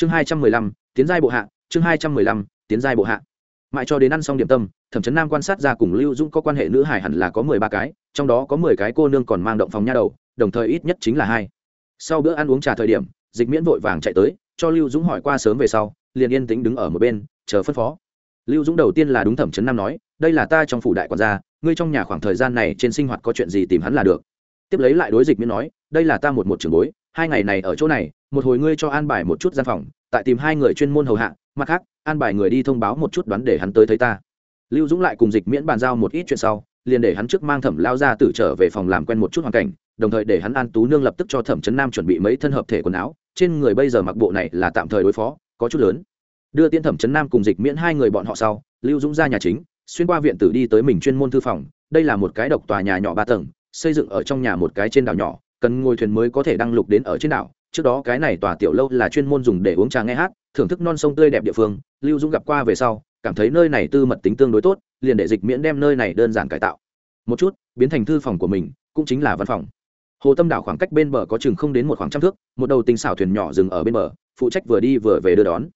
chương hai trăm mười lăm, tiến giai bộ hạ, chương hai trăm mười lăm, tiến giai bộ hạ. Mãi cho đến ăn xong điểm tâm, thẩm trấn nam quan sát ra cùng lưu dũng có quan hệ nữ hải hẳn là có mười ba cái, trong đó có mười cái cô nương còn mang động phòng nha đầu, đồng thời ít nhất chính là hai. Sau bữa ăn uống trà thời điểm, dịch miễn vội vàng chạy tới, cho lưu dũng hỏi qua sớm về sau, liền yên tĩnh đứng ở một bên, chờ phân phó. Lưu dũng đầu tiên là đúng thẩm trấn nam nói, đây là ta trong phủ đại quản gia, ngươi trong nhà khoảng thời gian này trên sinh hoạt có chuyện gì tìm hắn là được. Tiếp lấy lại đối dịch miễn nói, đây là ta một một trường bối, hai ngày này ở chỗ này một hồi ngươi cho an bài một chút gian phòng, tại tìm hai người chuyên môn hầu hạ, mặt khác, an bài người đi thông báo một chút đoán để hắn tới thấy ta. Lưu dũng lại cùng dịch miễn bàn giao một ít chuyện sau, liền để hắn trước mang thẩm lao ra tử trở về phòng làm quen một chút hoàn cảnh, đồng thời để hắn an tú nương lập tức cho thẩm trấn nam chuẩn bị mấy thân hợp thể quần áo, trên người bây giờ mặc bộ này là tạm thời đối phó, có chút lớn. Đưa tiên thẩm trấn nam cùng dịch miễn hai người bọn họ sau, lưu dũng ra nhà chính, xuyên qua viện tử đi tới mình chuyên môn thư phòng, đây là một cái độc tòa nhà nhỏ ba tầng, xây dựng ở trong nhà một cái trên đảo nhỏ, cần ngồi thuyền mới có thể đăng lục đến ở trên đảo trước đó cái này tòa tiểu lâu là chuyên môn dùng để uống trà nghe hát, thưởng thức non sông tươi đẹp địa phương, lưu dũng gặp qua về sau, cảm thấy nơi này tư mật tính tương đối tốt, liền để dịch miễn đem nơi này đơn giản cải tạo. Một chút, biến thành thư phòng của mình, cũng chính là văn phòng. Hồ tâm đảo khoảng cách bên bờ có chừng không đến một khoảng trăm thước, một đầu tinh xảo thuyền nhỏ dừng ở bên bờ, phụ trách vừa đi vừa về đưa đón.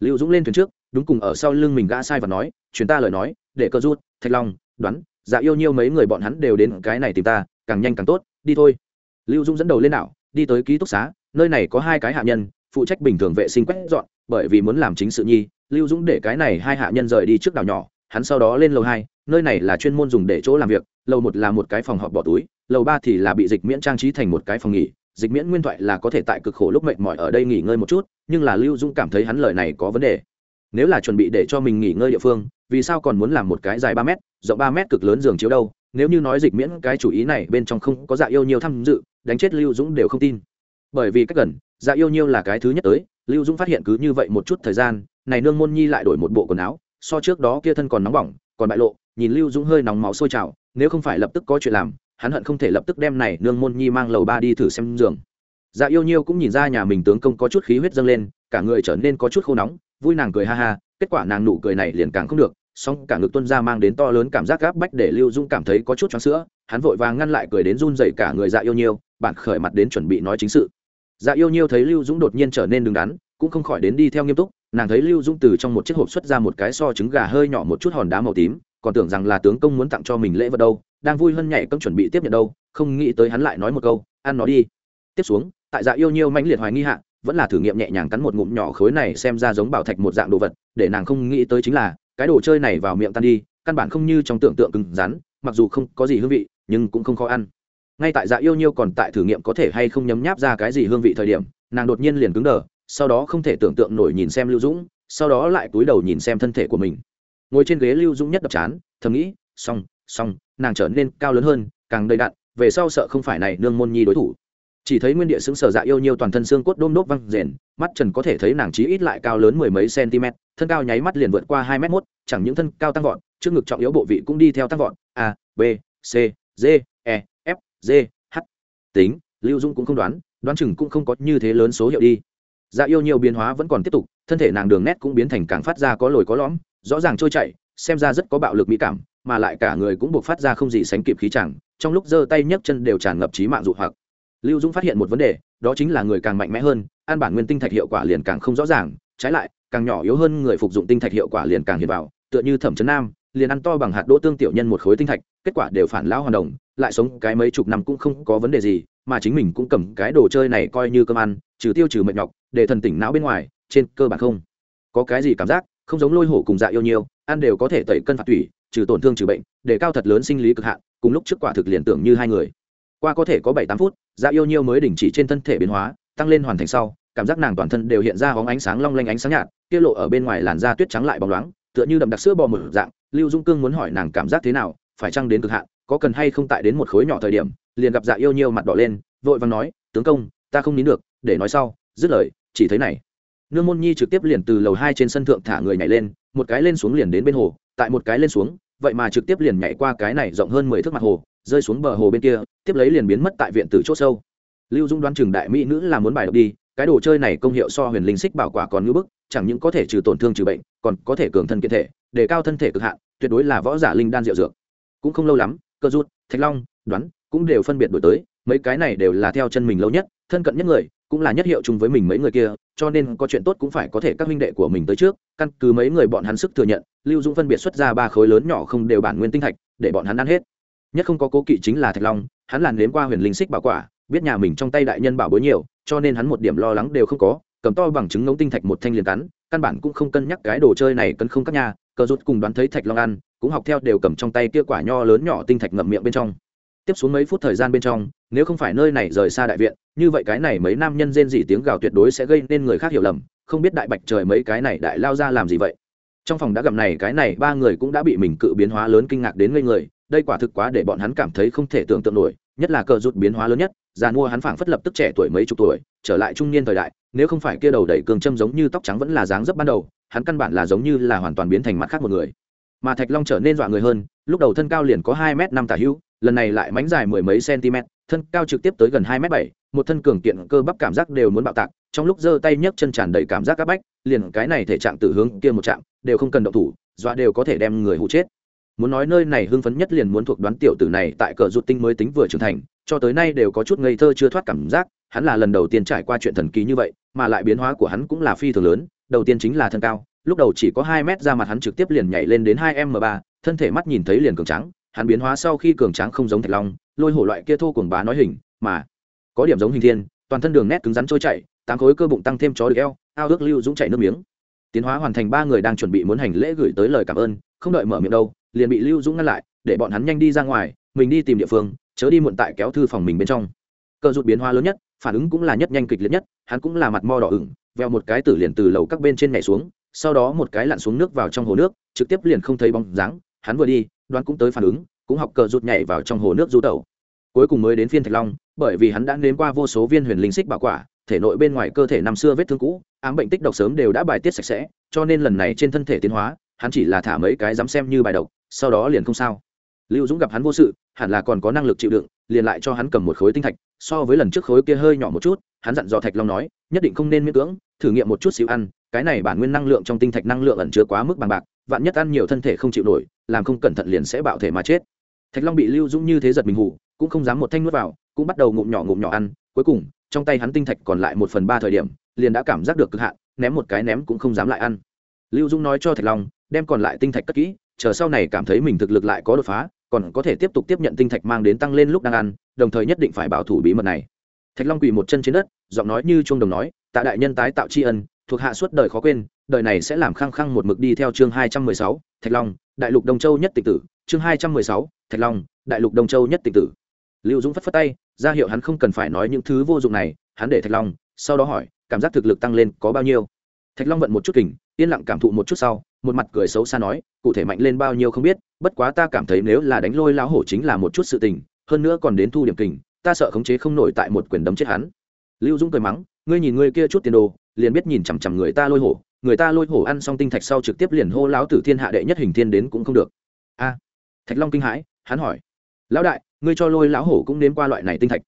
Lưu dũng lên thuyền trước, đúng cùng ở sau lưng mình gã sai và nói chuyến ta lời nói, để cơ rút, thạch long, đoán dạ yêu nhiêu mấy người bọn hắn đều đến cái này tìm ta, càng nhanh càng tốt, đi thôi. Lưu dũng dẫn đầu lên đảo, đi tới ký túc xá nơi này có hai cái hạ nhân, phụ trách bình thường vệ sinh quét dọn, bởi vì muốn làm chính sự nhi, lưu dũng để cái này hai hạ nhân rời đi trước đảo nhỏ, hắn sau đó lên lầu hai, nơi này là chuyên môn dùng để chỗ làm việc, lầu một là một cái phòng họp bỏ túi, lầu ba thì là bị dịch miễn trang trí thành một cái phòng nghỉ, dịch miễn nguyên thoại là có thể tại cực khổ lúc mệt mỏi ở đây nghỉ ngơi một chút, nhưng là lưu dũng cảm thấy hắn lời này có vấn đề. Nếu là chuẩn bị để cho mình nghỉ ngơi địa phương, vì sao còn muốn làm một cái dài ba mét, rộng ba mét cực lớn giường chiếu đâu? Nếu như nói dịch miễn cái chủ ý này bên trong không có dạ yêu nhiều tham dự, đánh chết lưu dũng đều không tin bởi vì cách gần dạ yêu nhiêu là cái thứ nhất tới, lưu dũng phát hiện cứ như vậy một chút thời gian, này nương môn nhi lại đổi một bộ quần áo, so trước đó kia thân còn nóng bỏng, còn bại lộ, nhìn lưu dũng hơi nóng máu sôi trào, nếu không phải lập tức có chuyện làm, hắn hận không thể lập tức đem này nương môn nhi mang lầu ba đi thử xem giường. Dạ yêu nhiêu cũng nhìn ra nhà mình tướng công có chút khí huyết dâng lên, cả người trở nên có chút khô nóng, vui nàng cười ha ha, kết quả nàng nụ cười này liền càng không được, song cả ngực tuân ra mang đến to lớn cảm giác gáp bách để lưu dũng cảm thấy có chút choáng sữa, hắn vội vàng ngăn lại cười đến run dậy cả người dạ yêu nhiêu bạn khởi mặt đến chuẩn bị nói chính sự dạ yêu nhiêu thấy lưu dũng đột nhiên trở nên đứng đắn, cũng không khỏi đến đi theo nghiêm túc, nàng thấy lưu dũng từ trong một chiếc hộp xuất ra một cái so trứng gà hơi nhỏ một chút hòn đá màu tím, còn tưởng rằng là tướng công muốn tặng cho mình lễ vật đâu, đang vui hơn nhảy cấm chuẩn bị tiếp nhận đâu, không nghĩ tới hắn lại nói một câu, ăn nó đi. Tiếp xuống, tại dạ yêu nhiêu mãnh liệt hoài nghi hạ, vẫn là thử nghiệm nhẹ nhàng cắn một ngụm nhỏ khối này xem ra giống bảo thạch một dạng đồ vật, để nàng không nghĩ tới chính là, cái đồ chơi này vào miệng tan đi, căn bản không như trong tưởng tượng cứng rắn, mặc dù không có gì hương vị, nhưng cũng không khó ăn ngay tại dạ yêu nhiêu còn tại thử nghiệm có thể hay không nhấm nháp ra cái gì hương vị thời điểm, nàng đột nhiên liền cứng đờ, sau đó không thể tưởng tượng nổi nhìn xem lưu dũng, sau đó lại cúi đầu nhìn xem thân thể của mình. Ngồi trên ghế lưu dũng nhất đập chán, thầm nghĩ, xong xong, nàng trở nên cao lớn hơn, càng đầy đặn, về sau sợ không phải này nương môn nhi đối thủ. Chỉ thấy nguyên địa xứng sở dạ yêu nhiêu toàn thân xương cốt đôm đốp văng rền, mắt trần có thể thấy nàng trí ít lại cao lớn mười mấy cm thân cao nháy mắt liền vượt qua hai m mốt, chẳng những thân cao tăng vọt, trước ngực trọng yếu bộ vị cũng đi theo tăng vọt, a, b, c, d d h. Tính, lưu dung cũng không đoán đoán chừng cũng không có như thế lớn số hiệu đi. Dạ yêu nhiều biến hóa vẫn còn tiếp tục, thân thể nàng đường nét cũng biến thành càng phát ra có lồi có lõm, rõ ràng trôi chảy, xem ra rất có bạo lực mỹ cảm, mà lại cả người cũng buộc phát ra không gì sánh kịp khí chẳng, trong lúc giơ tay nhấc chân đều tràn ngập trí mạng dụ hoặc. Lưu dũng phát hiện một vấn đề, đó chính là người càng mạnh mẽ hơn, an bản nguyên tinh thạch hiệu quả liền càng không rõ ràng, trái lại, càng nhỏ yếu hơn người phục dụng tinh thạch hiệu quả liền càng hiền vào tựa như thẩm trấn nam, liền ăn to bằng hạt đỗ tương tiểu nhân một khối tinh thạch kết quả đều phản lão hoàn đồng, lại sống cái mấy chục năm cũng không có vấn đề gì, mà chính mình cũng cầm cái đồ chơi này coi như cơm ăn, trừ tiêu trừ mệt nhọc, để thần tỉnh não bên ngoài, trên cơ bản không có cái gì cảm giác, không giống lôi hổ cùng dạ yêu nhiều, ăn đều có thể tẩy cân phạt tủy, trừ tổn thương trừ bệnh, để cao thật lớn sinh lý cực hạn, cùng lúc trước quả thực liền tưởng như hai người. Qua có thể có bảy tám phút dạ yêu nhiêu mới đình chỉ trên thân thể biến hóa, tăng lên hoàn thành sau, cảm giác nàng toàn thân đều hiện ra hóng ánh sáng long lanh ánh sáng nhạt tiết lộ ở bên ngoài làn da tuyết trắng lại bóng loáng, tựa như đậm đặc sữa bò một dạng, lưu dung cương muốn hỏi nàng cảm giác thế nào phải chăng đến cực hạn, có cần hay không tại đến một khối nhỏ thời điểm, liền gặp dạ yêu nhiêu mặt đỏ lên, vội vàng nói, tướng công, ta không nín được, để nói sau, dứt lời, chỉ thấy này. Nương môn nhi trực tiếp liền từ lầu hai trên sân thượng thả người nhảy lên, một cái lên xuống liền đến bên hồ, tại một cái lên xuống, vậy mà trực tiếp liền nhảy qua cái này rộng hơn mười thước mặt hồ, rơi xuống bờ hồ bên kia, tiếp lấy liền biến mất tại viện tử c h ỗ sâu. Lưu dung đoán chừng đại mỹ nữ là muốn bài độc đi, cái đồ chơi này công hiệu so huyền linh xích bảo quả còn ngưỡng bức, chẳng những có thể trừ tổn thương trừ bệnh, còn có thể cường thân kiện thể, để cao thân thể cực hạn, tuyệt đối là võ giả linh đan diệu dược cũng không lâu lắm, cơ rút, thạch long, đoán cũng đều phân biệt đổi tới. Mấy cái này đều là theo chân mình lâu nhất, thân cận nhất người, cũng là nhất hiệu chung với mình mấy người kia, cho nên có chuyện tốt cũng phải có thể các huynh đệ của mình tới trước. Căn cứ mấy người bọn hắn sức thừa nhận, lưu dũng phân biệt xuất ra ba khối lớn nhỏ không đều bản nguyên tinh thạch, để bọn hắn ăn hết. Nhất không có cố kỵ chính là thạch long, hắn làn nếm qua huyền linh xích bảo quả, biết nhà mình trong tay đại nhân bảo bối nhiều, cho nên hắn một điểm lo lắng đều không có, cầm to bằng chứng ngống tinh thạch một thanh liền cắn, căn bản cũng không cân nhắc cái đồ chơi này cân không các nhà cờ rút cùng đoán thấy thạch long ăn cũng học theo đều cầm trong tay kia quả nho lớn nhỏ tinh thạch ngậm miệng bên trong. Tiếp xuống mấy phút thời gian bên trong, nếu không phải nơi này rời xa đại viện, như vậy cái này mấy nam nhân rên dỉ tiếng gào tuyệt đối sẽ gây nên người khác hiểu lầm, không biết đại bạch trời mấy cái này đại lao ra làm gì vậy. Trong phòng đã gặp này, cái này, ba người cũng đã bị mình cự biến hóa lớn kinh ngạc đến ngây người, đây quả thực quá để bọn hắn cảm thấy không thể tưởng tượng nổi, nhất là cờ rút biến hóa lớn nhất, già mua hắn phảng phất lập tức trẻ tuổi mấy chục tuổi, trở lại trung niên thời đại, nếu không phải kia đầu đẩy cường châm giống như tóc trắng vẫn là dáng dấp ban đầu, hắn căn bản là giống như là hoàn toàn biến thành mặt khác một người mà thạch long trở nên dọa người hơn, lúc đầu thân cao liền có hai m năm tả hữu, lần này lại mánh dài mười mấy cm thân cao trực tiếp tới gần hai m bảy, một thân cường kiện cơ bắp cảm giác đều muốn bạo tạc, trong lúc giơ tay nhấc chân tràn đầy cảm giác áp bách, liền cái này thể trạng từ hướng kia một trạng, đều không cần động thủ, dọa đều có thể đem người hụ chết. Muốn nói nơi này hưng phấn nhất liền muốn thuộc đoán tiểu tử này tại cờ rụt tinh mới tính vừa trưởng thành, cho tới nay đều có chút ngây thơ chưa thoát cảm giác, hắn là lần đầu tiên trải qua chuyện thần kỳ như vậy, mà lại biến hóa của hắn cũng là phi thường lớn, đầu tiên chính là thân cao lúc đầu chỉ có hai mét ra mặt hắn trực tiếp liền nhảy lên đến hai m ba, thân thể mắt nhìn thấy liền cường trắng hắn biến hóa sau khi cường tráng không giống thạch long, lôi hổ loại kia thô cuồng bá nói hình, mà có điểm giống hình thiên, toàn thân đường nét cứng rắn trôi chảy, tám khối cơ bụng tăng thêm chó được eo, ao ước lưu dũng chảy nước miếng. Tiến hóa hoàn thành ba người đang chuẩn bị muốn hành lễ gửi tới lời cảm ơn, không đợi mở miệng đâu, liền bị lưu dũng ngăn lại, để bọn hắn nhanh đi ra ngoài, mình đi tìm địa phương, chớ đi muộn tại kéo thư phòng mình bên trong. Cơ rụt biến hóa lớn nhất, phản ứng cũng là nhất nhanh kịch liệt nhất, hắn cũng là mặt mo đỏ ửng, veo một cái tử liền từ lầu các bên trên nhảy xuống sau đó một cái lặn xuống nước vào trong hồ nước, trực tiếp liền không thấy bóng dáng, hắn vừa đi, đoán cũng tới phản ứng, cũng học cờ rụt nhảy vào trong hồ nước du tẩu. Cuối cùng mới đến phiên thạch long, bởi vì hắn đã nếm qua vô số viên huyền linh xích bảo quả, thể nội bên ngoài cơ thể năm xưa vết thương cũ, ám bệnh tích độc sớm đều đã bài tiết sạch sẽ, cho nên lần này trên thân thể tiến hóa, hắn chỉ là thả mấy cái dám xem như bài độc, sau đó liền không sao. Lưu dũng gặp hắn vô sự, hẳn là còn có năng lực chịu đựng, liền lại cho hắn cầm một khối tinh thạch, so với lần trước khối kia hơi nhỏ một chút, hắn dặn dò thạch long nói, nhất định không nên miễn cưỡng, thử nghiệm một chút xíu ăn cái này bản nguyên năng lượng trong tinh thạch năng lượng ẩn chứa quá mức bằng bạc, vạn nhất ăn nhiều thân thể không chịu nổi, làm không cẩn thận liền sẽ bạo thể mà chết. Thạch long bị lưu dũng như thế giật mình hủ cũng không dám một thanh nuốt vào, cũng bắt đầu ngụm nhỏ ngụm nhỏ ăn. Cuối cùng, trong tay hắn tinh thạch còn lại một phần ba thời điểm, liền đã cảm giác được cực hạn, ném một cái ném cũng không dám lại ăn. Lưu dũng nói cho thạch long, đem còn lại tinh thạch cất kỹ, chờ sau này cảm thấy mình thực lực lại có đột phá, còn có thể tiếp tục tiếp nhận tinh thạch mang đến tăng lên lúc đang ăn, đồng thời nhất định phải bảo thủ bí mật này. Thạch long quỳ một chân trên đất, giọng nói như chuông đồng nói, tạ đại nhân tái tạo tri ân thuộc hạ suốt đời khó quên, đời này sẽ làm khăng khăng một mực đi theo chương hai trăm mười sáu, thạch long, đại lục đông châu nhất tịch tử. Chương hai trăm mười sáu, thạch long, đại lục đông châu nhất tịch tử. Lưu dũng phất phất tay, ra hiệu hắn không cần phải nói những thứ vô dụng này, hắn để thạch long, sau đó hỏi, cảm giác thực lực tăng lên có bao nhiêu? Thạch long vận một chút kình, yên lặng cảm thụ một chút sau, một mặt cười xấu xa nói, cụ thể mạnh lên bao nhiêu không biết, bất quá ta cảm thấy nếu là đánh lôi lão hổ chính là một chút sự tình, hơn nữa còn đến thu điểm kình, ta sợ khống chế không nổi tại một quyền đấm chết hắn. Lưu dũng cười mắng, ngươi nhìn ngươi kia chút tiền đồ liền biết nhìn chằm chằm người ta lôi hổ, người ta lôi hổ ăn xong tinh thạch sau trực tiếp liền hô lão tử thiên hạ đệ nhất hình thiên đến cũng không được. A, thạch long kinh hãi, hắn hỏi, lão đại, ngươi cho lôi lão hổ cũng nếm qua loại này tinh thạch.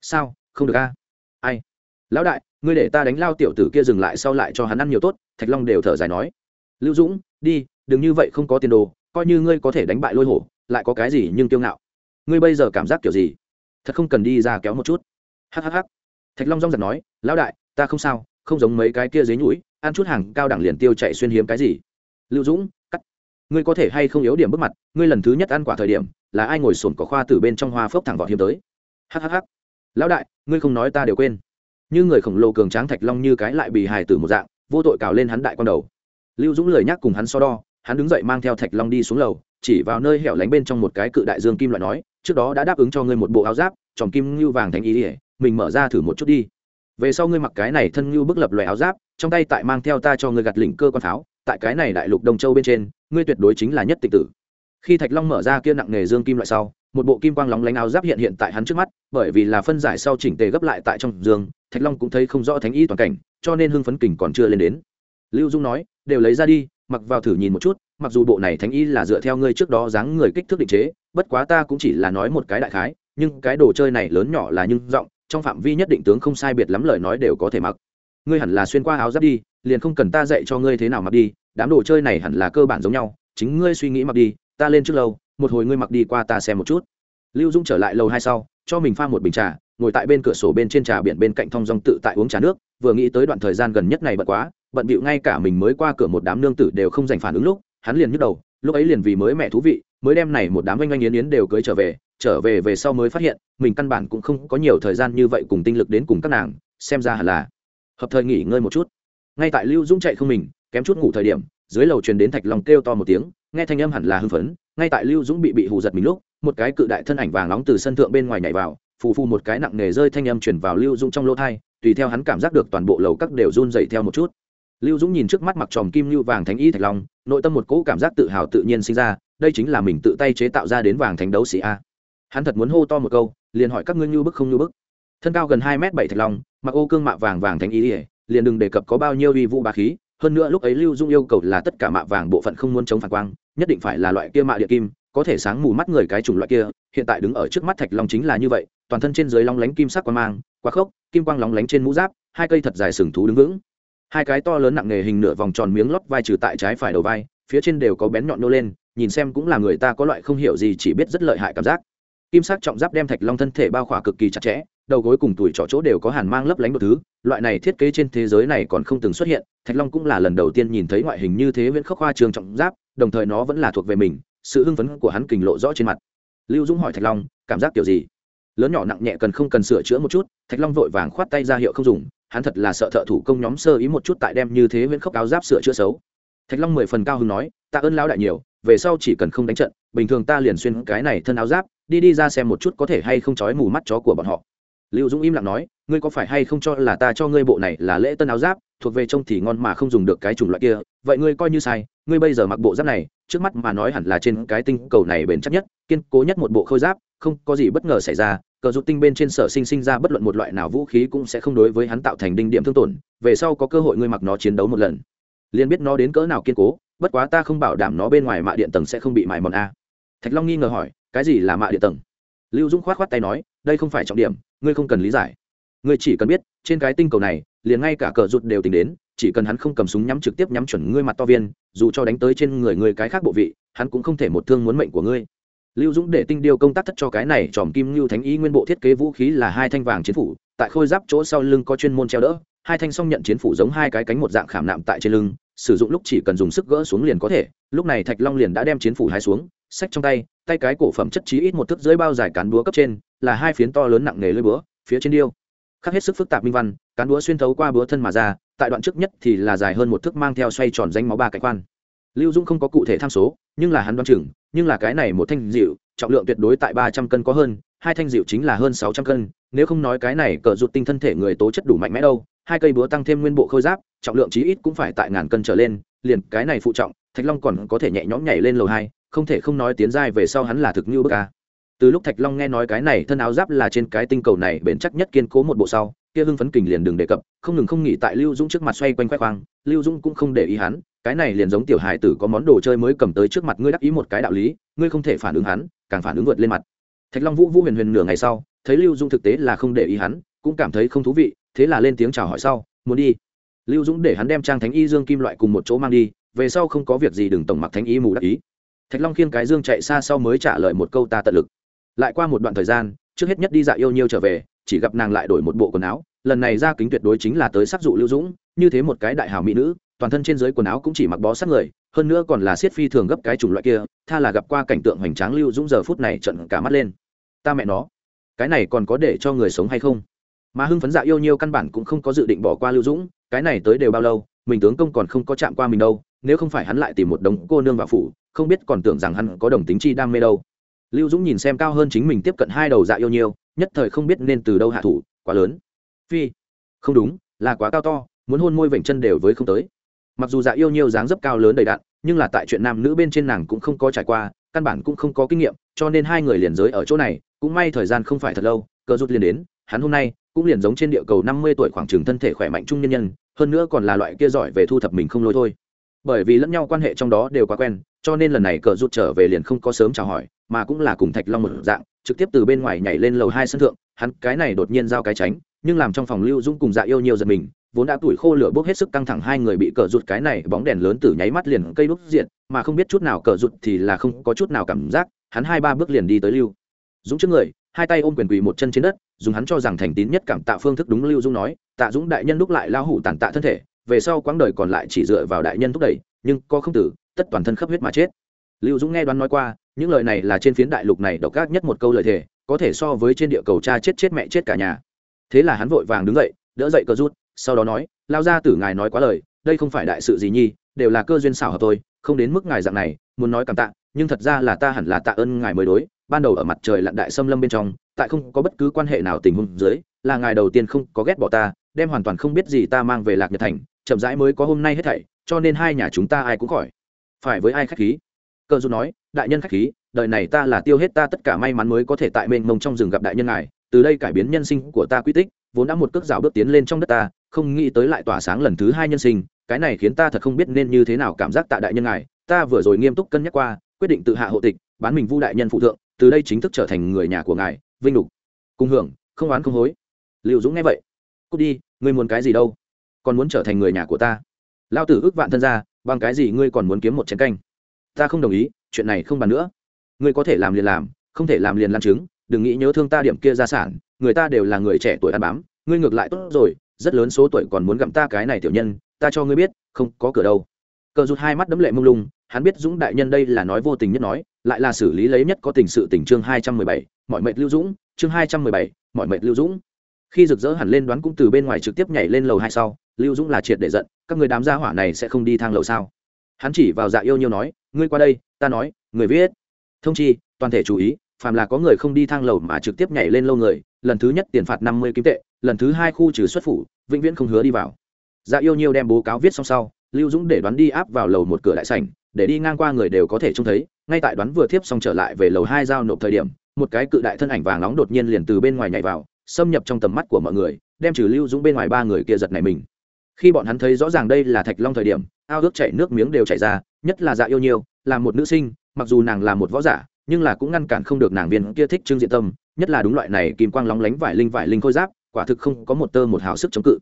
Sao, không được a? Ai? Lão đại, ngươi để ta đánh lao tiểu tử kia dừng lại sau lại cho hắn ăn nhiều tốt. Thạch long đều thở dài nói, lưu dũng, đi, đừng như vậy không có tiền đồ, coi như ngươi có thể đánh bại lôi hổ, lại có cái gì nhưng kiêu ngạo. Ngươi bây giờ cảm giác kiểu gì? Thật không cần đi ra kéo một chút. Hhh thạch long rong giật nói, lão đại, ta không sao không giống mấy cái kia dế nhũi, ăn chút hàng cao đẳng liền tiêu chạy xuyên hiếm cái gì. Lưu dũng, cắt. Ngươi có thể hay không yếu điểm bước mặt, ngươi lần thứ nhất ăn quả thời điểm, là ai ngồi sồn có khoa từ bên trong hoa phốc thẳng vọt hiếm tới? Hhh lão đại, ngươi không nói ta đều quên. Như người khổng lồ cường tráng thạch long như cái lại bị hài tử một dạng, vô tội cào lên hắn đại con đầu. Lưu dũng lời nhắc cùng hắn so đo, hắn đứng dậy mang theo thạch long đi xuống lầu, chỉ vào nơi hẻo lánh bên trong một cái cự đại dương kim loại nói, trước đó đã đáp ứng cho ngươi một bộ áo giáp, tròn kim như vàng thành ý ỉa mình mở ra thử một chút đi về sau ngươi mặc cái này thân như bức lập loại áo giáp, trong tay tại mang theo ta cho ngươi gặt lỉnh cơ quan pháo, tại cái này đại lục đông châu bên trên, ngươi tuyệt đối chính là nhất tịch tử. Khi thạch long mở ra kia nặng nghề dương kim loại sau, một bộ kim quang lóng lánh áo giáp hiện hiện tại hắn trước mắt, bởi vì là phân giải sau chỉnh tề gấp lại tại trong dương, thạch long cũng thấy không rõ thánh y toàn cảnh, cho nên hưng phấn kình còn chưa lên đến. Lưu dung nói, đều lấy ra đi, mặc vào thử nhìn một chút, mặc dù bộ này thánh y là dựa theo ngươi trước đó dáng người kích thước định chế, bất quá ta cũng chỉ là nói một cái đại khái, nhưng cái đồ chơi này lớn nhỏ là nhưng rộng trong phạm vi nhất định tướng không sai biệt lắm lời nói đều có thể mặc. Ngươi hẳn là xuyên qua áo giáp đi, liền không cần ta dạy cho ngươi thế nào mặc đi, đám đồ chơi này hẳn là cơ bản giống nhau, chính ngươi suy nghĩ mặc đi, ta lên trước lâu, một hồi ngươi mặc đi qua ta xem một chút. Lưu dung trở lại lầu hai sau, cho mình pha một bình trà, ngồi tại bên cửa sổ bên trên trà biển bên cạnh thong dong tự tại uống trà nước, vừa nghĩ tới đoạn thời gian gần nhất này bận quá, bận bịu ngay cả mình mới qua cửa một đám nương tử đều không dành phản ứng lúc, hắn liền nhức đầu, lúc ấy liền vì mới mẹ thú vị mới đem này một đám oanh oanh yến yến đều cưới trở về trở về về sau mới phát hiện, mình căn bản cũng không có nhiều thời gian như vậy cùng tinh lực đến cùng các nàng, xem ra hẳn là hợp thời nghỉ ngơi một chút. Ngay tại lưu dũng chạy không mình, kém chút ngủ thời điểm, dưới lầu truyền đến thạch long kêu to một tiếng, nghe thanh âm hẳn là hưng phấn, ngay tại lưu dũng bị bị hù giật mình lúc, một cái cự đại thân ảnh vàng nóng từ sân thượng bên ngoài nhảy vào, phù phù một cái nặng nề rơi thanh âm chuyển vào lưu dũng trong lỗ thai, tùy theo hắn cảm giác được toàn bộ lầu các đều run dậy theo một chút. Lưu dũng nhìn trước mắt mặc tròm kim lưu vàng thánh y thạch long, nội tâm một cỗ cảm giác tự hào tự nhiên sinh ra đây chính là mình tự tay chế tạo ra đến vàng thánh đấu sĩ a. Hắn thật muốn hô to một câu, liền hỏi các ngươi như bức không như bức. Thân cao gần hai m bảy thạch long, mặc ô cương mạ vàng vàng thánh ý ỉa liền đừng đề cập có bao nhiêu uy vũ bá khí, hơn nữa lúc ấy lưu dung yêu cầu là tất cả mạ vàng bộ phận không muốn chống phản quang, nhất định phải là loại kia mạ địa kim, có thể sáng mù mắt người cái chủng loại kia, hiện tại đứng ở trước mắt thạch long chính là như vậy, toàn thân trên dưới long lánh kim sắc quang mang quá khốc, kim quang lóng lánh trên mũ giáp, hai cây thật dài sừng thú đứng vững. Hai cái to lớn nặng nề hình nửa vòng tròn miếng lót vai trừ tại trái phải đầu vai, phía trên đều có bén nhọn nô lên nhìn xem cũng là người ta có loại không hiểu gì chỉ biết rất lợi hại cảm giác. Kim sắc trọng giáp đem thạch long thân thể bao khỏa cực kỳ chặt chẽ, đầu gối cùng tuổi trỏ chỗ đều có hàn mang lấp lánh một thứ, loại này thiết kế trên thế giới này còn không từng xuất hiện, thạch long cũng là lần đầu tiên nhìn thấy ngoại hình như thế viễn khắc hoa trường trọng giáp, đồng thời nó vẫn là thuộc về mình, sự hưng phấn của hắn kình lộ rõ trên mặt. Lưu dũng hỏi thạch long, cảm giác kiểu gì? Lớn nhỏ nặng nhẹ cần không cần sửa chữa một chút, thạch long vội vàng khoát tay ra hiệu không dùng, hắn thật là sợ thợ thủ công nhóm sơ ý một chút tại đem như thế viễn khốc áo giáp sửa chữa xấu. Thạch long mười phần cao hứng nói ta ơn lão đại nhiều về sau chỉ cần không đánh trận, bình thường ta liền xuyên cái này thân áo giáp, đi đi ra xem một chút có thể hay không trói mù mắt chó của bọn họ. Lưu dũng im lặng nói, ngươi có phải hay không cho là ta cho ngươi bộ này là lễ tân áo giáp, thuộc về trông thì ngon mà không dùng được cái chủng loại kia, vậy ngươi coi như sai, ngươi bây giờ mặc bộ giáp này, trước mắt mà nói hẳn là trên cái tinh cầu này bền chắc nhất, kiên cố nhất một bộ khôi giáp, không có gì bất ngờ xảy ra, cờ rút tinh bên trên sở sinh sinh ra bất luận một loại nào vũ khí cũng sẽ không đối với hắn tạo thành đinh điểm thương tổn, về sau có cơ hội ngươi mặc nó chiến đấu một lần. Liền biết nó đến cỡ nào kiên cố bất quá ta không bảo đảm nó bên ngoài mạ điện tầng sẽ không bị mài mòn a. Thạch long nghi ngờ hỏi, cái gì là mạ điện tầng? Lưu dũng khoát khoát tay nói, đây không phải trọng điểm, ngươi không cần lý giải. Ngươi chỉ cần biết, trên cái tinh cầu này, liền ngay cả cờ rụt đều tính đến, chỉ cần hắn không cầm súng nhắm trực tiếp nhắm chuẩn ngươi mặt to viên, dù cho đánh tới trên người ngươi cái khác bộ vị, hắn cũng không thể một thương muốn mệnh của ngươi. Lưu dũng để tinh điều công tác thất cho cái này tròm kim lưu thánh ý nguyên bộ thiết kế vũ khí là hai thanh vàng chiến phủ, tại khôi giáp chỗ sau lưng có chuyên môn treo đỡ, hai thanh song nhận chiến phủ giống hai cái cánh một dạng khảm nạm tại trên lưng sử dụng lúc chỉ cần dùng sức gỡ xuống liền có thể. Lúc này thạch long liền đã đem chiến phủ hai xuống sách trong tay tay cái cổ phẩm chất trí ít một thước dưới bao dài cán búa cấp trên, là hai phiến to lớn nặng nề lưỡi búa, phía trên điêu. Khắc hết sức phức tạp minh văn, cán búa xuyên thấu qua búa thân mà ra, tại đoạn trước nhất thì là dài hơn một thước mang theo xoay tròn danh máu ba cái quan. Lưu dung không có cụ thể tham số, nhưng là hắn đoán chừng, nhưng là cái này một thanh dịu, trọng lượng tuyệt đối tại ba trăm cân có hơn, hai thanh dịu chính là hơn sáu trăm cân, nếu không nói cái này cờ rụt tinh thân thể người tố chất đủ mạnh mẽ đâu, hai cây búa tăng thêm nguyên bộ khôi giáp trọng lượng chí ít cũng phải tại ngàn cân trở lên, liền cái này phụ trọng, thạch long còn có thể nhẹ nhõm nhảy lên lầu hai, không thể không nói tiến giai về sau hắn là thực như bức ca từ lúc thạch long nghe nói cái này thân áo giáp là trên cái tinh cầu này bền chắc nhất kiên cố một bộ sau, kia hưng phấn kình liền đừng đề cập, không ngừng không nghỉ tại lưu dũng trước mặt xoay quanh khoe khoang, lưu dũng cũng không để ý hắn, cái này liền giống tiểu hài tử có món đồ chơi mới cầm tới trước mặt ngươi đắc ý một cái đạo lý, ngươi không thể phản ứng hắn, càng phản ứng vượt lên mặt. Thạch long vũ vũ huyền huyền nửa ngày sau, thấy lưu dũng thực tế là không để ý hắn, cũng cảm thấy không thú vị, thế là lên tiếng chào hỏi sau, muốn đi lưu dũng để hắn đem trang thánh y dương kim loại cùng một chỗ mang đi, về sau không có việc gì đừng tổng mặc thánh y mù đắc ý. Thạch long khiêng cái dương chạy xa sau mới trả lời một câu ta tận lực. Lại qua một đoạn thời gian, trước hết nhất đi dạ yêu nhiêu trở về, chỉ gặp nàng lại đổi một bộ quần áo, lần này ra kính tuyệt đối chính là tới sắc dụ lưu dũng, như thế một cái đại hào mỹ nữ, toàn thân trên dưới quần áo cũng chỉ mặc bó sát người, hơn nữa còn là siết phi thường gấp cái chủng loại kia, tha là gặp qua cảnh tượng hoành tráng lưu dũng giờ phút này trận cả mắt lên. Ta mẹ nó, cái này còn có để cho người sống hay không? Mà hưng phấn dạ yêu nhiêu căn bản cũng không có dự định bỏ qua lưu dũng, cái này tới đều bao lâu, mình tướng công còn không có chạm qua mình đâu, nếu không phải hắn lại tìm một đống cô nương vào phủ, không biết còn tưởng rằng hắn có đồng tính chi đam mê đâu. Lưu dũng nhìn xem cao hơn chính mình tiếp cận hai đầu dạ yêu nhiêu nhất thời không biết nên từ đâu hạ thủ, quá lớn. Phi, không đúng, là quá cao to, muốn hôn môi vểnh chân đều với không tới. Mặc dù dạ yêu nhiêu dáng dấp cao lớn đầy đạn nhưng là tại chuyện nam nữ bên trên nàng cũng không có trải qua, căn bản cũng không có kinh nghiệm, cho nên hai người liền giới ở chỗ này, cũng may thời gian không phải thật lâu, cờ rút liền đến hắn hôm nay cũng liền giống trên địa cầu năm mươi tuổi khoảng chừng thân thể khỏe mạnh trung nhân nhân, hơn nữa còn là loại kia giỏi về thu thập mình không lôi thôi. Bởi vì lẫn nhau quan hệ trong đó đều quá quen, cho nên lần này cờ rút trở về liền không có sớm chào hỏi, mà cũng là cùng thạch long một dạng, trực tiếp từ bên ngoài nhảy lên lầu hai sân thượng, hắn cái này đột nhiên giao cái tránh, nhưng làm trong phòng lưu dũng cùng dạ yêu nhiều giật mình, vốn đã tuổi khô lửa bốc hết sức căng thẳng hai người bị cờ rụt cái này bóng đèn lớn từ nháy mắt liền cây bốc diện, mà không biết chút nào cờ rụt thì là không có chút nào cảm giác, hắn hai ba bước liền đi tới lưu dũng trước người, hai tay ôm quyền quỳ một chân trên đất dùng hắn cho rằng thành tín nhất cảm tạ phương thức đúng lưu dũng nói, tạ dũng đại nhân đúc lại lao hủ tàn tạ thân thể, về sau quãng đời còn lại chỉ dựa vào đại nhân thúc đẩy, nhưng có không tử, tất toàn thân khắp huyết mà chết. Lưu dũng nghe đoán nói qua, những lời này là trên phiến đại lục này độc ác nhất một câu lời thề, có thể so với trên địa cầu cha chết chết mẹ chết cả nhà. Thế là hắn vội vàng đứng dậy, đỡ dậy cơ rút, sau đó nói, lao ra tử ngài nói quá lời, đây không phải đại sự gì nhi, đều là cơ duyên xảo hợp tôi không đến mức ngài dạng này, muốn nói cảm tạ, nhưng thật ra là ta hẳn là tạ ơn ngài mới đối, ban đầu ở mặt trời lặn đại xâm lâm bên trong tại không có bất cứ quan hệ nào tình huống dưới, là ngài đầu tiên không có ghét bỏ ta, đem hoàn toàn không biết gì ta mang về lạc nhật thành, chậm rãi mới có hôm nay hết thảy, cho nên hai nhà chúng ta ai cũng khỏi. Phải với ai khách khí? Cơ du nói, đại nhân khách khí, đời này ta là tiêu hết ta tất cả may mắn mới có thể tại mênh mông trong rừng gặp đại nhân ngài, từ đây cải biến nhân sinh của ta quy tích, vốn đã một cước rào bước tiến lên trong đất ta, không nghĩ tới lại tỏa sáng lần thứ hai nhân sinh, cái này khiến ta thật không biết nên như thế nào cảm giác tạ đại nhân ngài, ta vừa rồi nghiêm túc cân nhắc qua, quyết định tự hạ hộ tịch, bán mình vu đại nhân phụ thượng, từ đây chính thức trở thành người nhà của ngài vinh lục cung hưởng, không oán không hối. Liệu dũng nghe vậy, cút đi, ngươi muốn cái gì đâu? Còn muốn trở thành người nhà của ta? Lao tử ước vạn thân ra bằng cái gì ngươi còn muốn kiếm một chén canh? Ta không đồng ý, chuyện này không bàn nữa. Ngươi có thể làm liền làm, không thể làm liền làm chứng, đừng nghĩ nhớ thương ta điểm kia gia sản, người ta đều là người trẻ tuổi ăn bám, ngươi ngược lại tốt rồi, rất lớn số tuổi còn muốn gặm ta cái này tiểu nhân, ta cho ngươi biết, không có cửa đâu. Cờ rụt hai mắt đấm lệ mông lung, hắn biết dũng đại nhân đây là nói vô tình nhất nói lại là xử lý lấy nhất có tình sự tình chương hai trăm mười bảy, mọi mệnh lưu dũng, chương hai trăm mười bảy, mọi mệnh lưu dũng. Khi rực rỡ hẳn lên đoán cũng từ bên ngoài trực tiếp nhảy lên lầu hai sau, lưu dũng là triệt để giận, các người đám gia hỏa này sẽ không đi thang lầu sao? Hắn chỉ vào dạ yêu nhiêu nói, ngươi qua đây, ta nói, người viết. Thông chi, toàn thể chú ý, phàm là có người không đi thang lầu mà trực tiếp nhảy lên lâu người, lần thứ nhất tiền phạt năm mươi kim tệ, lần thứ hai khu trừ xuất phủ, vĩnh viễn không hứa đi vào. Dạ yêu nhiêu đem bố cáo viết xong sau, lưu dũng để đoán đi áp vào lầu một cửa đại sảnh, để đi ngang qua người đều có thể trông thấy ngay tại đoán vừa thiếp xong trở lại về lầu hai giao nộp thời điểm, một cái cự đại thân ảnh vàng nóng đột nhiên liền từ bên ngoài nhảy vào, xâm nhập trong tầm mắt của mọi người, đem trừ lưu dũng bên ngoài ba người kia giật này mình. Khi bọn hắn thấy rõ ràng đây là thạch long thời điểm, ao ước chảy nước miếng đều chảy ra, nhất là dạ yêu nhiêu là một nữ sinh, mặc dù nàng là một võ giả, nhưng là cũng ngăn cản không được nàng viên kia thích trương diện tâm, nhất là đúng loại này kim quang lóng lánh vải linh vải linh khôi giáp, quả thực không có một tơ một hào sức chống cự.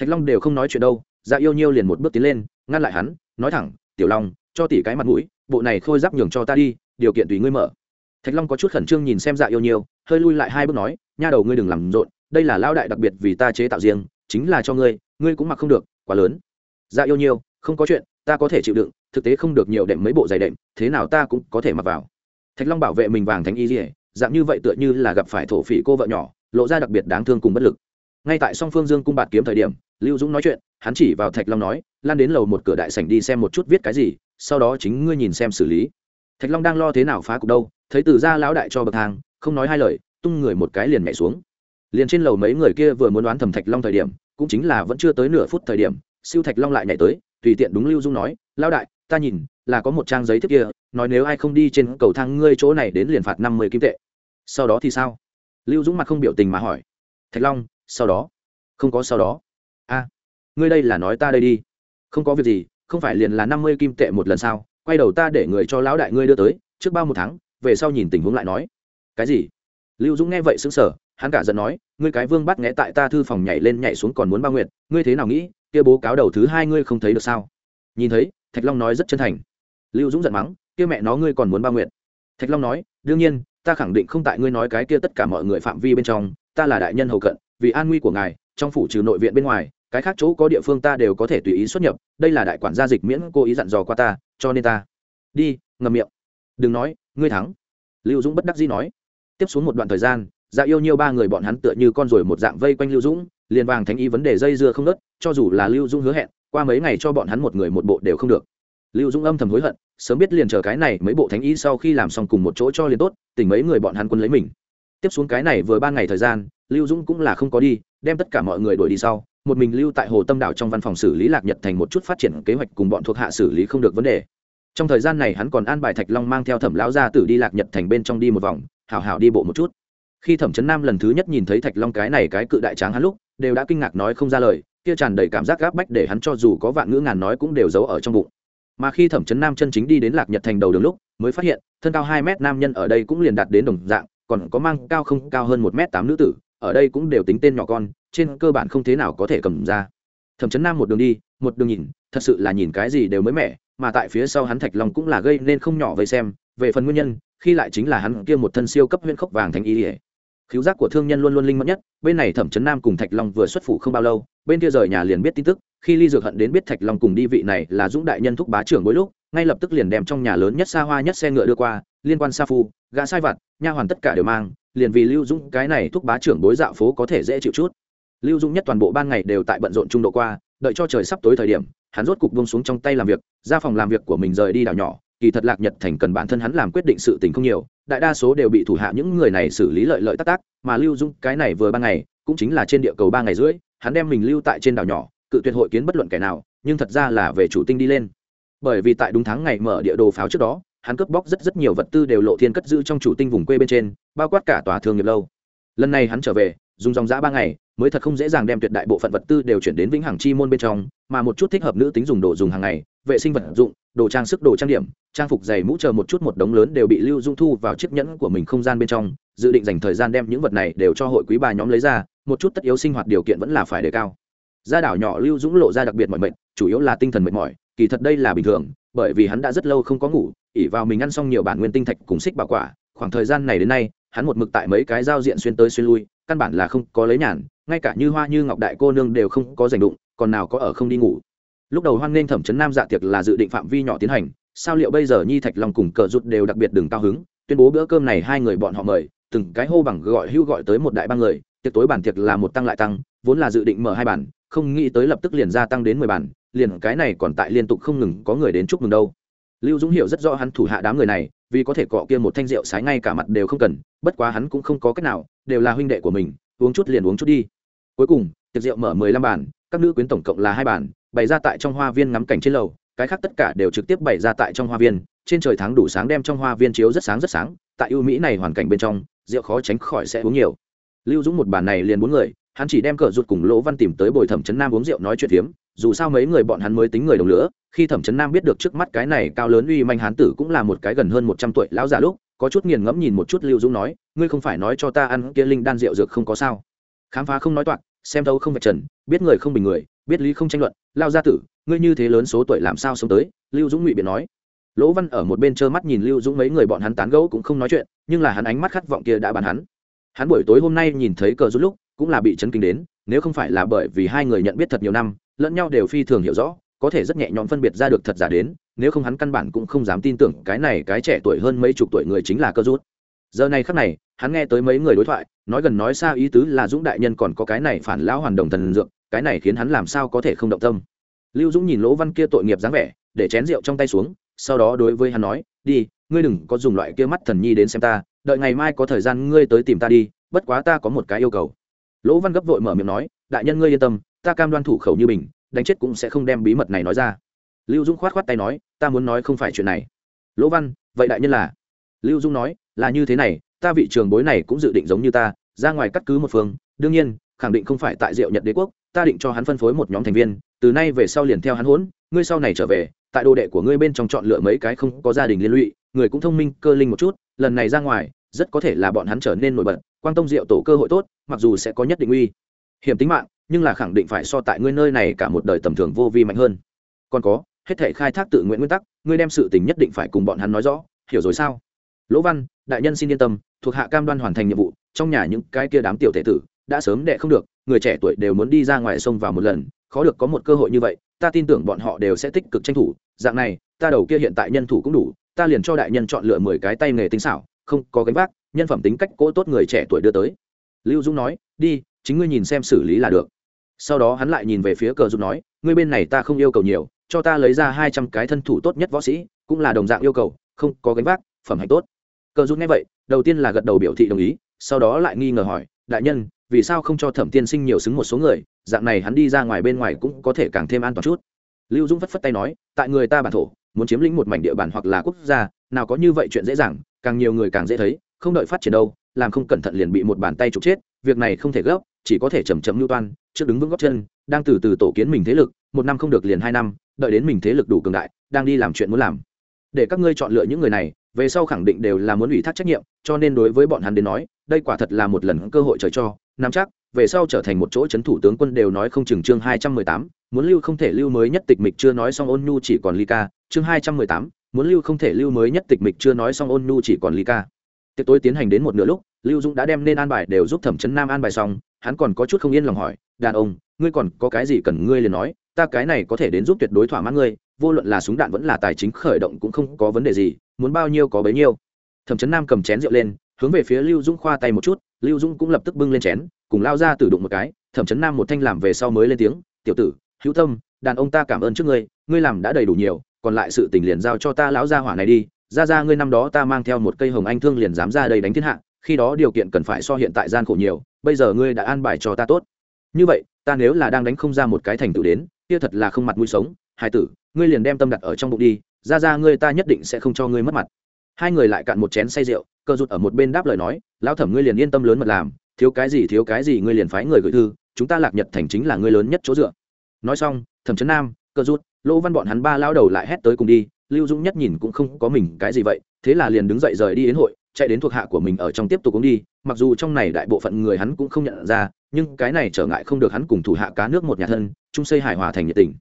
Thạch long đều không nói chuyện đâu dạ yêu nhiêu liền một bước tiến lên, ngăn lại hắn, nói thẳng, tiểu long, cho tỷ cái mặt mũi bộ này khôi giáp nhường cho ta đi điều kiện tùy ngươi mở. Thạch long có chút khẩn trương nhìn xem dạ yêu nhiều, hơi lui lại hai bước nói nha đầu ngươi đừng làm rộn đây là lao đại đặc biệt vì ta chế tạo riêng chính là cho ngươi ngươi cũng mặc không được quá lớn. Dạ yêu nhiều, không có chuyện ta có thể chịu đựng thực tế không được nhiều đệm mấy bộ giày đệm thế nào ta cũng có thể mặc vào. Thạch long bảo vệ mình vàng thánh y dỉa dạng như vậy tựa như là gặp phải thổ phỉ cô vợ nhỏ lộ ra đặc biệt đáng thương cùng bất lực. Ngay tại song phương dương cung bạt kiếm thời điểm lưu dũng nói chuyện hắn chỉ vào thạch long nói lan đến lầu một cửa đại sảnh đi xem một chút viết cái gì sau đó chính ngươi nhìn xem xử lý. Thạch long đang lo thế nào phá cục đâu, thấy từ ra lão đại cho bậc thang, không nói hai lời, tung người một cái liền nhảy xuống. Liền trên lầu mấy người kia vừa muốn đoán thầm thạch long thời điểm, cũng chính là vẫn chưa tới nửa phút thời điểm, siêu thạch long lại nhảy tới, tùy tiện đúng lưu dung nói, lão đại, ta nhìn, là có một trang giấy thiết kia, nói nếu ai không đi trên cầu thang ngươi chỗ này đến liền phạt năm mươi kim tệ. Sau đó thì sao? Lưu dũng mặt không biểu tình mà hỏi. Thạch long, sau đó? Không có sau đó. A, ngươi đây là nói ta đây đi. Không có việc gì không phải liền là năm mươi kim tệ một lần sao? Quay đầu ta để người cho lão đại ngươi đưa tới, trước bao một tháng, về sau nhìn tình huống lại nói. Cái gì? Lưu dũng nghe vậy xứng sở hắn cả giận nói, ngươi cái vương bắt nghẽ tại ta thư phòng nhảy lên nhảy xuống còn muốn bao nguyệt, ngươi thế nào nghĩ, kia bố cáo đầu thứ hai ngươi không thấy được sao? Nhìn thấy, thạch long nói rất chân thành. Lưu dũng giận mắng, kia mẹ nó ngươi còn muốn bao nguyệt. Thạch long nói, đương nhiên, ta khẳng định không tại ngươi nói cái kia tất cả mọi người phạm vi bên trong, ta là đại nhân hầu cận, vì an nguy của ngài, trong phủ trừ nội viện bên ngoài cái khác chỗ có địa phương ta đều có thể tùy ý xuất nhập, đây là đại quản gia dịch miễn, cố ý dặn dò qua ta, cho nên ta. Đi ngầm miệng. Đừng nói, ngươi thắng. Lưu dũng bất đắc dĩ nói. Tiếp xuống một đoạn thời gian dạ yêu nhiêu ba người bọn hắn tựa như con rồi một dạng vây quanh lưu dũng, liền vàng thánh y vấn đề dây dưa không nớt cho dù là lưu dũng hứa hẹn, qua mấy ngày cho bọn hắn một người một bộ đều không được. Lưu dũng âm thầm hối hận, sớm biết liền chờ cái này mấy bộ thánh y sau khi làm xong cùng một chỗ cho liền tốt, tỉnh mấy người bọn hắn quân lấy mình. Tiếp xuống cái này vừa ba ngày thời gian, lưu dũng cũng là không có đi, đem tất cả mọi người đuổi đi sau một mình lưu tại hồ tâm đảo trong văn phòng xử lý lạc nhật thành một chút phát triển kế hoạch cùng bọn thuộc hạ xử lý không được vấn đề. Trong thời gian này hắn còn an bài thạch long mang theo thẩm lão gia tử đi lạc nhật thành bên trong đi một vòng hào hào đi bộ một chút. Khi thẩm trấn nam lần thứ nhất nhìn thấy thạch long cái này cái cự đại tráng hắn lúc, đều đã kinh ngạc nói không ra lời, kia tràn đầy cảm giác gáp bách để hắn cho dù có vạn ngữ ngàn nói cũng đều giấu ở trong bụng. Mà khi thẩm trấn nam chân chính đi đến lạc nhật thành đầu đường lúc, mới phát hiện, thân cao hai mét nam nhân ở đây cũng liền đạt đến đồng dạng, còn có mang cao không cao hơn một m tám nữ tử ở đây cũng đều tính tên nhỏ con, trên cơ bản không thế nào có thể cầm ra. Thẩm chấn nam một đường đi, một đường nhìn, thật sự là nhìn cái gì đều mới mẻ, mà tại phía sau hắn thạch long cũng là gây nên không nhỏ vây xem. Về phần nguyên nhân, khi lại chính là hắn kia một thân siêu cấp huyễn khốc vàng thành y ỉa khiếu giác của thương nhân luôn luôn linh mẫn nhất, bên này thẩm chấn nam cùng thạch long vừa xuất phủ không bao lâu, bên kia rời nhà liền biết tin tức, khi ly dược hận đến biết thạch long cùng đi vị này là dũng đại nhân thúc bá trưởng mỗi lúc, ngay lập tức liền đem trong nhà lớn nhất xa hoa nhất xe ngựa đưa qua, liên quan sa phu, gã sai vặt, nha hoàn tất cả đều mang liền vì lưu dũng cái này thúc bá trưởng bối dạo phố có thể dễ chịu chút. Lưu dũng nhất toàn bộ ban ngày đều tại bận rộn trung độ qua, đợi cho trời sắp tối thời điểm, hắn rốt cục buông xuống trong tay làm việc, ra phòng làm việc của mình rời đi đảo nhỏ, kỳ thật lạc nhật thành cần bản thân hắn làm quyết định sự tình không nhiều, đại đa số đều bị thủ hạ những người này xử lý lợi lợi tác tác mà lưu dung cái này vừa ban ngày, cũng chính là trên địa cầu ba ngày rưỡi, hắn đem mình lưu tại trên đảo nhỏ, cự tuyệt hội kiến bất luận kẻ nào, nhưng thật ra là về chủ tinh đi lên. Bởi vì tại đúng tháng ngày mở địa đồ pháo trước đó hắn cướp bóc rất rất nhiều vật tư đều lộ thiên cất giữ trong chủ tinh vùng quê bên trên, bao quát cả tòa thương nghiệp lâu. Lần này hắn trở về, dùng dòng giã ba ngày, mới thật không dễ dàng đem tuyệt đại bộ phận vật tư đều chuyển đến vĩnh hằng chi môn bên trong, mà một chút thích hợp nữ tính dùng đồ dùng hàng ngày, vệ sinh vật dụng, đồ trang sức, đồ trang điểm, trang phục giày mũ chờ một chút một đống lớn đều bị lưu dung thu vào chiếc nhẫn của mình không gian bên trong, dự định dành thời gian đem những vật này đều cho hội quý bà nhóm lấy ra, một chút tất yếu sinh hoạt điều kiện vẫn là phải đề cao. Gia đảo nhỏ lưu dũng lộ ra đặc biệt mọi mệnh chủ yếu là tinh thần mệt mỏi, kỳ thật đây là bình thường bởi vì hắn đã rất lâu không có ngủ ỉ vào mình ăn xong nhiều bản nguyên tinh thạch cùng xích bảo quả, khoảng thời gian này đến nay, hắn một mực tại mấy cái giao diện xuyên tới xuyên lui, căn bản là không có lấy nhàn, ngay cả như hoa như ngọc đại cô nương đều không có giành đụng, còn nào có ở không đi ngủ. Lúc đầu hoan nghênh thẩm chấn nam dạ tiệc là dự định phạm vi nhỏ tiến hành, sao liệu bây giờ nhi thạch long cùng cờ rút đều đặc biệt đừng cao hứng, tuyên bố bữa cơm này hai người bọn họ mời, từng cái hô bằng gọi hưu gọi tới một đại ba người, tiệc tối bản tiệc là một tăng lại tăng, vốn là dự định mở hai bản không nghĩ tới lập tức liền gia tăng đến mười bản liền cái này còn tại liên tục không ngừng có người đến chúc mừng đâu. Lưu dũng hiểu rất rõ hắn thủ hạ đám người này, vì có thể cọ kia một thanh rượu sái ngay cả mặt đều không cần, bất quá hắn cũng không có cách nào, đều là huynh đệ của mình, uống chút liền uống chút đi. Cuối cùng, tiệc rượu mở mười lăm bàn, các nữ quyến tổng cộng là hai bàn, bày ra tại trong hoa viên ngắm cảnh trên lầu, cái khác tất cả đều trực tiếp bày ra tại trong hoa viên, trên trời tháng đủ sáng đem trong hoa viên chiếu rất sáng rất sáng, tại ưu mỹ này hoàn cảnh bên trong, rượu khó tránh khỏi sẽ uống nhiều. Lưu dũng một bàn này liền bốn người, hắn chỉ đem cờ rụt cùng lỗ văn tìm tới bồi thẩm trấn nam uống rượu nói chuyện hiếm dù sao mấy người bọn hắn mới tính người đồng lửa, khi thẩm trấn nam biết được trước mắt cái này cao lớn uy manh hán tử cũng là một cái gần hơn một trăm tuổi lão già lúc, có chút nghiền ngẫm nhìn một chút lưu dũng nói, ngươi không phải nói cho ta ăn kia linh đan rượu dược không có sao? Khám phá không nói toạc, xem thấu không vạch trần, biết người không bình người, biết lý không tranh luận, lao gia tử, ngươi như thế lớn số tuổi làm sao sống tới? Lưu dũng ngụy biện nói. Lỗ văn ở một bên trơ mắt nhìn lưu dũng mấy người bọn hắn tán gẫu cũng không nói chuyện, nhưng là hắn ánh mắt khát vọng kia đã bàn hắn. Hắn buổi tối hôm nay nhìn thấy cờ rút lúc, cũng là bị chấn kinh đến, nếu không phải là bởi vì hai người nhận biết thật nhiều năm lẫn nhau đều phi thường hiểu rõ, có thể rất nhẹ nhõm phân biệt ra được thật giả đến, nếu không hắn căn bản cũng không dám tin tưởng cái này cái trẻ tuổi hơn mấy chục tuổi người chính là cơ rút. Giờ này khắc này, hắn nghe tới mấy người đối thoại, nói gần nói xa ý tứ là dũng đại nhân còn có cái này phản lão hoàn đồng thần dược, cái này khiến hắn làm sao có thể không động tâm. Lưu dũng nhìn lỗ văn kia tội nghiệp dáng vẻ, để chén rượu trong tay xuống, sau đó đối với hắn nói, đi, ngươi đừng có dùng loại kia mắt thần nhi đến xem ta, đợi ngày mai có thời gian ngươi tới tìm ta đi, bất quá ta có một cái yêu cầu. Lỗ văn gấp vội mở miệng nói, đại nhân ngươi yên tâm ta cam đoan thủ khẩu như bình đánh chết cũng sẽ không đem bí mật này nói ra. Lưu dũng khoát khoát tay nói, ta muốn nói không phải chuyện này. Lỗ văn, vậy đại nhân là? Lưu dung nói, là như thế này, ta vị trường bối này cũng dự định giống như ta, ra ngoài cắt cứ một phương, đương nhiên, khẳng định không phải tại diệu nhật đế quốc, ta định cho hắn phân phối một nhóm thành viên, từ nay về sau liền theo hắn hỗn, ngươi sau này trở về, tại đồ đệ của ngươi bên trong chọn lựa mấy cái không có gia đình liên lụy, người cũng thông minh, cơ linh một chút, lần này ra ngoài, rất có thể là bọn hắn trở nên nổi bật, quang tông diệu tổ cơ hội tốt, mặc dù sẽ có nhất định uy. Hiểm tính mạng nhưng là khẳng định phải so tại ngươi nơi này cả một đời tầm thường vô vi mạnh hơn. Còn có, hết thể khai thác tự nguyện nguyên tắc, ngươi đem sự tình nhất định phải cùng bọn hắn nói rõ, hiểu rồi sao? Lỗ văn, đại nhân xin yên tâm, thuộc hạ cam đoan hoàn thành nhiệm vụ, trong nhà những cái kia đám tiểu thể tử, đã sớm đệ không được, người trẻ tuổi đều muốn đi ra ngoài sông vào một lần, khó được có một cơ hội như vậy, ta tin tưởng bọn họ đều sẽ tích cực tranh thủ, dạng này, ta đầu kia hiện tại nhân thủ cũng đủ, ta liền cho đại nhân chọn lựa mười cái tay nghề tinh xảo, không có gánh vác, nhân phẩm tính cách cỗ tốt người trẻ tuổi đưa tới. Lưu dung nói, đi, chính ngươi nhìn xem xử lý là được sau đó hắn lại nhìn về phía cờ dung nói, ngươi bên này ta không yêu cầu nhiều, cho ta lấy ra hai trăm cái thân thủ tốt nhất võ sĩ, cũng là đồng dạng yêu cầu, không có gánh vác, phẩm hạnh tốt. Cờ dung nghe vậy, đầu tiên là gật đầu biểu thị đồng ý, sau đó lại nghi ngờ hỏi, đại nhân, vì sao không cho thẩm tiên sinh nhiều xứng một số người, dạng này hắn đi ra ngoài bên ngoài cũng có thể càng thêm an toàn chút. Lưu dung phất phất tay nói, tại người ta bản thổ, muốn chiếm lĩnh một mảnh địa bàn hoặc là quốc gia, nào có như vậy chuyện dễ dàng, càng nhiều người càng dễ thấy, không đợi phát triển đâu, làm không cẩn thận liền bị một bàn tay trục chết, việc này không thể gấp chỉ có thể chầm chậm lưu toan, trước đứng vững góc chân, đang từ từ tổ kiến mình thế lực, một năm không được liền hai năm, đợi đến mình thế lực đủ cường đại, đang đi làm chuyện muốn làm. Để các ngươi chọn lựa những người này, về sau khẳng định đều là muốn ủy thác trách nhiệm, cho nên đối với bọn hắn đến nói, đây quả thật là một lần cơ hội trời cho, nắm chắc, về sau trở thành một chỗ c h ấ n thủ tướng quân đều nói không chừng chương hai trăm mười tám, muốn lưu không thể lưu mới nhất tịch mịch chưa nói xong ôn nhu chỉ còn ly ca, chương hai trăm mười tám, muốn lưu không thể lưu mới nhất tịch mịch chưa nói xong ôn nhu chỉ còn ly ca. Tiệc tối tiến hành đến một nửa lúc, lưu dũng đã đem nên an bài đều giúp thẩm chấn nam an bài xong hắn còn có chút không yên lòng hỏi, đàn ông, ngươi còn có cái gì cần ngươi liền nói, ta cái này có thể đến giúp tuyệt đối thỏa mãn ngươi, vô luận là súng đạn vẫn là tài chính khởi động cũng không có vấn đề gì, muốn bao nhiêu có bấy nhiêu. Thẩm trấn nam cầm chén rượu lên, hướng về phía lưu dũng khoa tay một chút, lưu dũng cũng lập tức bưng lên chén, cùng lao ra tử đụng một cái, thẩm trấn nam một thanh làm về sau mới lên tiếng, tiểu tử, hữu tâm, đàn ông ta cảm ơn trước ngươi ngươi làm đã đầy đủ nhiều, còn lại sự tình liền giao cho ta lão gia hỏa này đi, ra ra ngươi năm đó ta mang theo một cây hồng anh thương liền dám ra đây đánh thiên hạ khi đó điều kiện cần phải so hiện tại gian khổ nhiều, bây giờ ngươi đã an bài cho ta tốt. Như vậy, ta nếu là đang đánh không ra một cái thành tựu đến, kia thật là không mặt mũi sống. Hai tử, ngươi liền đem tâm đặt ở trong bụng đi, ra ra ngươi ta nhất định sẽ không cho ngươi mất mặt. Hai người lại cạn một chén say rượu, cơ rụt ở một bên đáp lời nói, lão thẩm ngươi liền yên tâm lớn mật làm, thiếu cái gì thiếu cái gì ngươi liền phái người gửi thư, chúng ta lạc nhật thành chính là ngươi lớn nhất chỗ dựa. Nói xong, thẩm trấn nam, cơ rút lỗ văn bọn hắn ba lao đầu lại hét tới cùng đi, lưu dũng nhất nhìn cũng không có mình cái gì vậy, thế là liền đứng dậy rời đi đến hội chạy đến thuộc hạ của mình ở trong tiếp tục uống đi, mặc dù trong này đại bộ phận người hắn cũng không nhận ra, nhưng cái này trở ngại không được hắn cùng thủ hạ cá nước một nhà thân, chung xây hài hòa thành nhiệt tình.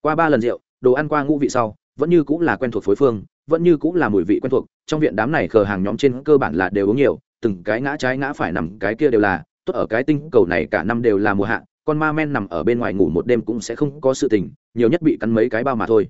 Qua ba lần rượu, đồ ăn qua ngũ vị sau, vẫn như cũng là quen thuộc phối phương, vẫn như cũng là mùi vị quen thuộc, trong viện đám này khờ hàng nhóm trên cơ bản là đều uống nhiều, từng cái ngã trái ngã phải nằm, cái kia đều là, tốt ở cái tinh cầu này cả năm đều là mùa hạ, con ma men nằm ở bên ngoài ngủ một đêm cũng sẽ không có sự tình, nhiều nhất bị cắn mấy cái bao mà thôi.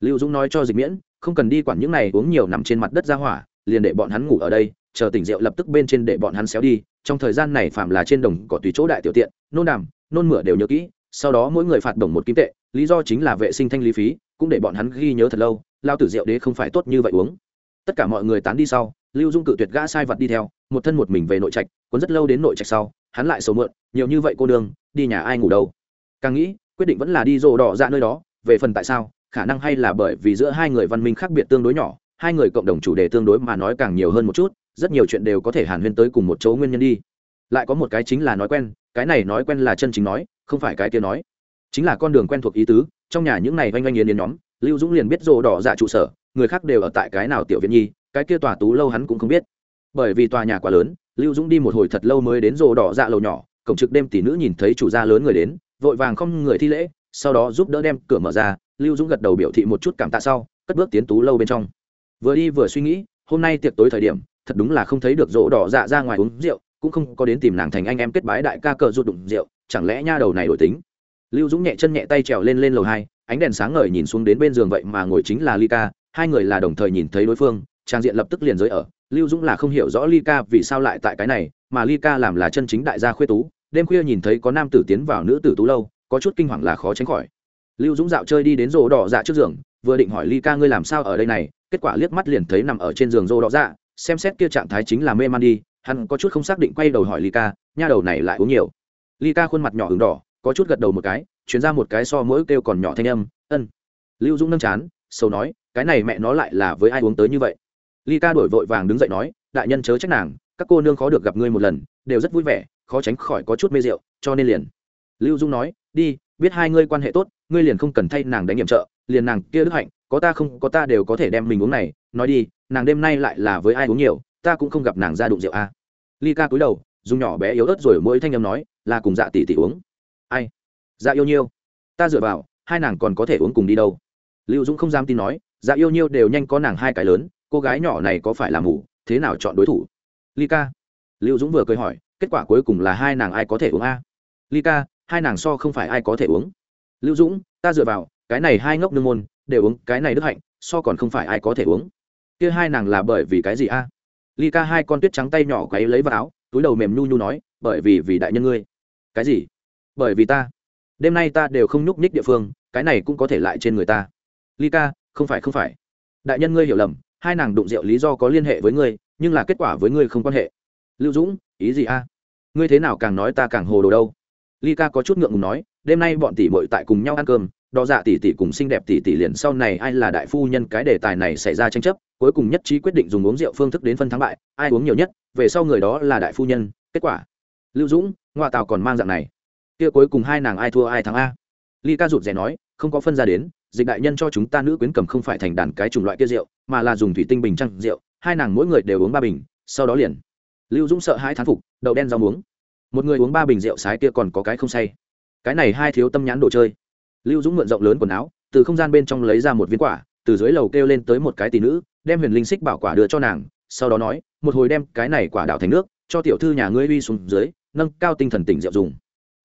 Lưu dũng nói cho dịch miễn, không cần đi quản những này, uống nhiều nằm trên mặt đất ra hỏa liền để bọn hắn ngủ ở đây, chờ tỉnh rượu lập tức bên trên để bọn hắn xéo đi, trong thời gian này phạm là trên đồng cỏ tùy chỗ đại tiểu tiện, nôn đàm, nôn mửa đều nhớ kỹ, sau đó mỗi người phạt đồng một kim tệ, lý do chính là vệ sinh thanh lý phí, cũng để bọn hắn ghi nhớ thật lâu, lao tử rượu đế không phải tốt như vậy uống. Tất cả mọi người tán đi sau, lưu dung cự tuyệt gã sai vật đi theo, một thân một mình về nội trạch, cuốn rất lâu đến nội trạch sau, hắn lại sầu mượn, nhiều như vậy cô đương đi nhà ai ngủ đâu? Càng nghĩ, quyết định vẫn là đi rồ đỏ ra nơi đó, về phần tại sao, khả năng hay là bởi vì giữa hai người văn minh khác biệt tương đối nhỏ hai người cộng đồng chủ đề tương đối mà nói càng nhiều hơn một chút, rất nhiều chuyện đều có thể hàn huyên tới cùng một chỗ nguyên nhân đi. Lại có một cái chính là nói quen, cái này nói quen là chân chính nói, không phải cái kia nói. Chính là con đường quen thuộc ý tứ, trong nhà những này oanh oanh yến yến nhóm, lưu dũng liền biết rồ đỏ dạ trụ sở, người khác đều ở tại cái nào tiểu viện nhi, cái kia tòa tú lâu hắn cũng không biết. Bởi vì tòa nhà quá lớn, lưu dũng đi một hồi thật lâu mới đến rồ đỏ dạ lầu nhỏ, cổng trực đêm tỷ nữ nhìn thấy chủ gia lớn người đến, vội vàng không người thi lễ, sau đó giúp đỡ đem cửa mở ra, lưu dũng gật đầu biểu thị một chút cảm tạ sau, cất bước tiến tú lâu bên trong vừa đi vừa suy nghĩ, hôm nay tiệc tối thời điểm, thật đúng là không thấy được rỗ đỏ dạ ra ngoài uống rượu, cũng không có đến tìm nàng thành anh em kết bái đại ca cờ rụt đụng rượu, chẳng lẽ nha đầu này đổi tính? Lưu dũng nhẹ chân nhẹ tay trèo lên lên lầu hai, ánh đèn sáng ngời nhìn xuống đến bên giường vậy mà ngồi chính là ly ca, hai người là đồng thời nhìn thấy đối phương, trang diện lập tức liền giới ở. Lưu dũng là không hiểu rõ ly ca vì sao lại tại cái này, mà ly ca làm là chân chính đại gia khuê tú, đêm khuya nhìn thấy có nam tử tiến vào nữ tử tú lâu, có chút kinh hoàng là khó tránh khỏi. Lưu dũng dạo chơi đi đến rỗ đỏ dạ trước giường, vừa định hỏi ly ca ngươi làm sao ở đây này kết quả liếc mắt liền thấy nằm ở trên giường rô đỏ dạ xem xét kia trạng thái chính là mê man đi, hắn có chút không xác định quay đầu hỏi ly ca, nha đầu này lại uống nhiều. Ly ca khuôn mặt nhỏ hứng đỏ, có chút gật đầu một cái chuyển ra một cái so mỗi kêu còn nhỏ thanh âm, ân. Lưu dũng nâng chán sâu nói, cái này mẹ nó lại là với ai uống tới như vậy? Ly ca đổi vội vàng đứng dậy nói, đại nhân chớ trách nàng, các cô nương khó được gặp ngươi một lần, đều rất vui vẻ, khó tránh khỏi có chút mê rượu, cho nên liền. Lưu dung nói, đi, biết hai ngươi quan hệ tốt, ngươi liền không cần thay nàng đánh nhiệm trợ liền nàng kia đức hạnh, có ta không, có ta đều có thể đem mình uống này. Nói đi, nàng đêm nay lại là với ai uống nhiều, ta cũng không gặp nàng ra đụng rượu a à. ly ca cúi đầu, dùng nhỏ bé yếu ớt rồi mỗi thanh âm nói, là cùng dạ tỷ tỷ uống. Ai? Dạ yêu nhiêu? Ta dựa vào, hai nàng còn có thể uống cùng đi đâu? Lưu dũng không dám tin nói dạ yêu nhiêu đều nhanh có nàng hai cái lớn, cô gái nhỏ này có phải là mù, thế nào chọn đối thủ? Ly ca. Lưu dũng vừa cười hỏi, kết quả cuối cùng là hai nàng ai có thể uống a? Ly ca, hai nàng so không phải ai có thể uống. Lưu dũng, ta dựa vào cái này hai ngốc nương môn, đều uống, cái này đức hạnh, so còn không phải ai có thể uống. Kia hai nàng là bởi vì cái gì a? Ly ca hai con tuyết trắng tay nhỏ quấy lấy vào áo, túi đầu mềm nhu nhu nói, bởi vì vì đại nhân ngươi. Cái gì? Bởi vì ta. Đêm nay ta đều không nhúc nhích địa phương, cái này cũng có thể lại trên người ta. Ly ca, không phải không phải. Đại nhân ngươi hiểu lầm, hai nàng đụng rượu lý do có liên hệ với ngươi, nhưng là kết quả với ngươi không quan hệ. Lưu dũng, ý gì a? Ngươi thế nào càng nói ta càng hồ đồ đâu? Ly ca có chút ngượng ngùng nói, đêm nay bọn tỷ mội tại cùng nhau ăn cơm đo dạ tỷ tỷ cùng xinh đẹp tỷ tỷ liền sau này ai là đại phu nhân, cái đề tài này xảy ra tranh chấp, cuối cùng nhất trí quyết định dùng uống rượu phương thức đến phân thắng bại, ai uống nhiều nhất, về sau người đó là đại phu nhân, kết quả. Lưu dũng, ngoại tàu còn mang dạng này. Kia cuối cùng hai nàng ai thua ai thắng a? Ly ca rụt rè nói, không có phân ra đến, dịch đại nhân cho chúng ta nữ quyến cầm không phải thành đàn cái chủng loại kia rượu, mà là dùng thủy tinh bình trăng rượu, hai nàng mỗi người đều uống ba bình, sau đó liền. Lưu dũng sợ hai thán phục, đậu đen rau muống. Một người uống ba bình rượu sái kia còn có cái không say. Cái này hai thiếu tâm nhãn đồ chơi lưu dũng mượn rộng lớn quần áo, từ không gian bên trong lấy ra một viên quả, từ dưới lầu kêu lên tới một cái tỷ nữ, đem huyền linh xích bảo quả đưa cho nàng, sau đó nói, một hồi đem cái này quả đảo thành nước, cho tiểu thư nhà ngươi uy xuống dưới, nâng cao tinh thần tỉnh rượu dùng.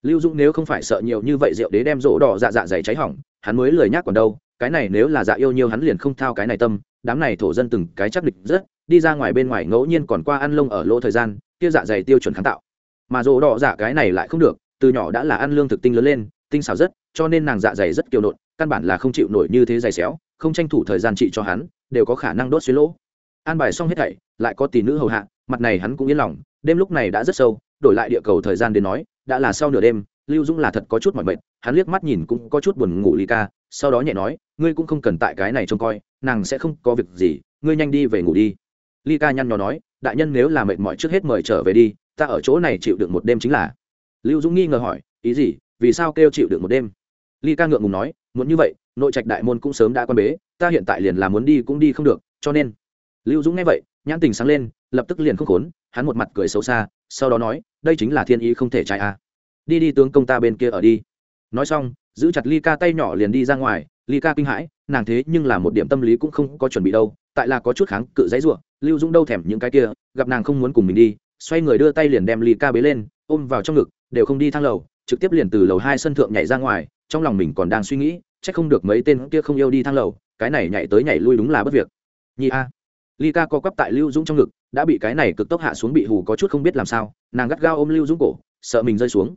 Lưu dũng nếu không phải sợ nhiều như vậy rượu đế đem rỗ đỏ dạ dạ dày cháy hỏng, hắn mới lười nhác còn đâu, cái này nếu là dạ yêu nhiều hắn liền không thao cái này tâm, đám này thổ dân từng cái chắc địch rất, đi ra ngoài bên ngoài ngẫu nhiên còn qua ăn lông ở lỗ thời gian, kia dạ dày tiêu chuẩn kháng tạo. Mà rỗ đỏ dạ cái này lại không được, từ nhỏ đã là ăn lương thực tinh lớn lên tinh xảo rất, cho nên nàng dạ dày rất kiêu nộn, căn bản là không chịu nổi như thế dày xéo, không tranh thủ thời gian trị cho hắn, đều có khả năng đốt xuyên lỗ. An bài xong hết thảy, lại có tỷ nữ hầu hạ, mặt này hắn cũng yên lòng, đêm lúc này đã rất sâu, đổi lại địa cầu thời gian đến nói, đã là sau nửa đêm, lưu dũng là thật có chút mỏi mệt, hắn liếc mắt nhìn cũng có chút buồn ngủ ly ca, sau đó nhẹ nói, ngươi cũng không cần tại cái này trông coi, nàng sẽ không có việc gì, ngươi nhanh đi về ngủ đi. Ly ca nhăn nhó nói, đại nhân nếu là mệt mỏi trước hết mời trở về đi, ta ở chỗ này chịu được một đêm chính là. Lưu dũng nghi ngờ hỏi, ý gì? Vì sao kêu chịu được một đêm? Ly ca ngượng ngùng nói, muốn như vậy, nội trạch đại môn cũng sớm đã quan bế, ta hiện tại liền là muốn đi cũng đi không được, cho nên. Lưu dũng nghe vậy, nhãn tình sáng lên, lập tức liền không khốn, hắn một mặt cười xấu xa, sau đó nói, đây chính là thiên ý không thể trái à. đi đi tướng công ta bên kia ở đi. Nói xong, giữ chặt ly ca tay nhỏ liền đi ra ngoài, ly ca kinh hãi, nàng thế nhưng là một điểm tâm lý cũng không có chuẩn bị đâu, tại là có chút kháng cự dãy ruộng lưu dũng đâu thèm những cái kia, gặp nàng không muốn cùng mình đi, xoay người đưa tay liền đem ly ca bế lên, ôm vào trong ngực, đều không đi thang lầu trực tiếp liền từ lầu hai sân thượng nhảy ra ngoài, trong lòng mình còn đang suy nghĩ, chắc không được mấy tên kia không yêu đi thang lầu, cái này nhảy tới nhảy lui đúng là bất việc. Nhi a, ly ca co quắp tại lưu dũng trong ngực, đã bị cái này cực tốc hạ xuống bị hù có chút không biết làm sao, nàng gắt gao ôm lưu dũng cổ, sợ mình rơi xuống.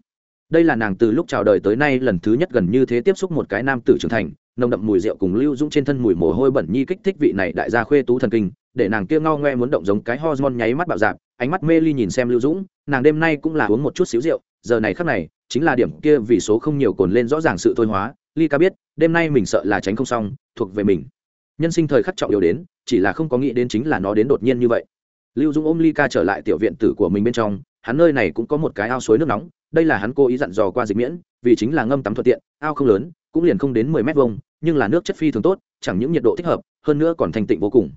Đây là nàng từ lúc chào đời tới nay lần thứ nhất gần như thế tiếp xúc một cái nam tử trưởng thành, nồng đậm mùi rượu cùng lưu dũng trên thân mùi mồ hôi bẩn nhi kích thích vị này đại gia khuê tú thần kinh, để nàng kia ngao ngoe muốn động giống cái hormone nháy mắt bạo dạp ánh mắt mê ly nhìn xem lưu dũng, nàng đêm nay cũng là uống một chút xíu rượu, giờ này khắc này chính là điểm kia vì số không nhiều cồn lên rõ ràng sự thôi hóa, ly ca biết, đêm nay mình sợ là tránh không xong, thuộc về mình. Nhân sinh thời khắc trọng yếu đến, chỉ là không có nghĩ đến chính là nó đến đột nhiên như vậy. Lưu dung ôm ly ca trở lại tiểu viện tử của mình bên trong, hắn nơi này cũng có một cái ao suối nước nóng, đây là hắn cố ý dặn dò qua dịch miễn, vì chính là ngâm tắm thuận tiện, ao không lớn, cũng liền không đến mười mét vuông, nhưng là nước chất phi thường tốt, chẳng những nhiệt độ thích hợp, hơn nữa còn thanh tịnh vô cùng.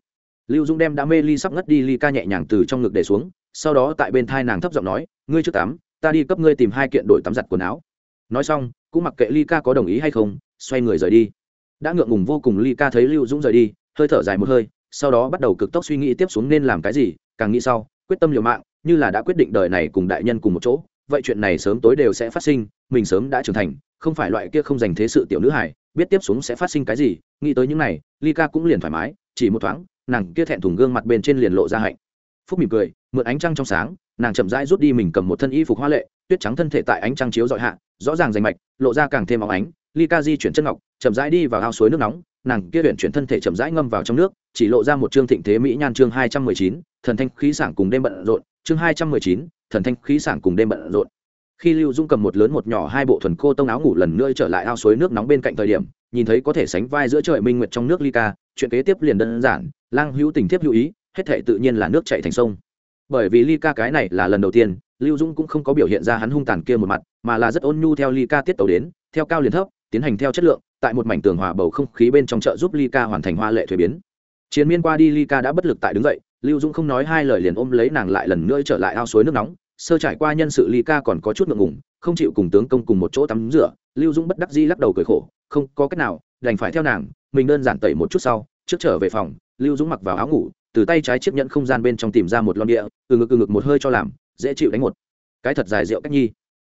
Lưu dung đem đã mê ly sắp ngất đi, ly ca nhẹ nhàng từ trong ngực để xuống, sau đó tại bên thai nàng thấp giọng nói, ngươi chưa tắm ta đi cấp ngươi tìm hai kiện đổi tắm giặt quần áo. Nói xong, cũng mặc kệ ly ca có đồng ý hay không, xoay người rời đi. Đã ngượng ngùng vô cùng, ly ca thấy lưu dũng rời đi, hơi thở dài một hơi, sau đó bắt đầu cực tốc suy nghĩ tiếp xuống nên làm cái gì, càng nghĩ sau, quyết tâm liều mạng, như là đã quyết định đời này cùng đại nhân cùng một chỗ, vậy chuyện này sớm tối đều sẽ phát sinh, mình sớm đã trưởng thành, không phải loại kia không dành thế sự tiểu nữ hải biết tiếp xuống sẽ phát sinh cái gì, nghĩ tới những này, ly ca cũng liền thoải mái, chỉ một thoáng, nàng kia thẹn thùng gương mặt bên trên liền lộ ra hạnh phúc mỉm cười, mượn ánh trăng trong sáng, nàng chậm rãi rút đi mình cầm một thân y phục hoa lệ, tuyết trắng thân thể tại ánh trăng chiếu dọi hạ, rõ ràng rành mạch, lộ ra càng thêm óng ánh, ly ca di chuyển chân ngọc, chậm rãi đi vào ao suối nước nóng, nàng kia huyện chuyển thân thể chậm rãi ngâm vào trong nước, chỉ lộ ra một chương thịnh thế mỹ nhan chương hai trăm mười chín, thần thanh khí sảng cùng đêm bận rộn, chương hai trăm mười chín, thần thanh khí sảng cùng đêm bận rộn. Khi lưu dung cầm một lớn một nhỏ hai bộ thuần cô tông áo ngủ lần nữa trở lại ao suối nước nóng bên cạnh thời điểm, nhìn thấy có thể sánh vai giữa trời minh nguyệt trong nước ly ca, chuyện kế tiếp liền đơn giản, lang hữu tình tiếp hữu ý hết thể tự nhiên là nước chảy thành sông. Bởi vì ly ca cái này là lần đầu tiên, lưu dung cũng không có biểu hiện ra hắn hung tàn kia một mặt, mà là rất ôn nhu theo ly ca tiết tấu đến, theo cao liền thấp, tiến hành theo chất lượng, tại một mảnh tường hòa bầu không khí bên trong chợ giúp ly ca hoàn thành hoa lệ thuế biến. Chiến miên qua đi ly ca đã bất lực tại đứng dậy, lưu dung không nói hai lời liền ôm lấy nàng lại lần nữa trở lại ao suối nước nóng, sơ trải qua nhân sự ly ca còn có chút ngượng ngùng, không chịu cùng tướng công cùng một chỗ tắm rửa, lưu dung bất đắc di lắc đầu cười khổ, không có cách nào, đành phải theo nàng, mình đơn giản tẩy một chút sau, trước trở về phòng, lưu dũng mặc vào áo ngủ từ tay trái chiếc nhẫn không gian bên trong tìm ra một lon địa, từ ngực từ ngực một hơi cho làm, dễ chịu đánh một. Cái thật dài rượu cách nhi.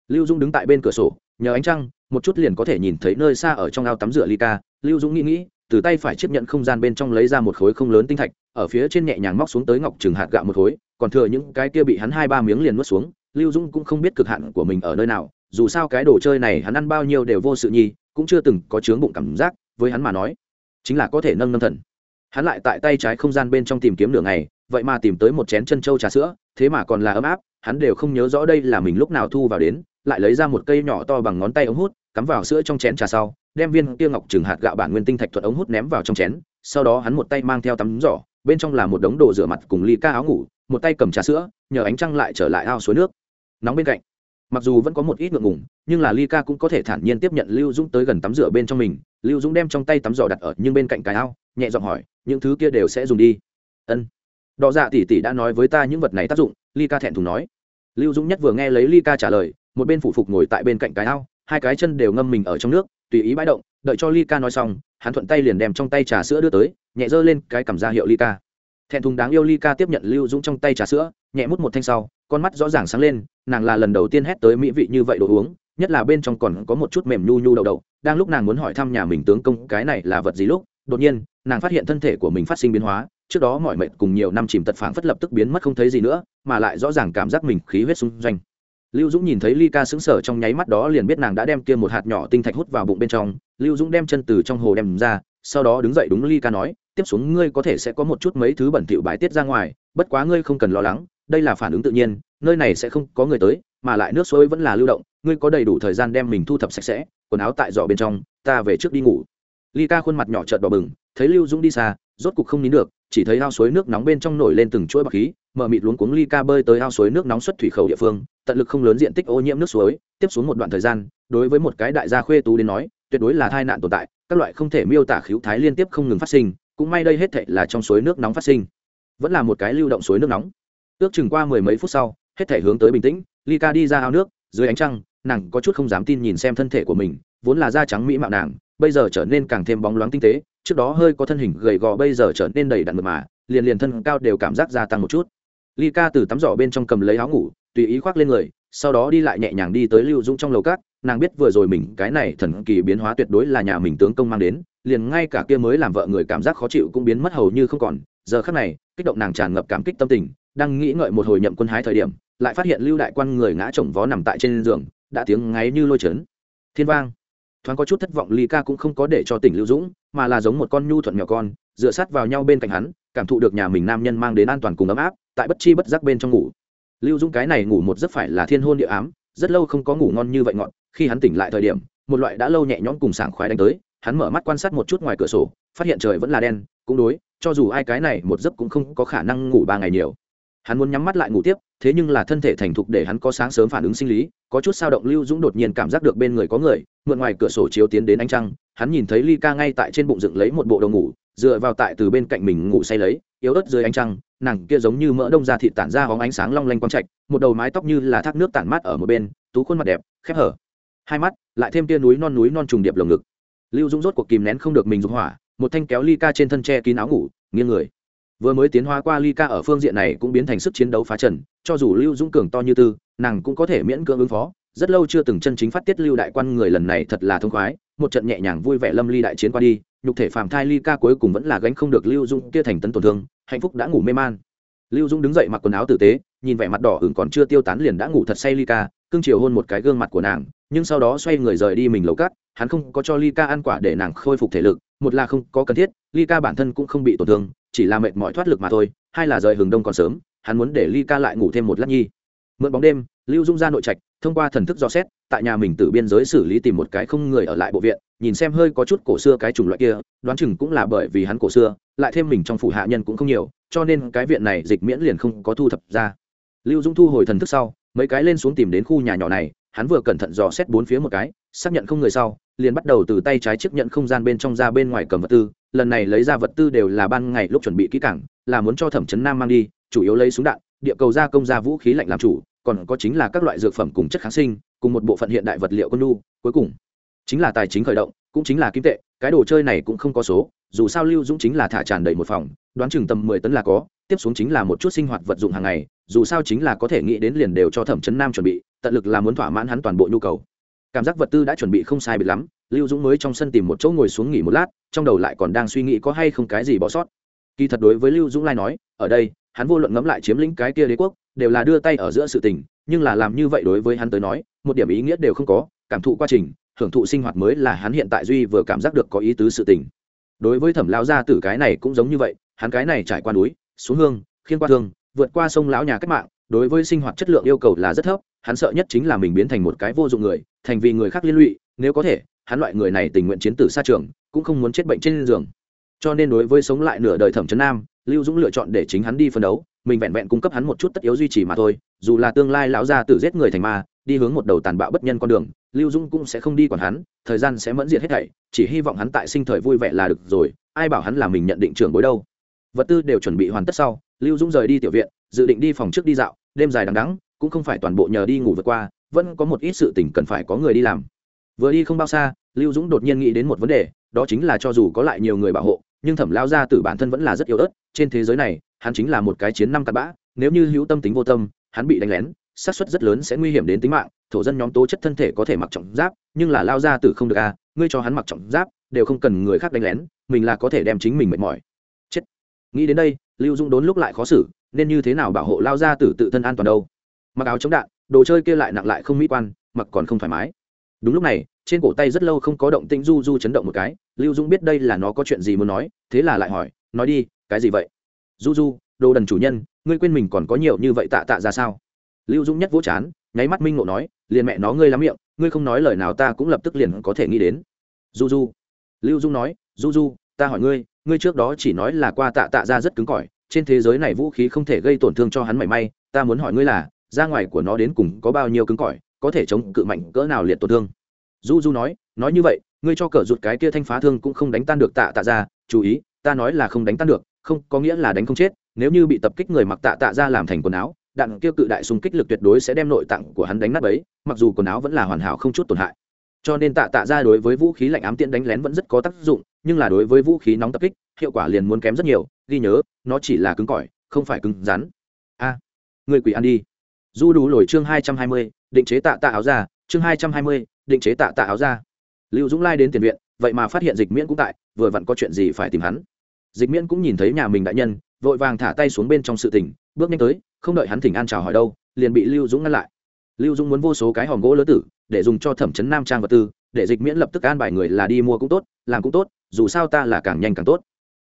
Lưu Dung đứng tại bên cửa sổ, nhờ ánh trăng, một chút liền có thể nhìn thấy nơi xa ở trong ao tắm rửa ly ca. Lưu dũng nghĩ nghĩ, từ tay phải chiếc nhẫn không gian bên trong lấy ra một khối không lớn tinh thạch, ở phía trên nhẹ nhàng móc xuống tới ngọc trừng hạt gạo một khối, còn thừa những cái kia bị hắn hai ba miếng liền nuốt xuống. Lưu dũng cũng không biết cực hạn của mình ở nơi nào, dù sao cái đồ chơi này hắn ăn bao nhiêu đều vô sự nhi, cũng chưa từng có chướng bụng cảm giác, với hắn mà nói, chính là có thể nâng nâng thần hắn lại tại tay trái không gian bên trong tìm kiếm nửa ngày, vậy mà tìm tới một chén chân trâu trà sữa, thế mà còn là ấm áp, hắn đều không nhớ rõ đây là mình lúc nào thu vào đến, lại lấy ra một cây nhỏ to bằng ngón tay ống hút, cắm vào sữa trong chén trà sau, đem viên kia ngọc trừng hạt gạo bản nguyên tinh thạch thuật ống hút ném vào trong chén, sau đó hắn một tay mang theo tắm giỏ, bên trong là một đống đồ rửa mặt cùng ly ca áo ngủ, một tay cầm trà sữa, nhờ ánh trăng lại trở lại ao suối nước. Nóng bên cạnh, mặc dù vẫn có một ít ngượng ngùng, nhưng là ly ca cũng có thể thản nhiên tiếp nhận lưu dũng tới gần tắm rửa bên trong mình, lưu dũng đem trong tay tắm giỏ đặt ở nhưng bên cạnh cái ao nhẹ giọng hỏi, những thứ kia đều sẽ dùng đi. Ân. Đọ dạ tỷ tỷ đã nói với ta những vật này tác dụng, ly ca thẹn thùng nói. Lưu dũng nhất vừa nghe lấy ly ca trả lời, một bên phụ phục ngồi tại bên cạnh cái ao, hai cái chân đều ngâm mình ở trong nước, tùy ý bãi động, đợi cho ly ca nói xong, hắn thuận tay liền đem trong tay trà sữa đưa tới, nhẹ dơ lên cái cảm ra hiệu ly ca. Thẹn thùng đáng yêu ly ca tiếp nhận lưu dũng trong tay trà sữa, nhẹ mút một thanh sau, con mắt rõ ràng sáng lên, nàng là lần đầu tiên hét tới mỹ vị như vậy đồ uống, nhất là bên trong còn có một chút mềm nhu nhu đầu đầu đang lúc nàng muốn hỏi thăm nhà mình tướng công cái này là vật gì lúc đột nhiên, nàng phát hiện thân thể của mình phát sinh biến hóa, trước đó mọi mệt cùng nhiều năm chìm tật phảng phất lập tức biến mất không thấy gì nữa, mà lại rõ ràng cảm giác mình khí huyết xung doanh lưu dũng nhìn thấy ly ca xứng sở trong nháy mắt đó liền biết nàng đã đem kia một hạt nhỏ tinh thạch hút vào bụng bên trong. Lưu dũng đem chân từ trong hồ đem ra, sau đó đứng dậy đúng ly ca nói, tiếp xuống ngươi có thể sẽ có một chút mấy thứ bẩn thỉu bài tiết ra ngoài, bất quá ngươi không cần lo lắng, đây là phản ứng tự nhiên, nơi này sẽ không có người tới, mà lại nước suối vẫn là lưu động, ngươi có đầy đủ thời gian đem mình thu thập sạch sẽ, quần áo tại giỏ bên trong, ta về trước đi ngủ ly ca khuôn mặt nhỏ trợt đỏ bừng, thấy lưu dũng đi xa, rốt cục không nín được, chỉ thấy ao suối nước nóng bên trong nổi lên từng chuỗi bọc khí, mở mịt luống cuống ly ca bơi tới ao suối nước nóng xuất thủy khẩu địa phương, tận lực không lớn diện tích ô nhiễm nước suối, tiếp xuống một đoạn thời gian, đối với một cái đại gia khuê tú đến nói, tuyệt đối là tai nạn tồn tại, các loại không thể miêu tả khiếu thái liên tiếp không ngừng phát sinh, cũng may đây hết thệ là trong suối nước nóng phát sinh. Vẫn là một cái lưu động suối nước nóng. Ước chừng qua mười mấy phút sau, hết thể hướng tới bình tĩnh, ly ca đi ra ao nước, dưới ánh trăng, nàng có chút không dám tin nhìn xem thân thể của mình, vốn là da trắng mỹ mạo nàng bây giờ trở nên càng thêm bóng loáng tinh tế, trước đó hơi có thân hình gầy gò bây giờ trở nên đầy đặn mượt mà, liền liền thân cao đều cảm giác gia tăng một chút. Ly ca từ tắm giỏ bên trong cầm lấy áo ngủ, tùy ý khoác lên người, sau đó đi lại nhẹ nhàng đi tới lưu dũng trong lầu cát, nàng biết vừa rồi mình, cái này thần kỳ biến hóa tuyệt đối là nhà mình tướng công mang đến, liền ngay cả kia mới làm vợ người cảm giác khó chịu cũng biến mất hầu như không còn. Giờ khắc này, kích động nàng tràn ngập cảm kích tâm tình, đang nghĩ ngợi một hồi nhậm quân hái thời điểm, lại phát hiện lưu đại quan người ngã chồng vó nằm tại trên giường, đã tiếng ngáy như lôi chấn. Thiên vang thoáng có chút thất vọng ly ca cũng không có để cho tỉnh lưu dũng, mà là giống một con nhu thuận nhỏ con, dựa sát vào nhau bên cạnh hắn, cảm thụ được nhà mình nam nhân mang đến an toàn cùng ấm áp, tại bất chi bất giác bên trong ngủ. Lưu dũng cái này ngủ một giấc phải là thiên hôn địa ám, rất lâu không có ngủ ngon như vậy ngọn khi hắn tỉnh lại thời điểm, một loại đã lâu nhẹ nhõm cùng sảng khoái đánh tới, hắn mở mắt quan sát một chút ngoài cửa sổ, phát hiện trời vẫn là đen, cũng đối, cho dù ai cái này một giấc cũng không có khả năng ngủ ba ngày nhiều. Hắn muốn nhắm mắt lại ngủ tiếp thế nhưng là thân thể thành thục để hắn có sáng sớm phản ứng sinh lý, có chút sao động lưu dũng đột nhiên cảm giác được bên người có người, mượn ngoài cửa sổ chiếu tiến đến ánh trăng, hắn nhìn thấy ly ca ngay tại trên bụng dựng lấy một bộ đầu ngủ, dựa vào tại từ bên cạnh mình ngủ say lấy, yếu ớt dưới ánh trăng, nàng kia giống như mỡ đông da thịt tản ra hóng ánh sáng long lanh quang trạch, một đầu mái tóc như là thác nước tản mát ở một bên, tú khuôn mặt đẹp, khép hở. Hai mắt, lại thêm tia núi non núi non trùng điệp lồng ngực. Lưu dũng rốt cuộc kìm nén không được mình dục hỏa, một thanh kéo ly ca trên thân tre kín áo ngủ, nghiêng người vừa mới tiến hóa qua ly ca ở phương diện này cũng biến thành sức chiến đấu phá trần, cho dù lưu dũng cường to như tư, nàng cũng có thể miễn cưỡng ứng phó. Rất lâu chưa từng chân chính phát tiết lưu đại quan người lần này thật là thông khoái, một trận nhẹ nhàng vui vẻ lâm ly đại chiến qua đi, nhục thể phàm thai ly ca cuối cùng vẫn là gánh không được lưu dung kia thành tấn tổn thương, hạnh phúc đã ngủ mê man. Lưu dung đứng dậy mặc quần áo tử tế, nhìn vẻ mặt đỏ ửng còn chưa tiêu tán liền đã ngủ thật say ly ca cưng chiều hôn một cái gương mặt của nàng, nhưng sau đó xoay người rời đi mình lầu cắt hắn không có cho ly ca ăn quả để nàng khôi phục thể lực, một là không có cần thiết ly ca bản thân cũng không bị tổn thương chỉ là mệt mỏi thoát lực mà thôi hay là rời hừng đông còn sớm, hắn muốn để ly ca lại ngủ thêm một lát nhi. Mượn bóng đêm, lưu dung ra nội trạch, thông qua thần thức dò xét, tại nhà mình từ biên giới xử lý tìm một cái không người ở lại bộ viện, nhìn xem hơi có chút cổ xưa cái chủng loại kia, đoán chừng cũng là bởi vì hắn cổ xưa, lại thêm mình trong phủ hạ nhân cũng không nhiều, cho nên cái viện này dịch miễn liền không có thu thập ra. Lưu dung thu hồi thần thức sau, mấy cái lên xuống tìm đến khu nhà nhỏ này, hắn vừa cẩn thận dò xét bốn phía một cái xác nhận không người sau, liền bắt đầu từ tay trái chiếc nhận không gian bên trong ra bên ngoài cầm vật tư. Lần này lấy ra vật tư đều là ban ngày lúc chuẩn bị kỹ cảng là muốn cho thẩm chấn nam mang đi, chủ yếu lấy súng đạn, địa cầu gia công ra vũ khí lạnh làm chủ, còn có chính là các loại dược phẩm cùng chất kháng sinh, cùng một bộ phận hiện đại vật liệu quân nu cuối cùng, chính là tài chính khởi động, cũng chính là kim tệ, cái đồ chơi này cũng không có số, dù sao lưu dũng chính là thả tràn đầy một phòng, đoán chừng tầm mười tấn là có, tiếp xuống chính là một chút sinh hoạt vật dụng hàng ngày, dù sao chính là có thể nghĩ đến liền đều cho thẩm chấn nam chuẩn bị, tận lực là muốn thỏa mãn hắn toàn bộ nhu cầu cảm giác vật tư đã chuẩn bị không sai biệt lắm, lưu dũng mới trong sân tìm một chỗ ngồi xuống nghỉ một lát, trong đầu lại còn đang suy nghĩ có hay không cái gì bỏ sót. Kỳ thật đối với lưu dũng lai nói, ở đây, hắn vô luận ngẫm lại chiếm lĩnh cái kia đế quốc, đều là đưa tay ở giữa sự tình, nhưng là làm như vậy đối với hắn tới nói, một điểm ý nghĩa đều không có, cảm thụ quá trình, hưởng thụ sinh hoạt mới là hắn hiện tại duy vừa cảm giác được có ý tứ sự tình. Đối với thẩm lão gia tử cái này cũng giống như vậy, hắn cái này trải qua núi, xuống hương khiên qua thương, vượt qua sông lão nhà cách mạng, đối với sinh hoạt chất lượng yêu cầu là rất thấp hắn sợ nhất chính là mình biến thành một cái vô dụng người, thành vì người khác liên lụy, nếu có thể, hắn loại người này tình nguyện chiến tử xa trường, cũng không muốn chết bệnh trên giường. Cho nên đối với sống lại nửa đời thẩm trấn nam, lưu dũng lựa chọn để chính hắn đi phân đấu, mình vẹn vẹn cung cấp hắn một chút tất yếu duy trì mà thôi, dù là tương lai lão gia tự giết người thành ma, đi hướng một đầu tàn bạo bất nhân con đường, lưu dũng cũng sẽ không đi còn hắn, thời gian sẽ mẫn diệt hết thảy, chỉ hy vọng hắn tại sinh thời vui vẻ là được rồi, ai bảo hắn là mình nhận định trưởng bối đâu. Vật tư đều chuẩn bị hoàn tất sau, lưu dũng rời đi tiểu viện, dự định đi phòng trước đi dạo, đêm dài đằng đắng cũng không phải toàn bộ nhờ đi ngủ vượt qua, vẫn có một ít sự tình cần phải có người đi làm. Vừa đi không bao xa, lưu dũng đột nhiên nghĩ đến một vấn đề, đó chính là cho dù có lại nhiều người bảo hộ, nhưng thẩm lao gia tử bản thân vẫn là rất yếu ớt, trên thế giới này, hắn chính là một cái chiến năm cặn bã, nếu như hữu tâm tính vô tâm, hắn bị đánh lén, xác suất rất lớn sẽ nguy hiểm đến tính mạng, thổ dân nhóm tố chất thân thể có thể mặc trọng giáp, nhưng là lao gia tử không được à ngươi cho hắn mặc trọng giáp, đều không cần người khác đánh lén, mình là có thể đem chính mình mệt mỏi. Chết. Nghĩ đến đây, lưu dung đốn lúc lại khó xử, nên như thế nào bảo hộ lao gia tử tự thân an toàn đâu? Mặc áo chống đạn, đồ chơi kia lại nặng lại không mỹ quan, mặc còn không thoải mái. Đúng lúc này, trên cổ tay rất lâu không có động tĩnh du du chấn động một cái, lưu dung biết đây là nó có chuyện gì muốn nói, thế là lại hỏi, nói đi, cái gì vậy? Du du, đồ đần chủ nhân, ngươi quên mình còn có nhiều như vậy tạ tạ ra sao? Lưu dung nhất vỗ chán, nháy mắt minh ngộ nói, liền mẹ nó ngươi lắm miệng, ngươi không nói lời nào ta cũng lập tức liền có thể nghĩ đến. Du du. Lưu dung nói, du du, ta hỏi ngươi ngươi trước đó chỉ nói là qua tạ tạ ra rất cứng cỏi, trên thế giới này vũ khí không thể gây tổn thương cho hắn mảy may, ta muốn hỏi ngươi là ra ngoài của nó đến cùng có bao nhiêu cứng cỏi, có thể chống cự mạnh cỡ nào liệt tổn thương. Du du nói nói như vậy, ngươi cho cờ rụt cái kia thanh phá thương cũng không đánh tan được tạ tạ ra, chú ý, ta nói là không đánh tan được, không, có nghĩa là đánh không chết, nếu như bị tập kích người mặc tạ tạ ra làm thành quần áo, đạn kia cự đại xung kích lực tuyệt đối sẽ đem nội tạng của hắn đánh nát ấy mặc dù quần áo vẫn là hoàn hảo không chút tổn hại. Cho nên tạ tạ ra đối với vũ khí lạnh ám tiện đánh lén vẫn rất có tác dụng, nhưng là đối với vũ khí nóng tập kích, hiệu quả liền muốn kém rất nhiều, ghi nhớ, nó chỉ là cứng cỏi, không phải cứng rắn. A, người quỷ ăn đi du đủ lồi chương hai trăm hai mươi, định chế tạ tạ áo ra chương hai trăm hai mươi, định chế tạ tạ áo ra lưu dũng lai đến tiền viện, vậy mà phát hiện dịch miễn cũng tại, vừa vặn có chuyện gì phải tìm hắn. Dịch miễn cũng nhìn thấy nhà mình đại nhân, vội vàng thả tay xuống bên trong sự tình, bước nhanh tới, không đợi hắn thỉnh an chào hỏi đâu, liền bị lưu dũng ngăn lại. Lưu dũng muốn vô số cái hòm gỗ lớn tử, để dùng cho thẩm chấn nam trang vật tư, để dịch miễn lập tức an bài người là đi mua cũng tốt, làm cũng tốt, dù sao ta là càng nhanh càng tốt.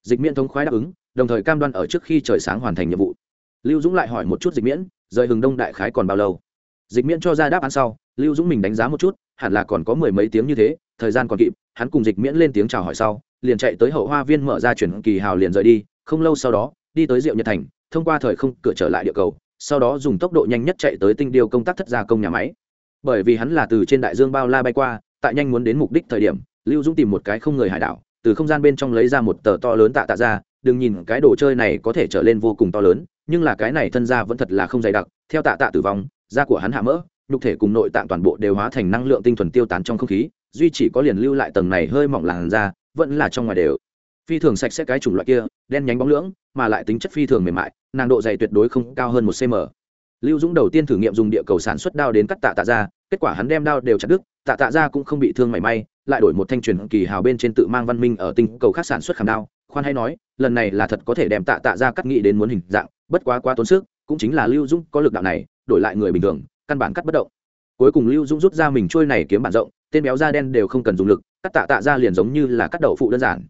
Dịch miễn thống khoái đáp ứng, đồng thời cam đoan ở trước khi trời sáng hoàn thành nhiệm vụ. Lưu dũng lại hỏi một chút dịch miễn rời hừng đông đại khái còn bao lâu? Dịch miễn cho ra đáp án sau, lưu dũng mình đánh giá một chút, hẳn là còn có mười mấy tiếng như thế, thời gian còn kịp, hắn cùng dịch miễn lên tiếng chào hỏi sau, liền chạy tới hậu hoa viên mở ra chuyển kỳ hào liền rời đi, không lâu sau đó, đi tới rượu nhật thành, thông qua thời không cửa trở lại địa cầu, sau đó dùng tốc độ nhanh nhất chạy tới tinh điều công tác thất gia công nhà máy. Bởi vì hắn là từ trên đại dương bao la bay qua, tại nhanh muốn đến mục đích thời điểm, lưu dũng tìm một cái không người hải đảo, từ không gian bên trong lấy ra một tờ to lớn tạ tạ ra đừng nhìn cái đồ chơi này có thể trở lên vô cùng to lớn, nhưng là cái này thân ra vẫn thật là không dày đặc, theo tạ tạ tử vong, da của hắn hạ mỡ, nhục thể cùng nội tạng toàn bộ đều hóa thành năng lượng tinh thuần tiêu tán trong không khí, duy chỉ có liền lưu lại tầng này hơi mỏng làn da, vẫn là trong ngoài đều. Phi thường sạch sẽ cái chủng loại kia, đen nhánh bóng lưỡng, mà lại tính chất phi thường mềm mại, nàng độ dày tuyệt đối không cao hơn một cm lưu dũng đầu tiên thử nghiệm dùng địa cầu sản xuất đao đến cắt tạ tạ ra, kết quả hắn đem đao đều chặt đứt tạ tạ ra cũng không bị thương mảy may, lại đổi một thanh truyền kỳ hào bên trên tự mang văn minh ở tinh cầu khác sản xuất khảm đao. Khoan hay nói, lần này là thật có thể đem tạ tạ ra cắt nghị đến muốn hình dạng, bất quá quá tốn sức, cũng chính là lưu dũng có lực đạo này, đổi lại người bình thường, căn bản cắt bất động. Cuối cùng lưu dũng rút ra mình trôi này kiếm bản rộng, tên béo da đen đều không cần dùng lực, cắt tạ tạ ra liền giống như là cắt đậu phụ đơn giản.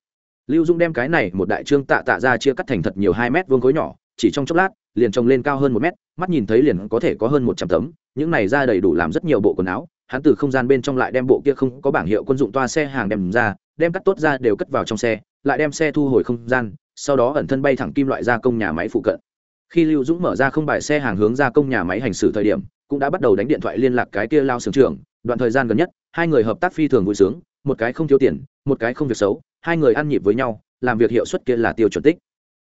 Lưu dũng đem cái này một đại trương tạ tạ ra chia cắt thành thật nhiều hai mét vuông khối nhỏ, chỉ trong chốc lát, liền trồng lên cao hơn một mét, mắt nhìn thấy liền có thể có hơn một trăm tấm, những này ra đầy đủ làm rất nhiều bộ quần áo hắn từ không gian bên trong lại đem bộ kia không có bảng hiệu quân dụng toa xe hàng đem ra, đem cắt tốt ra đều cất vào trong xe, lại đem xe thu hồi không gian, sau đó ẩn thân bay thẳng kim loại gia công nhà máy phụ cận. Khi lưu dũng mở ra không bài xe hàng hướng gia công nhà máy hành xử thời điểm, cũng đã bắt đầu đánh điện thoại liên lạc cái kia lao sưởng trưởng, đoạn thời gian gần nhất, hai người hợp tác phi thường vui sướng, một cái không thiếu tiền, một cái không việc xấu, hai người ăn nhịp với nhau, làm việc hiệu suất kia là tiêu chuẩn tích.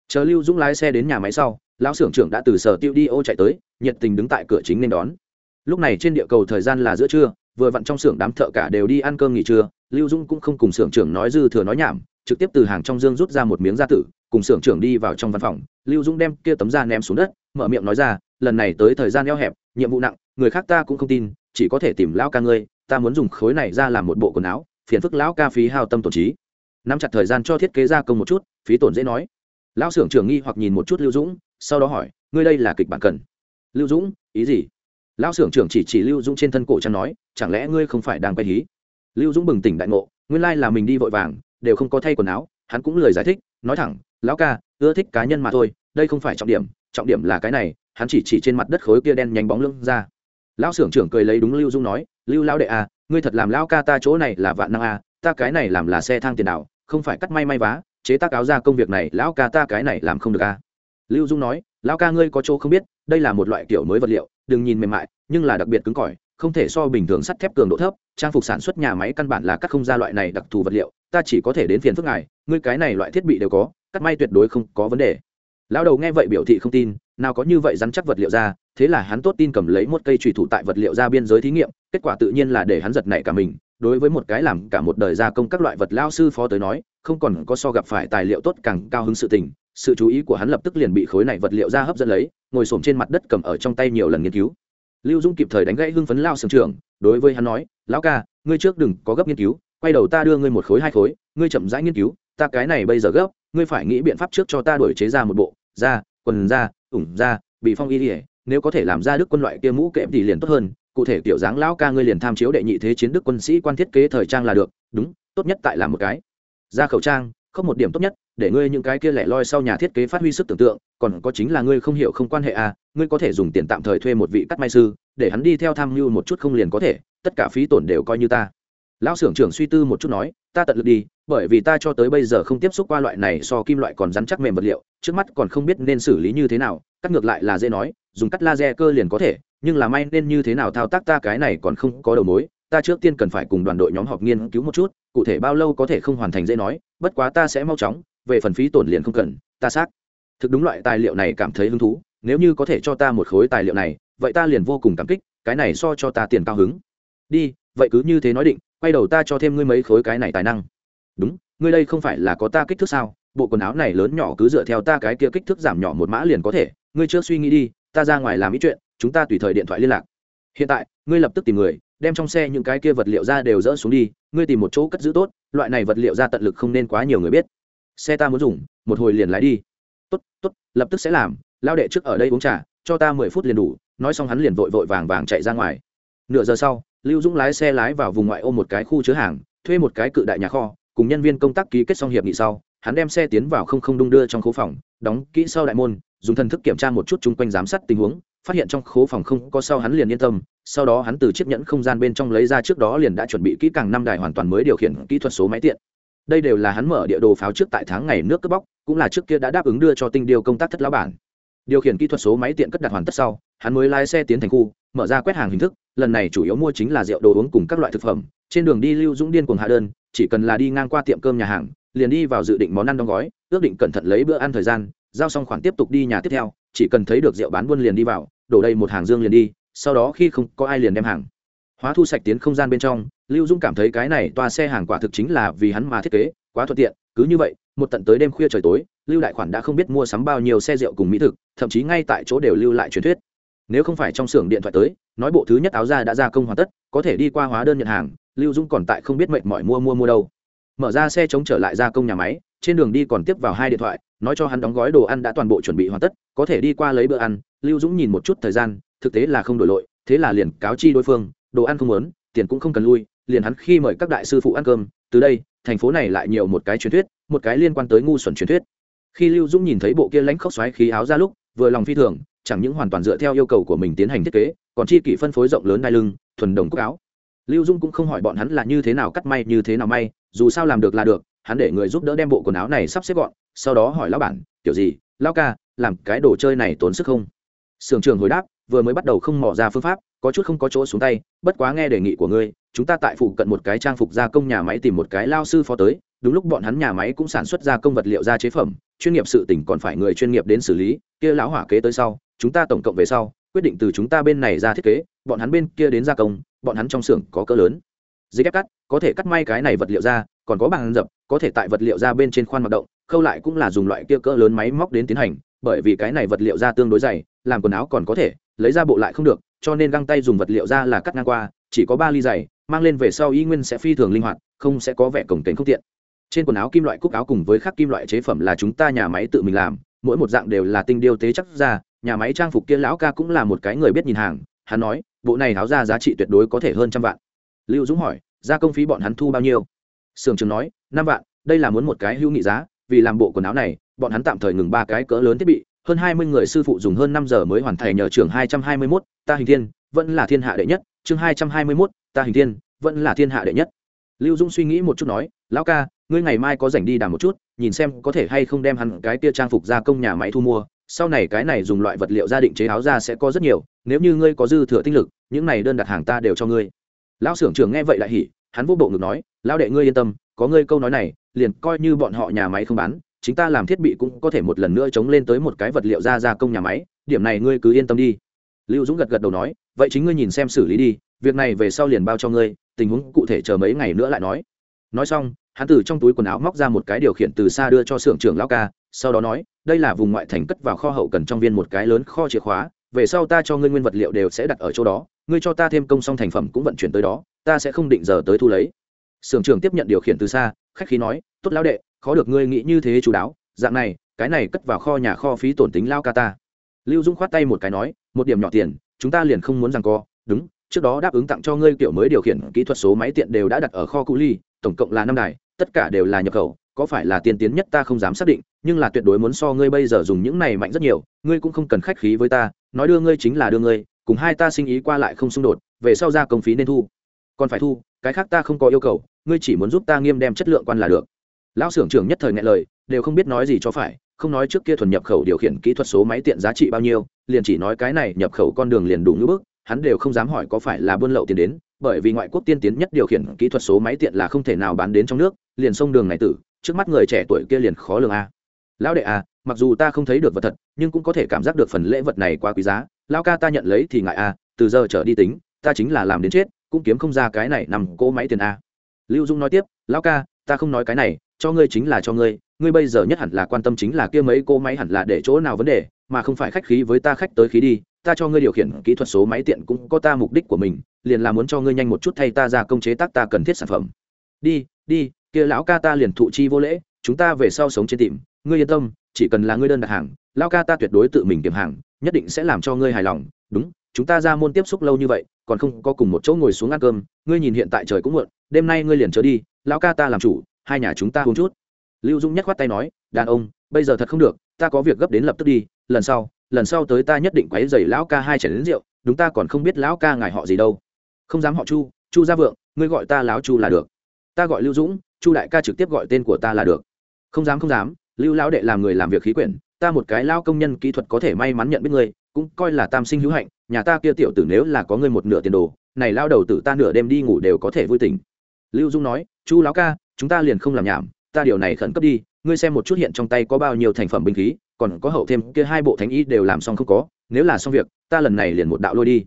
Chờ lưu dũng lái xe đến nhà máy sau, lão xưởng trưởng đã từ sở tiêu đi ô chạy tới, nhiệt tình đứng tại cửa chính nên đón lúc này trên địa cầu thời gian là giữa trưa, vừa vặn trong xưởng đám thợ cả đều đi ăn cơm nghỉ trưa, lưu dũng cũng không cùng xưởng trưởng nói dư thừa nói nhảm, trực tiếp từ hàng trong dương rút ra một miếng da tử, cùng xưởng trưởng đi vào trong văn phòng. Lưu dũng đem kia tấm da ném xuống đất, mở miệng nói ra, lần này tới thời gian eo hẹp, nhiệm vụ nặng, người khác ta cũng không tin, chỉ có thể tìm lão ca ngươi, ta muốn dùng khối này ra làm một bộ quần áo, phiền phức lão ca phí hao tâm tổn trí. Nắm chặt thời gian cho thiết kế gia công một chút, phí tổn dễ nói. Lão xưởng trưởng nghi hoặc nhìn một chút lưu dũng, sau đó hỏi, ngươi đây là kịch bản cần? Lưu dũng, ý gì? Lão xưởng trưởng chỉ chỉ lưu dũng trên thân cổ chăn nói, chẳng lẽ ngươi không phải đang quay hí? Lưu dũng bừng tỉnh đại ngộ, nguyên lai là mình đi vội vàng, đều không có thay quần áo, hắn cũng lời giải thích, nói thẳng, lão ca, ưa thích cá nhân mà thôi, đây không phải trọng điểm trọng điểm là cái này. Hắn chỉ chỉ trên mặt đất khối kia đen nhánh bóng lưng ra. Lão xưởng trưởng cười lấy đúng lưu dung nói, lưu lão đệ à ngươi thật làm lão ca ta chỗ này là vạn năng à ta cái này làm là xe thang tiền đạo, không phải cắt may may vá, chế tác áo ra công việc này, lão ca ta cái này làm không được à. Lưu dung nói lão ca ngươi có chỗ không biết, đây là một loại kiểu mới vật liệu, đừng nhìn mềm mại, nhưng là đặc biệt cứng cỏi, không thể so bình thường sắt thép cường độ thấp, trang phục sản xuất nhà máy căn bản là cắt không ra loại này đặc thù vật liệu, ta chỉ có thể đến phiền phức ngài, ngươi cái này loại thiết bị đều có, cắt may tuyệt đối không có vấn đề. Lão đầu nghe vậy biểu thị không tin, nào có như vậy dám chắc vật liệu ra, thế là hắn tốt tin cầm lấy một cây trùy thủ tại vật liệu ra biên giới thí nghiệm, kết quả tự nhiên là để hắn giật nảy cả mình, đối với một cái làm cả một đời gia công các loại vật lao sư phó tới nói, không còn có so gặp phải tài liệu tốt càng cao hứng sự tình sự chú ý của hắn lập tức liền bị khối này vật liệu ra hấp dẫn lấy, ngồi s trên mặt đất cầm ở trong tay nhiều lần nghiên cứu. Lưu dung kịp thời đánh gãy hưng phấn lao sưởng trường đối với hắn nói, lão ca, ngươi trước đừng có gấp nghiên cứu, quay đầu ta đưa ngươi một khối, hai khối, ngươi chậm rãi nghiên cứu, ta cái này bây giờ gấp, ngươi phải nghĩ biện pháp trước cho ta đổi chế ra một bộ, da, quần da, ủng da, bị phong y ỉa nếu có thể làm ra đức quân loại kia mũ kẽm thì liền tốt hơn, cụ thể tiểu dáng lão ca ngươi liền tham chiếu đệ nhị thế chiến đức quân sĩ quan thiết kế thời trang là được, đúng, tốt nhất tại là một cái. Da khẩu trang có một điểm tốt nhất, để ngươi những cái kia lẻ loi sau nhà thiết kế phát huy sức tưởng tượng, còn có chính là ngươi không hiểu không quan hệ à ngươi có thể dùng tiền tạm thời thuê một vị cắt may sư, để hắn đi theo tham mưu một chút không liền có thể, tất cả phí tổn đều coi như ta. Lão xưởng trưởng suy tư một chút nói, ta tận lực đi, bởi vì ta cho tới bây giờ không tiếp xúc qua loại này so kim loại còn rắn chắc mềm vật liệu, trước mắt còn không biết nên xử lý như thế nào, cắt ngược lại là dễ nói, dùng cắt laser cơ liền có thể, nhưng là may nên như thế nào thao tác ta cái này còn không có đầu mối ta trước tiên cần phải cùng đoàn đội nhóm họp nghiên cứu một chút, cụ thể bao lâu có thể không hoàn thành dễ nói, bất quá ta sẽ mau chóng, về phần phí tổn liền không cần, ta xác. Thực đúng loại tài liệu này cảm thấy hứng thú, nếu như có thể cho ta một khối tài liệu này, vậy ta liền vô cùng cảm kích, cái này so cho ta tiền cao hứng. Đi, vậy cứ như thế nói định, quay đầu ta cho thêm ngươi mấy khối cái này tài năng. Đúng, ngươi đây không phải là có ta kích thước sao, bộ quần áo này lớn nhỏ cứ dựa theo ta cái kia kích thước giảm nhỏ một mã liền có thể, ngươi chưa suy nghĩ đi, ta ra ngoài làm ý chuyện, chúng ta tùy thời điện thoại liên lạc. Hiện tại, ngươi lập tức tìm người đem trong xe những cái kia vật liệu ra đều dỡ xuống đi, ngươi tìm một chỗ cất giữ tốt, loại này vật liệu ra tận lực không nên quá nhiều người biết. Xe ta muốn dùng, một hồi liền lái đi. Tốt tốt, lập tức sẽ làm lao đệ trước ở đây uống trà, cho ta mười phút liền đủ, nói xong hắn liền vội vội vàng vàng chạy ra ngoài. Nửa giờ sau, lưu dũng lái xe lái vào vùng ngoại ô một cái khu chứa hàng, thuê một cái cự đại nhà kho, cùng nhân viên công tác ký kết xong hiệp nghị sau, hắn đem xe tiến vào không không đung đưa trong khu phòng, đóng kỹ sau đại môn, dùng thần thức kiểm tra một chút chung quanh giám sát tình huống, phát hiện trong khố phòng không có sau hắn liền yên tâm sau đó hắn từ chiếc nhẫn không gian bên trong lấy ra trước đó liền đã chuẩn bị kỹ càng năm đài hoàn toàn mới điều khiển kỹ thuật số máy tiện. Đây đều là hắn mở địa đồ pháo trước tại tháng ngày nước cướp bóc, cũng là trước kia đã đáp ứng đưa cho tinh điều công tác thất lão bản. Điều khiển kỹ thuật số máy tiện cất đặt hoàn tất sau, hắn mới lái xe tiến thành khu, mở ra quét hàng hình thức, lần này chủ yếu mua chính là rượu đồ uống cùng các loại thực phẩm. Trên đường đi lưu dũng điên cuồng hạ đơn, chỉ cần là đi ngang qua tiệm cơm nhà hàng, liền đi vào dự định món ăn đóng gói, ước định cẩn thận lấy bữa ăn thời gian, giao xong khoản tiếp tục đi nhà tiếp theo, chỉ cần thấy được rượu bán buôn liền đi vào, đổ đầy một hàng dương liền đi sau đó khi không có ai liền đem hàng. Hóa thu sạch tiến không gian bên trong, lưu dũng cảm thấy cái này toa xe hàng quả thực chính là vì hắn mà thiết kế, quá thuận tiện, cứ như vậy, một tận tới đêm khuya trời tối, lưu đại khoản đã không biết mua sắm bao nhiêu xe rượu cùng mỹ thực, thậm chí ngay tại chỗ đều lưu lại truyền thuyết. Nếu không phải trong xưởng điện thoại tới, nói bộ thứ nhất áo ra đã ra công hoàn tất, có thể đi qua hóa đơn nhận hàng, lưu dũng còn tại không biết mệnh mọi mua mua mua đâu. Mở ra xe chống trở lại ra công nhà máy, trên đường đi còn tiếp vào hai điện thoại, nói cho hắn đóng gói đồ ăn đã toàn bộ chuẩn bị hoàn tất, có thể đi qua lấy bữa ăn. Lưu dũng nhìn một chút thời gian thực tế là không đổi lội, thế là liền cáo chi đối phương, đồ ăn không muốn, tiền cũng không cần lui, liền hắn khi mời các đại sư phụ ăn cơm, từ đây, thành phố này lại nhiều một cái truyền thuyết, một cái liên quan tới ngu xuẩn truyền thuyết. Khi lưu dũng nhìn thấy bộ kia lãnh khốc xoáy khí áo ra lúc, vừa lòng phi thường, chẳng những hoàn toàn dựa theo yêu cầu của mình tiến hành thiết kế, còn chi kỷ phân phối rộng lớn đai lưng, thuần đồng cúc áo. Lưu dung cũng không hỏi bọn hắn là như thế nào cắt may, như thế nào may, dù sao làm được là được, hắn để người giúp đỡ đem bộ quần áo này sắp xếp gọn, sau đó hỏi lão bản, kiểu gì? Lão ca, làm cái đồ chơi này tốn sức không? Sưởng trường hồi đáp vừa mới bắt đầu không mò ra phương pháp, có chút không có chỗ xuống tay, bất quá nghe đề nghị của ngươi, chúng ta tại phụ cận một cái trang phục gia công nhà máy tìm một cái lao sư phó tới, đúng lúc bọn hắn nhà máy cũng sản xuất ra công vật liệu ra chế phẩm, chuyên nghiệp sự tỉnh còn phải người chuyên nghiệp đến xử lý, kia lão hỏa kế tới sau, chúng ta tổng cộng về sau, quyết định từ chúng ta bên này ra thiết kế, bọn hắn bên kia đến gia công, bọn hắn trong xưởng có cỡ lớn. Dây ép cắt, có thể cắt may cái này vật liệu ra, còn có bằng dập, có thể tại vật liệu ra bên trên khoan hoạt động, khâu lại cũng là dùng loại kia cỡ lớn máy móc đến tiến hành, bởi vì cái này vật liệu ra tương đối dày, làm quần áo còn có thể lấy ra bộ lại không được, cho nên găng tay dùng vật liệu ra là cắt ngang qua, chỉ có ba ly dày mang lên về sau y nguyên sẽ phi thường linh hoạt, không sẽ có vẻ cổng kềnh không tiện. Trên quần áo kim loại cúc áo cùng với các kim loại chế phẩm là chúng ta nhà máy tự mình làm, mỗi một dạng đều là tinh điêu tế chắc ra, nhà máy trang phục kia lão ca cũng là một cái người biết nhìn hàng, hắn nói, bộ này tháo ra giá trị tuyệt đối có thể hơn trăm vạn. Lưu dũng hỏi gia công phí bọn hắn thu bao nhiêu? Sưởng trường nói, năm vạn, đây là muốn một cái hữu nghị giá, vì làm bộ quần áo này, bọn hắn tạm thời ngừng ba cái cỡ lớn thiết bị hơn hai mươi người sư phụ dùng hơn năm giờ mới hoàn thành nhờ trường hai trăm hai mươi mốt, ta hình thiên, vẫn là thiên hạ đệ nhất. Chương hai trăm hai mươi mốt, ta hình thiên, vẫn là thiên hạ đệ nhất. Lưu dung suy nghĩ một chút nói, lão ca, ngươi ngày mai có rảnh đi đàm một chút, nhìn xem có thể hay không đem hẳn cái tia trang phục gia công nhà máy thu mua. Sau này cái này dùng loại vật liệu gia định chế áo ra sẽ có rất nhiều, nếu như ngươi có dư thừa tinh lực, những này đơn đặt hàng ta đều cho ngươi. Lão xưởng trưởng nghe vậy lại hỉ, hắn vô bộ ngực nói, lão đệ ngươi yên tâm, có ngươi câu nói này, liền coi như bọn họ nhà máy không bán chính ta làm thiết bị cũng có thể một lần nữa chống lên tới một cái vật liệu ra gia công nhà máy, điểm này ngươi cứ yên tâm đi. Lưu dũng gật gật đầu nói, vậy chính ngươi nhìn xem xử lý đi, việc này về sau liền bao cho ngươi, tình huống cụ thể chờ mấy ngày nữa lại nói. Nói xong, hắn từ trong túi quần áo móc ra một cái điều khiển từ xa đưa cho xưởng trưởng lão ca, sau đó nói, đây là vùng ngoại thành cất vào kho hậu cần trong viên một cái lớn kho chìa khóa, về sau ta cho ngươi nguyên vật liệu đều sẽ đặt ở chỗ đó, ngươi cho ta thêm công xong thành phẩm cũng vận chuyển tới đó, ta sẽ không định giờ tới thu lấy. Sưởng trưởng tiếp nhận điều khiển từ xa, khách khí nói, tốt lão đệ khó được ngươi nghĩ như thế chú đáo, dạng này, cái này cất vào kho nhà kho phí tổn tính lao ca ta. Lưu dũng khoát tay một cái nói, một điểm nhỏ tiền, chúng ta liền không muốn rằng co, đúng, trước đó đáp ứng tặng cho ngươi kiểu mới điều khiển kỹ thuật số máy tiện đều đã đặt ở kho cũ ly, tổng cộng là năm đài, tất cả đều là nhập khẩu, có phải là tiên tiến nhất ta không dám xác định, nhưng là tuyệt đối muốn so ngươi bây giờ dùng những này mạnh rất nhiều, ngươi cũng không cần khách khí với ta, nói đưa ngươi chính là đưa ngươi, cùng hai ta sinh ý qua lại không xung đột, về sau ra công phí nên thu. Còn phải thu, cái khác ta không có yêu cầu, ngươi chỉ muốn giúp ta nghiêm đem chất lượng quan là được lão xưởng trưởng nhất thời ngại lời, đều không biết nói gì cho phải, không nói trước kia thuần nhập khẩu điều khiển kỹ thuật số máy tiện giá trị bao nhiêu, liền chỉ nói cái này nhập khẩu con đường liền đủ ngữ bức hắn đều không dám hỏi có phải là buôn lậu tiền đến, bởi vì ngoại quốc tiên tiến nhất điều khiển kỹ thuật số máy tiện là không thể nào bán đến trong nước, liền sông đường này tử, trước mắt người trẻ tuổi kia liền khó lường a. Lão đệ a mặc dù ta không thấy được vật thật, nhưng cũng có thể cảm giác được phần lễ vật này quá quý giá, lão ca ta nhận lấy thì ngại a, từ giờ trở đi tính, ta chính là làm đến chết, cũng kiếm không ra cái này nằm cỗ máy tiền a. Lưu dung nói tiếp, lão ca, ta không nói cái này cho ngươi chính là cho ngươi ngươi bây giờ nhất hẳn là quan tâm chính là kia mấy cô máy hẳn là để chỗ nào vấn đề, mà không phải khách khí với ta khách tới khí đi, ta cho ngươi điều khiển kỹ thuật số máy tiện cũng có ta mục đích của mình, liền là muốn cho ngươi nhanh một chút thay ta ra công chế tác ta cần thiết sản phẩm. Đi đi, kia lão ca ta liền thụ chi vô lễ, chúng ta về sau sống trên tìm, ngươi yên tâm, chỉ cần là ngươi đơn đặt hàng, lão ca ta tuyệt đối tự mình kiểm hàng, nhất định sẽ làm cho ngươi hài lòng, đúng, chúng ta ra môn tiếp xúc lâu như vậy, còn không có cùng một chỗ ngồi xuống ăn cơm, ngươi nhìn hiện tại trời cũng muộn, đêm nay ngươi liền trở đi, lão ca ta làm chủ hai nhà chúng ta uống chút. Lưu dung nhắc khoát tay nói, đàn ông, bây giờ thật không được, ta có việc gấp đến lập tức đi, lần sau lần sau tới ta nhất định quấy dày lão ca hai chảy đến rượu, đúng ta còn không biết lão ca ngài họ gì đâu. Không dám họ chu chu gia vượng, ngươi gọi ta lão chu là được. Ta gọi lưu dũng, chu đại ca trực tiếp gọi tên của ta là được. Không dám không dám, lưu lão đệ làm người làm việc khí quyển, ta một cái lao công nhân kỹ thuật có thể may mắn nhận biết ngươi, cũng coi là tam sinh hữu hạnh, nhà ta kia tiểu tử nếu là có ngươi một nửa tiền đồ, này lao đầu tử ta nửa đêm đi ngủ đều có thể vui tỉnh. Lưu dung nói, chu lão ca chúng ta liền không làm nhảm, ta điều này khẩn cấp đi, ngươi xem một chút hiện trong tay có bao nhiêu thành phẩm binh khí, còn có hậu thêm kia hai bộ thánh y đều làm xong không có, nếu là xong việc, ta lần này liền một đạo lôi đi.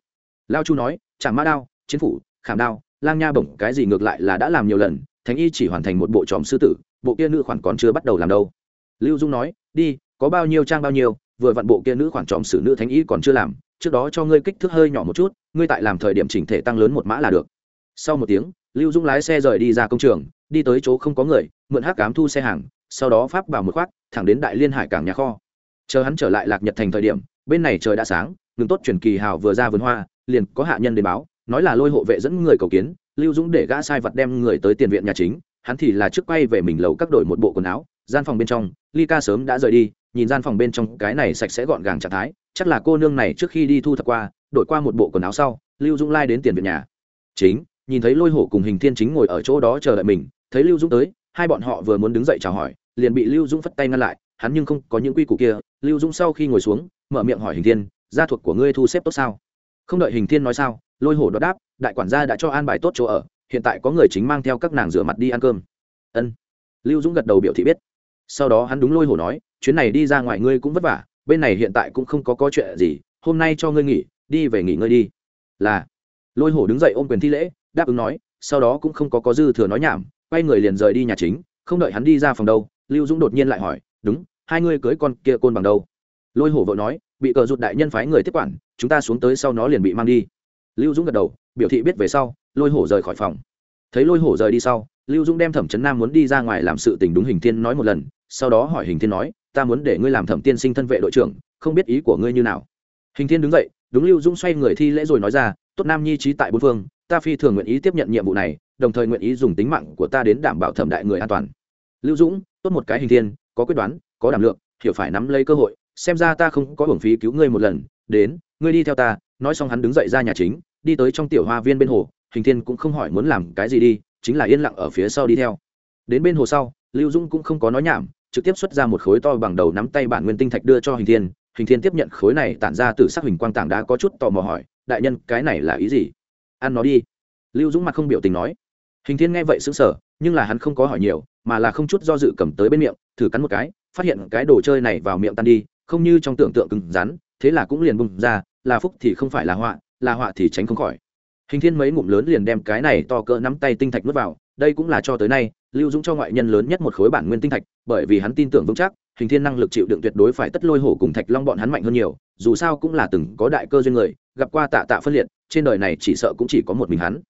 Lao chu nói chẳng mã đao, chiến phủ, khảm đao, lang nha bổng, cái gì ngược lại là đã làm nhiều lần, thánh y chỉ hoàn thành một bộ tròm sư tử, bộ kia nữ khoản còn chưa bắt đầu làm đâu. Lưu dung nói, đi, có bao nhiêu trang bao nhiêu, vừa vặn bộ kia nữ khoản tròm sử nữ thánh y còn chưa làm, trước đó cho ngươi kích thước hơi nhỏ một chút, ngươi tại làm thời điểm chỉnh thể tăng lớn một mã là được. Sau một tiếng, lưu dung lái xe rời đi ra công trường đi tới chỗ không có người, mượn hắc cám thu xe hàng, sau đó pháp bảo một khoác, thẳng đến đại liên hải cảng nhà kho. Chờ hắn trở lại lạc nhật thành thời điểm, bên này trời đã sáng, ngừng tốt chuyển kỳ hào vừa ra vườn hoa, liền có hạ nhân đến báo, nói là lôi hộ vệ dẫn người cầu kiến, lưu dũng để gã sai vật đem người tới tiền viện nhà chính, hắn thì là trước quay về mình lầu các đổi một bộ quần áo, gian phòng bên trong, ly ca sớm đã rời đi, nhìn gian phòng bên trong cái này sạch sẽ gọn gàng trạng thái, chắc là cô nương này trước khi đi thu thập qua, đổi qua một bộ quần áo sau, lưu dũng lai đến tiền viện nhà. Chính, nhìn thấy lôi hổ cùng hình thiên chính ngồi ở chỗ đó chờ đợi mình thấy lưu dũng tới, hai bọn họ vừa muốn đứng dậy chào hỏi, liền bị lưu dũng phất tay ngăn lại, hắn nhưng không có những quy củ kia. Lưu dũng sau khi ngồi xuống, mở miệng hỏi hình thiên, gia thuộc của ngươi thu xếp tốt sao? Không đợi hình thiên nói sao, lôi hổ đó đáp, đại quản gia đã cho an bài tốt chỗ ở, hiện tại có người chính mang theo các nàng rửa mặt đi ăn cơm. Ân. Lưu dũng gật đầu biểu thị biết. Sau đó hắn đúng lôi hổ nói, chuyến này đi ra ngoài ngươi cũng vất vả, bên này hiện tại cũng không có có chuyện gì, hôm nay cho ngươi nghỉ, đi về nghỉ ngơi đi. Là. Lôi hổ đứng dậy ôm quyền thi lễ, đáp ứng nói, sau đó cũng không có có dư thừa nói nhảm quay người liền rời đi nhà chính, không đợi hắn đi ra phòng đâu, lưu dũng đột nhiên lại hỏi, đúng, hai ngươi cưới con kia côn bằng đâu? Lôi hổ vội nói, bị cờ rụt đại nhân phái người tiếp quản, chúng ta xuống tới sau nó liền bị mang đi. Lưu dũng gật đầu, biểu thị biết về sau, lôi hổ rời khỏi phòng. Thấy lôi hổ rời đi sau, lưu dũng đem thẩm trấn nam muốn đi ra ngoài làm sự tình đúng hình thiên nói một lần, sau đó hỏi hình thiên nói, ta muốn để ngươi làm thẩm tiên sinh thân vệ đội trưởng, không biết ý của ngươi như nào? Hình thiên đứng dậy, đúng lưu dũng xoay người thi lễ rồi nói ra, tốt nam nhi trí tại bốn phương, ta phi thường nguyện ý tiếp nhận nhiệm vụ này đồng thời nguyện ý dùng tính mạng của ta đến đảm bảo thẩm đại người an toàn. Lưu dũng, tốt một cái hình thiên, có quyết đoán, có đảm lượng, hiểu phải nắm lấy cơ hội, xem ra ta không có hưởng phí cứu ngươi một lần. Đến, ngươi đi theo ta, nói xong hắn đứng dậy ra nhà chính, đi tới trong tiểu hoa viên bên hồ, hình thiên cũng không hỏi muốn làm cái gì đi, chính là yên lặng ở phía sau đi theo. Đến bên hồ sau, lưu Dũng cũng không có nói nhảm, trực tiếp xuất ra một khối to bằng đầu nắm tay bản nguyên tinh thạch đưa cho hình thiên. Hình thiên tiếp nhận khối này tản ra từ sắc hình quang tảng đã có chút tò mò hỏi, đại nhân, cái này là ý gì? Ăn nó đi. Lưu dũng mặt không biểu tình nói hình thiên nghe vậy xứng sở nhưng là hắn không có hỏi nhiều, mà là không chút do dự cầm tới bên miệng, thử cắn một cái, phát hiện cái đồ chơi này vào miệng tan đi, không như trong tưởng tượng cứng rắn, thế là cũng liền bùng ra, là phúc thì không phải là họa là họa thì tránh không khỏi. Hình thiên mấy ngụm lớn liền đem cái này to cỡ nắm tay tinh thạch nuốt vào, đây cũng là cho tới nay, lưu dũng cho ngoại nhân lớn nhất một khối bản nguyên tinh thạch, bởi vì hắn tin tưởng vững chắc, hình thiên năng lực chịu đựng tuyệt đối phải tất lôi hổ cùng thạch long bọn hắn mạnh hơn nhiều, dù sao cũng là từng có đại cơ duyên người, gặp qua tạ tạ phân liệt, trên đời này chỉ sợ cũng chỉ có một mình hắn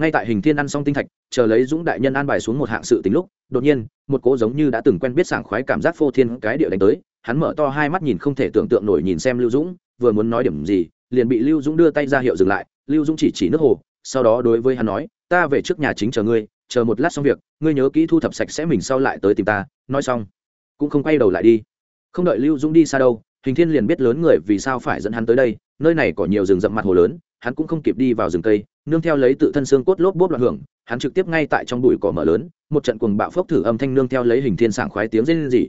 ngay tại hình thiên ăn xong tinh thạch, chờ lấy dũng đại nhân an bài xuống một hạng sự tính lúc, đột nhiên, một cỗ giống như đã từng quen biết sảng khoái cảm giác phô thiên cái địa đánh tới, hắn mở to hai mắt nhìn không thể tưởng tượng nổi nhìn xem lưu dũng, vừa muốn nói điểm gì, liền bị lưu dũng đưa tay ra hiệu dừng lại, lưu dũng chỉ chỉ nước hồ, sau đó đối với hắn nói, ta về trước nhà chính chờ ngươi, chờ một lát xong việc, ngươi nhớ kỹ thu thập sạch sẽ mình sau lại tới tìm ta. Nói xong, cũng không quay đầu lại đi. Không đợi lưu dũng đi xa đâu, hình thiên liền biết lớn người vì sao phải dẫn hắn tới đây, nơi này có nhiều rừng rậm mặt hồ lớn, hắn cũng không kịp đi vào rừng cây nương theo lấy tự thân xương cốt lốp bốp loạn hưởng, hắn trực tiếp ngay tại trong bụi cỏ mở lớn, một trận cuồng bạo phốc thử âm thanh nương theo lấy hình thiên sảng khoái tiếng rên rỉ.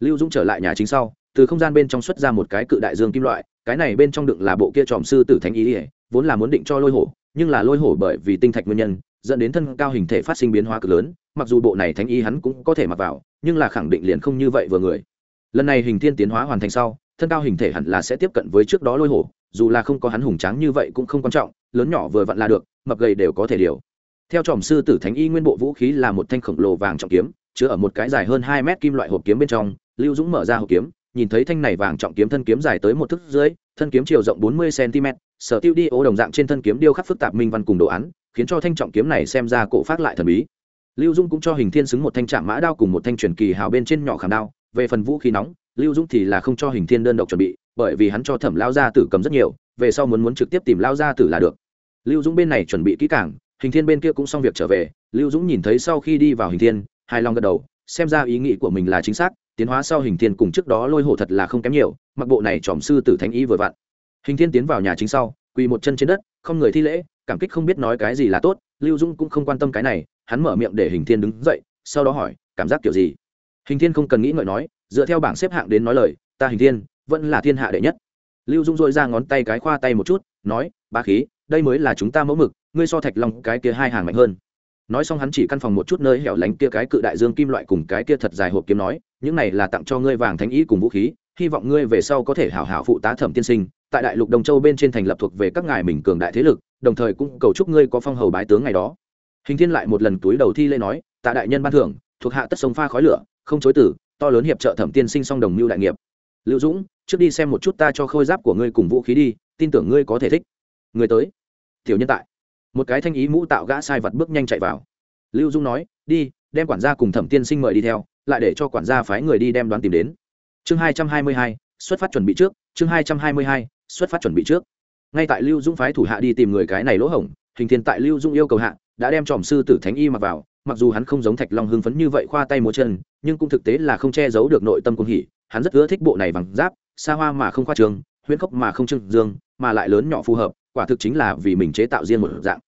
Lưu dũng trở lại nhà chính sau, từ không gian bên trong xuất ra một cái cự đại dương kim loại, cái này bên trong đựng là bộ kia tròm sư tử thánh ý ỉa vốn là muốn định cho lôi hổ, nhưng là lôi hổ bởi vì tinh thạch nguyên nhân, dẫn đến thân cao hình thể phát sinh biến hóa cực lớn, mặc dù bộ này thánh y hắn cũng có thể mặc vào, nhưng là khẳng định liền không như vậy vừa người. Lần này hình thiên tiến hóa hoàn thành sau, thân cao hình thể hẳn là sẽ tiếp cận với trước đó lôi hổ, dù là không có hắn hùng tráng như vậy cũng không quan trọng lớn nhỏ vừa vặn là được, mập gầy đều có thể điều. Theo tròm sư tử thánh y nguyên bộ vũ khí là một thanh khổng lồ vàng trọng kiếm, chứa ở một cái dài hơn hai mét kim loại hộp kiếm bên trong, lưu dũng mở ra hộp kiếm, nhìn thấy thanh này vàng trọng kiếm thân kiếm dài tới một thước dưới, thân kiếm chiều rộng bốn mươi cm sở tiêu đi ô đồng dạng trên thân kiếm điêu khắc phức tạp minh văn cùng đồ án, khiến cho thanh trọng kiếm này xem ra cổ phát lại thần bí. Lưu dung cũng cho hình thiên xứng một thanh trạm mã đao cùng một thanh truyền kỳ hào bên trên nhỏ khảm đao, về phần vũ khí nóng, lưu dung thì là không cho hình thiên đơn độc chuẩn bị, bởi vì hắn cho thẩm lao gia tử cầm rất nhiều, về sau muốn muốn trực tiếp tìm lao gia tử là được lưu dũng bên này chuẩn bị kỹ càng, hình thiên bên kia cũng xong việc trở về, lưu dũng nhìn thấy sau khi đi vào hình thiên, hài lòng gật đầu, xem ra ý nghĩ của mình là chính xác, tiến hóa sau hình thiên cùng trước đó lôi hổ thật là không kém nhiều, mặc bộ này tròm sư tử thánh ý vừa vặn. Hình thiên tiến vào nhà chính sau, quỳ một chân trên đất, không người thi lễ, cảm kích không biết nói cái gì là tốt, lưu dũng cũng không quan tâm cái này, hắn mở miệng để hình thiên đứng dậy, sau đó hỏi, cảm giác kiểu gì? Hình thiên không cần nghĩ ngợi nói, dựa theo bảng xếp hạng đến nói lời, ta hình thiên vẫn là thiên hạ đệ nhất. Lưu dung dội ra ngón tay cái khoa tay một chút nói ba khí, đây mới là chúng ta mẫu mực, ngươi so thạch long cái kia hai hàng mạnh hơn. Nói xong hắn chỉ căn phòng một chút nơi hẻo lánh kia cái cự đại dương kim loại cùng cái kia thật dài hộp kiếm nói, những này là tặng cho ngươi vàng thánh ý cùng vũ khí, hy vọng ngươi về sau có thể hảo hảo phụ tá thẩm tiên sinh, tại đại lục đồng châu bên trên thành lập thuộc về các ngài mình cường đại thế lực, đồng thời cũng cầu chúc ngươi có phong hầu bái tướng ngày đó. Hình thiên lại một lần túi đầu thi lễ nói, tạ đại nhân ban thưởng, thuộc hạ tất sống pha khói lửa, không chối tử, to lớn hiệp trợ thẩm tiên sinh song đồng mưu đại nghiệp. Lưu dũng, trước đi xem một chút ta cho khôi giáp của ngươi cùng vũ khí đi tin tưởng ngươi có thể thích. Người tới. Tiểu nhân tại. Một cái thanh ý mũ tạo gã sai vật bước nhanh chạy vào. Lưu dung nói, đi, đem quản gia cùng thẩm tiên sinh mời đi theo, lại để cho quản gia phái người đi đem đoán tìm đến. Chương hai trăm hai mươi hai, xuất phát chuẩn bị trước, chương hai trăm hai mươi hai, xuất phát chuẩn bị trước. Ngay tại lưu dung phái thủ hạ đi tìm người cái này lỗ hổng, hình thiên tại lưu dung yêu cầu hạ, đã đem tròm sư tử thánh y mặc vào, mặc dù hắn không giống thạch long hưng phấn như vậy khoa tay múa chân, nhưng cũng thực tế là không che giấu được nội tâm cung hỉ, hắn rất ưa thích bộ này bằng giáp, xa hoa mà không khoa trường huyễn khốc mà không trưng dương, mà lại lớn nhỏ phù hợp, quả thực chính là vì mình chế tạo riêng một dạng.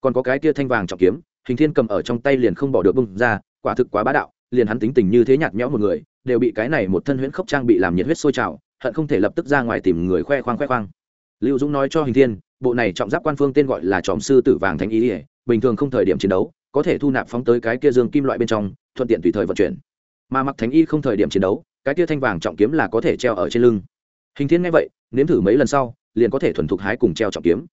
Còn có cái kia thanh vàng trọng kiếm, hình thiên cầm ở trong tay liền không bỏ được bung ra, quả thực quá bá đạo, liền hắn tính tình như thế nhạt nhẽo một người, đều bị cái này một thân huyễn khốc trang bị làm nhiệt huyết sôi trào, hận không thể lập tức ra ngoài tìm người khoe khoang khoe khoang. Lưu dũng nói cho hình thiên, bộ này trọng giáp quan phương tên gọi là trọng sư tử vàng thánh ý ỉa bình thường không thời điểm chiến đấu, có thể thu nạp phóng tới cái kia dương kim loại bên trong, thuận tiện tùy thời vận chuyển. Mà mặc thánh y không thời điểm chiến đấu, cái kia thanh vàng trọng kiếm là có thể treo ở trên lưng hình thiên nghe vậy, nếm thử mấy lần sau, liền có thể thuần thục hái cùng treo trọng kiếm.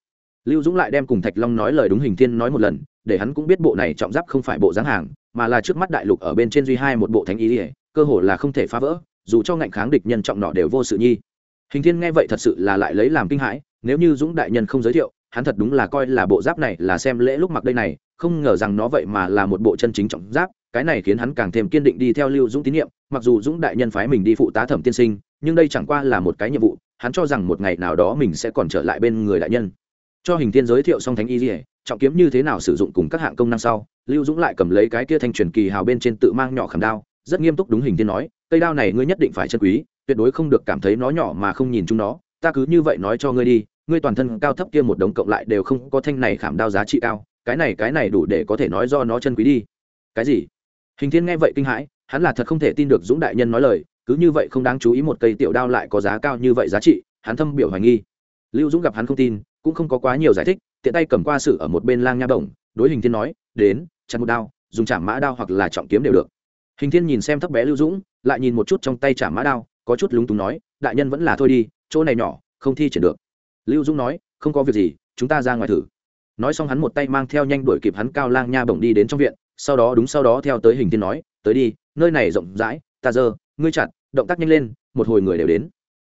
Lưu dũng lại đem cùng thạch long nói lời đúng hình thiên nói một lần, để hắn cũng biết bộ này trọng giáp không phải bộ dáng hàng, mà là trước mắt đại lục ở bên trên duy hai một bộ thánh ý ỉa cơ hồ là không thể phá vỡ, dù cho ngạnh kháng địch nhân trọng nọ đều vô sự nhi. Hình thiên nghe vậy thật sự là lại lấy làm kinh hãi, nếu như dũng đại nhân không giới thiệu, hắn thật đúng là coi là bộ giáp này là xem lễ lúc mặc đây này, không ngờ rằng nó vậy mà là một bộ chân chính trọng giáp, cái này khiến hắn càng thêm kiên định đi theo lưu dũng tín nhiệm, mặc dù dũng đại nhân phái mình đi phụ tá thẩm tiên sinh nhưng đây chẳng qua là một cái nhiệm vụ, hắn cho rằng một ngày nào đó mình sẽ còn trở lại bên người đại nhân. Cho hình thiên giới thiệu xong thánh y dỉa trọng kiếm như thế nào sử dụng cùng các hạng công năng sau, lưu dũng lại cầm lấy cái kia thanh truyền kỳ hào bên trên tự mang nhỏ khảm đao, rất nghiêm túc đúng hình thiên nói, cây đao này ngươi nhất định phải chân quý, tuyệt đối không được cảm thấy nó nhỏ mà không nhìn chúng nó, ta cứ như vậy nói cho ngươi đi, ngươi toàn thân cao thấp kia một đống cộng lại đều không có thanh này khảm đao giá trị cao, cái này cái này đủ để có thể nói do nó chân quý đi. Cái gì? Hình thiên nghe vậy kinh hãi, hắn là thật không thể tin được dũng đại nhân nói lời cứ như vậy không đáng chú ý một cây tiểu đao lại có giá cao như vậy giá trị, hắn thâm biểu hoài nghi. Lưu dũng gặp hắn không tin, cũng không có quá nhiều giải thích, tiện tay cầm qua sự ở một bên lang nha bổng, đối hình thiên nói, đến, chặt một đao, dùng chạm mã đao hoặc là trọng kiếm đều được. Hình thiên nhìn xem thấp bé lưu dũng, lại nhìn một chút trong tay chạm mã đao, có chút lúng túng nói, đại nhân vẫn là thôi đi, chỗ này nhỏ, không thi triển được. Lưu dũng nói, không có việc gì, chúng ta ra ngoài thử. Nói xong hắn một tay mang theo nhanh đuổi kịp hắn cao lang nha bổng đi đến trong viện, sau đó đúng sau đó theo tới hình thiên nói, tới đi, nơi này rộng rãi, ta dơ ngươi chặt, động tác nhanh lên, một hồi người đều đến.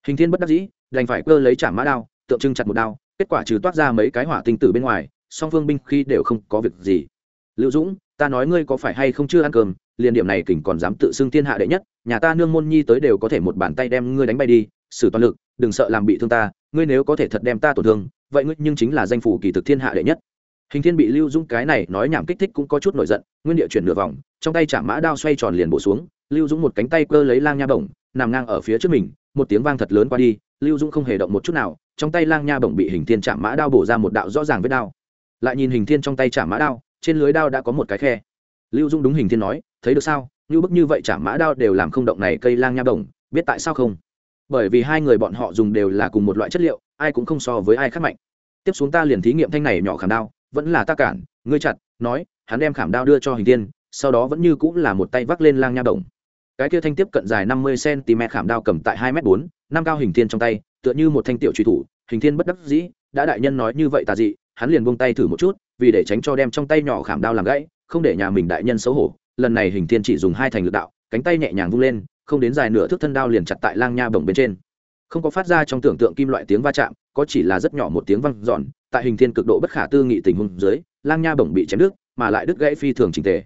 Hình thiên bất đắc dĩ, đành phải cơ lấy chạm mã đao, tượng trưng chặt một đao, kết quả trừ toát ra mấy cái hỏa tinh tử bên ngoài, song phương binh khi đều không có việc gì. Lưu dũng, ta nói ngươi có phải hay không chưa ăn cơm, liền điểm này kỉnh còn dám tự xưng thiên hạ đệ nhất, nhà ta nương môn nhi tới đều có thể một bàn tay đem ngươi đánh bay đi, xử toàn lực, đừng sợ làm bị thương ta, ngươi nếu có thể thật đem ta tổn thương, vậy ngươi nhưng chính là danh phủ kỳ thực thiên hạ đệ nhất. Hình thiên bị lưu dũng cái này nói nhảm kích thích cũng có chút nổi giận, nguyên địa chuyển nửa vòng, trong tay chạm mã đao xoay tròn liền bổ xuống lưu dũng một cánh tay cơ lấy lang nha bổng, nằm ngang ở phía trước mình, một tiếng vang thật lớn qua đi, lưu dũng không hề động một chút nào, trong tay lang nha bổng bị hình thiên chạm mã đao bổ ra một đạo rõ ràng vết đao. Lại nhìn hình thiên trong tay chạm mã đao, trên lưới đao đã có một cái khe. Lưu dũng đúng hình thiên nói, thấy được sao? Như bức như vậy chạm mã đao đều làm không động này cây lang nha bổng, biết tại sao không? Bởi vì hai người bọn họ dùng đều là cùng một loại chất liệu, ai cũng không so với ai khác mạnh. Tiếp xuống ta liền thí nghiệm thanh này nhỏ khảm đao, vẫn là ta cản. Ngươi chặt, nói, hắn đem khảm đao đưa cho hình thiên, sau đó vẫn như cũng là một tay vác lên lang nha bổng cái kia thanh tiếp cận dài năm mươi cm khảm đao cầm tại hai m bốn, năm cao hình thiên trong tay, tựa như một thanh tiểu truy thủ, hình thiên bất đắc dĩ, đã đại nhân nói như vậy tà dị, hắn liền buông tay thử một chút, vì để tránh cho đem trong tay nhỏ khảm đao làm gãy, không để nhà mình đại nhân xấu hổ. Lần này hình thiên chỉ dùng hai thành lực đạo, cánh tay nhẹ nhàng vung lên, không đến dài nửa thước thân đao liền chặt tại lang nha bổng bên trên. Không có phát ra trong tưởng tượng kim loại tiếng va chạm, có chỉ là rất nhỏ một tiếng văng giòn tại hình thiên cực độ bất khả tư nghị tình huống dưới, lang nha bổng bị chém đứt, mà lại đứt gãy phi thường trình tề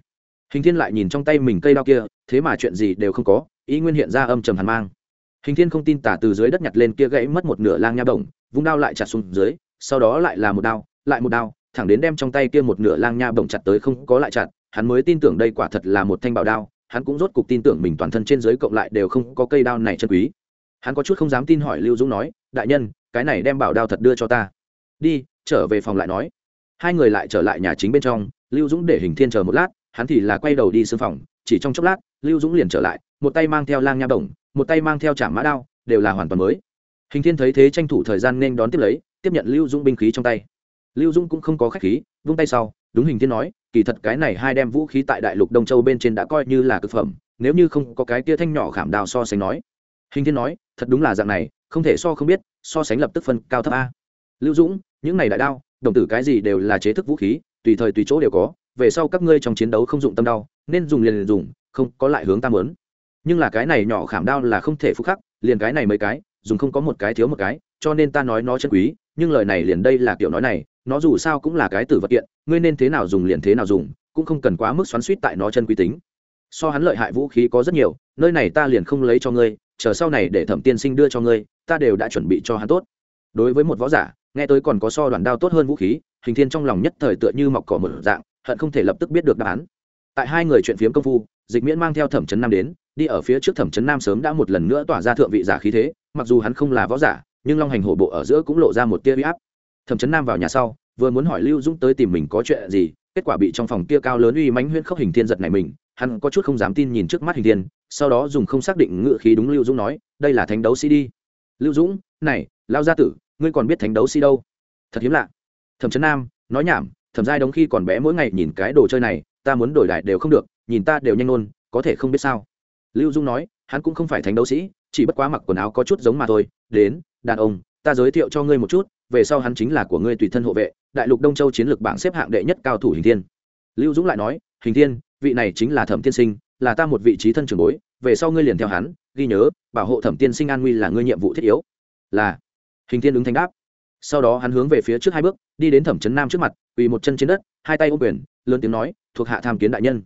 hình thiên lại nhìn trong tay mình cây đao kia, thế mà chuyện gì đều không có, ý nguyên hiện ra âm trầm hàn mang. Hình thiên không tin tả từ dưới đất nhặt lên kia gãy mất một nửa lang nha bổng, vung đao lại chặt xuống dưới, sau đó lại là một đao, lại một đao, thẳng đến đem trong tay kia một nửa lang nha bổng chặt tới không có lại chặt, hắn mới tin tưởng đây quả thật là một thanh bảo đao, hắn cũng rốt cục tin tưởng mình toàn thân trên dưới cộng lại đều không có cây đao này chân quý. Hắn có chút không dám tin hỏi lưu dũng nói, đại nhân, cái này đem bảo đao thật đưa cho ta. Đi, trở về phòng lại nói. Hai người lại trở lại nhà chính bên trong, lưu dũng để hình thiên chờ một lát hắn thì là quay đầu đi xương phòng, chỉ trong chốc lát, lưu dũng liền trở lại, một tay mang theo lang nha bổng một tay mang theo trảm mã đao, đều là hoàn toàn mới. Hình thiên thấy thế tranh thủ thời gian nên đón tiếp lấy, tiếp nhận lưu dũng binh khí trong tay. Lưu dũng cũng không có khách khí, vung tay sau, đúng hình thiên nói, kỳ thật cái này hai đem vũ khí tại đại lục đông châu bên trên đã coi như là cực phẩm, nếu như không có cái tia thanh nhỏ khảm đao so sánh nói. Hình thiên nói, thật đúng là dạng này, không thể so không biết, so sánh lập tức phân cao thấp a. Lưu dũng, những này đại đao, đồng tử cái gì đều là chế thức vũ khí, tùy thời tùy chỗ đều có về sau các ngươi trong chiến đấu không dụng tâm đau nên dùng liền, liền dùng không có lại hướng ta mớn nhưng là cái này nhỏ khảm đao là không thể phúc khắc liền cái này mấy cái dùng không có một cái thiếu một cái cho nên ta nói nó chân quý nhưng lời này liền đây là kiểu nói này nó dù sao cũng là cái tử vật kiện ngươi nên thế nào dùng liền thế nào dùng cũng không cần quá mức xoắn suýt tại nó chân quý tính. So hắn lợi hại vũ khí có rất nhiều nơi này ta liền không lấy cho ngươi chờ sau này để thẩm tiên sinh đưa cho ngươi ta đều đã chuẩn bị cho hắn tốt. Đối với một võ giả nghe tới còn có so đoàn đao tốt hơn vũ khí hình thiên trong lòng nhất thời tựa như mọc cỏ một dạng hận không thể lập tức biết được đáp án. Tại hai người chuyện phiếm công phu, dịch miễn mang theo thẩm Chấn nam đến, đi ở phía trước thẩm Chấn nam sớm đã một lần nữa tỏa ra thượng vị giả khí thế, mặc dù hắn không là võ giả, nhưng long hành hổ bộ ở giữa cũng lộ ra một tia huy áp. Thẩm Chấn nam vào nhà sau, vừa muốn hỏi lưu dũng tới tìm mình có chuyện gì, kết quả bị trong phòng kia cao lớn uy mãnh huyễn khốc hình thiên giật này mình, hắn có chút không dám tin nhìn trước mắt hình thiên, sau đó dùng không xác định ngự khí đúng lưu dũng nói, đây là thánh đấu sĩ đi. Lưu dũng, này lao gia tử, ngươi còn biết thánh đấu sĩ đâu? Thật hiếm lạ. Thẩm Chấn nam nói nhảm thẩm giai đống khi còn bé mỗi ngày nhìn cái đồ chơi này, ta muốn đổi lại đều không được, nhìn ta đều nhanh nôn có thể không biết sao. Lưu dung nói, hắn cũng không phải thánh đấu sĩ, chỉ bất quá mặc quần áo có chút giống mà thôi. Đến, đàn ông, ta giới thiệu cho ngươi một chút, về sau hắn chính là của ngươi tùy thân hộ vệ, đại lục đông châu chiến lược bảng xếp hạng đệ nhất cao thủ hình thiên. Lưu dũng lại nói, hình thiên, vị này chính là thẩm tiên sinh, là ta một vị trí thân trường bối, về sau ngươi liền theo hắn, ghi nhớ, bảo hộ thẩm tiên sinh an nguy là ngươi nhiệm vụ thiết yếu. Là. Hình thiên ứng thanh đáp sau đó hắn hướng về phía trước hai bước, đi đến thẩm trấn nam trước mặt, quỳ một chân trên đất, hai tay ôm quyền, lớn tiếng nói, thuộc hạ tham kiến đại nhân.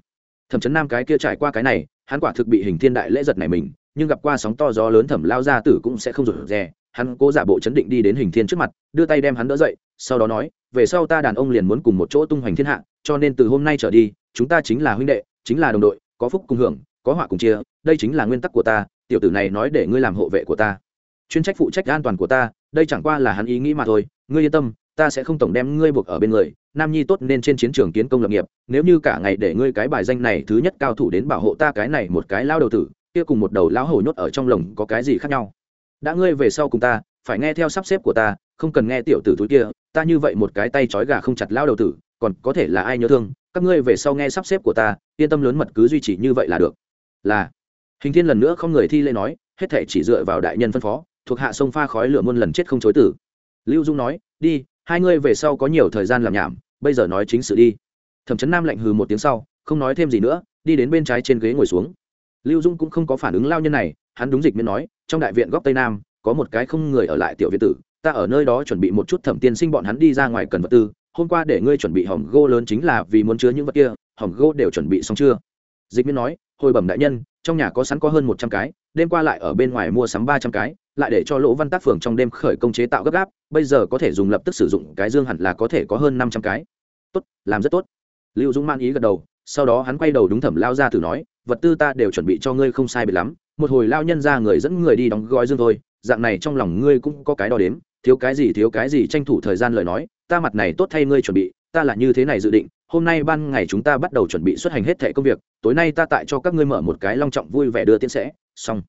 Thẩm trấn nam cái kia trải qua cái này, hắn quả thực bị hình thiên đại lễ giật này mình, nhưng gặp qua sóng to gió lớn thẩm lao ra tử cũng sẽ không rủi rè, hắn cố giả bộ chấn định đi đến hình thiên trước mặt, đưa tay đem hắn đỡ dậy, sau đó nói, về sau ta đàn ông liền muốn cùng một chỗ tung hoành thiên hạ, cho nên từ hôm nay trở đi, chúng ta chính là huynh đệ, chính là đồng đội, có phúc cùng hưởng, có họa cùng chia, đây chính là nguyên tắc của ta, tiểu tử này nói để ngươi làm hộ vệ của ta. Chuyên trách phụ trách an toàn của ta đây chẳng qua là hắn ý nghĩ mà thôi, ngươi yên tâm, ta sẽ không tổng đem ngươi buộc ở bên người, nam nhi tốt nên trên chiến trường kiến công lập nghiệp, nếu như cả ngày để ngươi cái bài danh này thứ nhất cao thủ đến bảo hộ ta cái này một cái lao đầu tử, kia cùng một đầu lão hổ nhốt ở trong lồng có cái gì khác nhau? Đã ngươi về sau cùng ta, phải nghe theo sắp xếp của ta, không cần nghe tiểu tử túi kia, ta như vậy một cái tay trói gà không chặt lao đầu tử, còn có thể là ai nhớ thương, các ngươi về sau nghe sắp xếp của ta, yên tâm lớn mật cứ duy trì như vậy là được. Là, hình thiên lần nữa không người thi lễ nói, hết thể chỉ dựa vào đại nhân phân phó thuộc hạ sông pha khói lửa muôn lần chết không chối tử. Lưu dung nói, đi, hai ngươi về sau có nhiều thời gian làm nhảm, bây giờ nói chính sự đi. Thẩm chấn nam lạnh hừ một tiếng sau, không nói thêm gì nữa, đi đến bên trái trên ghế ngồi xuống. Lưu dung cũng không có phản ứng lao nhân này, hắn đúng dịch miễn nói, trong đại viện góc tây nam, có một cái không người ở lại tiểu viện tử, ta ở nơi đó chuẩn bị một chút thẩm tiên sinh bọn hắn đi ra ngoài cần vật tư, hôm qua để ngươi chuẩn bị hòm gô lớn chính là vì muốn chứa những vật kia, hòm gô đều chuẩn bị xong chưa? Dịch miễn nói hồi bẩm đại nhân, trong nhà có sẵn có hơn một trăm cái, đêm qua lại ở bên ngoài mua sắm ba trăm cái, lại để cho lỗ văn tác phường trong đêm khởi công chế tạo gấp gáp, bây giờ có thể dùng lập tức sử dụng, cái dương hẳn là có thể có hơn năm trăm cái. Tốt, làm rất tốt. Lưu dũng man ý gật đầu, sau đó hắn quay đầu đúng thẩm lao ra từ nói, vật tư ta đều chuẩn bị cho ngươi không sai bị lắm, một hồi lao nhân ra người dẫn người đi đóng gói dương thôi, dạng này trong lòng ngươi cũng có cái đo đếm, thiếu cái gì thiếu cái gì tranh thủ thời gian lời nói, ta mặt này tốt thay ngươi chuẩn bị, ta là như thế này dự định hôm nay ban ngày chúng ta bắt đầu chuẩn bị xuất hành hết thẻ công việc, tối nay ta tại cho các ngươi mở một cái long trọng vui vẻ đưa tiễn sẽ, xong.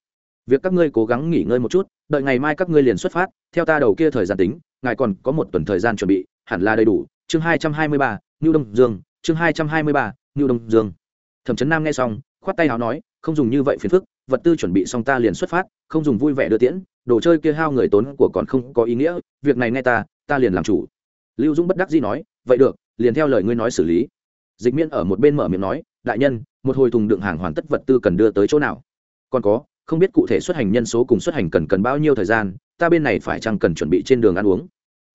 Việc các ngươi cố gắng nghỉ ngơi một chút, đợi ngày mai các ngươi liền xuất phát, theo ta đầu kia thời gian tính, ngài còn có một tuần thời gian chuẩn bị, hẳn là đầy đủ. Chương hai trăm hai mươi ba, ngưu đông dương, chương hai trăm hai mươi ba, ngưu đông dương. Thẩm trấn nam nghe xong, khoát tay áo nói, không dùng như vậy phiền phức, vật tư chuẩn bị xong ta liền xuất phát, không dùng vui vẻ đưa tiễn, đồ chơi kia hao người tốn của còn không có ý nghĩa, việc này nghe ta ta liền làm chủ. Lưu dũng bất đắc dĩ nói, vậy được liền theo lời ngươi nói xử lý. Dịch miễn ở một bên mở miệng nói, đại nhân, một hồi thùng đựng hàng hoàn tất vật tư cần đưa tới chỗ nào? Còn có, không biết cụ thể xuất hành nhân số cùng xuất hành cần cần bao nhiêu thời gian, ta bên này phải chăng cần chuẩn bị trên đường ăn uống?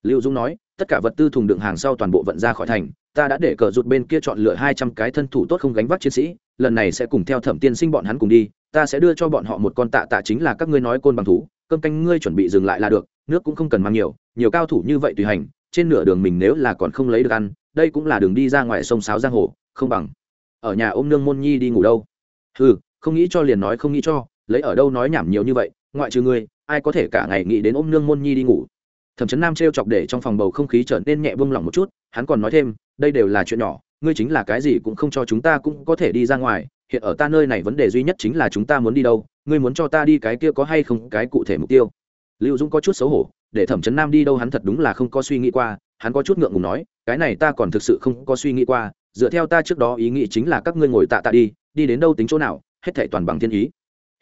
Lưu dũng nói, tất cả vật tư thùng đựng hàng sau toàn bộ vận ra khỏi thành, ta đã để cờ rụt bên kia chọn lựa hai trăm cái thân thủ tốt không gánh vác chiến sĩ, lần này sẽ cùng theo thẩm tiên sinh bọn hắn cùng đi, ta sẽ đưa cho bọn họ một con tạ tạ chính là các ngươi nói côn bằng thú, cơm canh ngươi chuẩn bị dừng lại là được, nước cũng không cần mang nhiều nhiều cao thủ như vậy tùy hành, trên nửa đường mình nếu là còn không lấy được ăn đây cũng là đường đi ra ngoài sông sáo giang hồ, không bằng. Ở nhà ôm nương môn nhi đi ngủ đâu? Ừ không nghĩ cho liền nói không nghĩ cho, lấy ở đâu nói nhảm nhiều như vậy, ngoại trừ ngươi, ai có thể cả ngày nghĩ đến ôm nương môn nhi đi ngủ? Thẩm chấn nam t r e o chọc để trong phòng bầu không khí trở nên nhẹ vung lỏng một chút, hắn còn nói thêm, đây đều là chuyện nhỏ, ngươi chính là cái gì cũng không cho chúng ta cũng có thể đi ra ngoài, hiện ở ta nơi này vấn đề duy nhất chính là chúng ta muốn đi đâu, ngươi muốn cho ta đi cái kia có hay không, cái cụ thể mục tiêu. Lưu dũng có chút xấu hổ, để thẩm chấn nam đi đâu hắn thật đúng là không có suy nghĩ qua hắn có chút ngượng ngùng nói, cái này ta còn thực sự không có suy nghĩ qua, dựa theo ta trước đó ý nghĩ chính là các ngươi ngồi tạ tạ đi đi đến đâu tính chỗ nào, hết thảy toàn bằng thiên ý.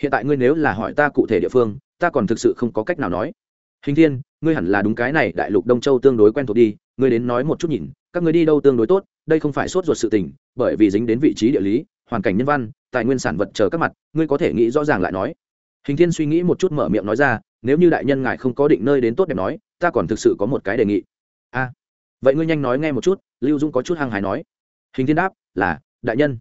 Hiện tại ngươi nếu là hỏi ta cụ thể địa phương, ta còn thực sự không có cách nào nói. Hình thiên, ngươi hẳn là đúng cái này, đại lục đông châu tương đối quen thuộc đi, ngươi đến nói một chút nhìn, các ngươi đi đâu tương đối tốt, đây không phải sốt ruột sự tình, bởi vì dính đến vị trí địa lý, hoàn cảnh nhân văn, tài nguyên sản vật chờ các mặt, ngươi có thể nghĩ rõ ràng lại nói. Hình thiên suy nghĩ một chút mở miệng nói ra, nếu như đại nhân ngài không có định nơi đến tốt đẹp nói, ta còn thực sự có một cái đề nghị a vậy ngươi nhanh nói nghe một chút, lưu dung có chút hăng hài nói. Hình thiên đáp, là, đại nhân.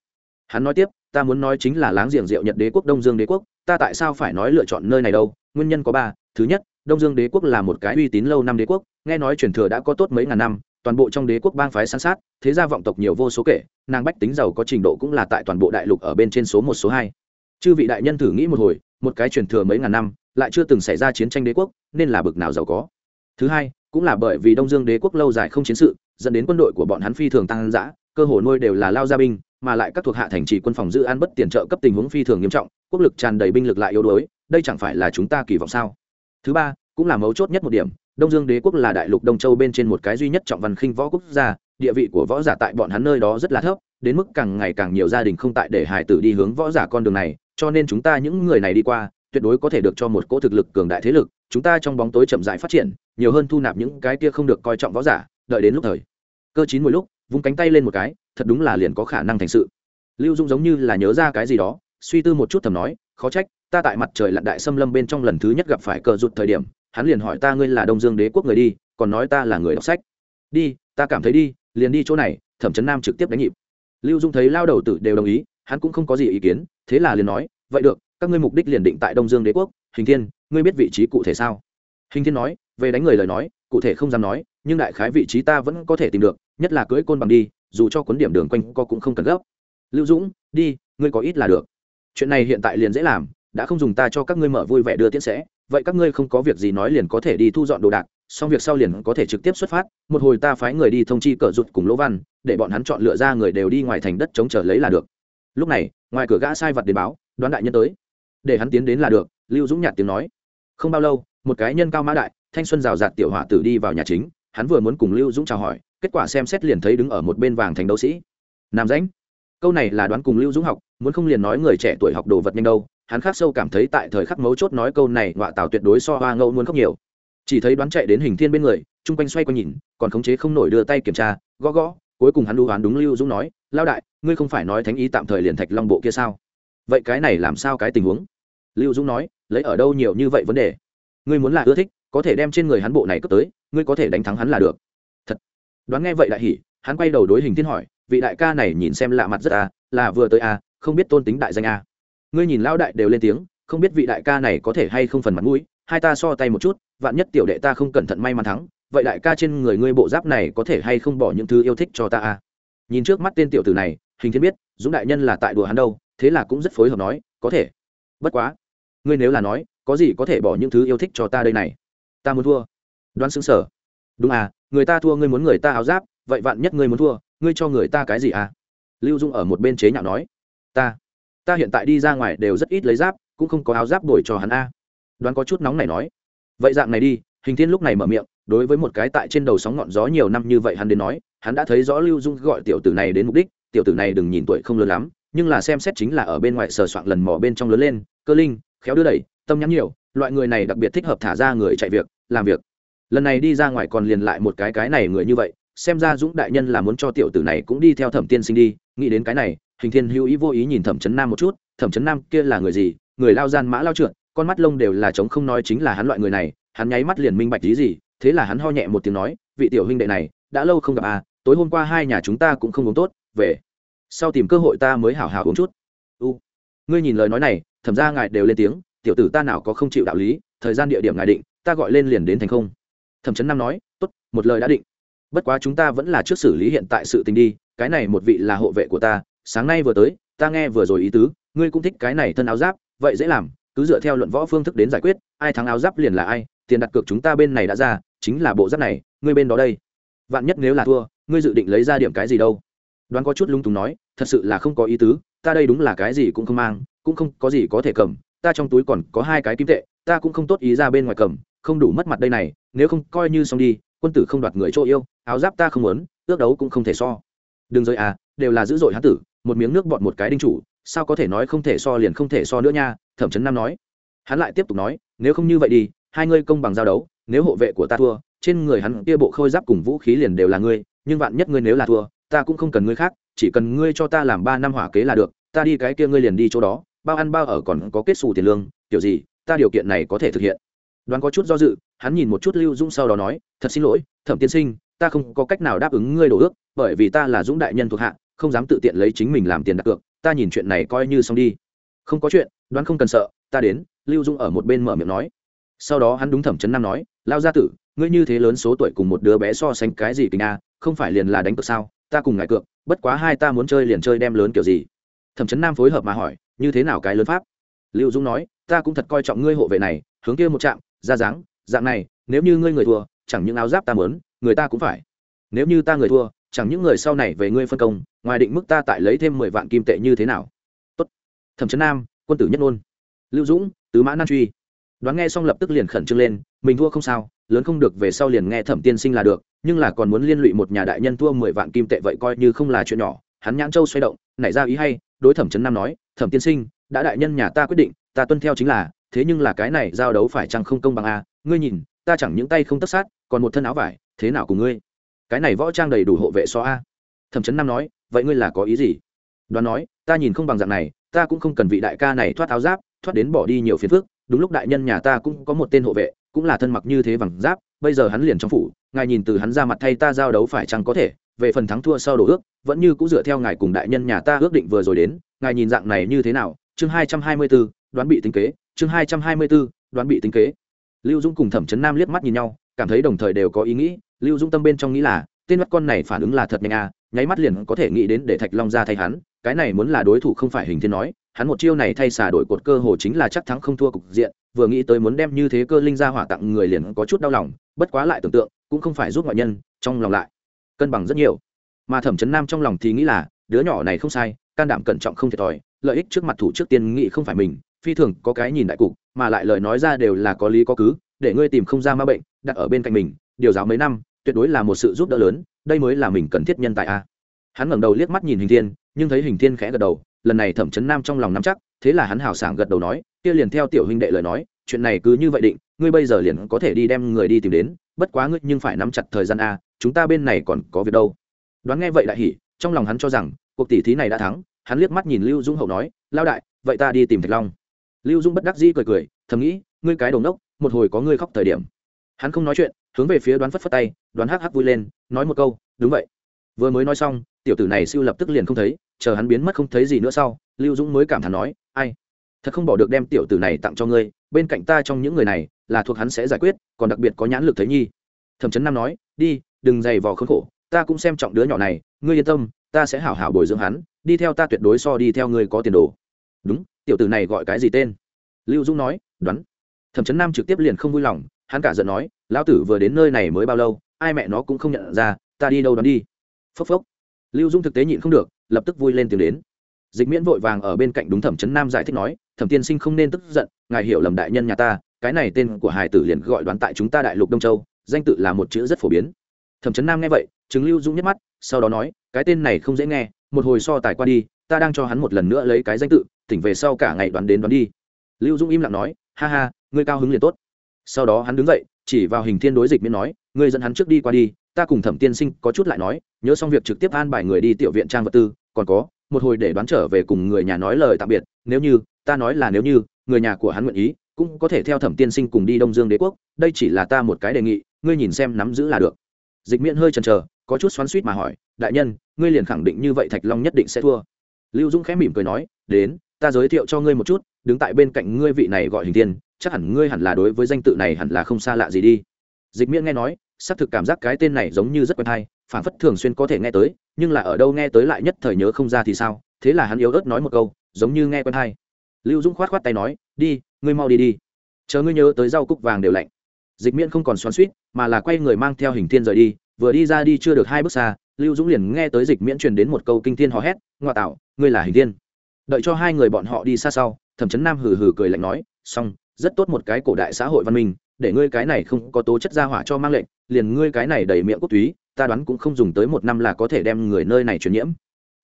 Hắn nói tiếp, ta muốn nói chính là láng giềng diệu nhật đế quốc, đông dương đế quốc, ta tại sao phải nói lựa chọn nơi này đâu? Nguyên nhân có ba, thứ nhất, đông dương đế quốc là một cái uy tín lâu năm đế quốc, nghe nói truyền thừa đã có tốt mấy ngàn năm, toàn bộ trong đế quốc bang phái san sát, thế gia vọng tộc nhiều vô số kể, nàng bách tính giàu có trình độ cũng là tại toàn bộ đại lục ở bên trên số một, số hai. Chư vị đại nhân thử nghĩ một hồi, một cái truyền thừa mấy ngàn năm, lại chưa từng xảy ra chiến tranh đế quốc, nên là bực nào giàu có. Thứ hai cũng là bởi vì đông dương đế quốc lâu dài không chiến sự, dẫn đến quân đội của bọn hắn phi thường tăng giã cơ hồ nuôi đều là lao gia binh, mà lại các thuộc hạ thành trì quân phòng giữ an bất tiền trợ cấp tình huống phi thường nghiêm trọng, quốc lực tràn đầy binh lực lại yếu đuối, đây chẳng phải là chúng ta kỳ vọng sao? Thứ ba, cũng là mấu chốt nhất một điểm, đông dương đế quốc là đại lục đông châu bên trên một cái duy nhất trọng văn khinh võ quốc gia, địa vị của võ giả tại bọn hắn nơi đó rất là thấp, đến mức càng ngày càng nhiều gia đình không tại để hải tử đi hướng võ giả con đường này, cho nên chúng ta những người này đi qua, tuyệt đối có thể được cho một cỗ thực lực cường đại thế lực, chúng ta trong bóng tối chậm rãi phát triển nhiều hơn thu nạp những cái kia không được coi trọng võ giả, đợi đến lúc thời. Cơ chín mỗi lúc, vung cánh tay lên một cái, thật đúng là liền có khả năng thành sự. Lưu dung giống như là nhớ ra cái gì đó, suy tư một chút thầm nói, khó trách, ta tại mặt trời lặn đại xâm lâm bên trong lần thứ nhất gặp phải cờ rụt thời điểm, hắn liền hỏi ta ngươi là đông dương đế quốc người đi, còn nói ta là người đọc sách. Đi, ta cảm thấy đi, liền đi chỗ này, thẩm trấn nam trực tiếp đánh nhịp. Lưu dung thấy lao đầu tử đều đồng ý, hắn cũng không có gì ý kiến, thế là liền nói, vậy được, các ngươi mục đích liền định tại đông dương đế quốc, hình thiên, ngươi biết vị trí cụ thể sao? Hình thiên nói về đánh người lời nói, cụ thể không dám nói, nhưng đại khái vị trí ta vẫn có thể tìm được, nhất là cưỡi côn bằng đi, dù cho cuốn điểm đường quanh co cũng không cần gấp. Lưu dũng, đi, ngươi có ít là được. Chuyện này hiện tại liền dễ làm, đã không dùng ta cho các ngươi mở vui vẻ đưa tiễn sẽ, vậy các ngươi không có việc gì nói liền có thể đi thu dọn đồ đạc, xong việc sau liền có thể trực tiếp xuất phát, một hồi ta phái người đi thông chi cờ rụt cùng lỗ văn, để bọn hắn chọn lựa ra người đều đi ngoài thành đất chống chờ lấy là được. Lúc này, ngoài cửa gã sai vật đến báo, đoán đại nhân tới. Để hắn tiến đến là được, lưu dũng nhạt tiếng nói. Không bao lâu, một cái nhân cao mã đại thanh xuân rào rạt tiểu hỏa tử đi vào nhà chính, hắn vừa muốn cùng lưu dũng chào hỏi, kết quả xem xét liền thấy đứng ở một bên vàng thành đấu sĩ. Nam rãnh. Câu này là đoán cùng lưu dũng học, muốn không liền nói người trẻ tuổi học đồ vật nhanh đâu, hắn khác sâu cảm thấy tại thời khắc mấu chốt nói câu này ngoạ tào tuyệt đối so hoa ngâu muốn khóc nhiều. Chỉ thấy đoán chạy đến hình thiên bên người, chung quanh xoay quanh nhìn, còn khống chế không nổi đưa tay kiểm tra, gõ gõ, cuối cùng hắn đu hoán đúng lưu dũng nói lao đại, ngươi không phải nói thánh ý tạm thời liền thạch long bộ kia sao? Vậy cái này làm sao cái tình huống? Lưu dũng nói, lấy ở đâu nhiều như vậy vấn đề? Ngươi muốn là ưa thích có thể đem trên người hắn bộ này cướp tới, ngươi có thể đánh thắng hắn là được. Thật. Đoán nghe vậy đại hỉ, hắn quay đầu đối hình thiên hỏi, vị đại ca này nhìn xem lạ mặt rất à là vừa tới à không biết tôn tính đại danh à. Ngươi nhìn lão đại đều lên tiếng, không biết vị đại ca này có thể hay không phần mặt mũi, hai ta so tay một chút, vạn nhất tiểu đệ ta không cẩn thận may mắn thắng, vậy đại ca trên người ngươi bộ giáp này có thể hay không bỏ những thứ yêu thích cho ta à? Nhìn trước mắt tên tiểu tử này, hình thiên biết, dũng đại nhân là tại đùa hắn đâu, thế là cũng rất phối hợp nói, có thể. Bất quá, ngươi nếu là nói, có gì có thể bỏ những thứ yêu thích cho ta đây này? Ta muốn thua. Đoán xứng sở. Đúng à người ta thua, ngươi muốn người ta áo giáp, vậy vạn nhất ngươi muốn thua, ngươi cho người ta cái gì à? Lưu dung ở một bên chế nhạo nói. Ta ta hiện tại đi ra ngoài đều rất ít lấy giáp, cũng không có áo giáp đổi cho hắn a. Đoán có chút nóng này nói. Vậy dạng này đi, hình thiên lúc này mở miệng, đối với một cái tại trên đầu sóng ngọn gió nhiều năm như vậy hắn đến nói, hắn đã thấy rõ lưu dung gọi tiểu tử này đến mục đích, tiểu tử này đừng nhìn tuổi không lớn lắm, nhưng là xem xét chính là ở bên ngoài sờ soạn lần mò bên trong lớn lên, cơ linh, khéo đưa đẩy, tâm nhắn nhiều loại người này đặc biệt thích hợp thả ra người chạy việc, làm việc. Lần này đi ra ngoài còn liền lại một cái cái này người như vậy, xem ra dũng đại nhân là muốn cho tiểu tử này cũng đi theo thẩm tiên sinh đi, nghĩ đến cái này, hình thiên hữu ý vô ý nhìn thẩm chấn nam một chút, thẩm chấn nam kia là người gì? Người lao gian mã lao trượt con mắt lông đều là trống không nói chính là hắn loại người này, hắn nháy mắt liền minh bạch lý gì, thế là hắn ho nhẹ một tiếng nói, vị tiểu huynh đệ này, đã lâu không gặp à tối hôm qua hai nhà chúng ta cũng không uống tốt, về. Sau tìm cơ hội ta mới hảo hảo uống chút. U, ngươi nhìn lời nói này, thẩm ra ngài đều lên tiếng tiểu tử ta nào có không chịu đạo lý, thời gian địa điểm ngài định, ta gọi lên liền đến thành không. Thẩm chấn nam nói, tốt, một lời đã định. Bất quá chúng ta vẫn là trước xử lý hiện tại sự tình đi, cái này một vị là hộ vệ của ta, sáng nay vừa tới, ta nghe vừa rồi ý tứ, ngươi cũng thích cái này thân áo giáp, vậy dễ làm, cứ dựa theo luận võ phương thức đến giải quyết, ai thắng áo giáp liền là ai, tiền đặt cược chúng ta bên này đã ra, chính là bộ giáp này, ngươi bên đó đây. Vạn nhất nếu là thua, ngươi dự định lấy ra điểm cái gì đâu? Đoán có chút lung túng nói, thật sự là không có ý tứ, ta đây đúng là cái gì cũng không mang, cũng không có gì có thể cầm ta trong túi còn có hai cái kim tệ, ta cũng không tốt ý ra bên ngoài cầm, không đủ mất mặt đây này, nếu không coi như xong đi, quân tử không đoạt người chỗ yêu, áo giáp ta không muốn, ước đấu cũng không thể so. Đừng rơi à đều là dữ dội hán tử, một miếng nước bọn một cái đinh chủ, sao có thể nói không thể so liền không thể so nữa nha, thẩm chấn nam nói. Hắn lại tiếp tục nói, nếu không như vậy đi, hai ngươi công bằng giao đấu, nếu hộ vệ của ta thua, trên người hắn kia bộ khôi giáp cùng vũ khí liền đều là ngươi, nhưng vạn nhất ngươi nếu là thua, ta cũng không cần ngươi khác, chỉ cần ngươi cho ta làm ba năm hỏa kế là được, ta đi cái kia ngươi liền đi chỗ đó bao ăn bao ở còn có kết xù tiền lương, kiểu gì, ta điều kiện này có thể thực hiện. Đoán có chút do dự, hắn nhìn một chút lưu dũng sau đó nói, thật xin lỗi, thẩm tiên sinh, ta không có cách nào đáp ứng ngươi đổ ước, bởi vì ta là dũng đại nhân thuộc hạ, không dám tự tiện lấy chính mình làm tiền đặt cược, ta nhìn chuyện này coi như xong đi. Không có chuyện, đoán không cần sợ, ta đến. Lưu dung ở một bên mở miệng nói. Sau đó hắn đúng thẩm chấn nam nói, lao gia tử, ngươi như thế lớn số tuổi cùng một đứa bé so sánh cái gì kinh a, không phải liền là đánh cược sao? Ta cùng ngài cược, bất quá hai ta muốn chơi liền chơi đem lớn kiểu gì. Thẩm chấn nam phối hợp mà hỏi như thế nào cái lớn pháp? Lưu dung nói, ta cũng thật coi trọng ngươi hộ vệ này, hướng kia một trạm, ra dáng, dạng này, nếu như ngươi người thua, chẳng những áo giáp ta mớn người ta cũng phải. Nếu như ta người thua, chẳng những người sau này về ngươi phân công, ngoài định mức ta tại lấy thêm mười vạn kim tệ như thế nào? Tốt. Thẩm trấn nam, quân tử nhất ngôn. Lưu dũng, tứ mã nan truy. Đoán nghe xong lập tức liền khẩn trương lên, mình thua không sao, lớn không được về sau liền nghe thẩm tiên sinh là được, nhưng là còn muốn liên lụy một nhà đại nhân thua mười vạn kim tệ vậy coi như không là chuyện nhỏ. Hắn nhãn châu xoay động, nảy ra ý hay, đối thẩm trấn nam nói thẩm tiên sinh, đã đại nhân nhà ta quyết định, ta tuân theo chính là, thế nhưng là cái này giao đấu phải chăng không công bằng a ngươi nhìn, ta chẳng những tay không tất sát, còn một thân áo vải, thế nào cùng ngươi? Cái này võ trang đầy đủ hộ vệ so a. Thẩm chấn nam nói, vậy ngươi là có ý gì? Đoán nói, ta nhìn không bằng dạng này, ta cũng không cần vị đại ca này thoát áo giáp, thoát đến bỏ đi nhiều phiền phức, đúng lúc đại nhân nhà ta cũng có một tên hộ vệ, cũng là thân mặc như thế bằng giáp, bây giờ hắn liền trong phủ, ngài nhìn từ hắn ra mặt thay ta giao đấu phải chăng có thể, về phần thắng thua sau đổ ước, vẫn như cũng dựa theo ngài cùng đại nhân nhà ta ước định vừa rồi đến ngài nhìn dạng này như thế nào? Chương hai trăm hai mươi b ố đoán bị tính kế. Chương hai trăm hai mươi b ố đoán bị tính kế. Lưu dũng cùng thẩm trấn nam liếc mắt nhìn nhau, cảm thấy đồng thời đều có ý nghĩ. Lưu dũng tâm bên trong nghĩ là, tên mắt con này phản ứng là thật nhanh à nháy mắt liền có thể nghĩ đến để thạch long ra thay hắn. Cái này muốn là đối thủ không phải hình thiên nói, hắn một chiêu này thay xả đổi cột cơ hồ chính là chắc thắng không thua cục diện. Vừa nghĩ tới muốn đem như thế cơ linh ra hỏa tặng người liền có chút đau lòng, bất quá lại tưởng tượng, cũng không phải giúp ngoại nhân, trong lòng lại cân bằng rất nhiều. Mà thẩm chấn nam trong lòng thì nghĩ là, đứa nhỏ này không sai can đảm cẩn trọng không thiệt thòi, lợi ích trước mặt thủ trước tiên nghị không phải mình, phi thường có cái nhìn đại cục, mà lại lời nói ra đều là có lý có cứ, để ngươi tìm không ra ma bệnh, đặt ở bên cạnh mình, điều giáo mấy năm, tuyệt đối là một sự giúp đỡ lớn, đây mới là mình cần thiết nhân tài a. Hắn ngẩng đầu liếc mắt nhìn hình thiên, nhưng thấy hình thiên khẽ gật đầu, lần này thẩm chấn nam trong lòng nắm chắc, thế là hắn hào sảng gật đầu nói, kia liền theo tiểu huynh đệ lời nói, chuyện này cứ như vậy định, ngươi bây giờ liền có thể đi đem người đi tìm đến, bất quá ngươi nhưng phải nắm chặt thời gian a, chúng ta bên này còn có việc đâu. Đoán nghe vậy đại hỉ, trong lòng hắn cho rằng, cuộc tỷ thí này đã thắng hắn liếc mắt nhìn lưu dũng hậu nói lao đại, vậy ta đi tìm thạch long. Lưu dũng bất đắc dĩ cười cười, thầm nghĩ, ngươi cái đầu nốc một hồi có ngươi khóc thời điểm. Hắn không nói chuyện, hướng về phía đoán phất phất tay, đoán hắc hắc vui lên, nói một câu, đúng vậy. Vừa mới nói xong, tiểu tử này siêu lập tức liền không thấy, chờ hắn biến mất không thấy gì nữa sau, lưu dũng mới cảm thán nói, ai, thật không bỏ được đem tiểu tử này tặng cho ngươi, bên cạnh ta trong những người này, là thuộc hắn sẽ giải quyết, còn đặc biệt có nhãn lực thấy nhi. Thẩm trấn nam nói, đi, đừng dày vò khốn khổ, ta cũng xem trọng đứa nhỏ này, ngươi yên tâm, ta sẽ hảo hảo bồi dưỡng hắn đi theo ta tuyệt đối so đi theo ngươi có tiền đồ. Đúng, tiểu tử này gọi cái gì tên? Lưu dũng nói, đoán. Thẩm trấn nam trực tiếp liền không vui lòng, hắn cả giận nói, lão tử vừa đến nơi này mới bao lâu, ai mẹ nó cũng không nhận ra, ta đi đâu đón đi. Phốc phốc. Lưu dung thực tế nhịn không được, lập tức vui lên tiếng đến. Dịch miễn vội vàng ở bên cạnh đúng thẩm trấn nam giải thích nói, thẩm tiên sinh không nên tức giận, ngài hiểu lầm đại nhân nhà ta, cái này tên của hải tử liền gọi đoán tại chúng ta đại lục đông châu, danh tự là một chữ rất phổ biến. Thẩm trấn nam nghe vậy chứng lưu dung nhắc mắt, sau đó nói, cái tên này không dễ nghe một hồi so tài qua đi, ta đang cho hắn một lần nữa lấy cái danh tự, tỉnh về sau cả ngày đoán đến đoán đi. Lưu dung im lặng nói, ha ha, ngươi cao hứng liền tốt. Sau đó hắn đứng dậy, chỉ vào hình thiên đối dịch miễn nói, ngươi dẫn hắn trước đi qua đi, ta cùng thẩm tiên sinh có chút lại nói, nhớ xong việc trực tiếp an bài người đi tiểu viện trang vật tư, còn có, một hồi để đoán trở về cùng người nhà nói lời tạm biệt, nếu như, ta nói là nếu như, người nhà của hắn nguyện ý, cũng có thể theo thẩm tiên sinh cùng đi đông dương đế quốc, đây chỉ là ta một cái đề nghị, ngươi nhìn xem nắm giữ là được dịch miễn hơi chần chờ, có chút xoắn suýt mà hỏi, đại nhân, ngươi liền khẳng định như vậy thạch long nhất định sẽ thua. Lưu dũng khẽ mỉm cười nói, đến, ta giới thiệu cho ngươi một chút, đứng tại bên cạnh ngươi vị này gọi hình tiên chắc hẳn ngươi hẳn là đối với danh tự này hẳn là không xa lạ gì đi. Dịch miễn nghe nói, xác thực cảm giác cái tên này giống như rất quen hay phản phất thường xuyên có thể nghe tới, nhưng là ở đâu nghe tới lại nhất thời nhớ không ra thì sao, thế là hắn yếu ớt nói một câu, giống như nghe quen hay lưu dũng khoát khoát tay nói, đi, ngươi mau đi đi. Chờ ngươi nhớ tới rau cúc vàng đều lạnh dịch miễn không còn xoắn suýt mà là quay người mang theo hình thiên rời đi, vừa đi ra đi chưa được hai bước xa, lưu dũng liền nghe tới dịch miễn truyền đến một câu kinh thiên hò hét ngoại tạo, ngươi là hình thiên. Đợi cho hai người bọn họ đi xa sau, thẩm chấn nam hừ hừ cười lạnh nói, xong, rất tốt một cái cổ đại xã hội văn minh, để ngươi cái này không có tố chất gia hỏa cho mang lệnh, liền ngươi cái này đầy miệng quốc túy, ta đoán cũng không dùng tới một năm là có thể đem người nơi này truyền nhiễm.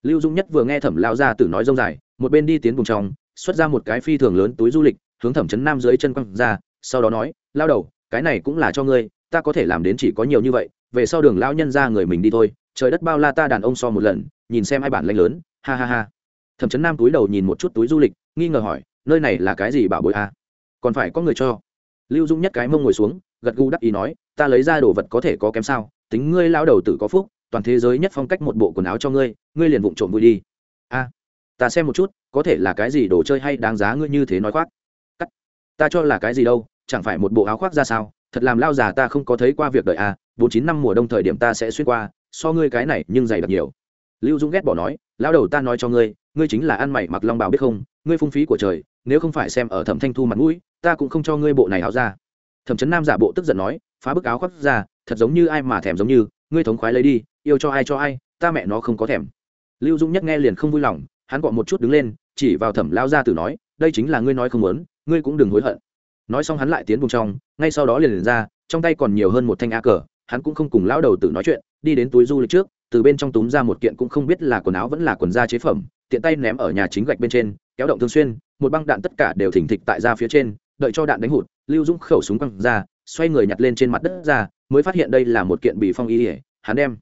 Lưu dung nhất vừa nghe thẩm lao ra từ nói rông dài, một bên đi tiến vùng trong, xuất ra một cái phi thường lớn túi du lịch, hướng thẩm chấn nam dưới chân quăng ra, sau đó nói, lao đầu cái này cũng là cho ngươi, ta có thể làm đến chỉ có nhiều như vậy, về sau đường lao nhân ra người mình đi thôi, trời đất bao la ta đàn ông so một lần, nhìn xem ai bản lanh lớn, ha ha ha. Thẩm chấn nam túi đầu nhìn một chút túi du lịch, nghi ngờ hỏi, nơi này là cái gì bảo bội a? À? còn phải có người cho. Lưu dung nhất cái mông ngồi xuống, gật gù đắc ý nói, ta lấy ra đồ vật có thể có kém sao, tính ngươi lao đầu tử có phúc, toàn thế giới nhất phong cách một bộ quần áo cho ngươi ngươi liền vụng trộm vui đi. A, ta xem một chút, có thể là cái gì đồ chơi hay đáng giá ngươi như thế nói khoác? Cắt, ta cho là cái gì đâu chẳng phải một bộ áo khoác ra sao? Thật làm lao già ta không có thấy qua việc đợi a bốn chín năm mùa đông thời điểm ta sẽ xuyên qua, so ngươi cái này nhưng dày đặc nhiều. Lưu dung ghét bỏ nói, lao đầu ta nói cho ngươi ngươi chính là ăn mày mặc long bào biết không, ngươi phung phí của trời, nếu không phải xem ở thẩm thanh thu mặt mũi, ta cũng không cho ngươi bộ này áo ra. Thẩm trấn nam giả bộ tức giận nói, phá bức áo khoác ra, thật giống như ai mà thèm giống như, ngươi thống khoái lấy đi, yêu cho ai cho ai, ta mẹ nó không có thèm. Lưu dũng nhất nghe liền không vui lòng, hắn gọi một chút đứng lên, chỉ vào thẩm lao ra từ nói, đây chính là ngươi nói không muốn, ngươi cũng đừng hối hận nói xong hắn lại tiến vùng trong, ngay sau đó liền liền ra, trong tay còn nhiều hơn một thanh a cờ, hắn cũng không cùng lão đầu tử nói chuyện, đi đến túi du lịch trước, từ bên trong túm ra một kiện cũng không biết là quần áo vẫn là quần da chế phẩm, tiện tay ném ở nhà chính gạch bên trên, kéo động thường xuyên, một băng đạn tất cả đều thỉnh thịch tại ra phía trên, đợi cho đạn đánh hụt, lưu dũng khẩu súng quăng ra, xoay người nhặt lên trên mặt đất ra, mới phát hiện đây là một kiện bị phong y ỉa hắn đem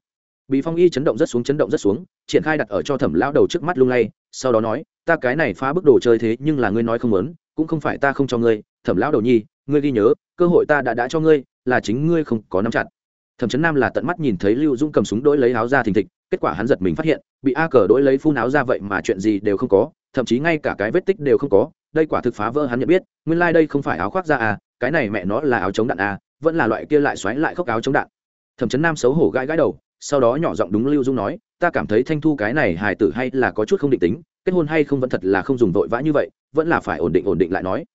bị phong y chấn động rất xuống, chấn động rất xuống, triển khai đặt ở cho thẩm lão đầu trước mắt lung lay, sau đó nói, ta cái này phá bức đồ chơi thế nhưng là ngươi nói không muốn, cũng không phải ta không cho ngươi thẩm lão đầu nhi, ngươi ghi nhớ, cơ hội ta đã đã cho ngươi, là chính ngươi không có nắm chặt. Thẩm chấn nam là tận mắt nhìn thấy lưu dũng cầm súng đỗi lấy áo ra thình thịch, kết quả hắn giật mình phát hiện, bị a cờ đỗi lấy phun áo ra vậy mà chuyện gì đều không có, thậm chí ngay cả cái vết tích đều không có, đây quả thực phá vỡ hắn nhận biết, nguyên lai、like、đây không phải áo khoác ra à cái này mẹ nó là áo chống đạn à vẫn là loại kia lại xoáy lại khóc áo chống đạn. Thẩm chấn nam xấu hổ gãi gãi đầu, sau đó nhỏ giọng đúng lưu dung nói, ta cảm thấy thanh thu cái này hài tử hay là có chút không định tính, kết hôn hay không vẫn thật là không dùng vội vã như vậy, vẫn là phải ổn định ổn định lại nói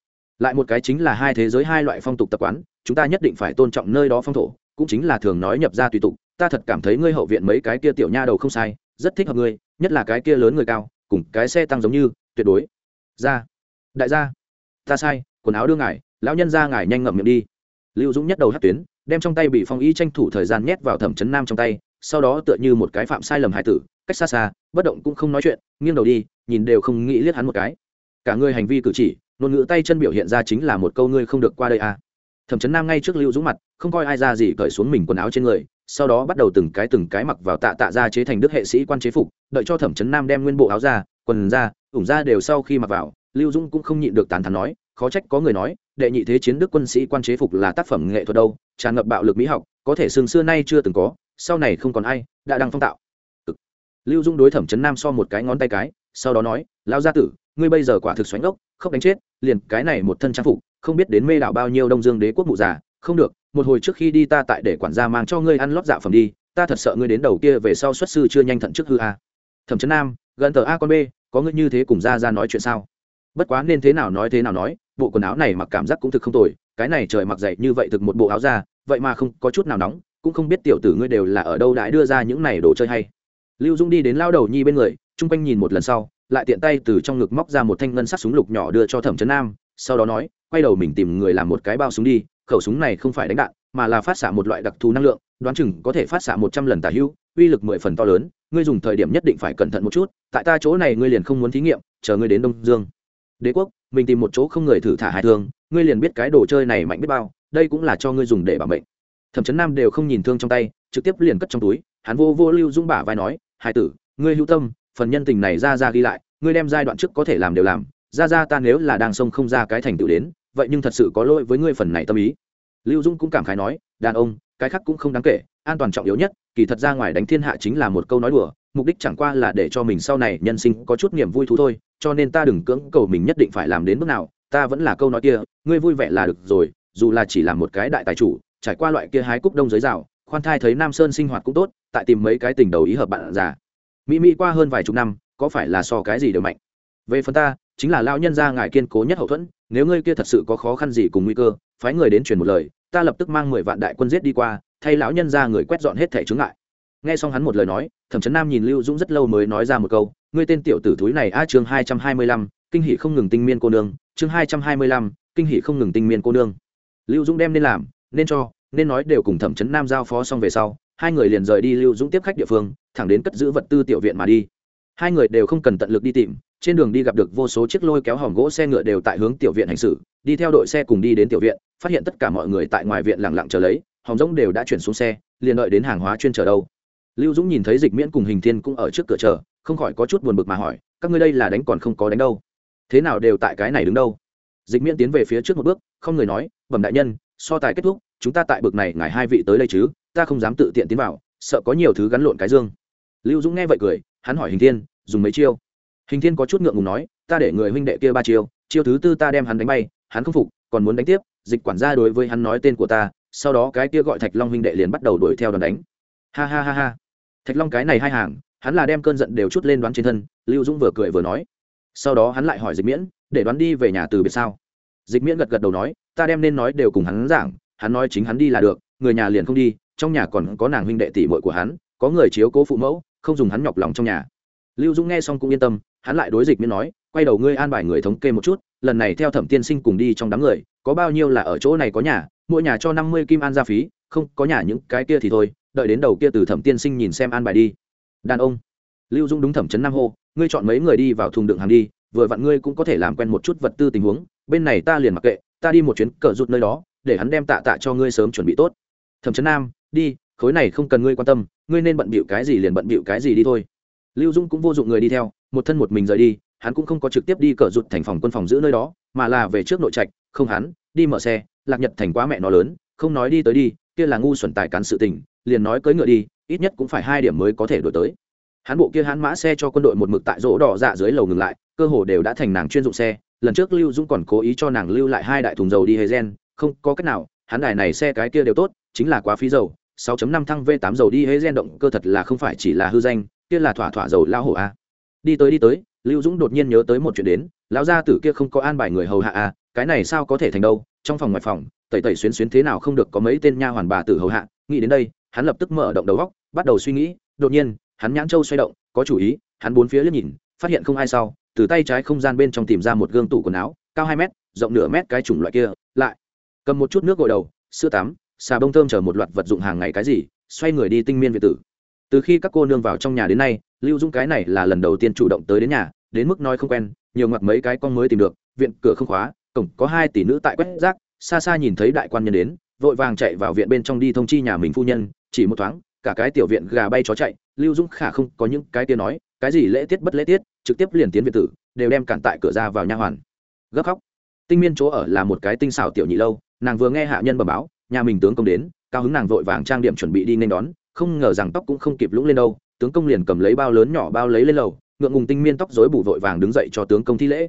lại một cái chính là hai thế giới hai loại phong tục tập quán, chúng ta nhất định phải tôn trọng nơi đó phong thổ, cũng chính là thường nói nhập ra tùy tục, ta thật cảm thấy ngươi hậu viện mấy cái kia tiểu nha đầu không sai, rất thích hợp ngươi, nhất là cái kia lớn người cao, cùng cái xe tăng giống như, tuyệt đối. Ra đại gia, ta sai, quần áo đưa ngài, lão nhân ra ngài nhanh ngậm miệng đi. Lưu dũng nhất đầu hát tuyến, đem trong tay bị phong y tranh thủ thời gian nhét vào thẩm chấn nam trong tay, sau đó tựa như một cái phạm sai lầm hải tử, cách xa xa, bất động cũng không nói chuyện, nghiêng đầu đi, nhìn đều không nghĩ liếc hắn một cái. Cả người hành vi cử chỉ ngôn ngữ tay chân biểu hiện ra chính là một câu ngươi không được qua đây à. Thẩm chấn nam ngay trước lưu dũng mặt, không coi ai ra gì, cởi xuống mình quần áo trên người, sau đó bắt đầu từng cái từng cái mặc vào tạ tạ ra chế thành đức hệ sĩ quan chế phục, đợi cho thẩm chấn nam đem nguyên bộ áo ra, quần ra, ủng ra đều sau khi mặc vào, lưu dũng cũng không nhịn được tán thắn nói, khó trách có người nói, đệ nhị thế chiến đức quân sĩ quan chế phục là tác phẩm nghệ thuật đâu, tràn ngập bạo lực mỹ học, có thể xương xưa nay chưa từng có, sau này không còn ai, đã đang phong tạo. Lưu dũng đối thẩm chấn nam so một cái ngón tay cái sau đó nói lao gia tử, ngươi bây giờ quả thực xoánh ốc không đánh chết, liền cái này một thân trang phục, không biết đến mê đảo bao nhiêu đông dương đế quốc mụ già, không được, một hồi trước khi đi ta tại để quản gia mang cho ngươi ăn lót dạ phẩm đi, ta thật sợ ngươi đến đầu kia về sau xuất sư chưa nhanh thận trước hư a. Thẩm chấn nam, gần tờ a con b, có ngươi như thế cùng ra ra nói chuyện sao? Bất quá nên thế nào nói thế nào nói, bộ quần áo này mặc cảm giác cũng thực không tồi, cái này trời mặc dậy như vậy thực một bộ áo ra vậy mà không có chút nào nóng, cũng không biết tiểu tử ngươi đều là ở đâu đãi đưa ra những này đồ chơi hay. Lưu dung đi đến lao đầu nhi bên người chung quanh nhìn một lần sau, lại tiện tay từ trong ngực móc ra một thanh ngân sắc súng lục nhỏ đưa cho thẩm trấn nam, sau đó nói, quay đầu mình tìm người làm một cái bao súng đi, khẩu súng này không phải đánh đạn, mà là phát xạ một loại đặc thù năng lượng, đoán chừng có thể phát xạ một trăm lần tả hữu uy lực mười phần to lớn, ngươi dùng thời điểm nhất định phải cẩn thận một chút, tại ta chỗ này ngươi liền không muốn thí nghiệm, chờ ngươi đến đông dương. Đế quốc, mình tìm một chỗ không người thử thả hai thương, ngươi liền biết cái đồ chơi này mạnh biết bao, đây cũng là cho ngươi dùng để bảo mệnh. Thẩm chấn nam đều không nhìn thương trong tay, trực tiếp liền cất trong túi, hắn vô vô lưu dung bả vai nói hai tử, ngươi hữu tâm phần nhân tình này ra ra ghi lại, ngươi đem giai đoạn trước có thể làm đều làm, ra ra ta nếu là đang sông không ra cái thành tựu đến, vậy nhưng thật sự có lỗi với ngươi phần này tâm ý. Lưu dung cũng cảm khái nói, đàn ông, cái khác cũng không đáng kể, an toàn trọng yếu nhất, kỳ thật ra ngoài đánh thiên hạ chính là một câu nói đùa, mục đích chẳng qua là để cho mình sau này nhân sinh có chút niềm vui thú thôi, cho nên ta đừng cưỡng cầu mình nhất định phải làm đến mức nào, ta vẫn là câu nói kia, ngươi vui vẻ là được rồi, dù là chỉ là một cái đại tài chủ, trải qua loại kia hái cúc đông giới rào, khoan thai thấy nam sơn sinh hoạt cũng tốt, tại tìm mấy cái tình đầu ý hợp bạn già mỹ mỹ qua hơn vài chục năm, có phải là so cái gì đều mạnh? Về phần ta, chính là lão nhân gia ngài kiên cố nhất hậu thuẫn, nếu ngươi kia thật sự có khó khăn gì cùng nguy cơ, phái người đến truyền một lời, ta lập tức mang mười vạn đại quân giết đi qua, thay lão nhân gia người quét dọn hết thẻ chướng ngại. Nghe xong hắn một lời nói, thẩm trấn nam nhìn lưu dũng rất lâu mới nói ra một câu, ngươi tên tiểu tử thúi này a, chương hai trăm hai mươi lăm, kinh hỷ không ngừng tinh miên cô nương, chương hai trăm hai mươi lăm, kinh hỷ không ngừng tinh miên cô nương. Lưu dũng đem nên làm, nên cho, nên nói đều cùng thẩm trấn nam giao phó xong về sau hai người liền rời đi lưu dũng tiếp khách địa phương, thẳng đến cất giữ vật tư tiểu viện mà đi. Hai người đều không cần tận lực đi tìm, trên đường đi gặp được vô số chiếc lôi kéo hòm gỗ xe ngựa đều tại hướng tiểu viện hành xử, đi theo đội xe cùng đi đến tiểu viện, phát hiện tất cả mọi người tại ngoài viện lặng lặng chờ lấy, hòm rỗng đều đã chuyển xuống xe, liền đợi đến hàng hóa chuyên chờ đâu. Lưu dũng nhìn thấy dịch miễn cùng hình thiên cũng ở trước cửa chờ, không khỏi có chút buồn bực mà hỏi, các ngươi đây là đánh còn không có đánh đâu? Thế nào đều tại cái này đứng đâu? Dịch miễn tiến về phía trước một bước, không người nói, bẩm đại nhân, so tài kết thúc, chúng ta tại bực này ngài hai vị tới đây chứ? Ta không dám tự tiện tiến vào, sợ có nhiều thứ gắn lộn cái dương. Lưu dũng nghe vậy cười, hắn hỏi hình thiên, dùng mấy chiêu? Hình thiên có chút ngượng ngùng nói, ta để người huynh đệ kia ba chiêu chiêu thứ tư ta đem hắn đánh bay, hắn không phục, còn muốn đánh tiếp, dịch quản gia đối với hắn nói tên của ta, sau đó cái kia gọi thạch long huynh đệ liền bắt đầu đuổi theo đòn đánh. Ha ha ha ha. Thạch long cái này hai hàng, hắn là đem cơn giận đều chút lên đoán trên thân, lưu dũng vừa cười vừa nói. Sau đó hắn lại hỏi dịch miễn, để đoán đi về nhà từ biệt sao? Dịch miễn gật gật đầu nói, ta đem nên nói đều cùng hắn giảng, hắn nói chính hắn đi là được, người nhà liền không đi trong nhà còn có nàng huynh đệ tỷ muội của hắn, có người chiếu cố phụ mẫu, không dùng hắn nhọc lòng trong nhà. Lưu dũng nghe xong cũng yên tâm, hắn lại đối dịch miễn nói, quay đầu ngươi an bài người thống kê một chút, lần này theo thẩm tiên sinh cùng đi trong đám người, có bao nhiêu là ở chỗ này có nhà, mỗi nhà cho năm mươi kim an gia phí, không, có nhà những cái kia thì thôi, đợi đến đầu kia từ thẩm tiên sinh nhìn xem an bài đi. Đàn ông. Lưu dũng đúng thẩm trấn nam hô, ngươi chọn mấy người đi vào thùng đựng hàng đi, vừa vặn ngươi cũng có thể làm quen một chút vật tư tình huống, bên này ta liền mặc kệ, ta đi một chuyến cờ rụt nơi đó, để hắn đem tạ tạ cho ngươi sớm chuẩn bị tốt. Thẩm trấn nam đi, khối này không cần ngươi quan tâm, ngươi nên bận bịu cái gì liền bận bịu cái gì đi thôi. Lưu dung cũng vô dụng người đi theo, một thân một mình rời đi, hắn cũng không có trực tiếp đi cờ rụt thành phòng quân phòng giữ nơi đó, mà là về trước nội trạch, không hắn, đi mở xe, lạc nhật thành quá mẹ nó lớn, không nói đi tới đi, kia là ngu xuẩn tài cán sự tình, liền nói cưỡi ngựa đi, ít nhất cũng phải hai điểm mới có thể đổi tới. Hắn bộ kia hắn mã xe cho quân đội một mực tại rỗ đỏ dạ dưới lầu ngừng lại, cơ hồ đều đã thành nàng chuyên dụng xe, lần trước lưu dũng còn cố ý cho nàng lưu lại hai đại thùng dầu đi hay gen, không có cách nào, hắn đài này xe cái kia đều tốt chính là quá phí dầu 6.5 thăng V8 dầu đi hế gen động cơ thật là không phải chỉ là hư danh, kia là thỏa thỏa dầu lao hổ a. Đi tới đi tới, Lưu Dũng đột nhiên nhớ tới một chuyện đến, lão gia tử kia không có an bài người hầu hạ a, cái này sao có thể thành đâu? Trong phòng ngoài phòng, tẩy tẩy xuyến xuyến thế nào không được có mấy tên nha hoàn bà tử hầu hạ, nghĩ đến đây, hắn lập tức mở động đầu óc, bắt đầu suy nghĩ, đột nhiên, hắn nhãn châu xoay động, có chủ ý, hắn bốn phía liếc nhìn, phát hiện không ai sau, từ tay trái không gian bên trong tìm ra một gương tủ quần áo, cao 2 mét, rộng nửa mét cái chủng loại kia, lại cầm một chút nước gội đầu, sữa tắm, xà bông thơm chờ một loạt vật dụng hàng ngày cái gì, xoay người đi tinh miên việt tử. Từ khi các cô nương vào trong nhà đến nay, lưu dũng cái này là lần đầu tiên chủ động tới đến nhà, đến mức nói không quen, nhiều ngặt mấy cái con mới tìm được, viện cửa không khóa, cổng có hai tỷ nữ tại quét rác, xa xa nhìn thấy đại quan nhân đến, vội vàng chạy vào viện bên trong đi thông chi nhà mình phu nhân, chỉ một thoáng, cả cái tiểu viện gà bay chó chạy, lưu dũng khả không có những cái tiếng nói, cái gì lễ tiết bất lễ tiết, trực tiếp liền tiến việt tử, đều đem cản tại cửa ra vào nha hoàn. Gấp khóc. Tinh miên chỗ ở là một cái tinh xảo tiểu nhị lâu, nàng vừa nghe hạ nhân bẩm báo nhà mình tướng công đến, cao hứng nàng vội vàng trang điểm chuẩn bị đi nên đón, không ngờ rằng tóc cũng không kịp lũng lên đâu, tướng công liền cầm lấy bao lớn nhỏ bao lấy lên lầu, ngượng ngùng tinh miên tóc rối bù vội vàng đứng dậy cho tướng công thi lễ.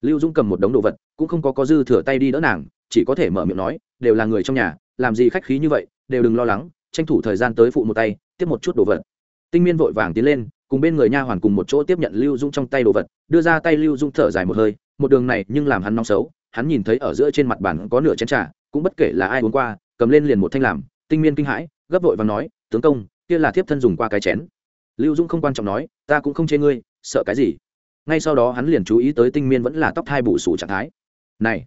Lưu dũng cầm một đống đồ vật, cũng không có có dư thừa tay đi đỡ nàng, chỉ có thể mở miệng nói, đều là người trong nhà, làm gì khách khí như vậy, đều đừng lo lắng, tranh thủ thời gian tới phụ một tay, tiếp một chút đồ vật. Tinh miên vội vàng tiến lên, cùng bên người nha hoàn cùng một chỗ tiếp nhận lưu dung trong tay đồ vật, đưa ra tay lưu dung thở dài một hơi, một đường này nhưng làm hắn nóng xấu, hắn nhìn thấy ở giữa trên mặt bàn có nửa chén trà cũng bất kể là ai uống qua, cầm lên liền một thanh làm, tinh miên kinh hãi, gấp vội và nói, tướng công, kia là thiếp thân dùng qua cái chén. Lưu dung không quan trọng nói, ta cũng không chê ngươi, sợ cái gì? Ngay sau đó hắn liền chú ý tới tinh miên vẫn là tóc thai bù sủ trạng thái. Này,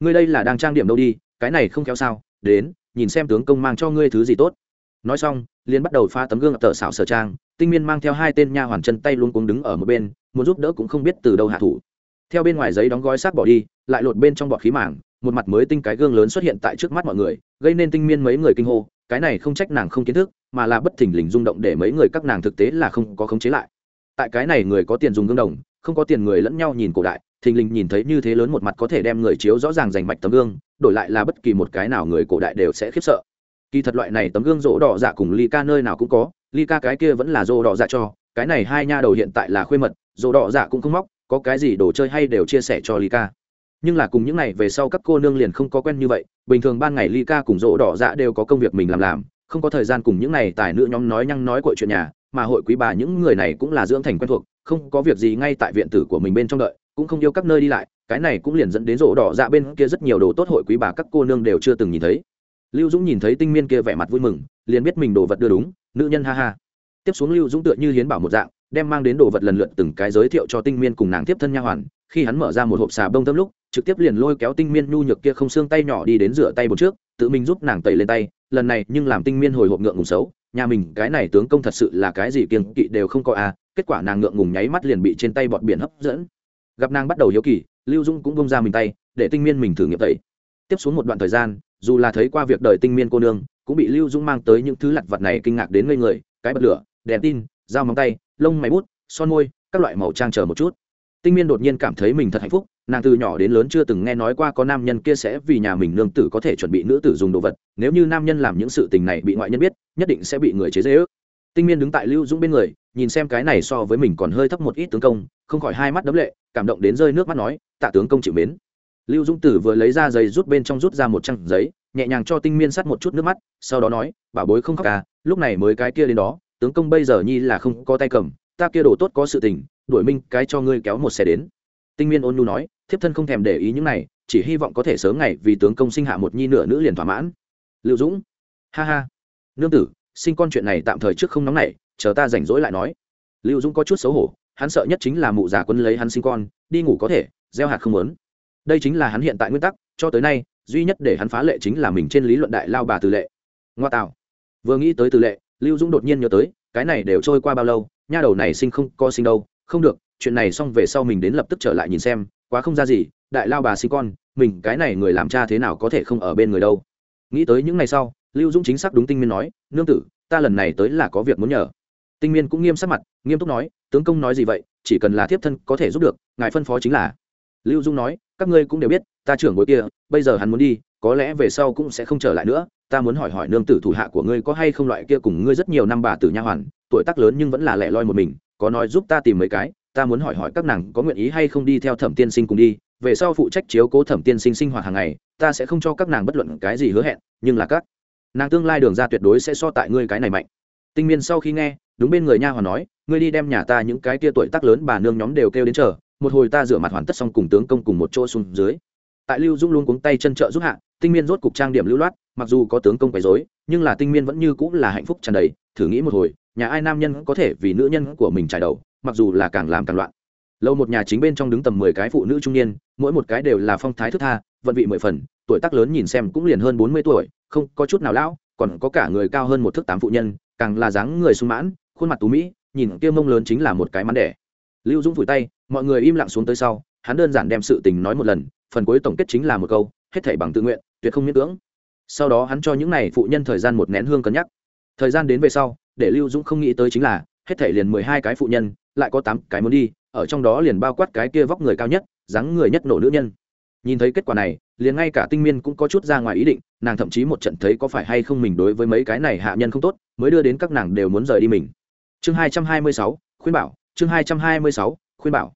ngươi đây là đang trang điểm đâu đi, cái này không kéo sao, đến, nhìn xem tướng công mang cho ngươi thứ gì tốt. Nói xong, liền bắt đầu pha tấm gương tờ xảo sở trang, tinh miên mang theo hai tên nha hoàn chân tay luôn cuống đứng ở một bên, muốn giúp đỡ cũng không biết từ đâu hạ thủ theo bên ngoài giấy đóng gói xác bỏ đi, lại lột bên trong bọt khí mảng một mặt mới tinh cái gương lớn xuất hiện tại trước mắt mọi người, gây nên tinh miên mấy người kinh hô, cái này không trách nàng không kiến thức, mà là bất thình lình rung động để mấy người các nàng thực tế là không có khống chế lại. Tại cái này người có tiền dùng gương đồng, không có tiền người lẫn nhau nhìn cổ đại, thình lình nhìn thấy như thế lớn một mặt có thể đem người chiếu rõ ràng rành mạch tấm gương, đổi lại là bất kỳ một cái nào người cổ đại đều sẽ khiếp sợ. Kỳ thật loại này tấm gương rỗ đỏ dạ cùng ly ca nơi nào cũng có, ly ca cái kia vẫn là rỗ đỏ dạ cho, cái này hai nha đầu hiện tại là khuê mật, rỗ đỏ dạ cũng không móc có cái gì đồ chơi hay đều chia sẻ cho ly ca. Nhưng là cùng những này về sau các cô nương liền không có quen như vậy, bình thường ban ngày ly ca cùng rỗ đỏ dạ đều có công việc mình làm làm, không có thời gian cùng những này tài nữ nhóm nói nhăng nói cội chuyện nhà, mà hội quý bà những người này cũng là dưỡng thành quen thuộc, không có việc gì ngay tại viện tử của mình bên trong đợi, cũng không yêu các nơi đi lại, cái này cũng liền dẫn đến rỗ đỏ dạ bên kia rất nhiều đồ tốt hội quý bà các cô nương đều chưa từng nhìn thấy. Lưu dũng nhìn thấy tinh miên kia vẻ mặt vui mừng, liền biết mình đồ vật đưa đúng, nữ nhân ha ha. Tiếp xuống lưu dũng tựa như hiến bảo một dạng đem mang đến đồ vật lần lượt từng cái giới thiệu cho tinh miên cùng nàng tiếp thân nha hoàn. Khi hắn mở ra một hộp xà bông tâm lúc, trực tiếp liền lôi kéo tinh miên nhu nhược kia không xương tay nhỏ đi đến rửa tay một trước, tự mình giúp nàng tẩy lên tay. Lần này nhưng làm tinh miên hồi hộp ngượng ngùng xấu. Nhà mình, cái này tướng công thật sự là cái gì kiêng kỵ đều không có à. Kết quả nàng ngượng ngùng nháy mắt liền bị trên tay bọt biển hấp dẫn. Gặp nàng bắt đầu hiếu kỳ, lưu dung cũng bông ra mình tay, để tinh miên mình thử nghiệm tẩy. Tiếp xuống một đoạn thời gian, dù là thấy qua việc đời tinh miên cô nương, cũng bị lưu dung mang tới những thứ lặt vặt này kinh ngạc đến ngây người. Cái bật lửa, đèn tin dao móng tay, lông máy bút, son môi, các loại màu trang chờ một chút tinh miên đột nhiên cảm thấy mình thật hạnh phúc, nàng từ nhỏ đến lớn chưa từng nghe nói qua có nam nhân kia sẽ vì nhà mình nương tử có thể chuẩn bị nữ tử dùng đồ vật, nếu như nam nhân làm những sự tình này bị ngoại nhân biết, nhất định sẽ bị người chế dễ ước tinh miên đứng tại lưu dũng bên người, nhìn xem cái này so với mình còn hơi thấp một ít tướng công, không khỏi hai mắt đấm lệ, cảm động đến rơi nước mắt nói, tạ tướng công chịu mến lưu dũng tử vừa lấy ra giấy rút bên trong rút ra một trang giấy, nhẹ nhàng cho tinh miên sắt một chút nước mắt, sau đó nói, bảo bối không khóc cả. lúc này mới cái kia đến đó tướng công bây giờ nhi là không có tay cầm, ta kia đồ tốt có sự tình, đuổi minh cái cho ngươi kéo một xe đến. Tinh miên ôn nhu nói, thiếp thân không thèm để ý những này, chỉ hy vọng có thể sớm ngày vì tướng công sinh hạ một nhi nửa nữ liền thỏa mãn. Liệu dũng, ha ha, nương tử, sinh con chuyện này tạm thời trước không nóng nảy, chờ ta rảnh rỗi lại nói. Liệu dũng có chút xấu hổ, hắn sợ nhất chính là mụ già quân lấy hắn sinh con, đi ngủ có thể, gieo hạt không muốn. Đây chính là hắn hiện tại nguyên tắc, cho tới nay, duy nhất để hắn phá lệ chính là mình trên lý luận đại lao bà từ lệ. Ngoa tạo vừa nghĩ tới từ lệ lưu dũng đột nhiên nhớ tới, cái này đều trôi qua bao lâu, nha đầu này sinh không co sinh đâu, không được, chuyện này xong về sau mình đến lập tức trở lại nhìn xem, quá không ra gì, đại lao bà sinh con, mình cái này người làm cha thế nào có thể không ở bên người đâu. Nghĩ tới những ngày sau, lưu dũng chính xác đúng tinh miên nói, nương tử, ta lần này tới là có việc muốn nhờ. Tinh miên cũng nghiêm sắc mặt, nghiêm túc nói, tướng công nói gì vậy, chỉ cần là thiếp thân có thể giúp được, ngài phân phó chính là. Lưu dung nói, các ngươi cũng đều biết, ta trưởng bối kia, bây giờ hắn muốn đi có lẽ về sau cũng sẽ không trở lại nữa, ta muốn hỏi hỏi nương tử thủ hạ của ngươi có hay không loại kia cùng ngươi rất nhiều năm bà tử nha hoàn, tuổi tác lớn nhưng vẫn là lẻ loi một mình, có nói giúp ta tìm mấy cái, ta muốn hỏi hỏi các nàng có nguyện ý hay không đi theo thẩm tiên sinh cùng đi, về sau phụ trách chiếu cố thẩm tiên sinh sinh hoạt hàng ngày, ta sẽ không cho các nàng bất luận cái gì hứa hẹn, nhưng là các nàng tương lai đường ra tuyệt đối sẽ so tại ngươi cái này mạnh. Tinh miên sau khi nghe, đúng bên người nha hoàn nói, ngươi đi đem nhà ta những cái tia tuổi tác lớn bà nương nhóm đều kêu đến chờ, một hồi ta rửa mặt hoàn tất xong cùng tướng công cùng một chỗ xuống dưới. Tại lưu dung luôn cuống tay chân trợ giúp hạ tinh miên rốt cục trang điểm lưu loát, mặc dù có tướng công quấy dối nhưng là tinh miên vẫn như cũng là hạnh phúc tràn đầy, thử nghĩ một hồi, nhà ai nam nhân có thể vì nữ nhân của mình trải đầu, mặc dù là càng làm càng loạn. Lâu một nhà chính bên trong đứng tầm mười cái phụ nữ trung niên, mỗi một cái đều là phong thái thức tha, vận vị mười phần, tuổi tác lớn nhìn xem cũng liền hơn bốn mươi tuổi, không có chút nào lão, còn có cả người cao hơn một thước tám phụ nhân, càng là dáng người sung mãn, khuôn mặt tú mỹ, nhìn kia mông lớn chính là một cái mắn đẻ. Lưu dũng vùi tay, mọi người im lặng xuống tới sau, hắn đơn giản đem sự tình nói một lần, phần cuối tổng kết chính là một câu, hết thảy bằng tự nguyện tuyệt không miễn cưỡng. Sau đó hắn cho những này phụ nhân thời gian một nén hương cân nhắc. Thời gian đến về sau, để lưu dũng không nghĩ tới chính là, hết thảy liền mười hai cái phụ nhân, lại có tám cái muốn đi, ở trong đó liền bao quát cái kia vóc người cao nhất, dáng người nhất nổ nữ nhân. Nhìn thấy kết quả này, liền ngay cả tinh miên cũng có chút ra ngoài ý định, nàng thậm chí một trận thấy có phải hay không mình đối với mấy cái này hạ nhân không tốt, mới đưa đến các nàng đều muốn rời đi mình. Chương hai trăm hai mươi sáu, khuyên bảo, chương hai trăm hai mươi sáu, khuyên bảo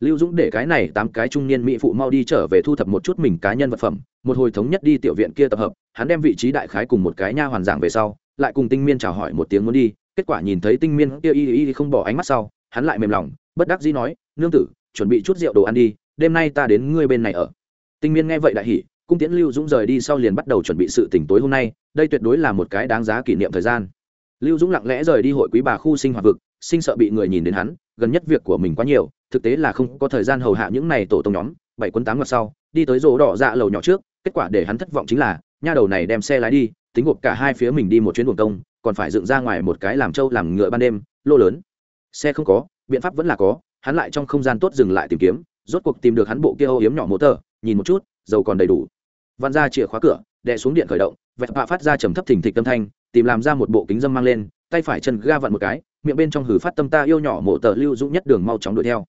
lưu dũng để cái này tám cái trung niên mỹ phụ mau đi trở về thu thập một chút mình cá nhân vật phẩm, một hồi thống nhất đi tiểu viện kia tập hợp, hắn đem vị trí đại khái cùng một cái nha hoàn giảng về sau, lại cùng tinh miên chào hỏi một tiếng muốn đi, kết quả nhìn thấy tinh miên kia y y không bỏ ánh mắt sau, hắn lại mềm lòng, bất đắc dĩ nói, nương tử, chuẩn bị chút rượu đồ ăn đi, đêm nay ta đến ngươi bên này ở. Tinh miên nghe vậy đại hỉ, cung tiễn lưu dũng rời đi sau liền bắt đầu chuẩn bị sự tỉnh tối hôm nay, đây tuyệt đối là một cái đáng giá kỷ niệm thời gian. Lưu dũng lặng lẽ rời đi hội quý bà khu sinh hoạt vực, sinh sợ bị người nhìn đến hắn, gần nhất việc của mình quá nhiều thực tế là không có thời gian hầu hạ những này tổ tông nhóm, bảy quân tám ngọt sau, đi tới rỗ đỏ dạ lầu nhỏ trước, kết quả để hắn thất vọng chính là, nha đầu này đem xe lái đi, tính gộp cả hai phía mình đi một chuyến buồng công, còn phải dựng ra ngoài một cái làm trâu làm ngựa ban đêm, lô lớn. Xe không có, biện pháp vẫn là có, hắn lại trong không gian tốt dừng lại tìm kiếm, rốt cuộc tìm được hắn bộ kia ô yếm nhỏ mô tờ, nhìn một chút, dầu còn đầy đủ. Văn ra chìa khóa cửa, đè xuống điện khởi động, vẹt bạ phát ra trầm thấp thình thịch tâm thanh, tìm làm ra một bộ kính dâm mang lên, tay phải chân ga vặn một cái, miệng bên trong hử phát tâm ta yêu nhỏ mộ tờ lưu dũng nhất đường mau chóng đuổi theo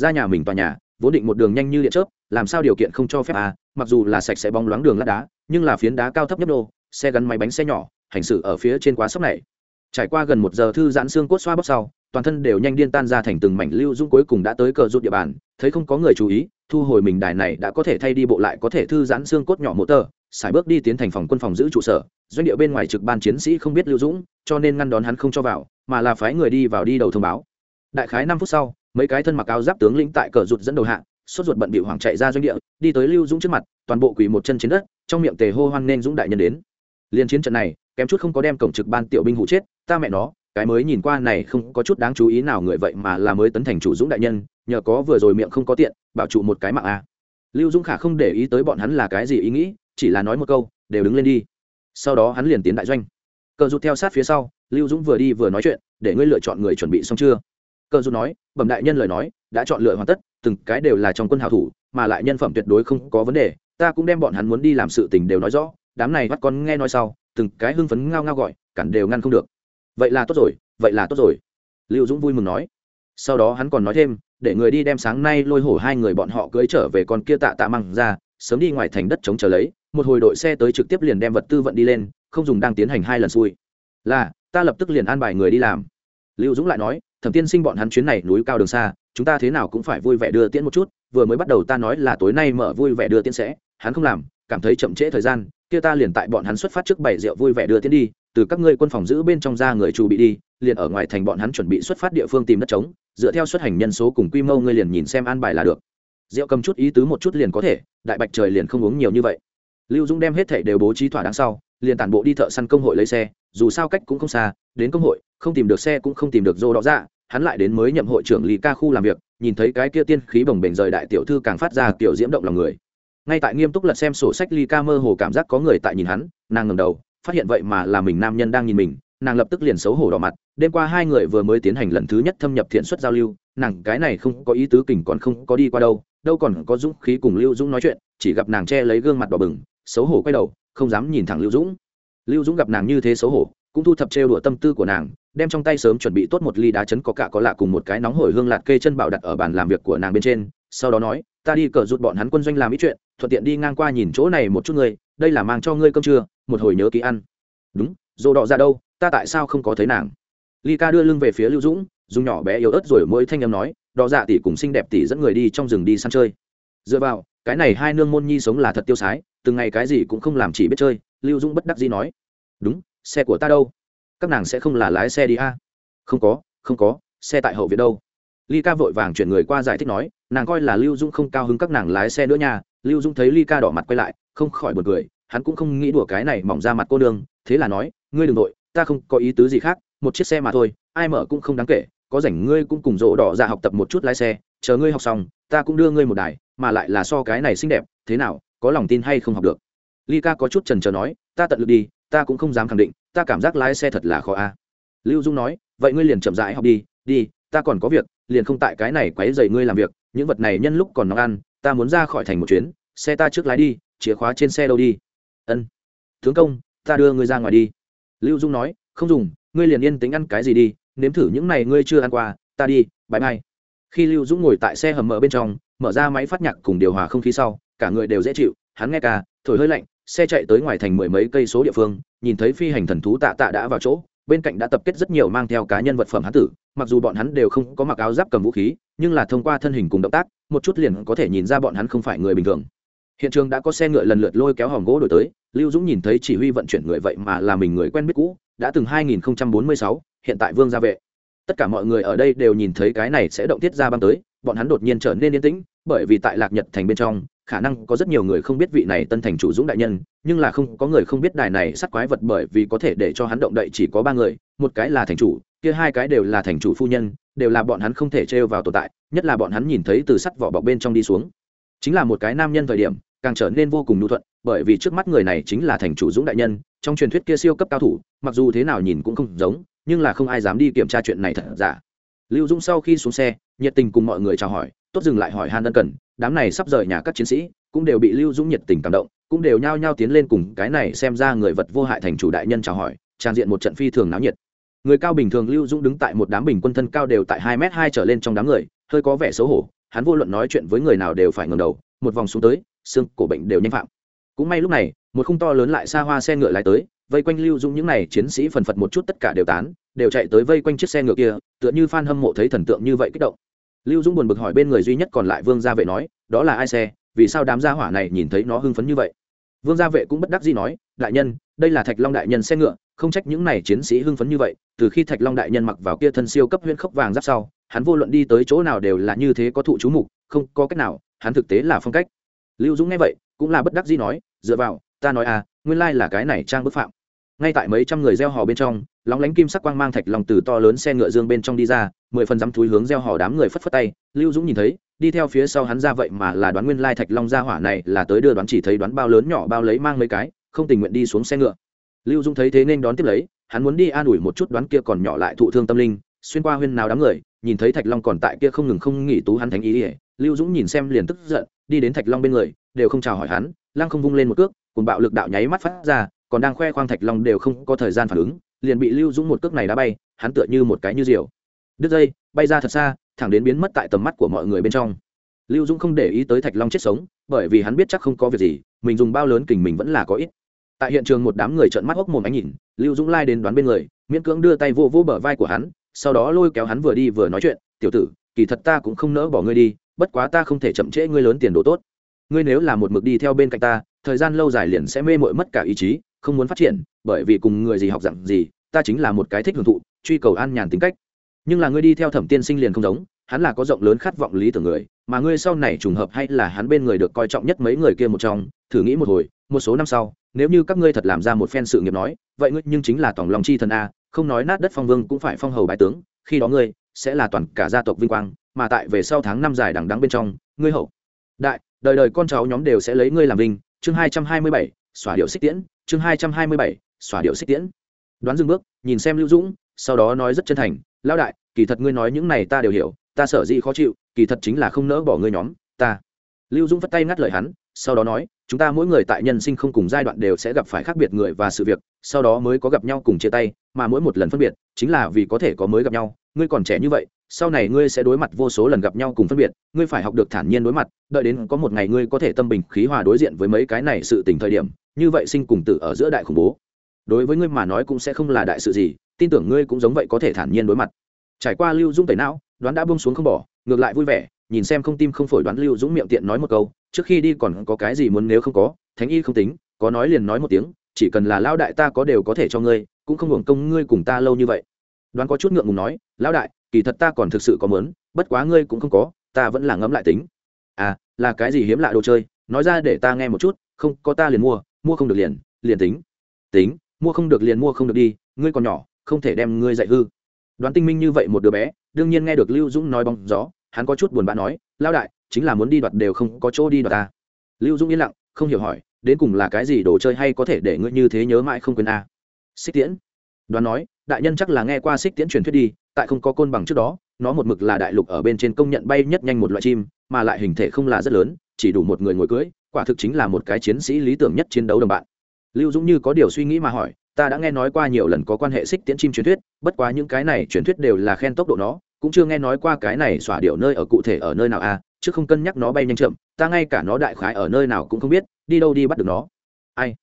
ra nhà mình tòa nhà, vốn định một đường nhanh như điện chớp, làm sao điều kiện không cho phép à? Mặc dù là sạch sẽ bóng loáng đường lát đá, nhưng là phiến đá cao thấp nhất đô, xe gắn máy bánh xe nhỏ, hành xử ở phía trên quá sốc này. Trải qua gần một giờ thư giãn xương cốt xoa bóc sau, toàn thân đều nhanh điên tan ra thành từng mảnh lưu dũng cuối cùng đã tới cờ rụt địa bàn, thấy không có người chú ý, thu hồi mình đài này đã có thể thay đi bộ lại có thể thư giãn xương cốt nhỏ một tờ, xài bước đi tiến thành phòng quân phòng giữ trụ sở, doanh địa bên ngoài trực ban chiến sĩ không biết lưu dũng, cho nên ngăn đón hắn không cho vào, mà là phái người đi vào đi đầu thông báo. Đại khái năm phút sau mấy cái thân mặc áo giáp tướng lĩnh tại cờ rụt dẫn đầu hạ, sốt ruột bận bị hoảng chạy ra doanh địa, đi tới lưu dũng trước mặt, toàn bộ quỳ một chân trên đất, trong miệng tề hô hoan nên dũng đại nhân đến. Liên chiến trận này, kém chút không có đem cổng trực ban tiểu binh hụ chết, ta mẹ nó, cái mới nhìn qua này không có chút đáng chú ý nào người vậy mà là mới tấn thành chủ dũng đại nhân, nhờ có vừa rồi miệng không có tiện, bảo trụ một cái mạng a. Lưu dũng khả không để ý tới bọn hắn là cái gì ý nghĩ, chỉ là nói một câu, đều đứng lên đi. Sau đó hắn liền tiến đại doanh. Cờ rụt theo sát phía sau, lưu dũng vừa đi vừa nói chuyện, để ngươi lựa chọn người chuẩn bị xong chưa? Cờ du nói, bẩm đại nhân lời nói, đã chọn lựa hoàn tất, từng cái đều là trong quân hào thủ, mà lại nhân phẩm tuyệt đối không có vấn đề, ta cũng đem bọn hắn muốn đi làm sự tình đều nói rõ, đám này bắt con nghe nói sau, từng cái hưng phấn ngao ngao gọi, cản đều ngăn không được. Vậy là tốt rồi, vậy là tốt rồi. Lưu dũng vui mừng nói. Sau đó hắn còn nói thêm, để người đi đem sáng nay lôi hổ hai người bọn họ cưới trở về con kia tạ tạ măng ra, sớm đi ngoài thành đất chống chờ lấy, một hồi đội xe tới trực tiếp liền đem vật tư vận đi lên, không dùng đang tiến hành hai lần xui là, ta lập tức liền an bài người đi làm. Lưu dũng lại nói thẩm tiên sinh bọn hắn chuyến này núi cao đường xa, chúng ta thế nào cũng phải vui vẻ đưa tiễn một chút, vừa mới bắt đầu ta nói là tối nay mở vui vẻ đưa tiễn sẽ, hắn không làm, cảm thấy chậm trễ thời gian, kia ta liền tại bọn hắn xuất phát trước bảy rượu vui vẻ đưa tiễn đi, từ các ngươi quân phòng giữ bên trong ra người chủ bị đi, liền ở ngoài thành bọn hắn chuẩn bị xuất phát địa phương tìm đất trống, dựa theo xuất hành nhân số cùng quy mô ngươi liền nhìn xem an bài là được. Rượu cầm chút ý tứ một chút liền có thể, đại bạch trời liền không uống nhiều như vậy lưu dũng đem hết thảy đều bố trí thỏa đáng sau, liền tản bộ đi thợ săn công hội lấy xe, dù sao cách cũng không xa, đến công hội, không tìm được xe cũng không tìm được dô đó ra hắn lại đến mới nhậm hội trưởng lý ca khu làm việc, nhìn thấy cái kia tiên khí bồng bềnh rời đại tiểu thư càng phát ra kiểu diễm động lòng người. Ngay tại nghiêm túc lật xem sổ sách ly ca mơ hồ cảm giác có người tại nhìn hắn, nàng ngầm đầu, phát hiện vậy mà là mình nam nhân đang nhìn mình, nàng lập tức liền xấu hổ đỏ mặt, đêm qua hai người vừa mới tiến hành lần thứ nhất thâm nhập thiện xuất giao lưu, nàng cái này không có ý tứ kình còn không có đi qua đâu đâu còn có dũng khí cùng lưu dũng nói chuyện, chỉ gặp nàng che lấy gương mặt đỏ bừng xấu hổ quay đầu, không dám nhìn thẳng lưu dũng. Lưu dũng gặp nàng như thế xấu hổ, cũng thu thập trêu đùa tâm tư của nàng, đem trong tay sớm chuẩn bị tốt một ly đá chấn có cả có lạ cùng một cái nóng hổi hương lạt kê chân bảo đặt ở bàn làm việc của nàng bên trên, sau đó nói, ta đi cờ rút bọn hắn quân doanh làm ít chuyện, thuận tiện đi ngang qua nhìn chỗ này một chút người đây là mang cho ngươi cơm trưa, một hồi nhớ ký ăn. Đúng dồ đỏ ra đâu, ta tại sao không có thấy nàng? Ly ca đưa lưng về phía lưu dũng, dùng nhỏ bé yếu ớt rồi mỗi thanh âm nói, đỏ dạ tỷ cùng xinh đẹp tỷ dẫn người đi trong rừng đi săn chơi. Dựa vào cái này hai nương môn nhi sống là thật tiêu sái, từng ngày cái gì cũng không làm chỉ biết chơi, lưu dũng bất đắc dĩ nói. Đúng, xe của ta đâu? Các nàng sẽ không là lái xe đi a? À? không có không có, xe tại hậu viện đâu. Ly ca vội vàng chuyển người qua giải thích nói, nàng coi là lưu dũng không cao hứng các nàng lái xe nữa nha. Lưu dũng thấy ly ca đỏ mặt quay lại, không khỏi b u ồ n cười, hắn cũng không nghĩ đùa cái này mỏng ra mặt cô đường thế là nói, ngươi đ ừ n g nội ta không có ý tứ gì khác, một chiếc xe mà thôi, ai mở cũng không đáng kể, có rảnh ngươi cũng cùng rỗ đỏ ra học tập một chút lái xe, chờ ngươi học xong, ta cũng đưa ngươi một đài mà lại là so cái này xinh đẹp, thế nào, có lòng tin hay không học được? Ly ca có chút trần trờ nói, ta tận lực đi, ta cũng không dám khẳng định, ta cảm giác lái xe thật là khó a. Lưu dung nói, vậy ngươi liền chậm rãi học đi đi, ta còn có việc, liền không tại cái này quấy dày ngươi làm việc, những vật này nhân lúc còn nóng ăn, ta muốn ra khỏi thành một chuyến, xe ta trước lái đi, chìa khóa trên xe đâu đi. Ân, tướng công, ta đưa ngươi ra ngoài đi. Lưu dung nói, không dùng, ngươi liền yên tính ăn cái gì đi, nếm thử những này ngươi chưa ăn qua, ta đi bãi mai khi lưu dũng ngồi tại xe hầm mở bên trong mở ra máy phát nhạc cùng điều hòa không khí sau cả người đều dễ chịu hắn nghe ca thổi hơi lạnh xe chạy tới ngoài thành mười mấy cây số địa phương nhìn thấy phi hành thần thú tạ tạ đã vào chỗ bên cạnh đã tập kết rất nhiều mang theo cá nhân vật phẩm hán tử mặc dù bọn hắn đều không có mặc áo giáp cầm vũ khí nhưng là thông qua thân hình cùng động tác một chút liền có thể nhìn ra bọn hắn không phải người bình thường. Hiện trường đã có xe ngựa lần lượt lôi kéo hòm gỗ đổi tới lưu dũng nhìn thấy chỉ huy vận chuyển người vậy mà là mình người quen biết cũ đã từng 2046, hiện tại vương gia vệ tất cả mọi người ở đây đều nhìn thấy cái này sẽ động tiết ra băng tới, bọn hắn đột nhiên trở nên yên tĩnh, bởi vì tại lạc nhật thành bên trong, khả năng có rất nhiều người không biết vị này tân thành chủ dũng đại nhân, nhưng là không, có người không biết đài này sắt quái vật bởi vì có thể để cho hắn động đậy chỉ có ba người, một cái là thành chủ, kia hai cái đều là thành chủ phu nhân, đều là bọn hắn không thể trêu vào tồn tại, nhất là bọn hắn nhìn thấy từ sắt vỏ bọc bên trong đi xuống. Chính là một cái nam nhân thời điểm, càng trở nên vô cùng nhu thuận, bởi vì trước mắt người này chính là thành chủ dũng đại nhân, trong truyền thuyết kia siêu cấp cao thủ, mặc dù thế nào nhìn cũng không giống nhưng là không ai dám đi kiểm tra chuyện này thật giả. Lưu dũng sau khi xuống xe, nhiệt tình cùng mọi người chào hỏi, tốt dừng lại hỏi han ân cần, đám này sắp rời nhà các chiến sĩ, cũng đều bị lưu dũng nhiệt tình cảm động, cũng đều nhao nhao tiến lên cùng cái này xem ra người vật vô hại thành chủ đại nhân chào hỏi, trang diện một trận phi thường náo nhiệt. Người cao bình thường lưu dũng đứng tại một đám bình quân thân cao đều tại hai m hai trở lên trong đám người, hơi có vẻ xấu hổ, hắn vô luận nói chuyện với người nào đều phải ngầm đầu, một vòng xuống tới, xương cổ bệnh đều nhanh phạm. Cũng may lúc này, một khung to lớn lại xa hoa xe ngựa lái tới vây quanh lưu dũng những n à y chiến sĩ phần phật một chút tất cả đều tán, đều chạy tới vây quanh chiếc xe ngựa kia, tựa như f hâm mộ thấy thần tượng như vậy kích động. Lưu dũng buồn bực hỏi bên người duy nhất còn lại vương gia vệ nói, đó là ai xe? Vì sao đám gia hỏa này nhìn thấy nó hưng phấn như vậy? Vương gia vệ cũng bất đắc dĩ nói, đại nhân, đây là thạch long đại nhân xe ngựa, không trách những này chiến sĩ hưng phấn như vậy, từ khi thạch long đại nhân mặc vào kia thân siêu cấp huyễn khốc vàng giáp sau, hắn vô luận đi tới chỗ nào đều là như thế có thụ chú mục, không có cách nào, hắn thực tế là phong cách. Lưu dũng nghe vậy, cũng là bất đắc dĩ nói, dựa vào ta nói à nguyên lai là cái này trang bức phạm. Ngay tại mấy trăm người gieo hò bên trong, lóng lánh kim sắc quang mang thạch lòng từ to lớn xe ngựa dương bên trong đi ra, mười phần dám thúi hướng gieo hò đám người phất phất tay. Lưu dũng nhìn thấy, đi theo phía sau hắn ra vậy mà là đoán nguyên lai thạch long ra hỏa này là tới đưa đoán chỉ thấy đoán bao lớn nhỏ bao lấy mang mấy cái, không tình nguyện đi xuống xe ngựa. Lưu dũng thấy thế nên đón tiếp lấy, hắn muốn đi an ủi một chút đoán kia còn nhỏ lại thụ thương tâm linh, xuyên qua huyên nào đám người, nhìn thấy thạch long còn tại kia không ngừng không nghỉ tú hắn thánh ý ỉa lưu dũng nhìn xem liền tức giận, đi đến thạch long bên người, đều không chào hỏi hắn, lăng không vung lên một cước cùng bạo lực đạo nháy mắt phát ra, còn đang khoe khoang thạch long đều không có thời gian phản ứng, liền bị lưu dũng một cước này đá bay, hắn tựa như một cái như diều. Đứt dây, bay ra thật xa, thẳng đến biến mất tại tầm mắt của mọi người bên trong. Lưu dũng không để ý tới thạch long chết sống, bởi vì hắn biết chắc không có việc gì, mình dùng bao lớn kình mình vẫn là có ít. Tại hiện trường một đám người trợn mắt hốc mồm ánh nhìn, lưu dũng lai đến đoán bên người, miễn cưỡng đưa tay vô vô bờ vai của hắn, sau đó lôi kéo hắn vừa đi vừa nói chuyện, tiểu tử, kỳ thật ta cũng không nỡ bỏ ngươi đi, bất quá ta không thể chậm trễ ngươi lớn tiền đồ tốt. Ngươi nếu là một mực đi theo bên cạnh ta thời gian lâu dài liền sẽ mê mội mất cả ý chí, không muốn phát triển, bởi vì cùng người gì học dặn gì, ta chính là một cái thích hưởng thụ, truy cầu an nhàn tính cách. Nhưng là ngươi đi theo thẩm tiên sinh liền không giống, hắn là có rộng lớn khát vọng lý tưởng người, mà ngươi sau này trùng hợp hay là hắn bên người được coi trọng nhất mấy người kia một trong, thử nghĩ một hồi, một số năm sau, nếu như các ngươi thật làm ra một phen sự nghiệp nói, vậy ngươi nhưng chính là tổng lòng chi thần a, không nói nát đất phong vương cũng phải phong hầu bái tướng, khi đó ngươi sẽ là toàn cả gia tộc vinh quang, mà tại về sau tháng năm dài đằng đắng bên trong, ngươi hậu, đại, đời đời con cháu nhóm đều sẽ lấy ngươi làm vinh chương hai trăm hai mươi bảy, xóa điệu xích tiễn. Chương hai trăm hai mươi bảy, xóa điệu xích tiễn. Đoán dừng bước, nhìn xem lưu dũng, sau đó nói rất chân thành, lão đại, kỳ thật ngươi nói những này ta đều hiểu, ta sở dĩ khó chịu, kỳ thật chính là không nỡ bỏ ngươi nhóm, ta. Lưu dũng vất tay ngắt lời hắn, sau đó nói, chúng ta mỗi người tại nhân sinh không cùng giai đoạn đều sẽ gặp phải khác biệt người và sự việc, sau đó mới có gặp nhau cùng chia tay, mà mỗi một lần phân biệt, chính là vì có thể có mới gặp nhau, ngươi còn trẻ như vậy sau này ngươi sẽ đối mặt vô số lần gặp nhau cùng phân biệt, ngươi phải học được thản nhiên đối mặt, đợi đến có một ngày ngươi có thể tâm bình khí hòa đối diện với mấy cái này sự tình thời điểm, như vậy sinh cùng tử ở giữa đại khủng bố. Đối với ngươi mà nói cũng sẽ không là đại sự gì, tin tưởng ngươi cũng giống vậy có thể thản nhiên đối mặt. Trải qua lưu dũng tẩy não, đoán đã bông xuống không bỏ, ngược lại vui vẻ, nhìn xem không tim không phổi đoán lưu dũng miệng tiện nói một câu, trước khi đi còn có cái gì muốn nếu không có, thánh y không tính, có nói liền nói một tiếng, chỉ cần là lao đại ta có đều có thể cho ngươi, cũng không hưởng công ngươi cùng ta lâu như vậy. Đoán có chút ngượng ngùng nói, lão đại kỳ thật ta còn thực sự có mớn bất quá ngươi cũng không có, ta vẫn là ngẫm lại tính. À là cái gì hiếm lạ đồ chơi? Nói ra để ta nghe một chút, không, có ta liền mua mua không được liền liền tính. Tính, mua không được liền mua không được đi, ngươi còn nhỏ, không thể đem ngươi dạy hư. Đoán tinh minh như vậy một đứa bé, đương nhiên nghe được lưu dũng nói bóng gió, hắn có chút buồn bã nói lao đại, chính là muốn đi đoạt đều không có chỗ đi đoạt ta. Lưu dũng yên lặng, không hiểu hỏi, đến cùng là cái gì đồ chơi hay có thể để ngươi như thế nhớ mãi không quên a? À. xích tiễn. Đoán nói đại nhân chắc là nghe qua xích tiễn truyền thuyết đi tại không có côn bằng trước đó nó một mực là đại lục ở bên trên công nhận bay nhất nhanh một loại chim mà lại hình thể không là rất lớn chỉ đủ một người ngồi cưới quả thực chính là một cái chiến sĩ lý tưởng nhất chiến đấu đồng bạn. Lưu dũng như có điều suy nghĩ mà hỏi ta đã nghe nói qua nhiều lần có quan hệ xích tiễn chim truyền thuyết bất quá những cái này truyền thuyết đều là khen tốc độ nó cũng chưa nghe nói qua cái này xỏa điệu nơi ở cụ thể ở nơi nào a à, chứ không cân nhắc nó bay nhanh chậm ta ngay cả nó đại khái ở nơi nào cũng không biết đi đâu đi bắt được nó. Ai?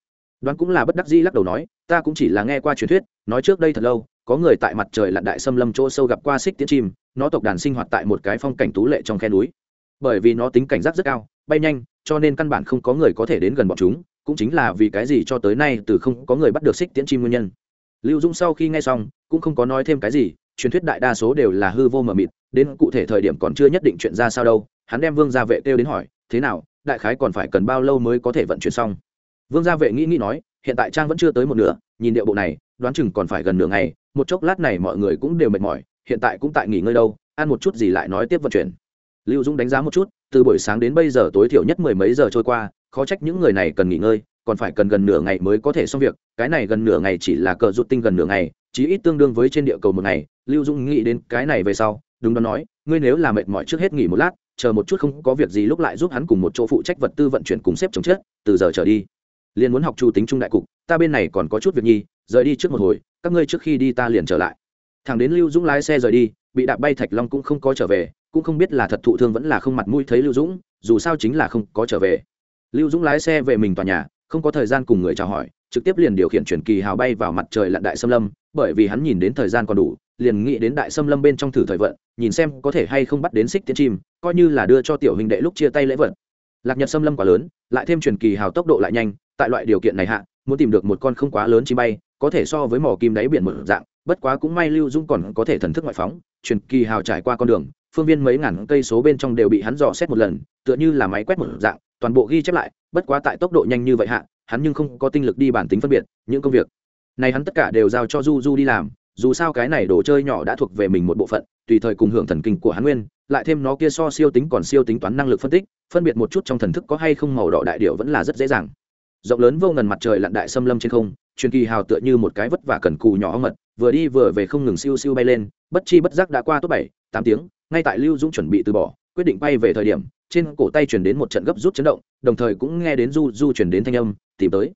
Đoán cũng là bất đắc dĩ lắc đầu nói ta cũng chỉ là nghe qua truyền thuyết nói trước đây thật lâu, có người tại mặt trời lặn đại xâm lâm chỗ sâu gặp qua xích tiễn chim, nó tộc đàn sinh hoạt tại một cái phong cảnh tú lệ trong khe núi. Bởi vì nó tính cảnh giác rất cao, bay nhanh, cho nên căn bản không có người có thể đến gần bọn chúng, cũng chính là vì cái gì cho tới nay từ không có người bắt được xích tiễn chim nguyên nhân. Lưu dũng sau khi nghe xong, cũng không có nói thêm cái gì, truyền thuyết đại đa số đều là hư vô mờ mịt, đến cụ thể thời điểm còn chưa nhất định chuyện ra sao đâu, hắn đem vương gia vệ kêu đến hỏi, thế nào, đại khái còn phải cần bao lâu mới có thể vận chuyển xong? Vương gia vệ nghĩ nghĩ nói, hiện tại trang vẫn chưa tới một nửa nhìn điệu bộ này, đoán chừng còn phải gần nửa ngày, một chốc lát này mọi người cũng đều mệt mỏi, hiện tại cũng tại nghỉ ngơi đâu, ăn một chút gì lại nói tiếp vận chuyển. Lưu dũng đánh giá một chút, từ buổi sáng đến bây giờ tối thiểu nhất mười mấy giờ trôi qua, khó trách những người này cần nghỉ ngơi, còn phải cần gần nửa ngày mới có thể xong việc, cái này gần nửa ngày chỉ là cờ rụt tinh gần nửa ngày, chí ít tương đương với trên địa cầu một ngày. Lưu dũng nghĩ đến cái này về sau, đúng đó nói, ngươi nếu là mệt mỏi trước hết nghỉ một lát, chờ một chút không có việc gì lúc lại giúp hắn cùng một chỗ phụ trách vật tư vận chuyển cùng xếp chống chết, từ giờ trở đi liền muốn học chu tính trung đại cục, ta bên này còn có chút việc nhi, rời đi trước một hồi, các ngươi trước khi đi ta liền trở lại. Thằng đến lưu dũng lái xe rời đi, bị đạp bay thạch long cũng không có trở về, cũng không biết là thật thụ thương vẫn là không mặt mũi thấy lưu dũng, dù sao chính là không có trở về. Lưu dũng lái xe về mình tòa nhà, không có thời gian cùng người chào hỏi, trực tiếp liền điều khiển chuyển kỳ hào bay vào mặt trời lặn đại xâm lâm, bởi vì hắn nhìn đến thời gian còn đủ, liền nghĩ đến đại xâm lâm bên trong thử thời vận, nhìn xem có thể hay không bắt đến xích tiến chim, coi như là đưa cho tiểu hình đệ lúc chia tay lễ vật lạc nhật xâm lâm quá lớn, lại thêm truyền kỳ hào tốc độ lại nhanh tại loại điều kiện này hạ, muốn tìm được một con không quá lớn chim bay, có thể so với mỏ kim đáy biển một dạng, bất quá cũng may lưu dung còn có thể thần thức ngoại phóng, truyền kỳ hào trải qua con đường, phương viên mấy ngàn cây số bên trong đều bị hắn dò xét một lần, tựa như là máy quét một dạng, toàn bộ ghi chép lại, bất quá tại tốc độ nhanh như vậy hạ, hắn nhưng không có tinh lực đi bản tính phân biệt, những công việc này hắn tất cả đều giao cho du du đi làm, dù sao cái này đồ chơi nhỏ đã thuộc về mình một bộ phận, tùy thời cùng hưởng thần kinh của hắn nguyên, lại thêm nó kia so siêu tính còn siêu tính toán năng lực phân tích, phân biệt một chút trong thần thức có hay không màu đỏ đại điệu vẫn là rất dễ dàng rộng lớn vô ngần mặt trời lặn đại xâm lâm trên không, truyền kỳ hào tựa như một cái vất vả cần cù nhỏ mật, vừa đi vừa về không ngừng siêu siêu bay lên, bất chi bất giác đã qua tốt bảy, tám tiếng, ngay tại lưu dũng chuẩn bị từ bỏ, quyết định bay về thời điểm, trên cổ tay chuyển đến một trận gấp rút chấn động, đồng thời cũng nghe đến du du chuyển đến thanh âm, tìm tới.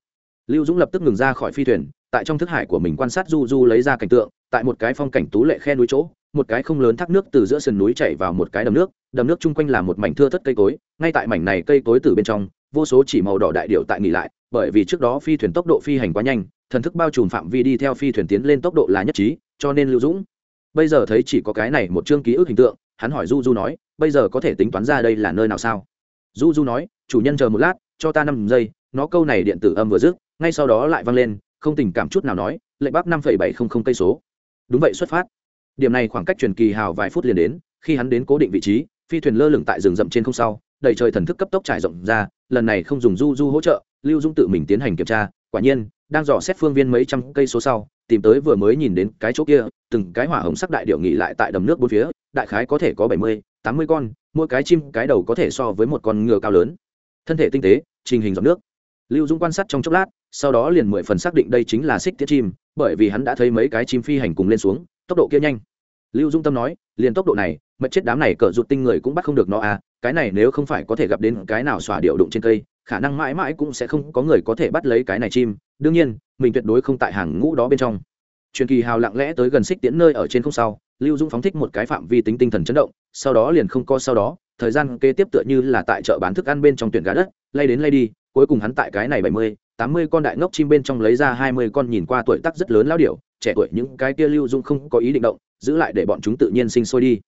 Lưu dũng lập tức ngừng ra khỏi phi thuyền, tại trong thức hải của mình quan sát du du lấy ra cảnh tượng, tại một cái phong cảnh tú lệ khe núi chỗ, một cái không lớn thác nước từ giữa sườn núi chảy vào một cái đầm nước đầm nước chung quanh là một mảnh thưa thất cây cối, ngay tại mảnh này cây cối từ bên trong vô số chỉ màu đỏ đại điệu tại nghỉ lại, bởi vì trước đó phi thuyền tốc độ phi hành quá nhanh, thần thức bao trùm phạm vi đi theo phi thuyền tiến lên tốc độ là nhất trí, cho nên lưu dũng bây giờ thấy chỉ có cái này một chương ký ức hình tượng, hắn hỏi du du nói, bây giờ có thể tính toán ra đây là nơi nào sao? Du du nói, chủ nhân chờ một lát, cho ta năm giây, nó câu này điện tử âm vừa dứt, ngay sau đó lại vang lên, không tình cảm chút nào nói, lệnh bắc năm bảy không không cây số. Đúng vậy, xuất phát. Điểm này khoảng cách truyền kỳ hào vài phút liền đến, khi hắn đến cố định vị trí, phi thuyền lơ lửng tại rừng rậm trên không sau, đầy trời thần thức cấp tốc trải rộng ra lần này không dùng du du hỗ trợ, lưu dung tự mình tiến hành kiểm tra, quả nhiên, đang dò xét phương viên mấy trăm cây số sau, tìm tới vừa mới nhìn đến cái chỗ kia, từng cái hỏa hồng sắc đại điệu nghỉ lại tại đầm nước bốn phía, đại khái có thể có bảy mươi, tám mươi con, mỗi cái chim, cái đầu có thể so với một con ngựa cao lớn. Thân thể tinh tế, trình hình dòng nước. Lưu dung quan sát trong chốc lát, sau đó liền mười phần xác định đây chính là xích tiết chim, bởi vì hắn đã thấy mấy cái chim phi hành cùng lên xuống, tốc độ kia nhanh. Lưu dung tâm nói, liền tốc độ này, mật chết đám này cỡ rụt tinh người cũng bắt không được nó à cái này nếu không phải có thể gặp đến cái nào xòa điệu đụng trên cây, khả năng mãi mãi cũng sẽ không có người có thể bắt lấy cái này chim. Đương nhiên, mình tuyệt đối không tại hàng ngũ đó bên trong. Truyền kỳ hào lặng lẽ tới gần xích tiễn nơi ở trên không sau, lưu dung phóng thích một cái phạm vi tính tinh thần chấn động, sau đó liền không co sau đó, thời gian kế tiếp tựa như là tại chợ bán thức ăn bên trong tuyển gà đất, lay đến lay đi, cuối cùng hắn tại cái này bảy mươi, tám mươi con đại ngốc chim bên trong lấy ra hai mươi con nhìn qua tuổi tác rất lớn lao điểu, trẻ tuổi những cái kia lưu dung không có ý định động, giữ lại để bọn chúng tự nhiên sinh sôi đi.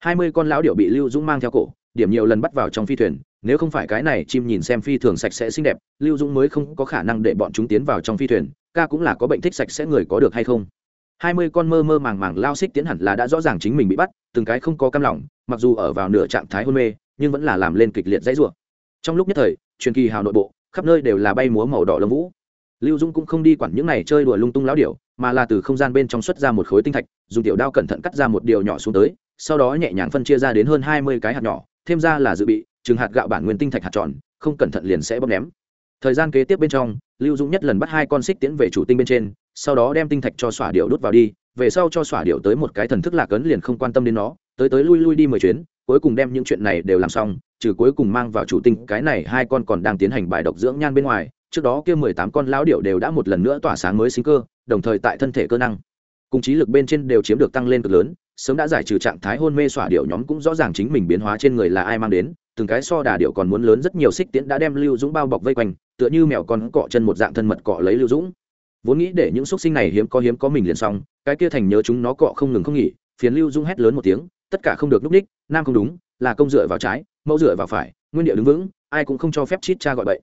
hai mươi con lão điểu bị lưu dung mang theo cổ điểm nhiều lần bắt vào trong phi thuyền, nếu không phải cái này chim nhìn xem phi thường sạch sẽ xinh đẹp, lưu dung mới không có khả năng để bọn chúng tiến vào trong phi thuyền, ca cũng là có bệnh thích sạch sẽ người có được hay không. Hai mươi con mơ mơ màng màng lao xích tiến hẳn là đã rõ ràng chính mình bị bắt, từng cái không có cam lòng, mặc dù ở vào nửa trạng thái hôn mê, nhưng vẫn là làm lên kịch liệt dãy rủa. Trong lúc nhất thời, truyền kỳ hào nội bộ, khắp nơi đều là bay múa màu đỏ lông vũ. Lưu dung cũng không đi quản những này chơi đùa lung tung lão điểu, mà là từ không gian bên trong xuất ra một khối tinh thạch, dùng tiểu đao cẩn thận cắt ra một điều nhỏ xuống tới, sau đó nhẹ nhàng phân chia ra đến hơn hai mươi cái hạt nhỏ thêm ra là dự bị chừng hạt gạo bản nguyên tinh thạch hạt tròn, không cẩn thận liền sẽ bóp ném. Thời gian kế tiếp bên trong, lưu dũng nhất lần bắt hai con xích tiến về chủ tinh bên trên, sau đó đem tinh thạch cho xỏa điệu đốt vào đi, về sau cho xỏa điệu tới một cái thần thức lạc ấn liền không quan tâm đến nó, tới tới lui lui đi mười chuyến, cuối cùng đem những chuyện này đều làm xong, trừ cuối cùng mang vào chủ tinh, cái này hai con còn đang tiến hành bài độc dưỡng nhan bên ngoài, trước đó kia mười tám con lão điệu đều đã một lần nữa tỏa sáng mới sinh cơ, đồng thời tại thân thể cơ năng, cùng trí lực bên trên đều chiếm được tăng lên cực lớn sớm đã giải trừ trạng thái hôn mê xỏa điệu nhóm cũng rõ ràng chính mình biến hóa trên người là ai mang đến, từng cái so đà điệu còn muốn lớn rất nhiều xích tiễn đã đem lưu dũng bao bọc vây quanh, tựa như mèo con cọ chân một dạng thân mật cọ lấy lưu dũng. Vốn nghĩ để những xúc sinh này hiếm có hiếm có mình liền xong, cái kia thành nhớ chúng nó cọ không ngừng không nghỉ phiến lưu dũng hét lớn một tiếng, tất cả không được núp ních nam không đúng, là công dựa vào trái, mẫu dựa vào phải, nguyên địa đứng vững, ai cũng không cho phép chít cha gọi bậy.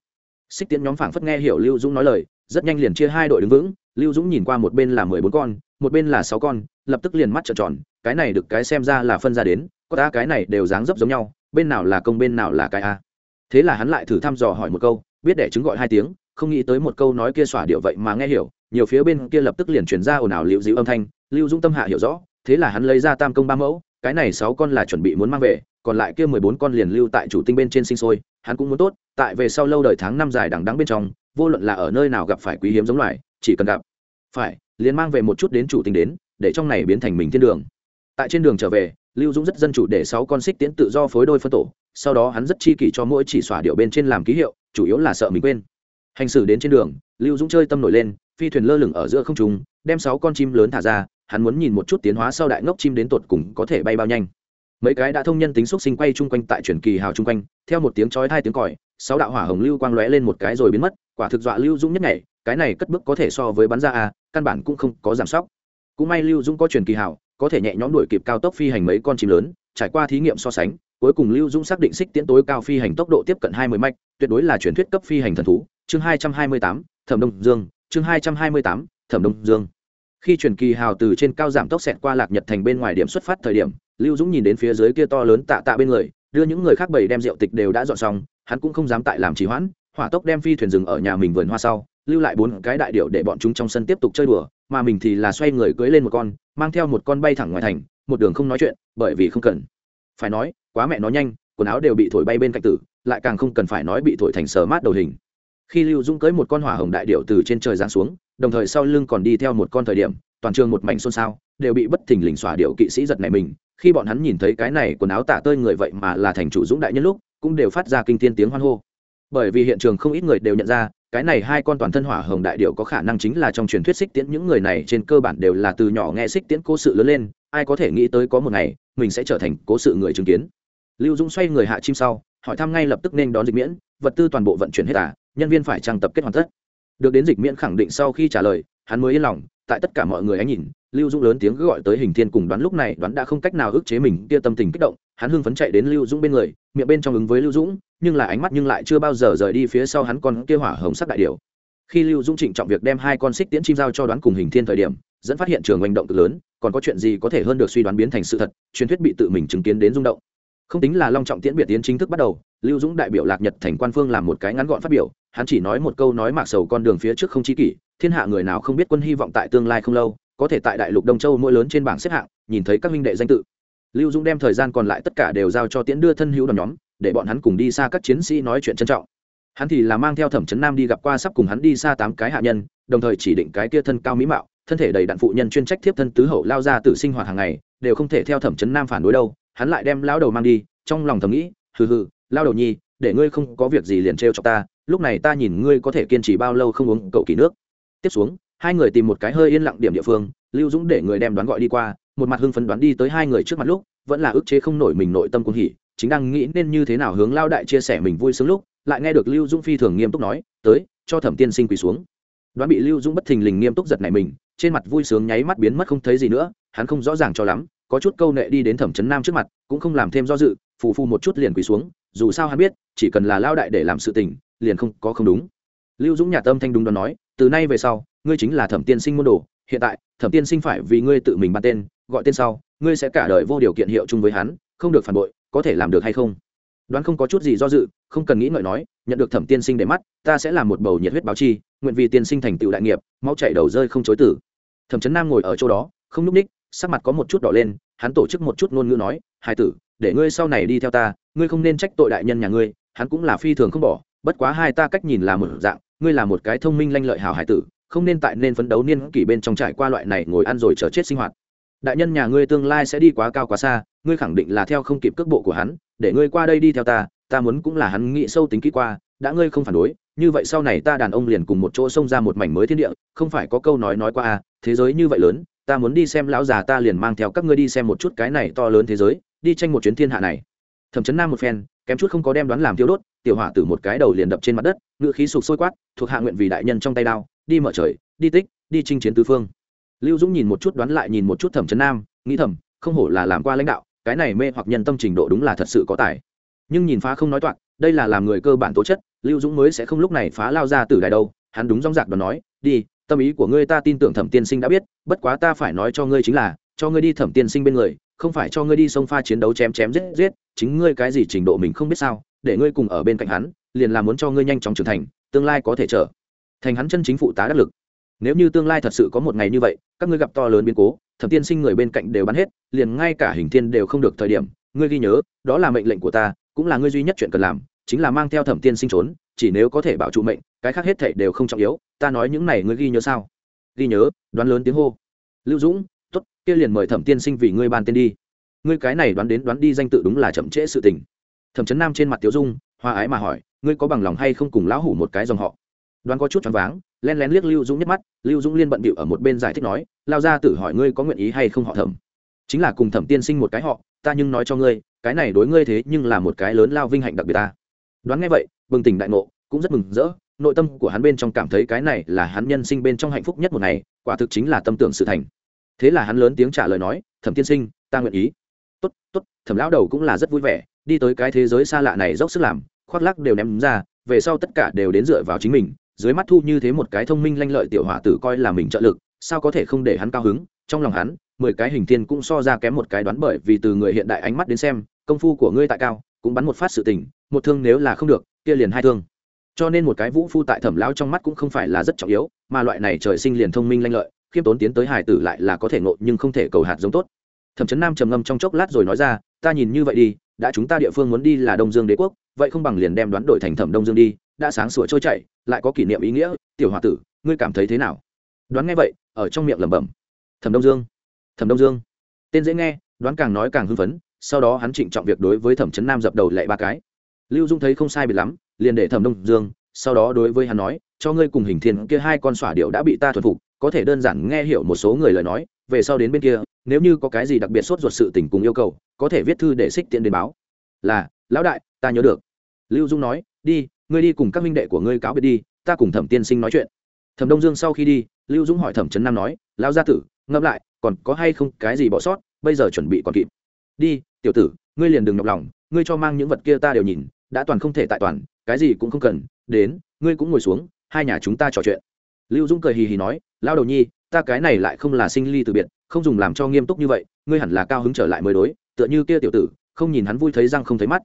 Xích tiễn nhóm phảng phất nghe hiểu lưu dũng nói lời, rất nhanh liền chia hai đội đứng vững, lưu dũng nhìn qua một bên là mười bốn con một bên là sáu con, lập tức liền mắt trợn tròn, cái này được cái xem ra là phân ra đến, có ta cái này đều dáng dấp giống nhau, bên nào là công bên nào là cái a. Thế là hắn lại thử thăm dò hỏi một câu, biết để chứng gọi hai tiếng, không nghĩ tới một câu nói kia xỏa điệu vậy mà nghe hiểu, nhiều phía bên kia lập tức liền chuyển ra ồn ào liễu dịu âm thanh, lưu dũng tâm hạ hiểu rõ, thế là hắn lấy ra tam công ba mẫu, cái này sáu con là chuẩn bị muốn mang về, còn lại kia mười bốn con liền lưu tại chủ tinh bên trên sinh sôi, hắn cũng muốn tốt, tại về sau lâu đời tháng năm dài đằng đắng bên trong, vô luận là ở nơi nào gặp phải quý hiếm giống loài, chỉ cần gặp. Phải liền mang về một chút đến chủ tình đến, để trong này biến thành mình thiên đường. Tại trên đường trở về, lưu dũng rất dân chủ để sáu con xích tiễn tự do phối đôi phân tổ, sau đó hắn rất chi kỷ cho mỗi chỉ xỏa điệu bên trên làm ký hiệu, chủ yếu là sợ mình quên. Hành xử đến trên đường, lưu dũng chơi tâm nổi lên, phi thuyền lơ lửng ở giữa không trung, đem sáu con chim lớn thả ra, hắn muốn nhìn một chút tiến hóa sau đại ngốc chim đến tột cùng có thể bay bao nhanh. Mấy cái đã thông nhân tính xúc sinh quay chung quanh tại truyền kỳ hào chung quanh, theo một tiếng chói hai tiếng còi, sáu đạo hỏa hồng lưu quang lóe lên một cái rồi biến mất, quả thực dọa lưu dũng nhất nhảy cái này cất bước có thể so với bắn ra a căn bản cũng không có giảm sóc. Cũng may lưu dũng có truyền kỳ hảo, có thể nhẹ nhõm đuổi kịp cao tốc phi hành mấy con chim lớn trải qua thí nghiệm so sánh cuối cùng lưu dũng xác định xích tiến tối cao phi hành tốc độ tiếp cận hai mươi mạch tuyệt đối là truyền thuyết cấp phi hành thần thú. Chương hai trăm hai mươi tám thẩm đông dương. Chương hai trăm hai mươi tám thẩm đông dương. Khi truyền kỳ hào từ trên cao giảm tốc xẹt qua lạc nhật thành bên ngoài điểm xuất phát thời điểm lưu dũng nhìn đến phía dưới kia to lớn tạ tạ bên người đưa những người khác bầy đem rượu tịch đều đã dọn xong hắn cũng không dám tại làm trì hoãn hỏa tốc đem phi thuyền rừng ở nhà mình vườn hoa sau lưu lại bốn cái đại điệu để bọn chúng trong sân tiếp tục chơi đùa, mà mình thì là xoay người cưới lên một con, mang theo một con bay thẳng ngoài thành, một đường không nói chuyện, bởi vì không cần. Phải nói, quá mẹ nó nhanh, quần áo đều bị thổi bay bên cạnh tử, lại càng không cần phải nói bị thổi thành sờ mát đầu hình. Khi lưu dũng cưới một con hỏa hồng đại điệu từ trên trời giáng xuống, đồng thời sau lưng còn đi theo một con thời điểm, toàn trường một mảnh xôn xao, đều bị bất thình lình xòa điệu kỵ sĩ giật này mình. Khi bọn hắn nhìn thấy cái này quần áo tả tơi người vậy mà là thành chủ dũng đại nhân lúc, cũng đều phát ra kinh thiên tiếng hoan hô. Bởi vì hiện trường không ít người đều nhận ra cái này hai con toàn thân hỏa hồng đại điệu có khả năng chính là trong truyền thuyết xích tiễn, những người này trên cơ bản đều là từ nhỏ nghe xích tiễn cố sự lớn lên, ai có thể nghĩ tới có một ngày, mình sẽ trở thành cố sự người chứng kiến. Lưu dũng xoay người hạ chim sau, hỏi thăm ngay lập tức nên đón dịch miễn, vật tư toàn bộ vận chuyển hết à nhân viên phải trang tập kết hoàn tất. Được đến dịch miễn khẳng định sau khi trả lời, hắn mới yên lòng, tại tất cả mọi người ánh nhìn, lưu dũng lớn tiếng gọi tới hình thiên cùng đoán lúc này đoán đã không cách nào ức chế mình, kia tâm tình kích động, hắn hưng phấn chạy đến lưu dũng bên người, miệng bên trong ứng với lưu dũng nhưng là ánh mắt nhưng lại chưa bao giờ rời đi phía sau hắn con kia hỏa hồng sắc đại điều khi lưu dũng trịnh trọng việc đem hai con xích tiễn chim giao cho đoán cùng hình thiên thời điểm, dẫn phát hiện trường hành động cực lớn, còn có chuyện gì có thể hơn được suy đoán biến thành sự thật, truyền thuyết bị tự mình chứng kiến đến rung động. Không tính là long trọng tiễn biệt tiến chính thức bắt đầu, lưu dũng đại biểu lạc nhật thành quan phương làm một cái ngắn gọn phát biểu, hắn chỉ nói một câu nói mạc sầu con đường phía trước không chi kỷ, thiên hạ người nào không biết quân hy vọng tại tương lai không lâu, có thể tại đại lục đông châu mỗi lớn trên bảng xếp hạng, nhìn thấy các minh đệ danh tự. Lưu dũng đem thời gian còn lại tất cả đều giao cho tiễn đưa thân hữu đoàn nhóm để bọn hắn cùng đi xa các chiến sĩ nói chuyện trân trọng. Hắn thì là mang theo thẩm trấn nam đi gặp qua sắp cùng hắn đi xa tám cái hạ nhân, đồng thời chỉ định cái kia thân cao mỹ mạo, thân thể đầy đạn phụ nhân chuyên trách thiếp thân tứ hậu lao ra từ sinh hoạt hàng ngày, đều không thể theo thẩm trấn nam phản đối đâu. Hắn lại đem lão đầu mang đi, trong lòng thầm nghĩ, hừ hừ lao đầu nhi, để ngươi không có việc gì liền trêu cho ta, lúc này ta nhìn ngươi có thể kiên trì bao lâu không uống cậu kỳ nước. Tiếp xuống, hai người tìm một cái hơi yên lặng điểm địa phương, lưu dũng để người đem đoán gọi đi qua, một mặt hưng phấn đoán đi tới hai người trước mặt lúc, vẫn là ức chế không nổi mình nội tâm cuồng hỉ chính đang nghĩ nên như thế nào hướng lao đại chia sẻ mình vui sướng lúc, lại nghe được lưu dũng phi thường nghiêm túc nói, tới, cho thẩm tiên sinh quỳ xuống. Đoán bị lưu dũng bất thình lình nghiêm túc giật này mình, trên mặt vui sướng nháy mắt biến mất không thấy gì nữa, hắn không rõ ràng cho lắm, có chút câu nệ đi đến thẩm trấn nam trước mặt, cũng không làm thêm do dự, phù phù một chút liền quỳ xuống, dù sao hắn biết, chỉ cần là lao đại để làm sự tình, liền không có không đúng. Lưu dũng nhà tâm thanh đúng đó nói, từ nay về sau, ngươi chính là thẩm tiên sinh môn đồ, hiện tại, thẩm tiên sinh phải vì ngươi tự mình ban tên, gọi tên sau, ngươi sẽ cả đời vô điều kiện hiệu chung với hắn, không được phản bội có thể làm được hay không? Đoán không có chút gì do dự, không cần nghĩ ngợi nói, nhận được thẩm tiên sinh để mắt, ta sẽ làm một bầu nhiệt huyết báo chi, nguyện vì tiên sinh thành tựu đại nghiệp máu chảy đầu rơi không chối tử. Thẩm trấn nam ngồi ở chỗ đó, không n ú c ních, sắc mặt có một chút đỏ lên, hắn tổ chức một chút ngôn ngữ nói hai tử, để ngươi sau này đi theo ta, ngươi không nên trách tội đại nhân nhà ngươi, hắn cũng là phi thường không bỏ, bất quá hai ta cách nhìn là một dạng, ngươi là một cái thông minh lanh lợi hào hải tử, không nên tại nên phấn đấu niên kỷ bên trong trải qua loại này ngồi ăn rồi chờ chết sinh hoạt đại nhân nhà ngươi tương lai sẽ đi quá cao quá xa, ngươi khẳng định là theo không kịp cước bộ của hắn, để ngươi qua đây đi theo ta ta muốn cũng là hắn nghĩ sâu tính kỹ qua, đã ngươi không phản đối, như vậy sau này ta đàn ông liền cùng một chỗ xông ra một mảnh mới thiên địa, không phải có câu nói nói qua à thế giới như vậy lớn, ta muốn đi xem lão già ta liền mang theo các ngươi đi xem một chút cái này to lớn thế giới, đi tranh một chuyến thiên hạ này. Thẩm chấn nam một phen, kém chút không có đem đoán làm tiêu đốt, tiểu hỏa tử một cái đầu liền đập trên mặt đất, ngựa khí sụp sôi quát, thuộc hạ nguyện vì đại nhân trong tay đao, đi mở trời, đi tích, đi chinh chiến tứ phương lưu dũng nhìn một chút đoán lại nhìn một chút thẩm chấn nam, nghĩ thầm, không hổ là làm qua lãnh đạo, cái này mê hoặc nhân tâm trình độ đúng là thật sự có tài. Nhưng nhìn phá không nói toạc, đây là làm người cơ bản tố chất, lưu dũng mới sẽ không lúc này phá lao ra từ đài đâu, hắn đúng rong rạc đoán nói, đi, tâm ý của ngươi ta tin tưởng thẩm tiên sinh đã biết, bất quá ta phải nói cho ngươi chính là, cho ngươi đi thẩm tiên sinh bên người, không phải cho ngươi đi sông pha chiến đấu chém chém giết giết, chính ngươi cái gì trình độ mình không biết sao, để ngươi cùng ở bên cạnh hắn, liền là muốn cho ngươi nhanh chóng trưởng thành, tương lai có thể trở thành hắn chân chính phụ tá đắc lực nếu như tương lai thật sự có một ngày như vậy, các ngươi gặp to lớn biến cố, thẩm tiên sinh người bên cạnh đều bắn hết, liền ngay cả hình thiên đều không được thời điểm. Ngươi ghi nhớ, đó là mệnh lệnh của ta, cũng là ngươi duy nhất chuyện cần làm, chính là mang theo thẩm tiên sinh trốn, chỉ nếu có thể bảo trụ mệnh, cái khác hết thảy đều không trọng yếu. Ta nói những này ngươi ghi nhớ sao? Ghi nhớ, đoán lớn tiếng hô. Lưu dũng, tốt, kia liền mời thẩm tiên sinh vì ngươi ban tên đi. Ngươi cái này đoán đến đoán đi danh tự đúng là chậm trễ sự tình. Thẩm chấn nam trên mặt tiếu dung hoa ái mà hỏi, ngươi có bằng lòng hay không cùng lão hủ một cái dòng họ? Đoán có chút choáng váng len lén liếc lưu dũng nhất mắt, lưu dũng liên bận bịu ở một bên giải thích nói, lao ra tử hỏi ngươi có nguyện ý hay không họ thẩm. Chính là cùng thẩm tiên sinh một cái họ, ta nhưng nói cho ngươi, cái này đối ngươi thế nhưng là một cái lớn lao vinh hạnh đặc biệt ta. Đoán nghe vậy, bừng tỉnh đại ngộ, cũng rất mừng rỡ, nội tâm của hắn bên trong cảm thấy cái này là hắn nhân sinh bên trong hạnh phúc nhất một ngày, quả thực chính là tâm tưởng sự thành. Thế là hắn lớn tiếng trả lời nói, thẩm tiên sinh, ta nguyện ý. Tốt tốt, thẩm lão đầu cũng là rất vui vẻ, đi tới cái thế giới xa lạ này dốc sức làm, khoác lắc đều ném ra, về sau tất cả đều đến dựa vào chính mình dưới mắt thu như thế một cái thông minh lanh lợi tiểu hỏa tử coi là mình trợ lực, sao có thể không để hắn cao hứng? Trong lòng hắn, mười cái hình thiên cũng so ra kém một cái đoán bởi vì từ người hiện đại ánh mắt đến xem, công phu của ngươi tại cao, cũng bắn một phát sự tình, một thương nếu là không được, kia liền hai thương. Cho nên một cái vũ phu tại thẩm lão trong mắt cũng không phải là rất trọng yếu, mà loại này trời sinh liền thông minh lanh lợi, khiêm tốn tiến tới hải tử lại là có thể ngộ nhưng không thể cầu hạt giống tốt. Thẩm chấn nam trầm ngâm trong chốc lát rồi nói ra, ta nhìn như vậy đi, đã chúng ta địa phương muốn đi là đông dương đế quốc, vậy không bằng liền đem đoán đổi thành thẩm đông dương đi đã sáng sủa trôi chảy, lại có kỷ niệm ý nghĩa, tiểu hòa tử, ngươi cảm thấy thế nào? Đoán nghe vậy, ở trong miệng lẩm bẩm. Thẩm đông dương. Thẩm đông dương. Tên dễ nghe, đoán càng nói càng hưng phấn, sau đó hắn trịnh trọng việc đối với thẩm trấn nam dập đầu lệ ba cái. Lưu dung thấy không sai biệt lắm, liền để thẩm đông dương, sau đó đối với hắn nói, cho ngươi cùng hình thiên kia hai con xỏa điệu đã bị ta thuần phục, có thể đơn giản nghe hiểu một số người lời nói, về sau đến bên kia, nếu như có cái gì đặc biệt sốt ruột sự tình cùng yêu cầu, có thể viết thư để xích tiện đến báo. Là, lão đại, ta nhớ được. Lưu dung nói, đi ngươi đi cùng các minh đệ của ngươi cáo biệt đi, ta cùng thẩm tiên sinh nói chuyện. Thẩm đông dương sau khi đi, lưu dũng hỏi thẩm trấn nam nói, lão gia tử, ngẫm lại, còn có hay không cái gì bỏ sót, bây giờ chuẩn bị còn kịp? Đi, tiểu tử, ngươi liền đừng nhọc lòng, ngươi cho mang những vật kia ta đều nhìn, đã toàn không thể tại toàn, cái gì cũng không cần, đến, ngươi cũng ngồi xuống, hai nhà chúng ta trò chuyện. Lưu dũng cười hì hì nói lao đầu nhi, ta cái này lại không là sinh ly từ biệt, không dùng làm cho nghiêm túc như vậy, ngươi hẳn là cao hứng trở lại mới đối, tựa như kia tiểu tử, không nhìn hắn vui thấy răng không thấy mắt.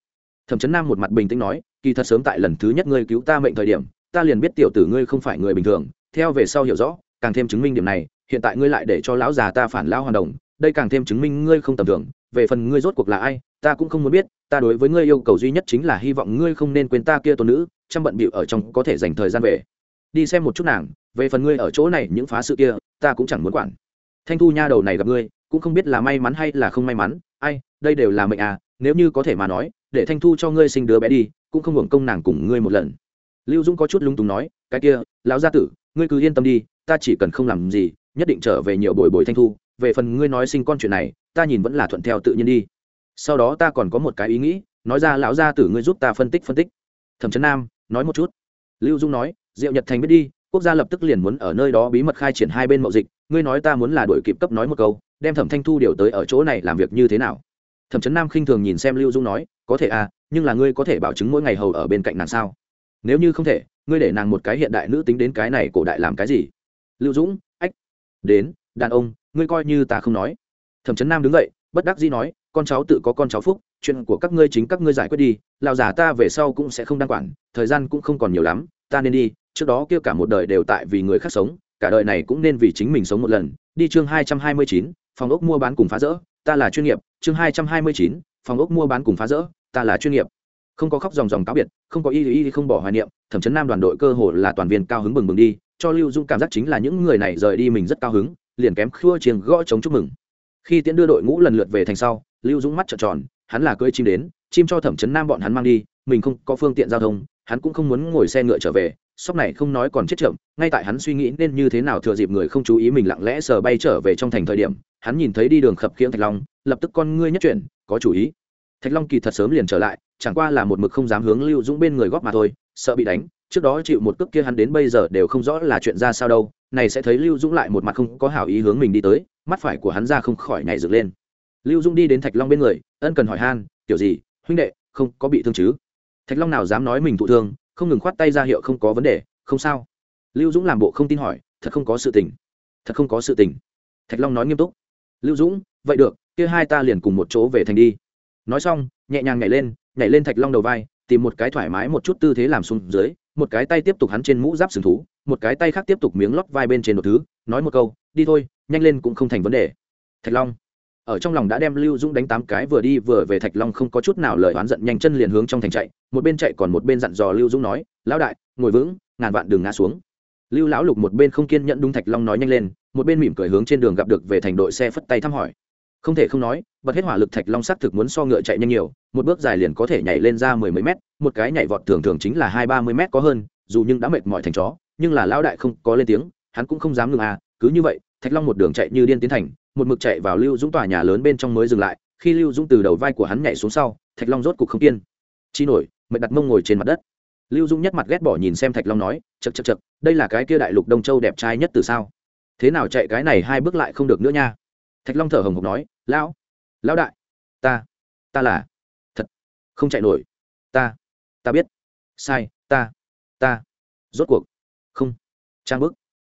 Thẩm chấn nam một mặt bình tĩnh nói kỳ thật sớm tại lần thứ nhất ngươi cứu ta mệnh thời điểm, ta liền biết tiểu tử ngươi không phải người bình thường, theo về sau hiểu rõ, càng thêm chứng minh điểm này, hiện tại ngươi lại để cho lão già ta phản lão hoàn đồng, đây càng thêm chứng minh ngươi không tầm thường, về phần ngươi rốt cuộc là ai, ta cũng không muốn biết, ta đối với ngươi yêu cầu duy nhất chính là hy vọng ngươi không nên quên ta kia tôn nữ, chăm bận bịu ở trong có thể dành thời gian về. Đi xem một chút nàng, về phần ngươi ở chỗ này những phá sự kia, ta cũng chẳng muốn quản. Thanh thu nha đầu này gặp ngươi, cũng không biết là may mắn hay là không may mắn, ai, đây đều là mệnh à nếu như có thể mà nói, để thanh thu cho ngươi sinh đứa bé đi cũng không hưởng công nàng cùng ngươi một lần. Lưu dũng có chút lung túng nói, cái kia, lão gia tử, ngươi cứ yên tâm đi, ta chỉ cần không làm gì, nhất định trở về nhiều bồi bồi thanh thu. Về phần ngươi nói sinh con chuyện này, ta nhìn vẫn là thuận theo tự nhiên đi. Sau đó ta còn có một cái ý nghĩ, nói ra lão gia tử ngươi giúp ta phân tích phân tích. Thẩm trấn nam, nói một chút. Lưu dung nói, diệu nhật thành biết đi, quốc gia lập tức liền muốn ở nơi đó bí mật khai triển hai bên mậu dịch, ngươi nói ta muốn là đổi kịp cấp nói một câu, đem thẩm thanh thu điều tới ở chỗ này làm việc như thế nào? Thẩm trấn nam khinh thường nhìn xem lưu dung nói, có thể à nhưng là ngươi có thể bảo chứng mỗi ngày hầu ở bên cạnh nàng sao? Nếu như không thể, ngươi để nàng một cái hiện đại nữ tính đến cái này cổ đại làm cái gì? Lưu dũng, ách, đến, đàn ông, ngươi coi như ta không nói. Thẩm trấn nam đứng dậy, bất đắc dĩ nói, con cháu tự có con cháu phúc, chuyện của các ngươi chính các ngươi giải quyết đi, lão già ta về sau cũng sẽ không đăng quản, thời gian cũng không còn nhiều lắm, ta nên đi, trước đó kia cả một đời đều tại vì người khác sống, cả đời này cũng nên vì chính mình sống một lần, đi chương hai trăm hai mươi chín, phòng ốc mua bán cùng phá rỡ, ta là chuyên nghiệp, chương hai trăm hai mươi chín, phòng ốc mua bán cùng phá rỡ ta là chuyên nghiệp. Không có khóc dòng dòng cáo biệt, không có y y không bỏ hoài niệm, thẩm chấn nam đoàn đội cơ hồ là toàn viên cao hứng bừng bừng đi, cho lưu dung cảm giác chính là những người này rời đi mình rất cao hứng, liền kém khua chiêng gõ chống chúc mừng. Khi tiễn đưa đội ngũ lần lượt về thành sau, lưu dũng mắt trợn tròn, hắn là cưới chim đến, chim cho thẩm chấn nam bọn hắn mang đi, mình không có phương tiện giao thông, hắn cũng không muốn ngồi xe ngựa trở về, sóc này không nói còn chết chậm, ngay tại hắn suy nghĩ nên như thế nào thừa dịp người không chú ý mình lặng lẽ sờ bay trở về trong thành thời điểm, hắn nhìn thấy đi đường khập khiễng thạch long, lập tức con ngươi nhất chuyển, có chủ ý thạch long kỳ thật sớm liền trở lại, chẳng qua là một mực không dám hướng lưu dũng bên người góp mà thôi, sợ bị đánh, trước đó chịu một cước kia hắn đến bây giờ đều không rõ là chuyện ra sao đâu, này sẽ thấy lưu dũng lại một mặt không có hảo ý hướng mình đi tới, mắt phải của hắn ra không khỏi nhảy dựng lên. Lưu dũng đi đến thạch long bên người, ân cần hỏi han kiểu gì, huynh đệ, không có bị thương chứ? Thạch long nào dám nói mình thụ thương, không ngừng khoát tay ra hiệu không có vấn đề, không sao. Lưu dũng làm bộ không tin hỏi, thật không có sự tình. Thật không có sự tình. Thạch long nói nghiêm túc, lưu dũng, vậy được, kia hai ta liền cùng một chỗ về thành đi nói xong, nhẹ nhàng nhảy lên nhảy lên thạch long đầu vai, tìm một cái thoải mái một chút tư thế làm xuống dưới, một cái tay tiếp tục hắn trên mũ giáp sừng thú, một cái tay khác tiếp tục miếng lót vai bên trên một thứ, nói một câu, đi thôi, nhanh lên cũng không thành vấn đề. Thạch long ở trong lòng đã đem lưu dũng đánh tám cái vừa đi vừa về, thạch long không có chút nào lời oán giận, nhanh chân liền hướng trong thành chạy, một bên chạy còn một bên dặn dò lưu dũng nói, lão đại, ngồi vững, ngàn vạn đường ngã xuống. Lưu lão lục một bên không kiên nhẫn đúng thạch long nói nhanh lên, một bên mỉm cười hướng trên đường gặp được về thành đội xe phất tay thăm hỏi không thể không nói, bật hết hỏa lực thạch long xác thực muốn so ngựa chạy nhanh nhiều, một bước dài liền có thể nhảy lên ra mười mấy mét, một cái nhảy vọt thường thường chính là hai ba mươi mét có hơn, dù nhưng đã mệt mỏi thành chó, nhưng là lão đại không có lên tiếng, hắn cũng không dám ngừng à cứ như vậy, thạch long một đường chạy như điên tiến thành, một mực chạy vào lưu dũng tòa nhà lớn bên trong mới dừng lại, khi lưu dũng từ đầu vai của hắn nhảy xuống sau, thạch long rốt cục không kiên chi nổi, mệt đặt mông ngồi trên mặt đất. Lưu dũng nhất mặt ghét bỏ nhìn xem thạch long nói chật chật chật đây là cái kia đại lục đông châu đẹp trai nhất từ sao? Thế nào chạy cái này hai bước lại không được nữa nha? Thạch long thở hồng hộc nói, lão lão đại, ta ta là, thật, không chạy nổi, ta ta biết, sai, ta ta, rốt cuộc, không. Trang bức,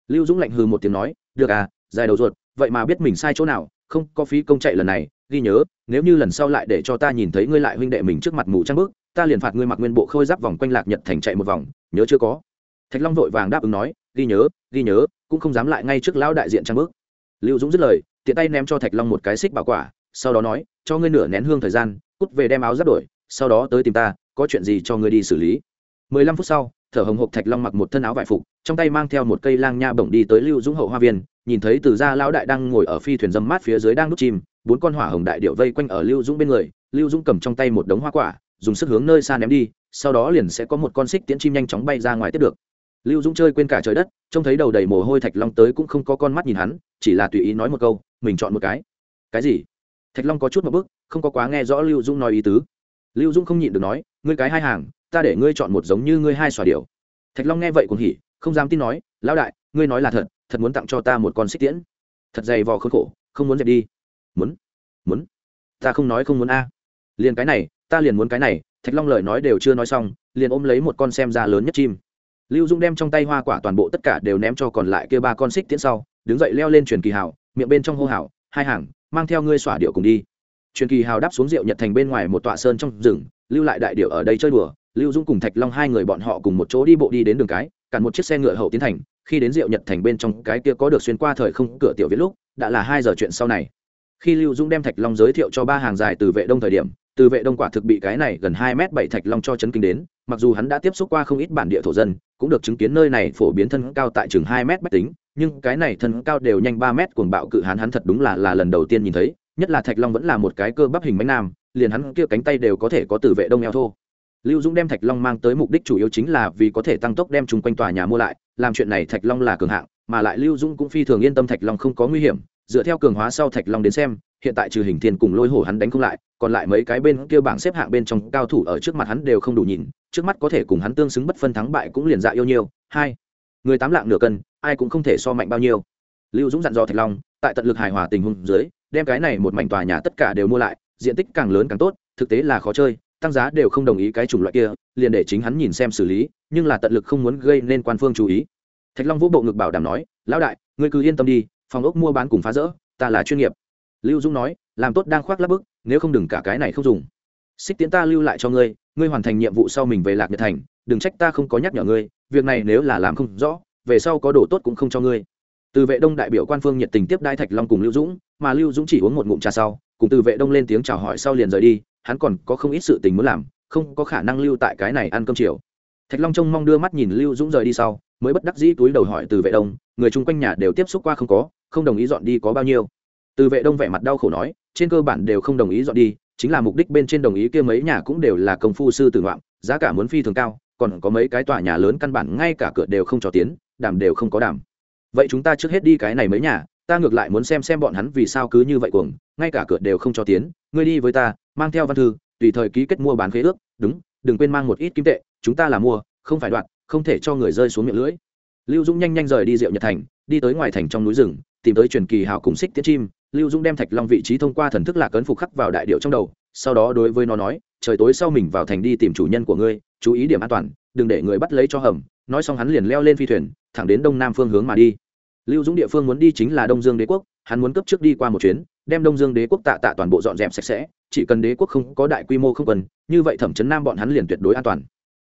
lưu dũng lạnh hừ một tiếng nói, được à dài đầu ruột, vậy mà biết mình sai chỗ nào, không có phí công chạy lần này, ghi nhớ, nếu như lần sau lại để cho ta nhìn thấy ngươi lại huynh đệ mình trước mặt mù trang bức, ta liền phạt ngươi mặc nguyên bộ khôi giáp vòng quanh lạc nhật thành chạy một vòng, nhớ chưa có? Thạch long vội vàng đáp ứng nói, ghi nhớ ghi nhớ, cũng không dám lại ngay trước lão đại diện trang bức. Lưu dũng dứt lời tiện tay ném cho thạch long một cái xích bảo quả, sau đó nói, cho ngươi nửa nén hương thời gian, cút về đem áo giáp đổi, sau đó tới tìm ta, có chuyện gì cho ngươi đi xử lý. Mười lăm phút sau, thở hồng hộc thạch long mặc một thân áo vải phục, trong tay mang theo một cây lang nha bổng đi tới lưu dũng hậu hoa viên, nhìn thấy từ gia lão đại đang ngồi ở phi thuyền dâm mát phía dưới đang đút chim, bốn con hỏa hồng đại điệu vây quanh ở lưu dũng bên người, lưu dũng cầm trong tay một đống hoa quả, dùng sức hướng nơi xa ném đi, sau đó liền sẽ có một con xích tiễn chim nhanh chóng bay ra ngoài tiếp được lưu dũng chơi quên cả trời đất, trông thấy đầu đầy mồ hôi thạch long tới cũng không có con mắt nhìn hắn, chỉ là tùy ý nói một câu, mình chọn một cái. Cái gì? Thạch long có chút một bức, không có quá nghe rõ lưu dũng nói ý tứ. Lưu dũng không nhịn được nói, ngươi cái hai hàng, ta để ngươi chọn một giống như ngươi hai xòa điều thạch long nghe vậy cũng hỉ, không dám tin nói, lão đại, ngươi nói là thật thật muốn tặng cho ta một con xích tiễn. Thật dày vò khốn khổ, không muốn dẹp đi. Muốn muốn, ta không nói không muốn a. Liền cái này, ta liền muốn cái này. Thạch long lời nói đều chưa nói xong, liền ôm lấy một con xem ra lớn nhất chim lưu dung đem trong tay hoa quả toàn bộ tất cả đều ném cho còn lại kia ba con xích tiễn sau, đứng dậy leo lên truyền kỳ hào, miệng bên trong hô hào, hai hàng, mang theo ngươi xỏa điệu cùng đi. Truyền kỳ hào đáp xuống rượu nhật thành bên ngoài một tọa sơn trong rừng, lưu lại đại điệu ở đây chơi đùa. Lưu dung cùng thạch long hai người bọn họ cùng một chỗ đi bộ đi đến đường cái, cản một chiếc xe ngựa hậu tiến thành, khi đến rượu nhật thành bên trong cái kia có được xuyên qua thời không cửa tiểu viết lúc, đã là hai giờ chuyện sau này. Khi lưu dung đem thạch long giới thiệu cho ba hàng dài từ vệ đông thời điểm, từ vệ đông quả thực bị cái này gần hai m bảy thạch long cho chấn kinh đến, mặc dù hắn đã tiếp xúc qua không ít bản địa thổ dân cũng được chứng kiến nơi này phổ biến thân cao tại chừng hai mét bách tính, nhưng cái này thân cao đều nhanh ba mét cuồng bạo cự hán hắn thật đúng là là lần đầu tiên nhìn thấy, nhất là thạch long vẫn là một cái cơ bắp hình bánh nam, liền hắn kia cánh tay đều có thể có từ vệ đông eo thô. Lưu dũng đem thạch long mang tới mục đích chủ yếu chính là vì có thể tăng tốc đem chung quanh tòa nhà mua lại, làm chuyện này thạch long là cường hạng, mà lại lưu dũng cũng phi thường yên tâm thạch long không có nguy hiểm, dựa theo cường hóa sau thạch long đến xem hiện tại trừ hình thiên cùng lôi hổ hắn đánh không lại, còn lại mấy cái bên kia bảng xếp hạng bên trong cao thủ ở trước mặt hắn đều không đủ nhìn, trước mắt có thể cùng hắn tương xứng bất phân thắng bại cũng liền dạ yêu nhiêu hai, người tám lạng nửa cân, ai cũng không thể so mạnh bao nhiêu. Lưu dũng dặn dò thạch long, tại tận lực hài hòa tình huống dưới, đem cái này một mảnh tòa nhà tất cả đều mua lại, diện tích càng lớn càng tốt, thực tế là khó chơi, tăng giá đều không đồng ý cái chủng loại kia, liền để chính hắn nhìn xem xử lý, nhưng là tận lực không muốn gây nên quan phương chú ý. Thạch long vũ bộ ngực bảo đảm nói, lão đại, ngươi cứ yên tâm đi, phòng ốc mua bán cùng phá rỡ, ta là chuyên nghiệp lưu dung nói, làm tốt đang khoác lắp bức, nếu không đừng cả cái này không dùng. Xích tiến ta lưu lại cho ngươi ngươi hoàn thành nhiệm vụ sau mình về lạc nhật thành, đừng trách ta không có nhắc nhở ngươi, việc này nếu là làm không rõ, về sau có đồ tốt cũng không cho ngươi. Từ vệ đông đại biểu quan phương nhiệt tình tiếp đai thạch long cùng lưu dũng, mà lưu dũng chỉ uống một ngụm trà sau, cùng từ vệ đông lên tiếng chào hỏi sau liền rời đi, hắn còn có không ít sự tình muốn làm, không có khả năng lưu tại cái này ăn cơm chiều. Thạch long trông mong đưa mắt nhìn lưu dũng rời đi sau, mới bất đắc dĩ túi đầu hỏi từ vệ đông, người chung quanh nhà đều tiếp xúc qua không có, không đồng ý dọn đi có bao nhiêu từ vệ đông vẻ mặt đau khổ nói, trên cơ bản đều không đồng ý dọn đi, chính là mục đích bên trên đồng ý kia mấy nhà cũng đều là công phu sư tử ngoạm giá cả muốn phi thường cao, còn có mấy cái tòa nhà lớn căn bản ngay cả cửa đều không cho tiến đảm đều không có đảm vậy chúng ta trước hết đi cái này mấy nhà, ta ngược lại muốn xem xem bọn hắn vì sao cứ như vậy cuồng, ngay cả cửa đều không cho tiến, ngươi đi với ta, mang theo văn thư, tùy thời ký kết mua bán khế ước, đúng, đừng quên mang một ít kim tệ, chúng ta là mua, không phải đoạt, không thể cho người rơi xuống miệng lưỡi. Lưu dũng nhanh nhanh rời đi diệu nhật thành, đi tới ngoài thành trong núi rừng, tìm tới truyền kỳ hào cùng xích tiết chim lưu dũng đem thạch long vị trí thông qua thần thức lạc ấn phục khắc vào đại điệu trong đầu, sau đó đối với nó nói, trời tối sau mình vào thành đi tìm chủ nhân của ngươi, chú ý điểm an toàn, đừng để người bắt lấy cho hầm. Nói xong hắn liền leo lên phi thuyền, thẳng đến đông nam phương hướng mà đi. Lưu dũng địa phương muốn đi chính là đông dương đế quốc, hắn muốn cấp trước đi qua một chuyến, đem đông dương đế quốc tạ tạ toàn bộ dọn dẹp sạch sẽ, chỉ cần đế quốc không có đại quy mô không cần như vậy thẩm chấn nam bọn hắn liền tuyệt đối an toàn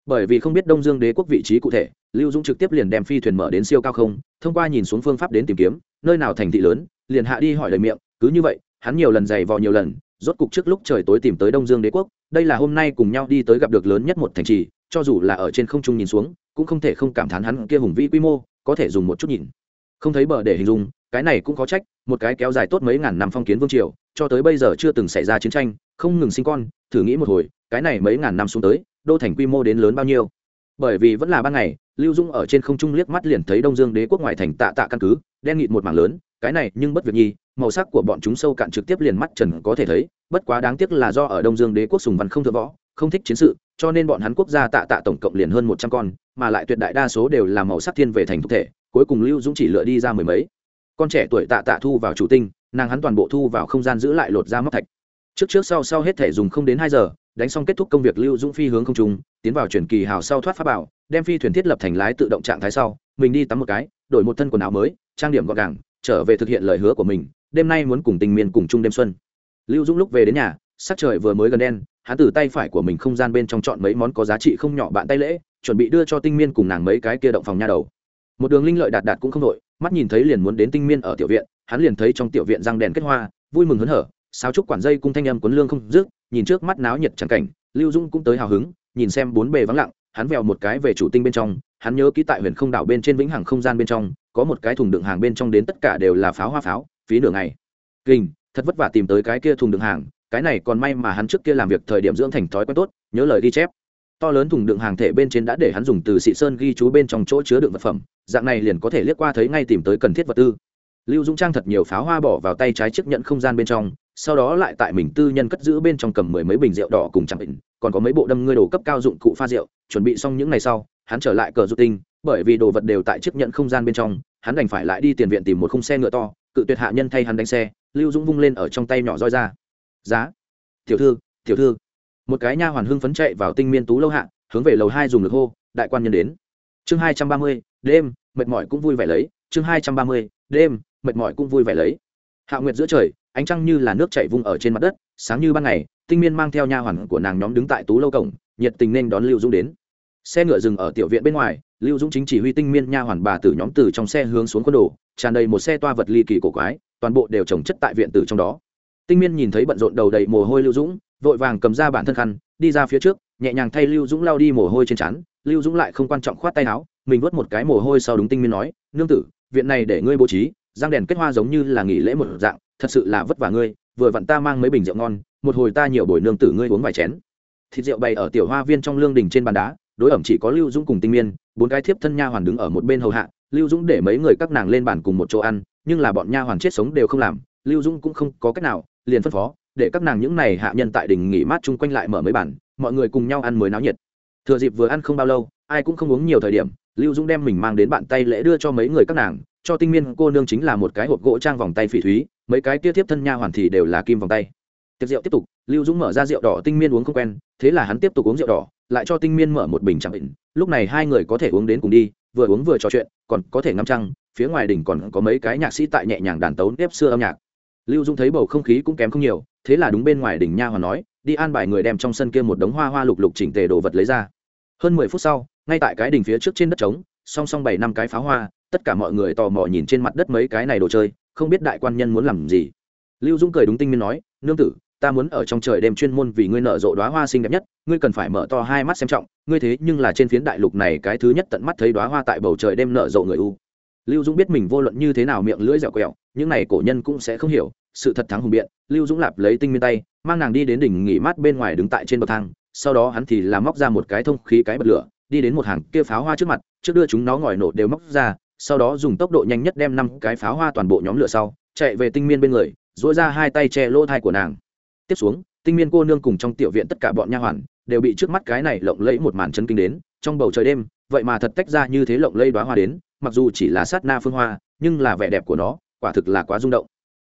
bởi vì không biết đông dương đế quốc vị trí cụ thể, lưu dũng trực tiếp liền đem phi thuyền mở đến siêu cao không, thông qua nhìn xuống phương pháp đến tìm kiếm, nơi nào thành thị lớn, liền hạ đi hỏi lời miệng, cứ như vậy, hắn nhiều lần dày vò nhiều lần, rốt cục trước lúc trời tối tìm tới đông dương đế quốc, đây là hôm nay cùng nhau đi tới gặp được lớn nhất một thành trì, cho dù là ở trên không trung nhìn xuống, cũng không thể không cảm thán hắn kia hùng vĩ quy mô, có thể dùng một chút nhìn. Không thấy bờ để hình dung, cái này cũng có trách, một cái kéo dài tốt mấy ngàn năm phong kiến vương triều, cho tới bây giờ chưa từng xảy ra chiến tranh, không ngừng sinh con, thử nghĩ một hồi, cái này mấy ngàn năm xuống tới đô thành quy mô đến lớn bao nhiêu. Bởi vì vẫn là ban ngày, lưu dung ở trên không trung liếc mắt liền thấy đông dương đế quốc ngoại thành tạ tạ căn cứ, đen nghịt một mảng lớn, cái này nhưng bất việc nhi, màu sắc của bọn chúng sâu cạn trực tiếp liền mắt trần có thể thấy, bất quá đáng tiếc là do ở đông dương đế quốc sùng văn không thượng võ, không thích chiến sự, cho nên bọn hắn quốc gia tạ tạ tổng cộng liền hơn một trăm con, mà lại tuyệt đại đa số đều là màu sắc thiên về thành thực thể, cuối cùng lưu dũng chỉ lựa đi ra mười mấy. Con trẻ tuổi tạ tạ thu vào chủ tinh, nàng hắn toàn bộ thu vào không gian giữ lại lột ra móc thạch. Trước trước sau sau hết thể dùng không đến hai giờ đánh xong kết thúc công việc lưu dũng phi hướng không trung, tiến vào chuyển kỳ hào sau thoát pháp bảo, đem phi thuyền thiết lập thành lái tự động trạng thái sau, mình đi tắm một cái, đổi một thân quần áo mới, trang điểm gọn gàng, trở về thực hiện lời hứa của mình, đêm nay muốn cùng tình miên cùng chung đêm xuân. Lưu dũng lúc về đến nhà, sắc trời vừa mới gần đen, hắn từ tay phải của mình không gian bên trong chọn mấy món có giá trị không nhỏ bạn tay lễ, chuẩn bị đưa cho tinh miên cùng nàng mấy cái kia động phòng nha đầu. Một đường linh lợi đạt đạt cũng không đội mắt nhìn thấy liền muốn đến tinh miên ở tiểu viện, hắn liền thấy trong tiểu viện răng đèn kết hoa, vui mừng hớn hở sáo trúc quản dây cung thanh âm quấn lương không dứt, nhìn trước mắt náo nhiệt chẳng cảnh, lưu dung cũng tới hào hứng, nhìn xem bốn bề vắng lặng, hắn vèo một cái về chủ tinh bên trong, hắn nhớ ký tại huyền không đảo bên trên vĩnh hằng không gian bên trong, có một cái thùng đựng hàng bên trong đến tất cả đều là pháo hoa pháo, phí nửa ngày. Kinh thật vất vả tìm tới cái kia thùng đựng hàng, cái này còn may mà hắn trước kia làm việc thời điểm dưỡng thành thói quen tốt, nhớ lời ghi chép. To lớn thùng đựng hàng thể bên trên đã để hắn dùng từ xị sơn ghi chú bên trong chỗ chứa đựng vật phẩm, dạng này liền có thể liếc qua thấy ngay tìm tới cần thiết vật tư. Lưu dũng trang thật nhiều pháo hoa bỏ vào tay trái chiếc nhận không gian bên trong sau đó lại tại mình tư nhân cất giữ bên trong cầm mười mấy bình rượu đỏ cùng chẳng bình, còn có mấy bộ đâm ngươi đồ cấp cao dụng cụ pha rượu chuẩn bị xong những ngày sau hắn trở lại cờ rút tinh bởi vì đồ vật đều tại chiếc nhận không gian bên trong hắn đành phải lại đi tiền viện tìm một khung xe ngựa to cự tuyệt hạ nhân thay hắn đánh xe lưu dũng vung lên ở trong tay nhỏ roi ra. Giá tiểu thư tiểu thư. Một cái nha hoàn hưng phấn chạy vào tinh miên tú lâu hạ hướng về lầu hai dùng lực hô đại quan nhân đến. Chương hai trăm ba mươi đêm mệt mỏi cũng vui vẻ lấy. Chương hai trăm ba mươi đêm mệt mỏi cũng vui vẻ lấy. Hạ nguyệt giữa trời ánh trăng như là nước chảy vung ở trên mặt đất, sáng như ban ngày, tinh miên mang theo nha hoàn của nàng nhóm đứng tại tú lâu cổng, nhiệt tình nên đón lưu dũng đến. Xe ngựa dừng ở tiểu viện bên ngoài, lưu dũng chính chỉ huy tinh miên nha hoàn bà tử nhóm từ trong xe hướng xuống quân đồ, tràn đầy một xe toa vật ly kỳ cổ quái, toàn bộ đều trồng chất tại viện tử trong đó. Tinh miên nhìn thấy bận rộn đầu đầy mồ hôi lưu dũng, vội vàng cầm ra bản thân khăn, đi ra phía trước, nhẹ nhàng thay lưu dũng lao đi mồ hôi trên trán. Lưu dũng lại không quan trọng khoát tay áo, mình vớt một cái mồ hôi sau đúng tinh miên nói, nương tử, viện này để ngươi bố trí, răng đèn kết hoa giống như là nghỉ lễ một dạng thật sự là vất vả ngươi, vừa vặn ta mang mấy bình rượu ngon, một hồi ta nhiều buổi nương tử ngươi uống vài chén. Thịt rượu bày ở tiểu hoa viên trong lương đình trên bàn đá, đối ẩm chỉ có lưu dũng cùng tinh miên, bốn cái thiếp thân nha hoàn đứng ở một bên hầu hạ, lưu dũng để mấy người các nàng lên bàn cùng một chỗ ăn, nhưng là bọn nha hoàn chết sống đều không làm, lưu dũng cũng không có cách nào, liền phân phó, để các nàng những này hạ nhân tại đình nghỉ mát chung quanh lại mở mấy bản mọi người cùng nhau ăn mới náo nhiệt. Thừa dịp vừa ăn không bao lâu, ai cũng không uống nhiều thời điểm, lưu dũng đem mình mang đến bàn tay lễ đưa cho mấy người các nàng, cho tinh miên cô nương chính là một cái hộp gỗ trang vòng tay phỉ thúy mấy cái kia tiếp thân nha hoàn thì đều là kim vòng tay. Tiệc rượu tiếp tục, lưu dũng mở ra rượu đỏ tinh miên uống không quen, thế là hắn tiếp tục uống rượu đỏ, lại cho tinh miên mở một bình chẳng định. Lúc này hai người có thể uống đến cùng đi, vừa uống vừa trò chuyện, còn có thể ngắm trăng, phía ngoài đỉnh còn có mấy cái nhạc sĩ tại nhẹ nhàng đàn tấu nếp xưa âm nhạc. Lưu dũng thấy bầu không khí cũng kém không nhiều, thế là đúng bên ngoài đỉnh nha hoàn nói, đi an bài người đem trong sân kia một đống hoa hoa lục lục chỉnh tề đồ vật lấy ra. Hơn mười phút sau, ngay tại cái đỉnh phía trước trên đất trống, song song bảy năm cái pháo hoa, tất cả mọi người tò mò nhìn trên mặt đất mấy cái này đồ chơi không biết đại quan nhân muốn làm gì. Lưu dũng cười đúng tinh miên nói, nương tử, ta muốn ở trong trời đêm chuyên môn vì ngươi nở rộ đoá hoa xinh đẹp nhất, ngươi cần phải mở to hai mắt xem trọng, ngươi thế nhưng là trên phiến đại lục này cái thứ nhất tận mắt thấy đoá hoa tại bầu trời đêm nở rộ người u. Lưu dũng biết mình vô luận như thế nào miệng lưỡi dẻo quẹo, những này cổ nhân cũng sẽ không hiểu, sự thật thắng hùng biện, lưu dũng lạp lấy tinh miên tay, mang nàng đi đến đỉnh nghỉ mát bên ngoài đứng tại trên bậc thang, sau đó hắn thì làm móc ra một cái thông khí cái bật lửa, đi đến một hàng kia pháo hoa trước mặt, trước đưa chúng nó ngòi nổ đều móc ra sau đó dùng tốc độ nhanh nhất đem năm cái pháo hoa toàn bộ nhóm lửa sau, chạy về tinh miên bên người dỗi ra hai tay che lỗ thai của nàng. Tiếp xuống, tinh miên cô nương cùng trong tiểu viện tất cả bọn nha hoàn đều bị trước mắt cái này lộng lẫy một màn chân kinh đến, trong bầu trời đêm, vậy mà thật tách ra như thế lộng lẫy đoá hoa đến, mặc dù chỉ là sát na phương hoa, nhưng là vẻ đẹp của nó, quả thực là quá rung động.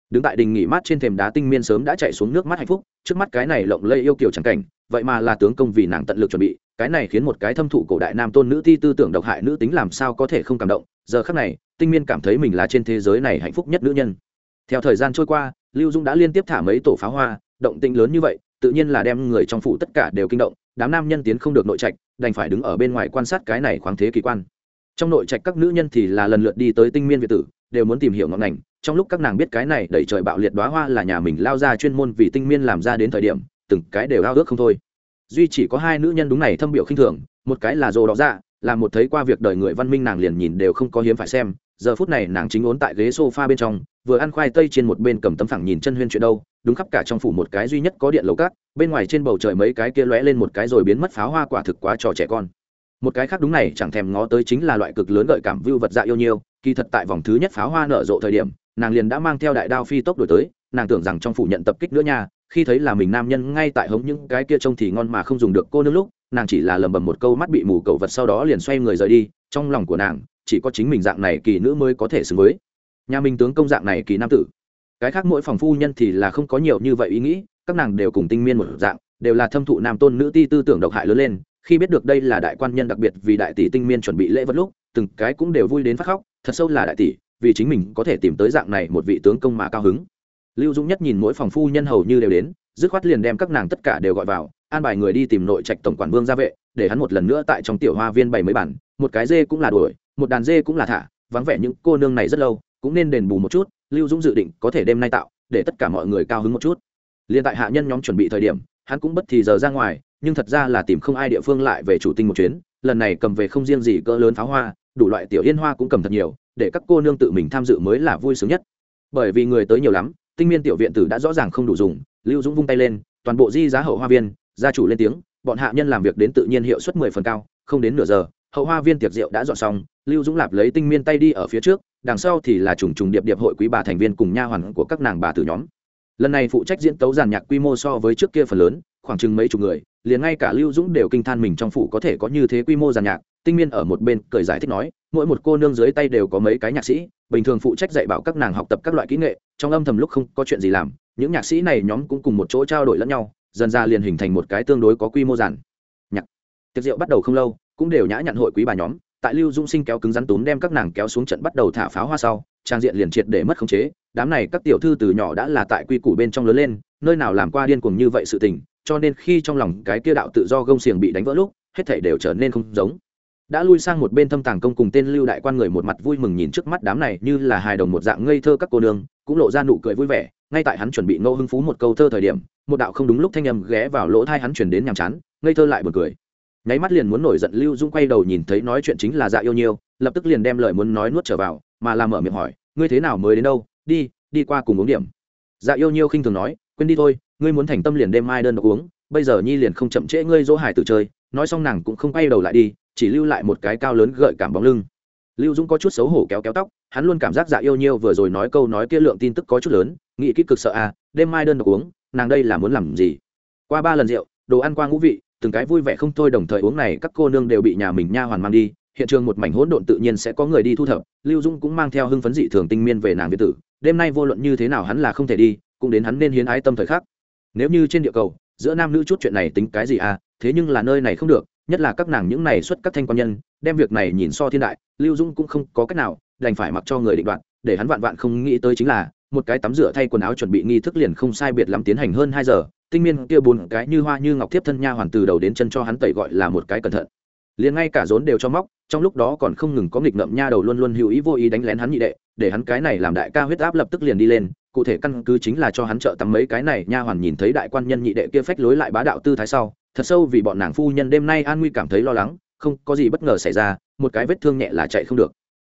Đứng tại đình nghỉ mát trên thềm đá tinh miên sớm đã chạy xuống nước mắt hạnh phúc, trước mắt cái này lộng lẫy yêu kiều g cảnh, vậy mà là tướng công vì nàng tận lực chuẩn bị cái này khiến một cái thâm thụ cổ đại nam tôn nữ thi tư tưởng độc hại nữ tính làm sao có thể không cảm động, giờ khắc này, tinh miên cảm thấy mình là trên thế giới này hạnh phúc nhất nữ nhân. Theo thời gian trôi qua, lưu dung đã liên tiếp thả mấy tổ pháo hoa, động tĩnh lớn như vậy, tự nhiên là đem người trong phủ tất cả đều kinh động, đám nam nhân tiến không được nội trạch, đành phải đứng ở bên ngoài quan sát cái này khoáng thế kỳ quan. Trong nội trạch các nữ nhân thì là lần lượt đi tới tinh miên việt tử, đều muốn tìm hiểu ngọn ngành, trong lúc các nàng biết cái này đẩy trời bạo liệt đoá hoa là nhà mình lao ra chuyên môn vì tinh miên làm ra đến thời điểm, từng cái đều ao ước không thôi duy chỉ có hai nữ nhân đúng này thâm biểu khinh thường, một cái là rồ đỏ dạ là một thấy qua việc đời người văn minh nàng liền nhìn đều không có hiếm phải xem, giờ phút này nàng chính ốn tại ghế sofa bên trong, vừa ăn khoai tây trên một bên cầm tấm phẳng nhìn chân huyên chuyện đâu, đúng khắp cả trong phủ một cái duy nhất có điện lầu cát bên ngoài trên bầu trời mấy cái kia lóe lên một cái rồi biến mất pháo hoa quả thực quá trò trẻ con. Một cái khác đúng này chẳng thèm ngó tới chính là loại cực lớn gợi cảm vưu vật dạ yêu nhiêu kỳ thật tại vòng thứ nhất pháo hoa nở rộ thời điểm, nàng liền đã mang theo đại đao phi tốc đổi tới, nàng tưởng rằng trong phủ nhận tập kích nữa nha khi thấy là mình nam nhân ngay tại hống những cái kia trông thì ngon mà không dùng được cô nương lúc, nàng chỉ là lầm bầm một câu mắt bị mù cầu vật sau đó liền xoay người rời đi, trong lòng của nàng, chỉ có chính mình dạng này kỳ nữ mới có thể xứng với. Nhà mình tướng công dạng này kỳ nam tử. Cái khác mỗi phòng phu nhân thì là không có nhiều như vậy ý nghĩ, các nàng đều cùng tinh miên một dạng, đều là thâm thụ nam tôn nữ ti tư tưởng độc hại lớn lên, khi biết được đây là đại quan nhân đặc biệt vì đại tỷ tinh miên chuẩn bị lễ vật lúc, từng cái cũng đều vui đến phát khóc, thật sâu là đại tỷ, vì chính mình có thể tìm tới dạng này một vị tướng công mà cao hứng lưu dũng nhất nhìn mỗi phòng phu nhân hầu như đều đến, dứt khoát liền đem các nàng tất cả đều gọi vào, an bài người đi tìm nội trạch tổng quản vương gia vệ, để hắn một lần nữa tại trong tiểu hoa viên bảy mấy bản, một cái dê cũng là đuổi, một đàn dê cũng là thả, vắng vẻ những cô nương này rất lâu, cũng nên đền bù một chút, lưu dũng dự định có thể đêm nay tạo, để tất cả mọi người cao hứng một chút. Liền tại hạ nhân nhóm chuẩn bị thời điểm, hắn cũng bất thì giờ ra ngoài, nhưng thật ra là tìm không ai địa phương lại về chủ tinh một chuyến, lần này cầm về không riêng gì cỡ lớn pháo hoa, đủ loại tiểu yên hoa cũng cầm thật nhiều, để các cô nương tự mình tham dự mới là vui sướng nhất. Bởi vì người tới nhiều lắm tinh miên tiểu viện tử đã rõ ràng không đủ dùng, lưu dũng vung tay lên, toàn bộ di giá hậu hoa viên, gia chủ lên tiếng, bọn hạ nhân làm việc đến tự nhiên hiệu suất mười phần cao, không đến nửa giờ, hậu hoa viên tiệc rượu đã dọn xong, lưu dũng lạp lấy tinh miên tay đi ở phía trước, đằng sau thì là trùng trùng điệp điệp hội quý bà thành viên cùng nha hoàn của các nàng bà tử nhóm. Lần này phụ trách diễn tấu giàn nhạc quy mô so với trước kia phần lớn, khoảng chừng mấy chục người, liền ngay cả lưu dũng đều kinh than mình trong phủ có thể có như thế quy mô giàn nhạc tinh miên ở một bên cười giải thích nói, mỗi một cô nương dưới tay đều có mấy cái nhạc sĩ, bình thường phụ trách dạy bảo các nàng học tập các loại kỹ nghệ, trong âm thầm lúc không có chuyện gì làm, những nhạc sĩ này nhóm cũng cùng một chỗ trao đổi lẫn nhau, dần ra liền hình thành một cái tương đối có quy mô giản nhạc. Tiệc rượu bắt đầu không lâu, cũng đều nhã nhặn hội quý bà nhóm, tại lưu dung sinh kéo cứng rắn túm đem các nàng kéo xuống trận bắt đầu thả pháo hoa sau, trang diện liền triệt để mất khống chế, đám này các tiểu thư từ nhỏ đã là tại quy củ bên trong lớn lên, nơi nào làm qua điên cuồng như vậy sự tình, cho nên khi trong lòng cái kia đạo tự do gông xiềng bị đánh vỡ lúc, hết thảy đều trở nên không giống đã lui sang một bên thâm tàng công cùng tên lưu đại quan người một mặt vui mừng nhìn trước mắt đám này như là hài đồng một dạng ngây thơ các cô nương, cũng lộ ra nụ cười vui vẻ, ngay tại hắn chuẩn bị ngô hưng phú một câu thơ thời điểm, một đạo không đúng lúc thanh âm ghé vào lỗ thai hắn chuyển đến nhàm chán, ngây thơ lại buồn cười. Nháy mắt liền muốn nổi giận lưu dung quay đầu nhìn thấy nói chuyện chính là dạ yêu nhiêu, lập tức liền đem lời muốn nói nuốt trở vào, mà làm mở miệng hỏi, ngươi thế nào mới đến đâu? Đi đi qua cùng uống điểm. Dạ yêu nhiêu khinh thường nói, quên đi thôi, ngươi muốn thành tâm liền đêm mai đơn độc uống, bây giờ nhi liền không chậm trễ ngươi dỗ hải tử chơi. Nói xong nàng cũng không quay đầu lại đi chỉ lưu lại một cái cao lớn gợi cảm bóng lưng. Lưu dũng có chút xấu hổ kéo kéo tóc, hắn luôn cảm giác dạ yêu nhiêu vừa rồi nói câu nói kia lượng tin tức có chút lớn, nghĩ kỹ cực sợ à đêm mai đơn độc uống, nàng đây là muốn làm gì? Qua ba lần rượu, đồ ăn qua ngũ vị, từng cái vui vẻ không thôi đồng thời uống này các cô nương đều bị nhà mình nha hoàn mang đi, hiện trường một mảnh hỗn độn tự nhiên sẽ có người đi thu thập, lưu dung cũng mang theo hưng phấn dị thường tinh miên về nàng việt tử, đêm nay vô luận như thế nào hắn là không thể đi, cũng đến hắn nên hiến ái tâm thời khắc. Nếu như trên địa cầu, giữa nam nữ chút chuyện này tính cái gì à thế nhưng là nơi này không được nhất là các nàng những này xuất các thanh quan nhân, đem việc này nhìn so thiên đại, lưu dung cũng không có cách nào đành phải mặc cho người định đoạt, để hắn vạn vạn không nghĩ tới chính là, một cái tắm rửa thay quần áo chuẩn bị nghi thức liền không sai biệt lắm tiến hành hơn hai giờ, tinh miên kia bốn cái như hoa như ngọc tiếp thân nha hoàn từ đầu đến chân cho hắn tẩy gọi là một cái cẩn thận. Liền ngay cả rốn đều cho móc, trong lúc đó còn không ngừng có nghịch ngợm nha đầu luôn luôn hữu ý vô ý đánh lén hắn nhị đệ, để hắn cái này làm đại ca huyết áp lập tức liền đi lên, cụ thể căn cứ chính là cho hắn trợ tắm mấy cái này nha hoàn nhìn thấy đại quan nhân nhị đệ kia phách lối lại bá đạo tư thái sau thật sâu vì bọn nàng phu nhân đêm nay an nguy cảm thấy lo lắng, không có gì bất ngờ xảy ra, một cái vết thương nhẹ là chạy không được.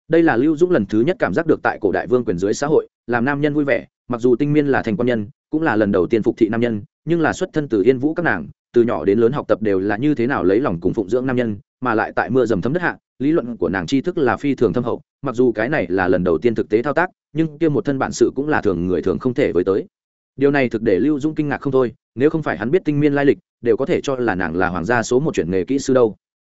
Đây là lưu dũng lần thứ nhất cảm giác được tại cổ đại vương quyền dưới xã hội, làm nam nhân vui vẻ, mặc dù tinh miên là thành quan nhân, cũng là lần đầu tiên phục thị nam nhân, nhưng là xuất thân từ yên vũ các nàng, từ nhỏ đến lớn học tập đều là như thế nào lấy lòng cùng phụng dưỡng nam nhân, mà lại tại mưa dầm thấm đất hạ, lý luận của nàng tri thức là phi thường thâm hậu, mặc dù cái này là lần đầu tiên thực tế thao tác, nhưng kia một thân bản sự cũng là thường người thường không thể với tới. Điều này thực để lưu dũng kinh ngạc không thôi nếu không phải hắn biết tinh miên lai lịch, đều có thể cho là nàng là hoàng gia số một chuyển nghề kỹ sư đâu.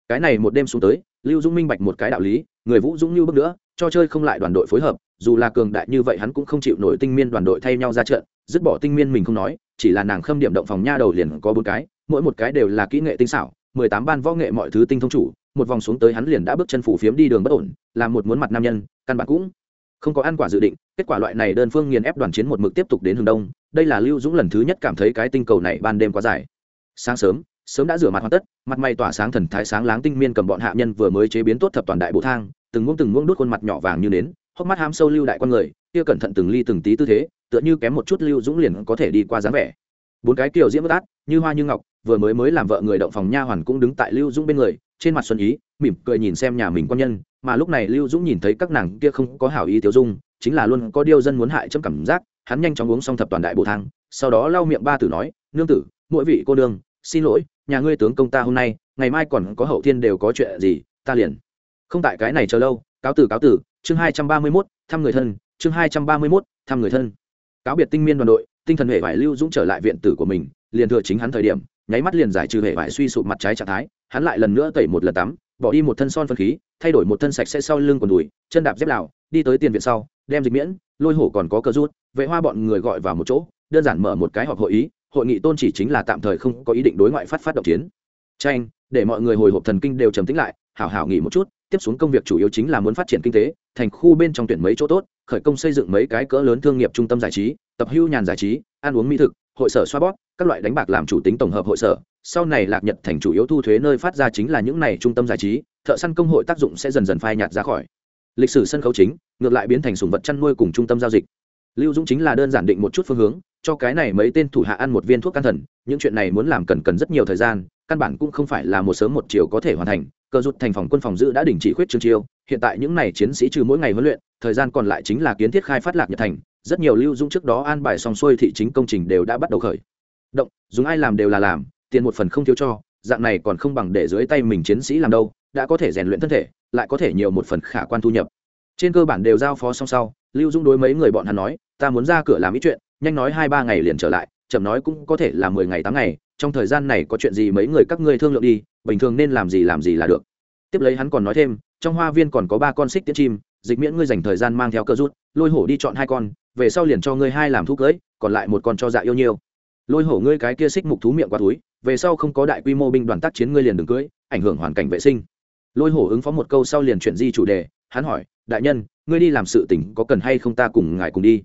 Cái này một đêm xuống tới, lưu dũng minh bạch một cái đạo lý, người vũ dũng như bước nữa, cho chơi không lại đoàn đội phối hợp, dù là cường đại như vậy hắn cũng không chịu nổi tinh miên đoàn đội thay nhau ra trận, dứt bỏ tinh miên mình không nói, chỉ là nàng khâm điểm động phòng nha đầu liền có bốn cái, mỗi một cái đều là kỹ nghệ tinh xảo, mười tám ban võ nghệ mọi thứ tinh thông chủ, một vòng xuống tới hắn liền đã bước chân phủ phiếm đi đường bất ổn làm một muốn mặt nam nhân, căn bản cũng không có ăn quả dự định, kết quả loại này đơn phương nghiền ép đoàn chiến một mực tiếp tục đến hướng đông, đây là lưu dũng lần thứ nhất cảm thấy cái tinh cầu này ban đêm quá dài. Sáng sớm sớm đã rửa mặt hoàn tất, mặt mày tỏa sáng thần thái sáng láng tinh miên cầm bọn hạ nhân vừa mới chế biến tốt thập toàn đại bộ thang, từng muỗng từng muỗng đút khuôn mặt nhỏ vàng như nến, hốc mắt ham sâu lưu đại con người, kia cẩn thận từng ly từng tí tư thế, tựa như kém một chút lưu dũng liền có thể đi qua dáng vẻ. Bốn cái kiều diễm bất át, như hoa như ngọc, vừa mới mới làm vợ người động phòng nha hoàn cũng đứng tại lưu dũng bên người, trên mặt xuân ý, mỉm cười nhìn xem nhà mình quan nhân mà lúc này lưu dũng nhìn thấy các nàng kia không có hảo ý tiêu dung chính là luôn có điêu dân muốn hại chấm cảm giác hắn nhanh chóng uống xong thập toàn đại bổ thang sau đó lau miệng ba tử nói nương tử mỗi vị cô đương, xin lỗi nhà ngươi tướng công ta hôm nay ngày mai còn có hậu thiên đều có chuyện gì ta liền. Không tại cái này chờ lâu cáo tử cáo tử chương hai trăm ba mươi mốt thăm người thân chương hai trăm ba mươi mốt thăm người thân. Cáo biệt tinh miên đoàn đội tinh thần hệ vải lưu dũng trở lại viện tử của mình liền thừa chính hắn thời điểm nháy mắt liền giải trừ hệ vải suy sụp mặt trái trạng thái hắn lại lần nữa tẩy một lần tắm bỏ đi một thân son phân khí, thay đổi một thân sạch sẽ sau lưng quần đùi, chân đạp dép lào, đi tới tiền viện sau, đem dịch miễn, lôi hổ còn có cơ rút, vệ hoa bọn người gọi vào một chỗ, đơn giản mở một cái họp hội ý, hội nghị tôn chỉ chính là tạm thời không có ý định đối ngoại phát phát động chiến. Tranh, để mọi người hồi hộp thần kinh đều trầm tĩnh lại, hảo hảo nghỉ một chút, tiếp xuống công việc chủ yếu chính là muốn phát triển kinh tế, thành khu bên trong tuyển mấy chỗ tốt, khởi công xây dựng mấy cái cỡ lớn thương nghiệp trung tâm giải trí, tập hưu nhàn giải trí, ăn uống mỹ thực, hội sở xoa bóp, các loại đánh bạc làm chủ tính tổng hợp hội sở sau này lạc nhật thành chủ yếu thu thuế nơi phát ra chính là những này trung tâm giải trí, thợ săn công hội tác dụng sẽ dần dần phai nhạt ra khỏi. Lịch sử sân khấu chính, ngược lại biến thành sùng vật chăn nuôi cùng trung tâm giao dịch. Lưu dũng chính là đơn giản định một chút phương hướng, cho cái này mấy tên thủ hạ ăn một viên thuốc can thần, những chuyện này muốn làm cần cần rất nhiều thời gian, căn bản cũng không phải là một sớm một chiều có thể hoàn thành, cờ rút thành phòng quân phòng giữ đã đình chỉ khuyết trương chiêu, hiện tại những n à y chiến sĩ trừ mỗi ngày huấn luyện, thời gian còn lại chính là kiến thiết khai phát lạc nhật thành, rất nhiều lưu dung trước đó an bài xong xuôi thị chính công trình đều đã bắt đầu khởi. Động, dùng ai làm đều là làm tiền một phần không thiếu cho dạng này còn không bằng để dưới tay mình chiến sĩ làm đâu đã có thể rèn luyện thân thể lại có thể nhiều một phần khả quan thu nhập. Trên cơ bản đều giao phó xong sau lưu dung đối mấy người bọn hắn nói ta muốn ra cửa làm ít chuyện nhanh nói hai ba ngày liền trở lại chậm nói cũng có thể là mười ngày tám ngày trong thời gian này có chuyện gì mấy người các ngươi thương lượng đi bình thường nên làm gì làm gì là được. Tiếp lấy hắn còn nói thêm trong hoa viên còn có ba con xích tiết chim dịch miễn ngươi dành thời gian mang theo cơ rút lôi hổ đi chọn hai con về sau liền cho ngươi hai làm thú cưỡi, còn lại một con cho dạ yêu nhiêu lôi hổ ngươi cái kia xích mục thú miệng qua túi về sau không có đại quy mô binh đoàn tác chiến ngươi liền đừng cưới, ảnh hưởng hoàn cảnh vệ sinh. Lôi hổ ứng phó một câu sau liền chuyển di chủ đề, hắn hỏi, đại nhân, ngươi đi làm sự tỉnh có cần hay không ta cùng ngài cùng đi?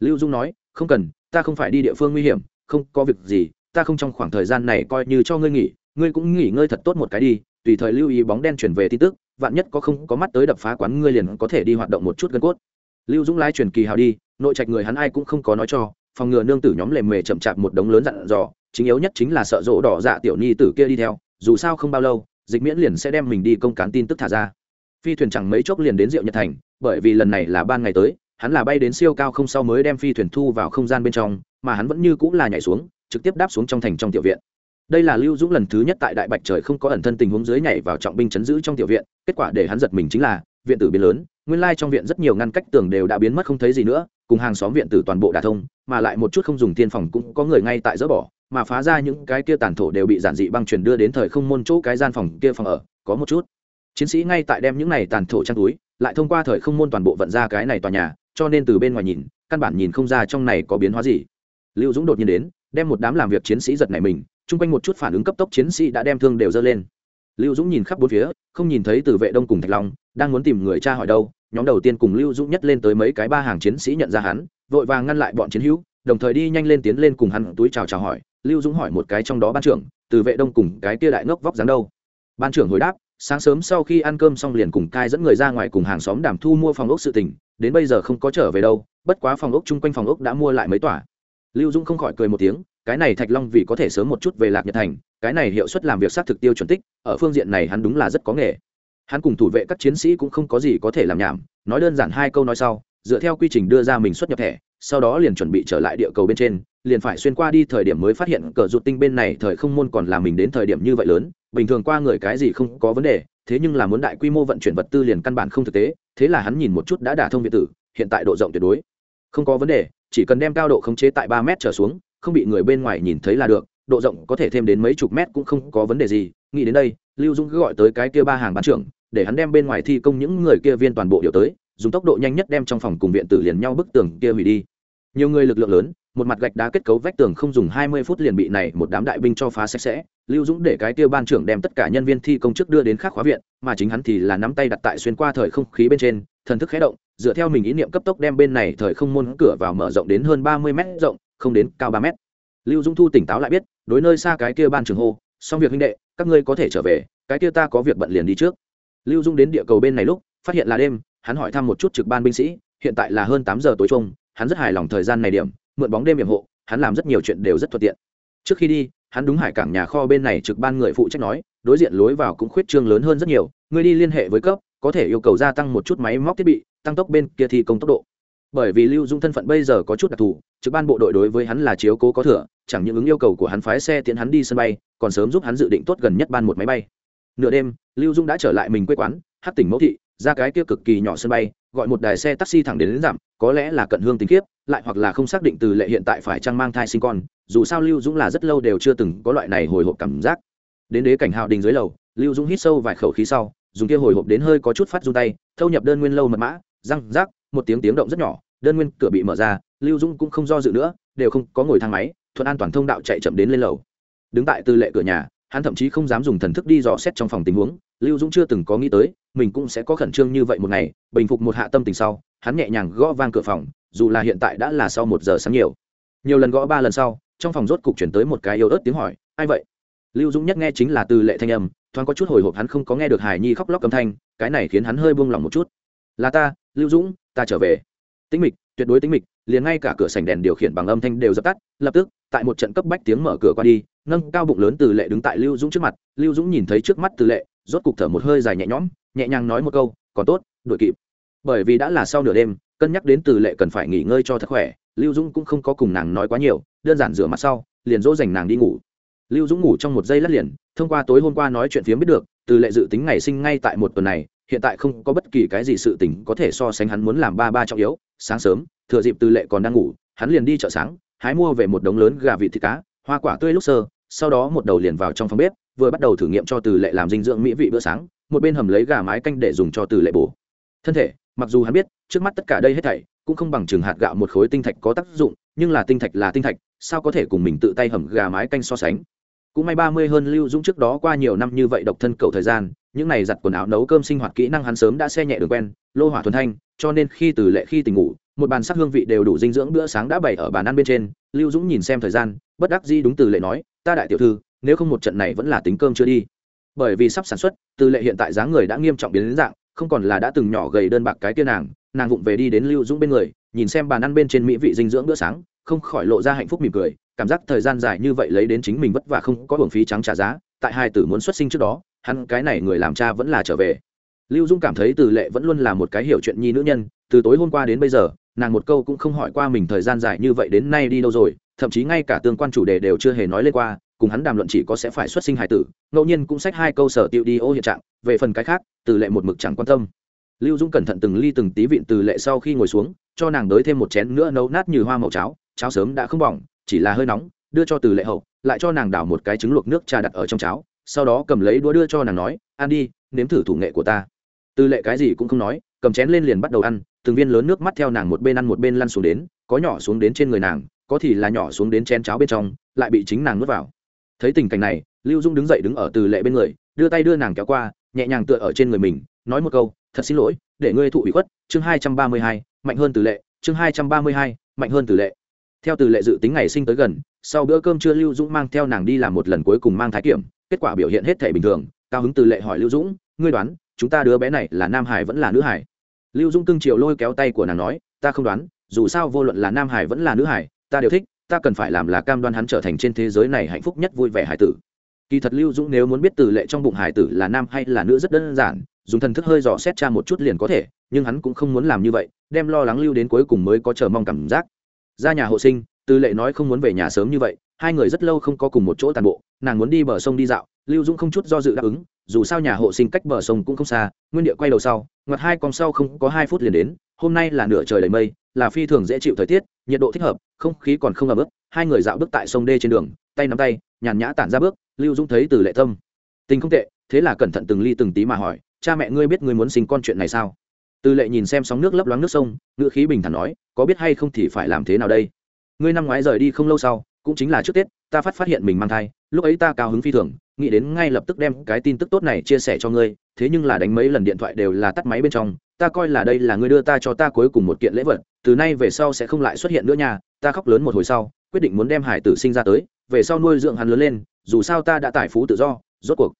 Lưu dung nói, không cần, ta không phải đi địa phương nguy hiểm, không có việc gì, ta không trong khoảng thời gian này coi như cho ngươi nghỉ, ngươi cũng nghỉ ngơi thật tốt một cái đi, tùy thời lưu ý bóng đen chuyển về tin tức, vạn nhất có không có mắt tới đập phá quán ngươi liền có thể đi hoạt động một chút gân cốt. Lưu dũng lái truyền kỳ hào đi, nội trạch người hắn ai cũng không có nói cho, phòng ngừa nương tử nhóm lề mề chậm chạp một đống lớn dặn dò chính yếu nhất chính là sợ rỗ đỏ dạ tiểu nhi tử kia đi theo, dù sao không bao lâu, dịch miễn liền sẽ đem mình đi công cán tin tức thả ra. Phi thuyền chẳng mấy chốc liền đến diệu nhật thành, bởi vì lần này là ban ngày tới, hắn là bay đến siêu cao không sau mới đem phi thuyền thu vào không gian bên trong, mà hắn vẫn như cũng là nhảy xuống, trực tiếp đáp xuống trong thành trong tiểu viện. Đây là lưu dũng lần thứ nhất tại đại bạch trời không có ẩn thân tình huống dưới nhảy vào trọng binh chấn giữ trong tiểu viện, kết quả để hắn giật mình chính là viện tử biến lớn, nguyên lai trong viện rất nhiều ngăn cách tường đều đã biến mất không thấy gì nữa, cùng hàng xóm viện tử toàn bộ đà thông, mà lại một chút không dùng tiên phòng cũng có người ngay tại dỡ bỏ, mà phá ra những cái kia tàn thổ đều bị giản dị băng chuyển đưa đến thời không môn chỗ cái gian phòng kia phòng ở, có một chút. Chiến sĩ ngay tại đem những này tàn thổ trang túi, lại thông qua thời không môn toàn bộ vận ra cái này tòa nhà, cho nên từ bên ngoài nhìn, căn bản nhìn không ra trong này có biến hóa gì. Lưu dũng đột nhiên đến, đem một đám làm việc chiến sĩ giật nảy mình, chung quanh một chút phản ứng cấp tốc chiến sĩ đã đem thương đều dơ lên. Lưu dũng nhìn khắp bốn phía, không nhìn thấy từ vệ đông cùng thạch long đang muốn tìm người cha hỏi đâu, nhóm đầu tiên cùng lưu dũng nhất lên tới mấy cái ba hàng chiến sĩ nhận ra hắn, vội vàng ngăn lại bọn chiến hữu, đồng thời đi nhanh lên tiến lên cùng hắn túi chào chào hỏi. Lưu dũng hỏi một cái trong đó ban trưởng, từ vệ đông cùng cái tia đại ngốc vóc dáng đâu? Ban trưởng hồi đáp, sáng sớm sau khi ăn cơm xong liền cùng cai dẫn người ra ngoài cùng hàng xóm đàm thu mua phòng ốc sự tình, đến bây giờ không có trở về đâu, bất quá phòng ốc chung quanh phòng ốc đã mua lại mấy tòa. Lưu dũng không khỏi cười một tiếng, cái này thạch long vì có thể sớm một chút về lạc nhật thành, cái này hiệu suất làm việc xác thực tiêu chuẩn tích, ở phương diện này hắn đúng là rất có nghề hắn cùng thủ vệ các chiến sĩ cũng không có gì có thể làm nhảm, nói đơn giản hai câu nói sau, dựa theo quy trình đưa ra mình xuất nhập thẻ, sau đó liền chuẩn bị trở lại địa cầu bên trên, liền phải xuyên qua đi thời điểm mới phát hiện cờ rụt tinh bên này thời không môn còn là mình đến thời điểm như vậy lớn, bình thường qua người cái gì không có vấn đề, thế nhưng là muốn đại quy mô vận chuyển vật tư liền căn bản không thực tế, thế là hắn nhìn một chút đã đả thông việt tử, hiện tại độ rộng tuyệt đối. Không có vấn đề, chỉ cần đem cao độ khống chế tại ba mét trở xuống, không bị người bên ngoài nhìn thấy là được, độ rộng có thể thêm đến mấy chục mét cũng không có vấn đề gì, nghĩ đến đây, lưu dung cứ gọi tới cái kia ba hàng bán trưởng để hắn đem bên ngoài thi công những người kia viên toàn bộ điều tới, dùng tốc độ nhanh nhất đem trong phòng cùng viện tử liền nhau bức tường kia hủy đi. Nhiều người lực lượng lớn, một mặt gạch đá kết cấu vách tường không dùng hai mươi phút liền bị này một đám đại binh cho phá sạch sẽ. Lưu dũng để cái kia ban trưởng đem tất cả nhân viên thi công trước đưa đến khác khóa viện, mà chính hắn thì là nắm tay đặt tại xuyên qua thời không khí bên trên, thần thức khé động, dựa theo mình ý niệm cấp tốc đem bên này thời không môn cửa vào mở rộng đến hơn ba mươi m rộng, không đến cao ba m lưu dũng thu tỉnh táo lại biết, đối nơi xa cái kia ban trưởng hô, xong việc huynh đệ, các ngươi có thể trở về, cái kia ta có việc bận liền đi trước lưu dung đến địa cầu bên này lúc, phát hiện là đêm, hắn hỏi thăm một chút trực ban binh sĩ, hiện tại là hơn tám giờ tối trung hắn rất hài lòng thời gian này điểm, mượn bóng đêm hiểm hộ, hắn làm rất nhiều chuyện đều rất thuận tiện. Trước khi đi, hắn đúng hải cảng nhà kho bên này trực ban người phụ trách nói, đối diện lối vào cũng khuyết trương lớn hơn rất nhiều ngươi đi liên hệ với cấp, có thể yêu cầu gia tăng một chút máy móc thiết bị, tăng tốc bên kia thi công tốc độ. Bởi vì lưu dung thân phận bây giờ có chút đặc thù, trực ban bộ đội đối với hắn là chiếu cố có thừa, chẳng những ứng yêu cầu của hắn phái xe tiến hắn đi sân bay, còn sớm giúp hắn dự định tốt gần nhất ban một máy bay nửa đêm lưu dung đã trở lại mình quê quán hát tỉnh mẫu thị ra cái kia cực kỳ nhỏ sân bay gọi một đài xe taxi thẳng đến, đến giảm có lẽ là cận hương tình kiếp lại hoặc là không xác định từ lệ hiện tại phải trang mang thai sinh con dù sao lưu dũng là rất lâu đều chưa từng có loại này hồi hộp cảm giác. Đến đế cảnh hào đình dưới lầu lưu dũng hít sâu vài khẩu khí sau dùng kia hồi hộp đến hơi có chút phát run tay thâu nhập đơn nguyên lâu mật mã răng rác một tiếng tiếng động rất nhỏ đơn nguyên cửa bị mở ra lưu dũng cũng không do dự nữa đều không có ngồi thang máy thuận an toàn thông đạo chạy chậm đến lên lầu. Đứng tại tư lệ cửa nhà hắn thậm chí không dám dùng thần thức đi dò xét trong phòng tình huống. Lưu dũng chưa từng có nghĩ tới, mình cũng sẽ có khẩn trương như vậy một ngày, bình phục một hạ tâm tình sau, hắn nhẹ nhàng gõ vang cửa phòng, dù là hiện tại đã là sau một giờ sáng nhiều. Nhiều lần gõ ba lần sau, trong phòng rốt cục chuyển tới một cái yếu ớt tiếng hỏi, ai vậy? Lưu dũng nhất nghe chính là từ lệ thanh âm, thoáng có chút hồi hộp hắn không có nghe được hải nhi khóc lóc âm thanh, cái này khiến hắn hơi buông lỏng một chút. Là ta, lưu dũng, ta trở về. Tĩnh mịch, tuyệt đối tĩnh mịch liền ngay cả cửa sảnh đèn điều khiển bằng âm thanh đều dập tắt, lập tức, tại một trận cấp bách tiếng mở cửa qua đi, nâng cao bụng lớn từ lệ đứng tại lưu dũng trước mặt, lưu dũng nhìn thấy trước mắt từ lệ, rốt cục thở một hơi dài nhẹ nhõm, nhẹ nhàng nói một câu, còn tốt đội kịp. Bởi vì đã là sau nửa đêm, cân nhắc đến từ lệ cần phải nghỉ ngơi cho thật khỏe, lưu dũng cũng không có cùng nàng nói quá nhiều, đơn giản rửa mặt sau, liền dỗ dành nàng đi ngủ. Lưu dũng ngủ trong một giây lát liền, thông qua tối hôm qua nói chuyện phiếm biết được, từ lệ dự tính ngày sinh ngay tại một tuần này, hiện tại không có bất kỳ cái gì sự tình có thể so sánh hắn muốn làm ba ba trọng yếu, sáng sớm thừa dịp từ lệ còn đang ngủ, hắn liền đi chợ sáng, hái mua về một đống lớn gà vịt thịt cá, hoa quả tươi lúc sơ, sau đó một đầu liền vào trong phòng bếp, vừa bắt đầu thử nghiệm cho từ lệ làm dinh dưỡng mỹ vị bữa sáng, một bên hầm lấy gà mái canh để dùng cho từ lệ bổ. Thân thể, mặc dù hắn biết, trước mắt tất cả đây hết thảy, cũng không bằng chừng hạt gạo một khối tinh thạch có tác dụng, nhưng là tinh thạch là tinh thạch, sao có thể cùng mình tự tay hầm gà mái canh so sánh? Cũng may ba mươi hơn lưu dũng trước đó qua nhiều năm như vậy độc thân cầu thời gian, những này giặt quần áo nấu cơm sinh hoạt kỹ năng hắn sớm đã xe nhẹ đường quen, lô hỏa thuần thanh, cho nên khi từ lệ khi tỉnh ngủ một bàn sắc hương vị đều đủ dinh dưỡng bữa sáng đã bày ở bàn ăn bên trên. Lưu dũng nhìn xem thời gian, bất đắc di đúng từ lệ nói, ta đại tiểu thư, nếu không một trận này vẫn là tính cơm chưa đi. Bởi vì sắp sản xuất, từ lệ hiện tại dáng người đã nghiêm trọng biến đến dạng, không còn là đã từng nhỏ gầy đơn bạc cái kia nàng. Nàng vụng về đi đến lưu dũng bên người, nhìn xem bàn ăn bên trên mỹ vị dinh dưỡng bữa sáng, không khỏi lộ ra hạnh phúc mỉm cười, cảm giác thời gian dài như vậy lấy đến chính mình vất vả không có hưởng phí trắng trả giá, tại hai tử muốn xuất sinh trước đó, hắn cái này người làm cha vẫn là trở về. Lưu dung cảm thấy từ lệ vẫn luôn là một cái hiểu chuyện nhi nữ nhân, từ tối hôm qua đến bây giờ nàng một câu cũng không hỏi qua mình thời gian dài như vậy đến nay đi đâu rồi, thậm chí ngay cả tương quan chủ đề đều chưa hề nói lên qua, cùng hắn đàm luận chỉ có sẽ phải xuất sinh hài tử, ngẫu nhiên cũng sách hai câu sở tiêu đi ô hiện trạng, về phần cái khác, từ lệ một mực chẳng quan tâm. Lưu dũng cẩn thận từng ly từng tí vịn từ lệ sau khi ngồi xuống, cho nàng đới thêm một chén nữa nấu nát như hoa màu cháo cháo sớm đã không bỏng, chỉ là hơi nóng, đưa cho từ lệ hậu, lại cho nàng đảo một cái trứng luộc nước trà đặt ở trong cháo, sau đó cầm lấy đũa đưa cho nàng nói, ăn đi, nếm thử thủ nghệ của ta. Từ lệ cái gì cũng không nói, cầm chén lên liền bắt đầu ăn từng viên lớn nước mắt theo nàng một bên ăn một bên lăn xuống đến, có nhỏ xuống đến trên người nàng, có thì là nhỏ xuống đến chén cháo bên trong, lại bị chính nàng nuốt vào. Thấy tình cảnh này, lưu dung đứng dậy đứng ở từ lệ bên người, đưa tay đưa nàng kéo qua, nhẹ nhàng tựa ở trên người mình, nói một câu, thật xin lỗi, để ngươi thụ ủy khuất, chương hai trăm ba mươi hai, mạnh hơn từ lệ, chương hai trăm ba mươi hai, mạnh hơn từ lệ. Theo từ lệ dự tính ngày sinh tới gần, sau bữa cơm trưa lưu dũng mang theo nàng đi làm một lần cuối cùng mang thái kiểm, kết quả biểu hiện hết thể bình thường, cao hứng từ lệ hỏi lưu dũng ngươi đoán, chúng ta đứa bé này là nam hải vẫn là nữ hải? Lưu Dung cưng chiều lôi kéo tay của nàng nói, ta không đoán, dù sao vô luận là nam hải vẫn là nữ hải, ta đều thích, ta cần phải làm là cam đoan hắn trở thành trên thế giới này hạnh phúc nhất vui vẻ hải tử. Kỳ thật lưu dũng nếu muốn biết từ lệ trong bụng hải tử là nam hay là nữ rất đơn giản, dùng thần thức hơi dò xét cha một chút liền có thể, nhưng hắn cũng không muốn làm như vậy, đem lo lắng lưu đến cuối cùng mới có chờ mong cảm giác. Ra nhà hộ sinh tư lệ nói không muốn về nhà sớm như vậy, hai người rất lâu không có cùng một chỗ tàn bộ, nàng muốn đi bờ sông đi dạo, lưu dũng không chút do dự đáp ứng dù sao nhà hộ sinh cách bờ sông cũng không xa, nguyên địa quay đầu sau, ngoặt hai con sau không có hai phút liền đến, hôm nay là nửa trời đầy mây, là phi thường dễ chịu thời tiết, nhiệt độ thích hợp, không khí còn không ấm ức, hai người dạo bước tại sông đê trên đường, tay nắm tay, nhàn nhã tản ra bước, lưu dũng thấy từ lệ tâm tình không tệ, thế là cẩn thận từng ly từng tí mà hỏi, cha mẹ ngươi biết ngươi muốn sinh con chuyện này sao? Từ lệ nhìn xem sóng nước lấp loáng nước sông, ngữ khí bình thản nói, có biết hay không thì phải làm thế nào đây? Ngươi năm ngoái rời đi không lâu sau, cũng chính là trước tết, ta phát phát hiện mình mang thai, lúc ấy ta cao hứng phi thường nghĩ đến ngay lập tức đem cái tin tức tốt này chia sẻ cho ngươi, thế nhưng là đánh mấy lần điện thoại đều là tắt máy bên trong, ta coi là đây là ngươi đưa ta cho ta cuối cùng một kiện lễ vật, từ nay về sau sẽ không lại xuất hiện nữa nha, ta khóc lớn một hồi sau, quyết định muốn đem hải tử sinh ra tới, về sau nuôi dưỡng hắn lớn lên, dù sao ta đã tài phú tự do, rốt cuộc,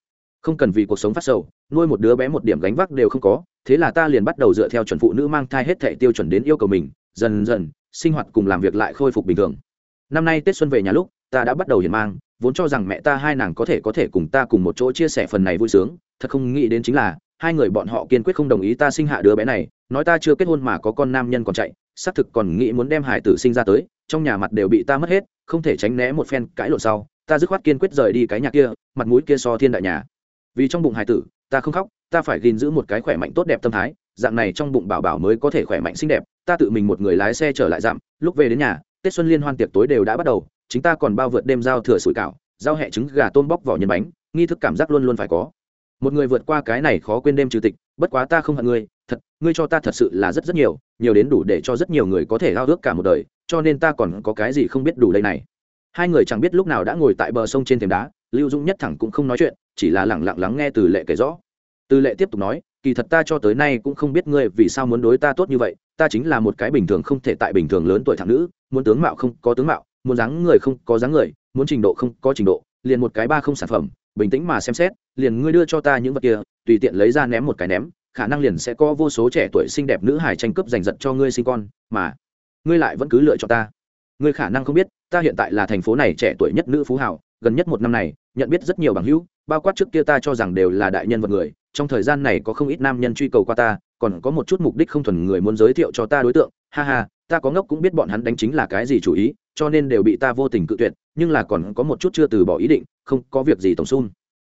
không cần vì cuộc sống phát sầu, nuôi một đứa bé một điểm gánh vác đều không có, thế là ta liền bắt đầu dựa theo chuẩn phụ nữ mang thai hết thệ tiêu chuẩn đến yêu cầu mình, dần dần, sinh hoạt cùng làm việc lại khôi phục bình thường. Năm nay tết xuân về nhà lúc ta đã bắt đầu hiền mang, vốn cho rằng mẹ ta hai nàng có thể có thể cùng ta cùng một chỗ chia sẻ phần này vui sướng, thật không nghĩ đến chính là, hai người bọn họ kiên quyết không đồng ý ta sinh hạ đứa bé này, nói ta chưa kết hôn mà có con nam nhân còn chạy, xác thực còn nghĩ muốn đem hải tử sinh ra tới, trong nhà mặt đều bị ta mất hết, không thể tránh né một phen cãi lộn sau, ta dứt khoát kiên quyết rời đi cái nhà kia, mặt mũi kia so thiên đại nhà. Vì trong bụng hải tử, ta không khóc, ta phải gìn giữ một cái khỏe mạnh tốt đẹp tâm thái, dạng này trong bụng bảo bảo mới có thể khỏe mạnh xinh đẹp, ta tự mình một người lái xe trở lại dặm, lúc về đến nhà, tết xuân liên hoan tiệc tối đều đã bắt đầu chúng ta còn bao vượt đêm giao thừa sủi cảo, giao hẹ trứng gà tôm bóc vỏ nhân bánh, nghi thức cảm giác luôn luôn phải có. Một người vượt qua cái này khó quên đêm trừ tịch, bất quá ta không hận ngươi, thật, ngươi cho ta thật sự là rất rất nhiều nhiều đến đủ để cho rất nhiều người có thể lao ước cả một đời, cho nên ta còn có cái gì không biết đủ đây này. Hai người chẳng biết lúc nào đã ngồi tại bờ sông trên thềm đá, lưu dũng nhất thẳng cũng không nói chuyện, chỉ là lẳng lặng lắng nghe từ lệ kể rõ. Từ lệ tiếp tục nói, kỳ thật ta cho tới nay cũng không biết ngươi vì sao muốn đối ta tốt như vậy, ta chính là một cái bình thường không thể tại bình thường lớn tuổi thằng nữ, muốn tướng mạo không có tướng mạo muốn dáng người không có dáng người, muốn trình độ không có trình độ, liền một cái ba không sản phẩm, bình tĩnh mà xem xét, liền ngươi đưa cho ta những vật kia, tùy tiện lấy ra ném một cái ném, khả năng liền sẽ có vô số trẻ tuổi xinh đẹp nữ hài tranh cướp giành giật cho ngươi sinh con, mà ngươi lại vẫn cứ lựa cho ta. Ngươi khả năng không biết, ta hiện tại là thành phố này trẻ tuổi nhất nữ phú hảo gần nhất một năm này, nhận biết rất nhiều bằng hữu, bao quát trước kia ta cho rằng đều là đại nhân vật người, trong thời gian này có không ít nam nhân truy cầu qua ta, còn có một chút mục đích không thuần người muốn giới thiệu cho ta đối tượng, ha ha, ta có ngốc cũng biết bọn hắn đánh chính là cái gì chủ ý cho nên đều bị ta vô tình cự tuyệt, nhưng là còn có một chút chưa từ bỏ ý định, không có việc gì tổng xun.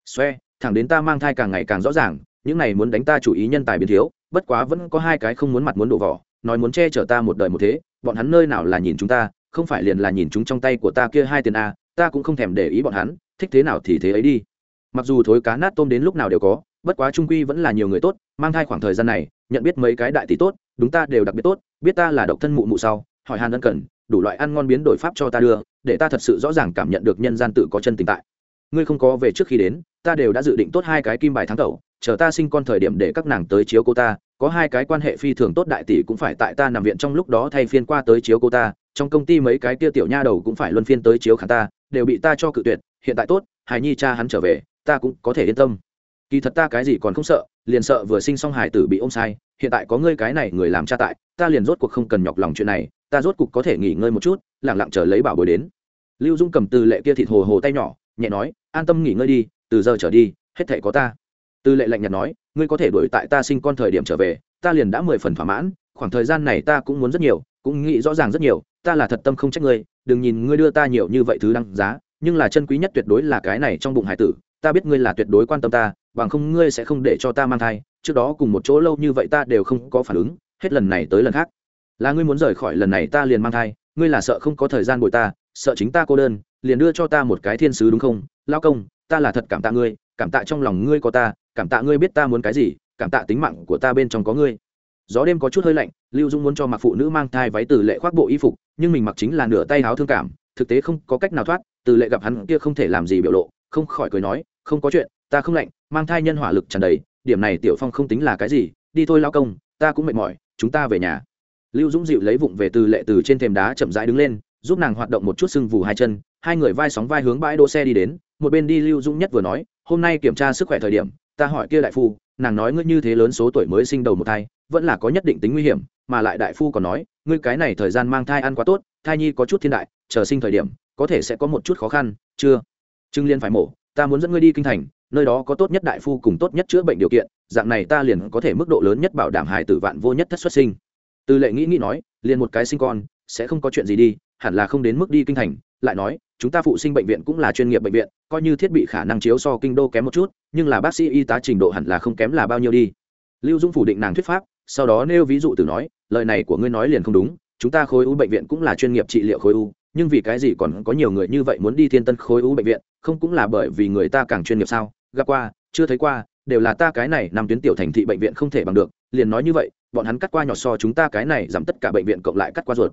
Xoe, thẳng đến ta mang thai càng ngày càng rõ ràng, những này muốn đánh ta chủ ý nhân tài biến thiếu, bất quá vẫn có hai cái không muốn mặt muốn đổ vỏ, nói muốn che chở ta một đời một thế, bọn hắn nơi nào là nhìn chúng ta, không phải liền là nhìn chúng trong tay của ta kia hai tiền a, ta cũng không thèm để ý bọn hắn, thích thế nào thì thế ấy đi. Mặc dù thối cá nát tôm đến lúc nào đều có, bất quá trung quy vẫn là nhiều người tốt, mang thai khoảng thời gian này, nhận biết mấy cái đại tỷ tốt, đúng ta đều đặc biệt tốt, biết ta là độc thân mụ mụ sau, hỏi hàn ân cần đủ loại ăn ngon biến đổi pháp cho ta đưa, để ta thật sự rõ ràng cảm nhận được nhân gian tự có chân tình tại. Ngươi không có về trước khi đến, ta đều đã dự định tốt hai cái kim bài thắng tẩu chờ ta sinh con thời điểm để các nàng tới chiếu cô ta, có hai cái quan hệ phi thường tốt đại tỷ cũng phải tại ta nằm viện trong lúc đó thay phiên qua tới chiếu cô ta, trong công ty mấy cái kia tiểu nha đầu cũng phải luân phiên tới chiếu khả ta, đều bị ta cho cự tuyệt, hiện tại tốt, hài nhi cha hắn trở về, ta cũng có thể yên tâm. Kỳ thật ta cái gì còn không sợ liền sợ vừa sinh xong hài tử bị ôm sai, hiện tại có ngươi cái này người làm cha tại, ta liền rốt cuộc không cần nhọc lòng chuyện này, ta rốt cuộc có thể nghỉ ngơi một chút lẳng lặng chờ lấy bảo bối đến. Lưu dung cầm từ lệ kia thịt hồ hồ tay nhỏ, nhẹ nói, an tâm nghỉ ngơi đi, từ giờ trở đi, hết thể có ta. Từ lệ lạnh nhạt nói, ngươi có thể đuổi tại ta sinh con thời điểm trở về, ta liền đã mười phần thỏa mãn, khoảng thời gian này ta cũng muốn rất nhiều, cũng nghĩ rõ ràng rất nhiều, ta là thật tâm không trách ngươi, đừng nhìn ngươi đưa ta nhiều như vậy thứ đăng giá, nhưng là chân quý nhất tuyệt đối là cái này trong bụng hải tử, ta biết ngươi là tuyệt đối quan tâm ta bằng không ngươi sẽ không để cho ta mang thai, trước đó cùng một chỗ lâu như vậy ta đều không có phản ứng, hết lần này tới lần khác. Là ngươi muốn rời khỏi lần này ta liền mang thai, ngươi là sợ không có thời gian bồi ta, sợ chính ta cô đơn, liền đưa cho ta một cái thiên sứ đúng không? Lao công, ta là thật cảm tạ ngươi, cảm tạ trong lòng ngươi có ta, cảm tạ ngươi biết ta muốn cái gì, cảm tạ tính mạng của ta bên trong có ngươi. Gió đêm có chút hơi lạnh, lưu dung muốn cho mặc phụ nữ mang thai váy từ lệ khoác bộ y phục, nhưng mình mặc chính là nửa tay háo thương cảm, thực tế không có cách nào thoát, từ lệ gặp hắn kia không thể làm gì biểu lộ, không khỏi cười nói, không có chuyện ta không lạnh, mang thai nhân hỏa lực tràn đầy, điểm này tiểu phong không tính là cái gì, đi thôi lao công, ta cũng mệt mỏi, chúng ta về nhà. Lưu dũng dịu lấy vụng về từ lệ từ trên thềm đá chậm rãi đứng lên, giúp nàng hoạt động một chút sưng vù hai chân, hai người vai sóng vai hướng bãi đỗ xe đi đến, một bên đi lưu dũng nhất vừa nói, hôm nay kiểm tra sức khỏe thời điểm, ta hỏi kia đại phu, nàng nói ngươi như thế lớn số tuổi mới sinh đầu một thai, vẫn là có nhất định tính nguy hiểm, mà lại đại phu còn nói, ngươi cái này thời gian mang thai ăn quá tốt, thai nhi có chút thiên đại, chờ sinh thời điểm, có thể sẽ có một chút khó khăn, chưa? Trương liên phải mổ, ta muốn dẫn ngươi đi kinh thành nơi đó có tốt nhất đại phu cùng tốt nhất chữa bệnh điều kiện, dạng này ta liền có thể mức độ lớn nhất bảo đảm hài tử vạn vô nhất thất xuất sinh. Từ lệ nghĩ nghĩ nói, liền một cái sinh con, sẽ không có chuyện gì đi, hẳn là không đến mức đi kinh thành, lại nói, chúng ta phụ sinh bệnh viện cũng là chuyên nghiệp bệnh viện, coi như thiết bị khả năng chiếu so kinh đô kém một chút, nhưng là bác sĩ y tá trình độ hẳn là không kém là bao nhiêu đi. Lưu dung phủ định nàng thuyết pháp, sau đó nêu ví dụ từ nói, lời này của ngươi nói liền không đúng, chúng ta khối u bệnh viện cũng là chuyên nghiệp trị liệu khối u, nhưng vì cái gì còn có nhiều người như vậy muốn đi thiên tân khối u bệnh viện, không cũng là bởi vì người ta càng chuyên nghiệp sao? Gặp qua, chưa thấy qua, đều là ta cái này nằm tuyến tiểu thành thị bệnh viện không thể bằng được, liền nói như vậy, bọn hắn cắt qua nhỏ so chúng ta cái này giảm tất cả bệnh viện cộng lại cắt qua ruột.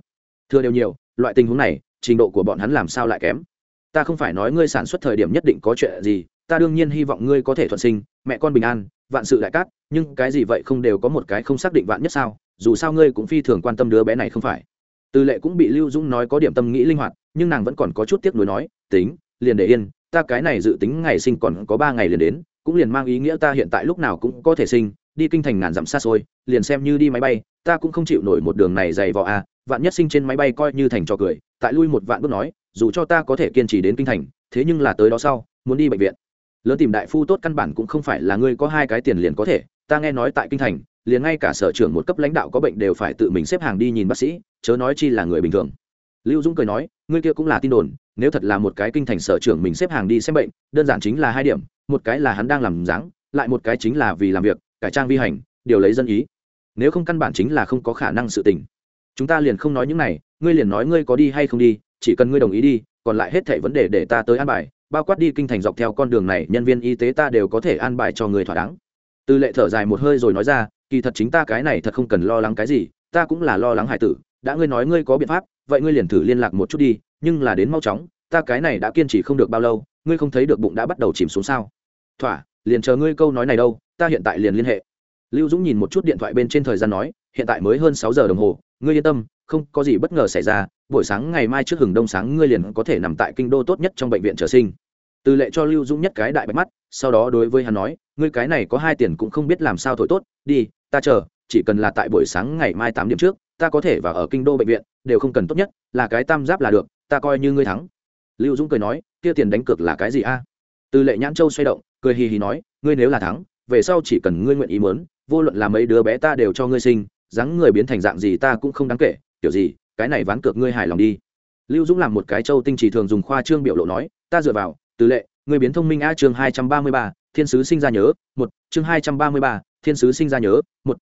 Thừa đều nhiều, loại tình huống này, trình độ của bọn hắn làm sao lại kém? Ta không phải nói ngươi sản xuất thời điểm nhất định có chuyện gì, ta đương nhiên hy vọng ngươi có thể thuận sinh, mẹ con bình an, vạn sự đại cát nhưng cái gì vậy không đều có một cái không xác định vạn nhất sao, dù sao ngươi cũng phi thường quan tâm đứa bé này không phải. Tư lệ cũng bị lưu dũng nói có điểm tâm nghĩ linh hoạt, nhưng nàng vẫn còn có chút tiếc nuối nói, tính, liền để yên ta cái này dự tính ngày sinh còn có ba ngày liền đến cũng liền mang ý nghĩa ta hiện tại lúc nào cũng có thể sinh đi kinh thành ngàn dặm xa xôi liền xem như đi máy bay ta cũng không chịu nổi một đường này dày vò a à, vạn nhất sinh trên máy bay coi như thành trò cười tại lui một vạn bước nói dù cho ta có thể kiên trì đến kinh thành thế nhưng là tới đó sau muốn đi bệnh viện. Lớn tìm đại phu tốt căn bản cũng không phải là ngươi có hai cái tiền liền có thể ta nghe nói tại kinh thành liền ngay cả sở trưởng một cấp lãnh đạo có bệnh đều phải tự mình xếp hàng đi nhìn bác sĩ chớ nói chi là người bình thường. Lưu dũng cười nói ngươi kia cũng là tin đồn nếu thật là một cái kinh thành sở trưởng mình xếp hàng đi xem bệnh, đơn giản chính là hai điểm, một cái là hắn đang làm dáng, lại một cái chính là vì làm việc, cải trang vi hành, điều lấy dân ý. Nếu không căn bản chính là không có khả năng sự tình. Chúng ta liền không nói những này, ngươi liền nói ngươi có đi hay không đi, chỉ cần ngươi đồng ý đi, còn lại hết thảy vấn đề để ta tới an bài, bao quát đi kinh thành dọc theo con đường này, nhân viên y tế ta đều có thể an bài cho người thỏa đáng. Tư lệ thở dài một hơi rồi nói ra, kỳ thật chính ta cái này thật không cần lo lắng cái gì, ta cũng là lo lắng hải tử, đã ngươi nói ngươi có biện pháp, vậy ngươi liền thử liên lạc một chút đi nhưng là đến mau chóng, ta cái này đã kiên trì không được bao lâu, ngươi không thấy được bụng đã bắt đầu chìm xuống sao? Thỏa, liền chờ ngươi câu nói này đâu, ta hiện tại liền liên hệ. Lưu dũng nhìn một chút điện thoại bên trên thời gian nói, hiện tại mới hơn sáu giờ đồng hồ, ngươi yên tâm, không có gì bất ngờ xảy ra, buổi sáng ngày mai trước hừng đông sáng ngươi liền có thể nằm tại kinh đô tốt nhất trong bệnh viện trở sinh. Từ lệ cho lưu dũng nhất cái đại bạch mắt, sau đó đối với hắn nói, ngươi cái này có hai tiền cũng không biết làm sao thổi tốt, đi, ta chờ, chỉ cần là tại buổi sáng ngày mai tám điểm trước, ta có thể vào ở kinh đô bệnh viện, đều không cần tốt nhất, là cái tam giáp là được ta coi như ngươi thắng. Lưu dũng cười nói, kia tiền đánh cược là cái gì a? Từ lệ nhãn châu xoay động, cười hì hì nói, ngươi nếu là thắng, về sau chỉ cần ngươi nguyện ý muốn, vô luận là mấy đứa bé ta đều cho ngươi sinh, dáng người biến thành dạng gì ta cũng không đáng kể, kiểu gì, cái này ván cược ngươi hài lòng đi. Lưu dũng làm một cái châu tinh chỉ thường dùng khoa trương biểu lộ nói, ta dựa vào, từ lệ người biến thông minh a, chương hai trăm ba mươi ba, thiên sứ sinh ra nhớ, một, chương hai trăm ba mươi ba, thiên sứ sinh ra nhớ, một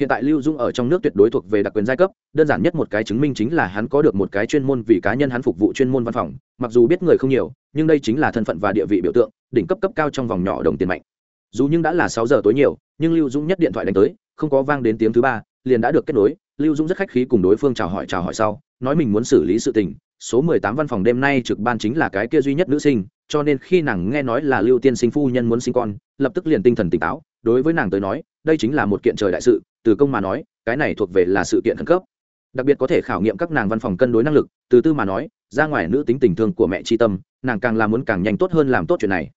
hiện tại lưu dung ở trong nước tuyệt đối thuộc về đặc quyền giai cấp, đơn giản nhất một cái chứng minh chính là hắn có được một cái chuyên môn vì cá nhân hắn phục vụ chuyên môn văn phòng, mặc dù biết người không nhiều, nhưng đây chính là thân phận và địa vị biểu tượng, đỉnh cấp cấp cao trong vòng nhỏ đồng tiền mạnh. Dù nhưng đã là sáu giờ tối nhiều, nhưng lưu dung nhất điện thoại đánh tới, không có vang đến tiếng thứ ba, liền đã được kết nối. Lưu dung rất khách khí cùng đối phương chào hỏi chào hỏi sau, nói mình muốn xử lý sự tình. Số mười tám văn phòng đêm nay trực ban chính là cái kia duy nhất nữ sinh, cho nên khi nàng nghe nói là lưu tiên sinh phu nhân muốn sinh con, lập tức liền tinh thần tỉnh táo. Đối với nàng tới nói đây chính là một kiện trời đại sự, từ công mà nói, cái này thuộc về là sự kiện khẩn cấp. Đặc biệt có thể khảo nghiệm các nàng văn phòng cân đối năng lực, từ tư mà nói, ra ngoài nữ tính tình thương của mẹ tri tâm, nàng càng làm muốn càng nhanh tốt hơn làm tốt chuyện này.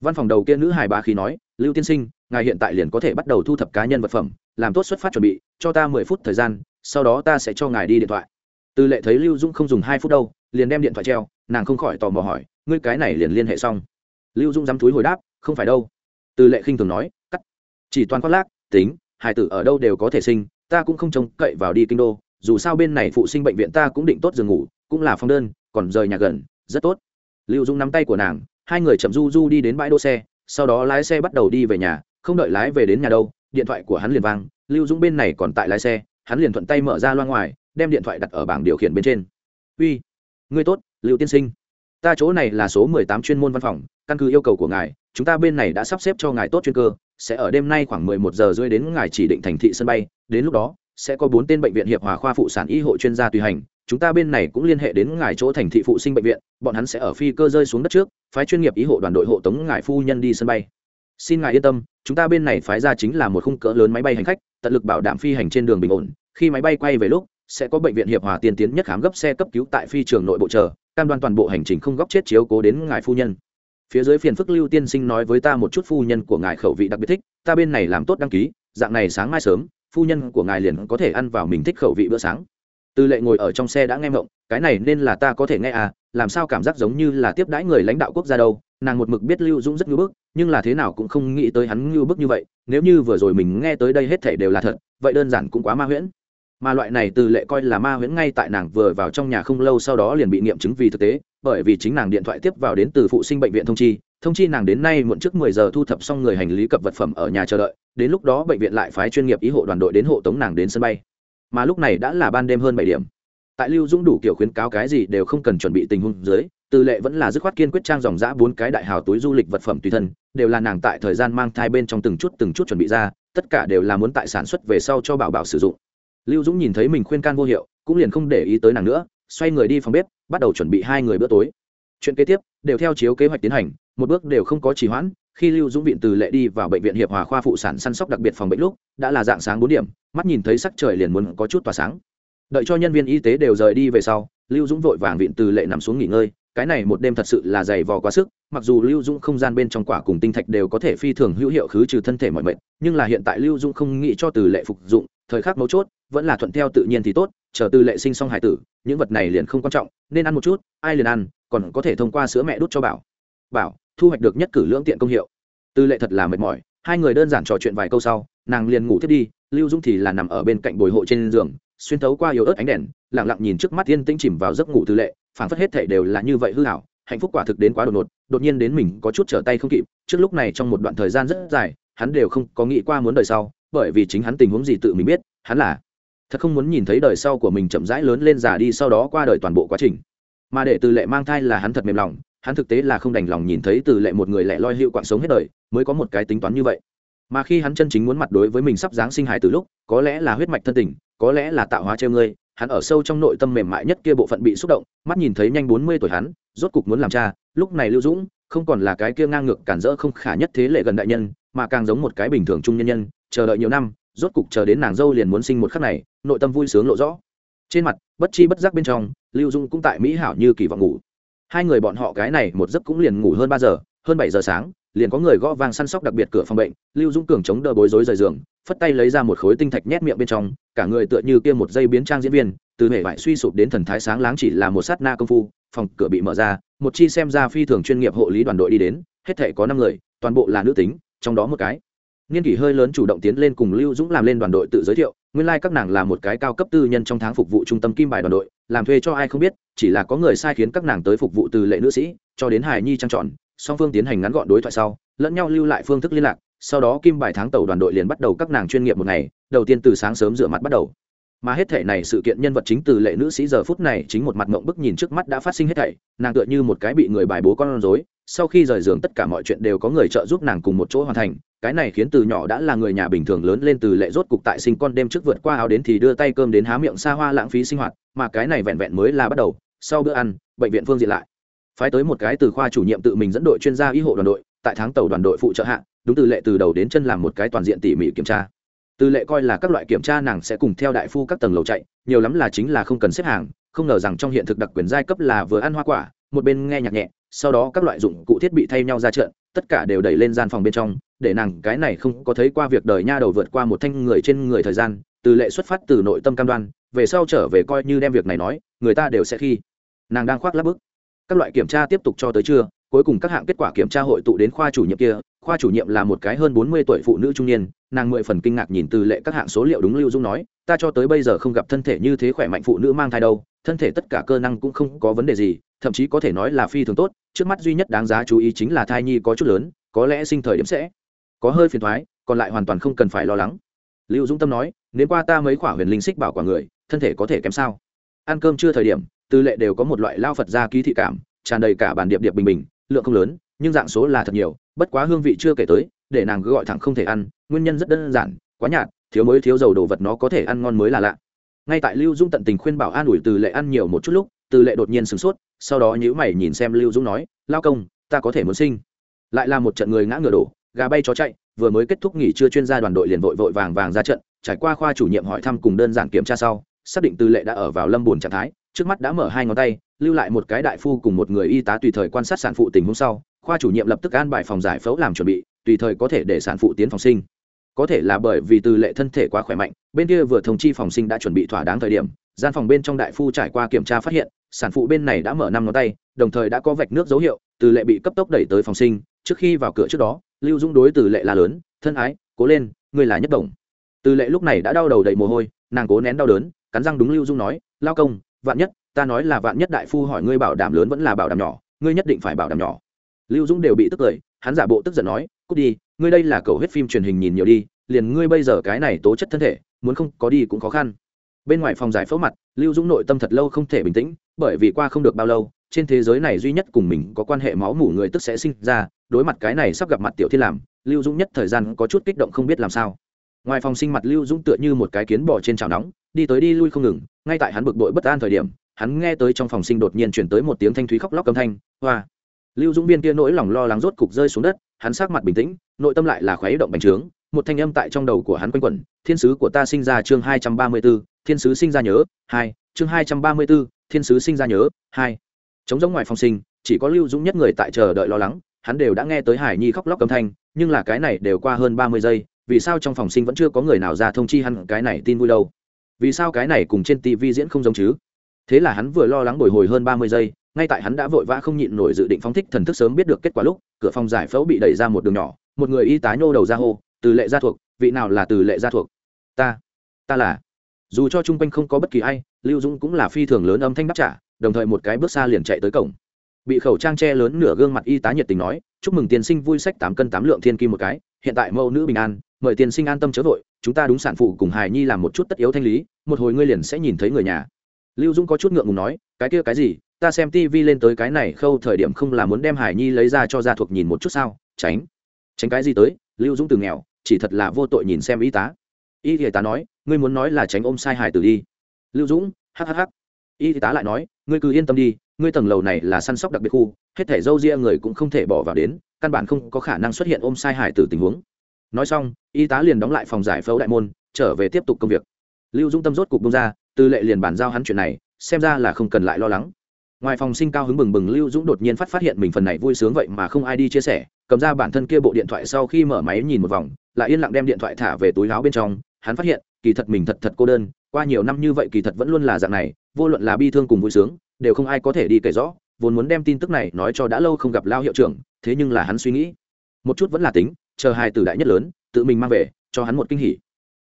Văn phòng đầu kia nữ hài ba khi nói, lưu tiên sinh, ngài hiện tại liền có thể bắt đầu thu thập cá nhân vật phẩm, làm tốt xuất phát chuẩn bị, cho ta mười phút thời gian, sau đó ta sẽ cho ngài đi điện thoại. Từ lệ thấy lưu dũng không dùng hai phút đâu, liền đem điện thoại treo, nàng không khỏi tò mò hỏi, ngươi cái này liền liên hệ xong? Lưu dũng dám túi hồi đáp, không phải đâu. Từ lệ khinh thường nói, cắt. Chỉ toàn khoác lác tính, hải tử ở đâu đều có thể sinh, ta cũng không trông cậy vào đi kinh đô, dù sao bên này phụ sinh bệnh viện ta cũng định tốt giường ngủ, cũng là phong đơn, còn rời nhà gần, rất tốt. Lưu Dung nắm tay của nàng, hai người chậm du du đi đến bãi đỗ xe, sau đó lái xe bắt đầu đi về nhà, không đợi lái về đến nhà đâu, điện thoại của hắn liền vang, lưu dũng bên này còn tại lái xe, hắn liền thuận tay mở ra loa ngoài, đem điện thoại đặt ở bảng điều khiển bên trên. Uy, ngươi tốt, lưu tiên sinh. Ta chỗ này là số mười tám chuyên môn văn phòng, căn cứ yêu cầu của ngài chúng ta bên này đã sắp xếp cho ngài tốt chuyên cơ, sẽ ở đêm nay khoảng mười một giờ rưỡi đến ngài chỉ định thành thị sân bay, đến lúc đó, sẽ có bốn tên bệnh viện hiệp hòa khoa phụ sản y hội chuyên gia tùy hành, chúng ta bên này cũng liên hệ đến ngài chỗ thành thị phụ sinh bệnh viện, bọn hắn sẽ ở phi cơ rơi xuống đất trước, phái chuyên nghiệp y hộ đoàn đội hộ tống ngài phu nhân đi sân bay. Xin ngài yên tâm, chúng ta bên này phái ra chính là một khung cỡ lớn máy bay hành khách, tận lực bảo đảm phi hành trên đường bình ổn, khi máy bay quay về lúc, sẽ có bệnh viện hiệp hòa tiên tiến nhất khám gấp xe cấp cứu tại phi trường nội bộ chờ, cam đoan toàn bộ hành trình không góc chết chiếu cố đến ngài phu nhân phía dưới phiền phức lưu tiên sinh nói với ta một chút phu nhân của ngài khẩu vị đặc biệt thích, ta bên này làm tốt đăng ký, dạng này sáng mai sớm, phu nhân của ngài liền có thể ăn vào mình thích khẩu vị bữa sáng. Tư lệ ngồi ở trong xe đã nghe mộng cái này nên là ta có thể nghe à làm sao cảm giác giống như là tiếp đãi người lãnh đạo quốc gia đâu, nàng một mực biết lưu dũng rất ngưỡng bức, nhưng là thế nào cũng không nghĩ tới hắn ngưỡng bức như vậy, nếu như vừa rồi mình nghe tới đây hết thể đều là thật, vậy đơn giản cũng quá ma huyễn mà loại này từ lệ coi là ma huyễn ngay tại nàng vừa vào trong nhà không lâu sau đó liền bị nghiệm chứng vì thực tế, bởi vì chính nàng điện thoại tiếp vào đến từ phụ sinh bệnh viện thông chi thông chi nàng đến nay muộn trước mười giờ thu thập xong người hành lý cập vật phẩm ở nhà chờ đợi, đến lúc đó bệnh viện lại phái chuyên nghiệp ý hộ đoàn đội đến hộ tống nàng đến sân bay. Mà lúc này đã là ban đêm hơn bảy điểm. Tại lưu dũng đủ kiểu khuyến cáo cái gì đều không cần chuẩn bị tình huống dưới, từ lệ vẫn là dứt khoát kiên quyết trang dòng giã bốn cái đại hào túi du lịch vật phẩm tùy thân, đều là nàng tại thời gian mang thai bên trong từng chút từng chút chuẩn bị ra, tất cả đều là muốn tại sản xuất về sau cho bảo bảo sử dụng lưu dũng nhìn thấy mình khuyên can vô hiệu, cũng liền không để ý tới nàng nữa, xoay người đi phòng bếp, bắt đầu chuẩn bị hai người bữa tối. Chuyện kế tiếp đều theo chiếu kế hoạch tiến hành, một bước đều không có trì hoãn, khi lưu dũng viện từ lệ đi vào bệnh viện hiệp hòa khoa phụ sản săn sóc đặc biệt phòng bệnh lúc, đã là dạng sáng bốn điểm, mắt nhìn thấy sắc trời liền muốn có chút tỏa sáng. Đợi cho nhân viên y tế đều rời đi về sau, lưu dũng vội vàng viện từ lệ nằm xuống nghỉ ngơi, cái này một đêm thật sự là dày vò quá sức, mặc dù lưu dũng không gian bên trong quả cùng tinh thạch đều có thể phi thường hữu hiệu khứ trừ thân thể mọi mệt, nhưng là hiện tại lưu dũng không nghĩ cho từ lệ phục dụng, thời khắc mấu chốt vẫn là thuận theo tự nhiên thì tốt, chờ từ lệ sinh xong hải tử, những vật này liền không quan trọng, nên ăn một chút, ai liền ăn, còn có thể thông qua sữa mẹ đút cho bảo. Bảo, thu hoạch được nhất cử lưỡng tiện công hiệu. Tư lệ thật là mệt mỏi, hai người đơn giản trò chuyện vài câu sau, nàng liền ngủ thiết đi, lưu dũng thì là nằm ở bên cạnh bồi hộ trên giường, xuyên thấu qua yếu ớt ánh đèn lẳng lặng nhìn trước mắt yên tĩnh chìm vào giấc ngủ tư lệ, phảng phất hết thể đều là như vậy hư hảo hạnh phúc quả thực đến quá đột ngột, đột nhiên đến mình có chút trở tay không kịp, trước lúc này trong một đoạn thời gian rất dài, hắn đều không có nghĩ qua muốn đời sau, bởi vì chính hắn tình huống gì tự mình biết, hắn là thật không muốn nhìn thấy đời sau của mình chậm rãi lớn lên già đi sau đó qua đời toàn bộ quá trình. Mà để từ lệ mang thai là hắn thật mềm lòng, hắn thực tế là không đành lòng nhìn thấy từ lệ một người lẻ loi hiệu quạng sống hết đời, mới có một cái tính toán như vậy. Mà khi hắn chân chính muốn mặt đối với mình sắp giáng sinh hài từ lúc, có lẽ là huyết mạch thân tình, có lẽ là tạo hóa treo ngươi, hắn ở sâu trong nội tâm mềm mại nhất kia bộ phận bị xúc động, mắt nhìn thấy nhanh bốn mươi tuổi hắn, rốt cục muốn làm cha, lúc này lưu dũng, không còn là cái kia ngang ngược cản rỡ không khả nhất thế lệ gần đại nhân, mà càng giống một cái bình thường trung nhân nhân, chờ đợi nhiều năm rốt cục chờ đến nàng dâu liền muốn sinh một khắc này, nội tâm vui sướng lộ rõ. Trên mặt, bất chi bất giác bên trong, lưu dung cũng tại mỹ hảo như kỳ vọng ngủ. Hai người bọn họ cái này một giấc cũng liền ngủ hơn ba giờ, hơn bảy giờ sáng, liền có người gõ vang săn sóc đặc biệt cửa phòng bệnh, lưu dung cường chống đỡ bối rối rời giường, phất tay lấy ra một khối tinh thạch nhét miệng bên trong, cả người tựa như kia một dây biến trang diễn viên, từ hệ vải suy sụp đến thần thái sáng láng chỉ là một sát na công phu, phòng cửa bị mở ra, một chi xem ra phi thường chuyên nghiệp hộ lý đoàn đội đi đến, hết thể có năm người, toàn bộ là nữ tính, trong đó một cái niên kỷ hơi lớn chủ động tiến lên cùng lưu dũng làm lên đoàn đội tự giới thiệu, nguyên lai、like、các nàng là một cái cao cấp tư nhân trong tháng phục vụ trung tâm kim bài đoàn đội, làm thuê cho ai không biết, chỉ là có người sai khiến các nàng tới phục vụ từ lệ nữ sĩ, cho đến hài nhi trang trọn song phương tiến hành ngắn gọn đối thoại sau, lẫn nhau lưu lại phương thức liên lạc, sau đó kim bài tháng tàu đoàn đội liền bắt đầu các nàng chuyên nghiệp một ngày, đầu tiên từ sáng sớm rửa mặt bắt đầu. Mà hết thể này sự kiện nhân vật chính từ lệ nữ sĩ giờ phút này chính một mặt mộng bức nhìn trước mắt đã phát sinh hết thảy, nàng tựa như một cái bị người bài bố con rối, sau khi rời giường tất cả mọi chuyện đều có người trợ giúp nàng cùng một chỗ hoàn thành cái này khiến từ nhỏ đã là người nhà bình thường lớn lên từ lệ rốt cục tại sinh con đêm trước vượt qua áo đến thì đưa tay cơm đến há miệng xa hoa lãng phí sinh hoạt, mà cái này vẹn vẹn mới là bắt đầu, sau bữa ăn, bệnh viện phương diện lại. Phái tới một cái từ khoa chủ nhiệm tự mình dẫn đội chuyên gia y hộ đoàn đội, tại tháng tàu đoàn đội phụ trợ hạ, đúng từ lệ từ đầu đến chân làm một cái toàn diện tỉ mỉ kiểm tra. Từ lệ coi là các loại kiểm tra nàng sẽ cùng theo đại phu các tầng lầu chạy, nhiều lắm là chính là không cần xếp hàng, không ngờ rằng trong hiện thực đặc quyền giai cấp là vừa ăn hoa quả, một bên nghe nhạc nhẹ, sau đó các loại dụng cụ thiết bị thay nhau ra trận tất cả đều đẩy lên gian phòng bên trong, để nàng cái này không có thấy qua việc đời nha đầu vượt qua một thanh người trên người thời gian, từ lệ xuất phát từ nội tâm cam đoan, về sau trở về coi như đem việc này nói, người ta đều sẽ khi. Nàng đang khoác lắp bức. Các loại kiểm tra tiếp tục cho tới trưa cuối cùng các hạng kết quả kiểm tra hội tụ đến khoa chủ nhiệm kia, khoa chủ nhiệm là một cái hơn bốn mươi tuổi phụ nữ trung niên, nàng mười phần kinh ngạc nhìn từ lệ các hạng số liệu đúng lưu dung nói, ta cho tới bây giờ không gặp thân thể như thế khỏe mạnh phụ nữ mang thai đâu, thân thể tất cả cơ năng cũng không có vấn đề gì, thậm chí có thể nói là phi thường tốt, trước mắt duy nhất đáng giá chú ý chính là thai nhi có chút lớn, có lẽ sinh thời điểm sẽ có hơi phiền thoái còn lại hoàn toàn không cần phải lo lắng. Lưu dũng tâm nói, nếu qua ta mấy khỏa huyền linh xích bảo quả người, thân thể có thể kém sao? Ăn cơm chưa thời điểm tư lệ đều có một loại lao phật gia ký thị cảm, tràn đầy cả bàn điệp điệp bình bình lượng không lớn, nhưng dạng số là thật nhiều, bất quá hương vị chưa kể tới, để nàng cứ gọi thẳng không thể ăn, nguyên nhân rất đơn giản, quá nhạt, thiếu mới thiếu dầu đồ vật nó có thể ăn ngon mới là lạ. Ngay tại lưu dung tận tình khuyên bảo an ủi từ lệ ăn nhiều một chút lúc, từ lệ đột nhiên sửng sốt, sau đó nhữ mày nhìn xem lưu dung nói, lao công, ta có thể muốn sinh. Lại là một trận người ngã ngựa đổ, gà bay chó chạy, vừa mới kết thúc nghỉ trưa chuyên gia đoàn đội liền vội vội vàng vàng ra trận, trải qua khoa chủ nhiệm hỏi thăm cùng đơn giản kiểm tra sau, xác định từ lệ đã ở vào lâm bùn trạng thái trước mắt đã mở hai ngón tay, lưu lại một cái đại phu cùng một người y tá tùy thời quan sát sản phụ tình hôm sau, khoa chủ nhiệm lập tức an bài phòng giải phẫu làm chuẩn bị, tùy thời có thể để sản phụ tiến phòng sinh. Có thể là bởi vì từ lệ thân thể quá khỏe mạnh, bên kia vừa thông chi phòng sinh đã chuẩn bị thỏa đáng thời điểm, gian phòng bên trong đại phu trải qua kiểm tra phát hiện, sản phụ bên này đã mở năm ngón tay, đồng thời đã có vạch nước dấu hiệu, từ lệ bị cấp tốc đẩy tới phòng sinh, trước khi vào cửa trước đó, lưu dũng đối từ lệ là lớn, thân ái, cố lên ngươi là nhất đồng. Từ lệ lúc này đã đau đầu đầy mồ hôi, nàng cố nén đau đớn, cắn răng đúng lưu dung nói, lao công vạn nhất, ta nói là vạn nhất đại phu hỏi ngươi bảo đảm lớn vẫn là bảo đảm nhỏ, ngươi nhất định phải bảo đảm nhỏ. Lưu dũng đều bị tức cười, hắn giả bộ tức giận nói, cút đi, ngươi đây là cầu hết phim truyền hình nhìn nhiều đi, liền ngươi bây giờ cái này tố chất thân thể, muốn không có đi cũng khó khăn. Bên ngoài phòng giải phẫu mặt, lưu dũng nội tâm thật lâu không thể bình tĩnh, bởi vì qua không được bao lâu, trên thế giới này duy nhất cùng mình có quan hệ máu mủ người tức sẽ sinh ra, đối mặt cái này sắp gặp mặt tiểu thiên làm, lưu dũng nhất thời gian có chút kích động không biết làm sao. Ngoài phòng sinh mặt lưu dũng tựa như một cái kiến bò trên chảo nóng đi tới đi lui không ngừng, ngay tại hắn bực bội bất an thời điểm, hắn nghe tới trong phòng sinh đột nhiên chuyển tới một tiếng thanh thúy khóc lóc âm thanh, hoa! Lưu dũng viên kia nỗi lòng lo lắng rốt cục rơi xuống đất, hắn sắc mặt bình tĩnh, nội tâm lại là khóe động bành trướng, một thanh âm tại trong đầu của hắn quanh quẩn, thiên sứ của ta sinh ra chương hai trăm ba mươi b ố thiên sứ sinh ra nhớ, hai, chương hai trăm ba mươi b ố thiên sứ sinh ra nhớ, hai. Chống giống ngoài phòng sinh, chỉ có lưu dũng nhất người tại chờ đợi lo lắng, hắn đều đã nghe tới hải nhi khóc lóc âm thanh, nhưng là cái này đều qua hơn ba mươi giây, vì sao trong phòng sinh vẫn chưa có người nào ra thông chi hắn, cái này tin vui đâu? Vì sao cái này cùng trên tv diễn không giống chứ? Thế là hắn vừa lo lắng bồi hồi hơn ba mươi giây, ngay tại hắn đã vội vã không nhịn nổi dự định phóng thích thần thức sớm biết được kết quả lúc, cửa phòng giải phẫu bị đẩy ra một đường nhỏ, một người y tá nhô đầu ra hô, từ lệ gia thuộc, vị nào là từ lệ gia thuộc? Ta ta là. Dù cho chung quanh không có bất kỳ ai, lưu dũng cũng là phi thường lớn âm thanh đáp trả, đồng thời một cái bước xa liền chạy tới cổng. Bị khẩu trang che lớn nửa gương mặt y tá nhiệt tình nói, chúc mừng tiên sinh vui sách tám cân tám lượng thiên kim một cái, hiện tại mẫu nữ bình an mời tiên sinh an tâm chớ vội, chúng ta đúng sản phụ cùng hài nhi làm một chút tất yếu thanh lý, một hồi ngươi liền sẽ nhìn thấy người nhà. Lưu dũng có chút ngượng ngùng nói, cái kia cái gì? Ta xem tv lên tới cái này khâu thời điểm không là muốn đem hải nhi lấy ra cho gia thuộc nhìn một chút sao? Tránh. Tránh cái gì tới? Lưu dũng từ nghèo, chỉ thật là vô tội nhìn xem y tá. Y y tá nói, ngươi muốn nói là tránh ôm sai hải tử đi. Lưu dũng hhh y tá lại nói, ngươi cứ yên tâm đi, ngươi tầng lầu này là săn sóc đặc biệt khu, hết thể dâu ria người cũng không thể bỏ vào đến, căn bản không có khả năng xuất hiện ôm sai hải tử tình huống nói xong, y tá liền đóng lại phòng giải phẫu đại môn, trở về tiếp tục công việc. Lưu dũng tâm rốt cục bông ra tư lệ liền bàn giao hắn chuyện này, xem ra là không cần lại lo lắng. Ngoài phòng sinh cao hứng bừng bừng, lưu dũng đột nhiên phát phát hiện mình phần này vui sướng vậy mà không ai đi chia sẻ, cầm ra bản thân kia bộ điện thoại sau khi mở máy nhìn một vòng, lại yên lặng đem điện thoại thả về túi áo bên trong, hắn phát hiện, kỳ thật mình thật thật cô đơn, qua nhiều năm như vậy kỳ thật vẫn luôn là dạng này, vô luận là bi thương cùng vui sướng, đều không ai có thể đi kể rõ, vốn muốn đem tin tức này nói cho đã lâu không gặp lao hiệu trưởng, thế nhưng là hắn suy nghĩ. Một chút vẫn là tính chờ hai tử đại nhất lớn, tự mình mang về, cho hắn một kinh hỉ.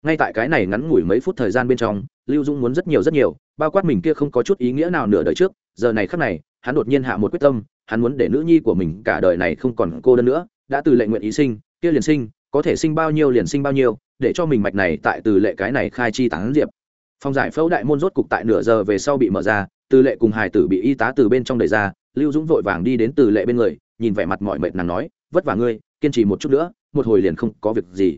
Ngay tại cái này ngắn ngủi mấy phút thời gian bên trong, lưu dung muốn rất nhiều rất nhiều, bao quát mình kia không có chút ý nghĩa nào nửa đời trước, giờ này khắc này, hắn đột nhiên hạ một quyết tâm, hắn muốn để nữ nhi của mình cả đời này không còn cô đơn nữa, đã từ lệ nguyện ý sinh, kia liền sinh, có thể sinh bao nhiêu liền sinh bao nhiêu, để cho mình mạch này tại từ lệ cái này khai chi tán diệp. Phòng giải phẫu đại môn rốt cục tại nửa giờ về sau bị mở ra, từ lệ cùng hải tử bị y tá từ bên trong đẩy ra, lưu dũng vội vàng đi đến từ lệ bên người, nhìn vẻ mặt mọi mệt nàng nói, vất vả ngươi, kiên trì một chút nữa một hồi liền không có việc gì.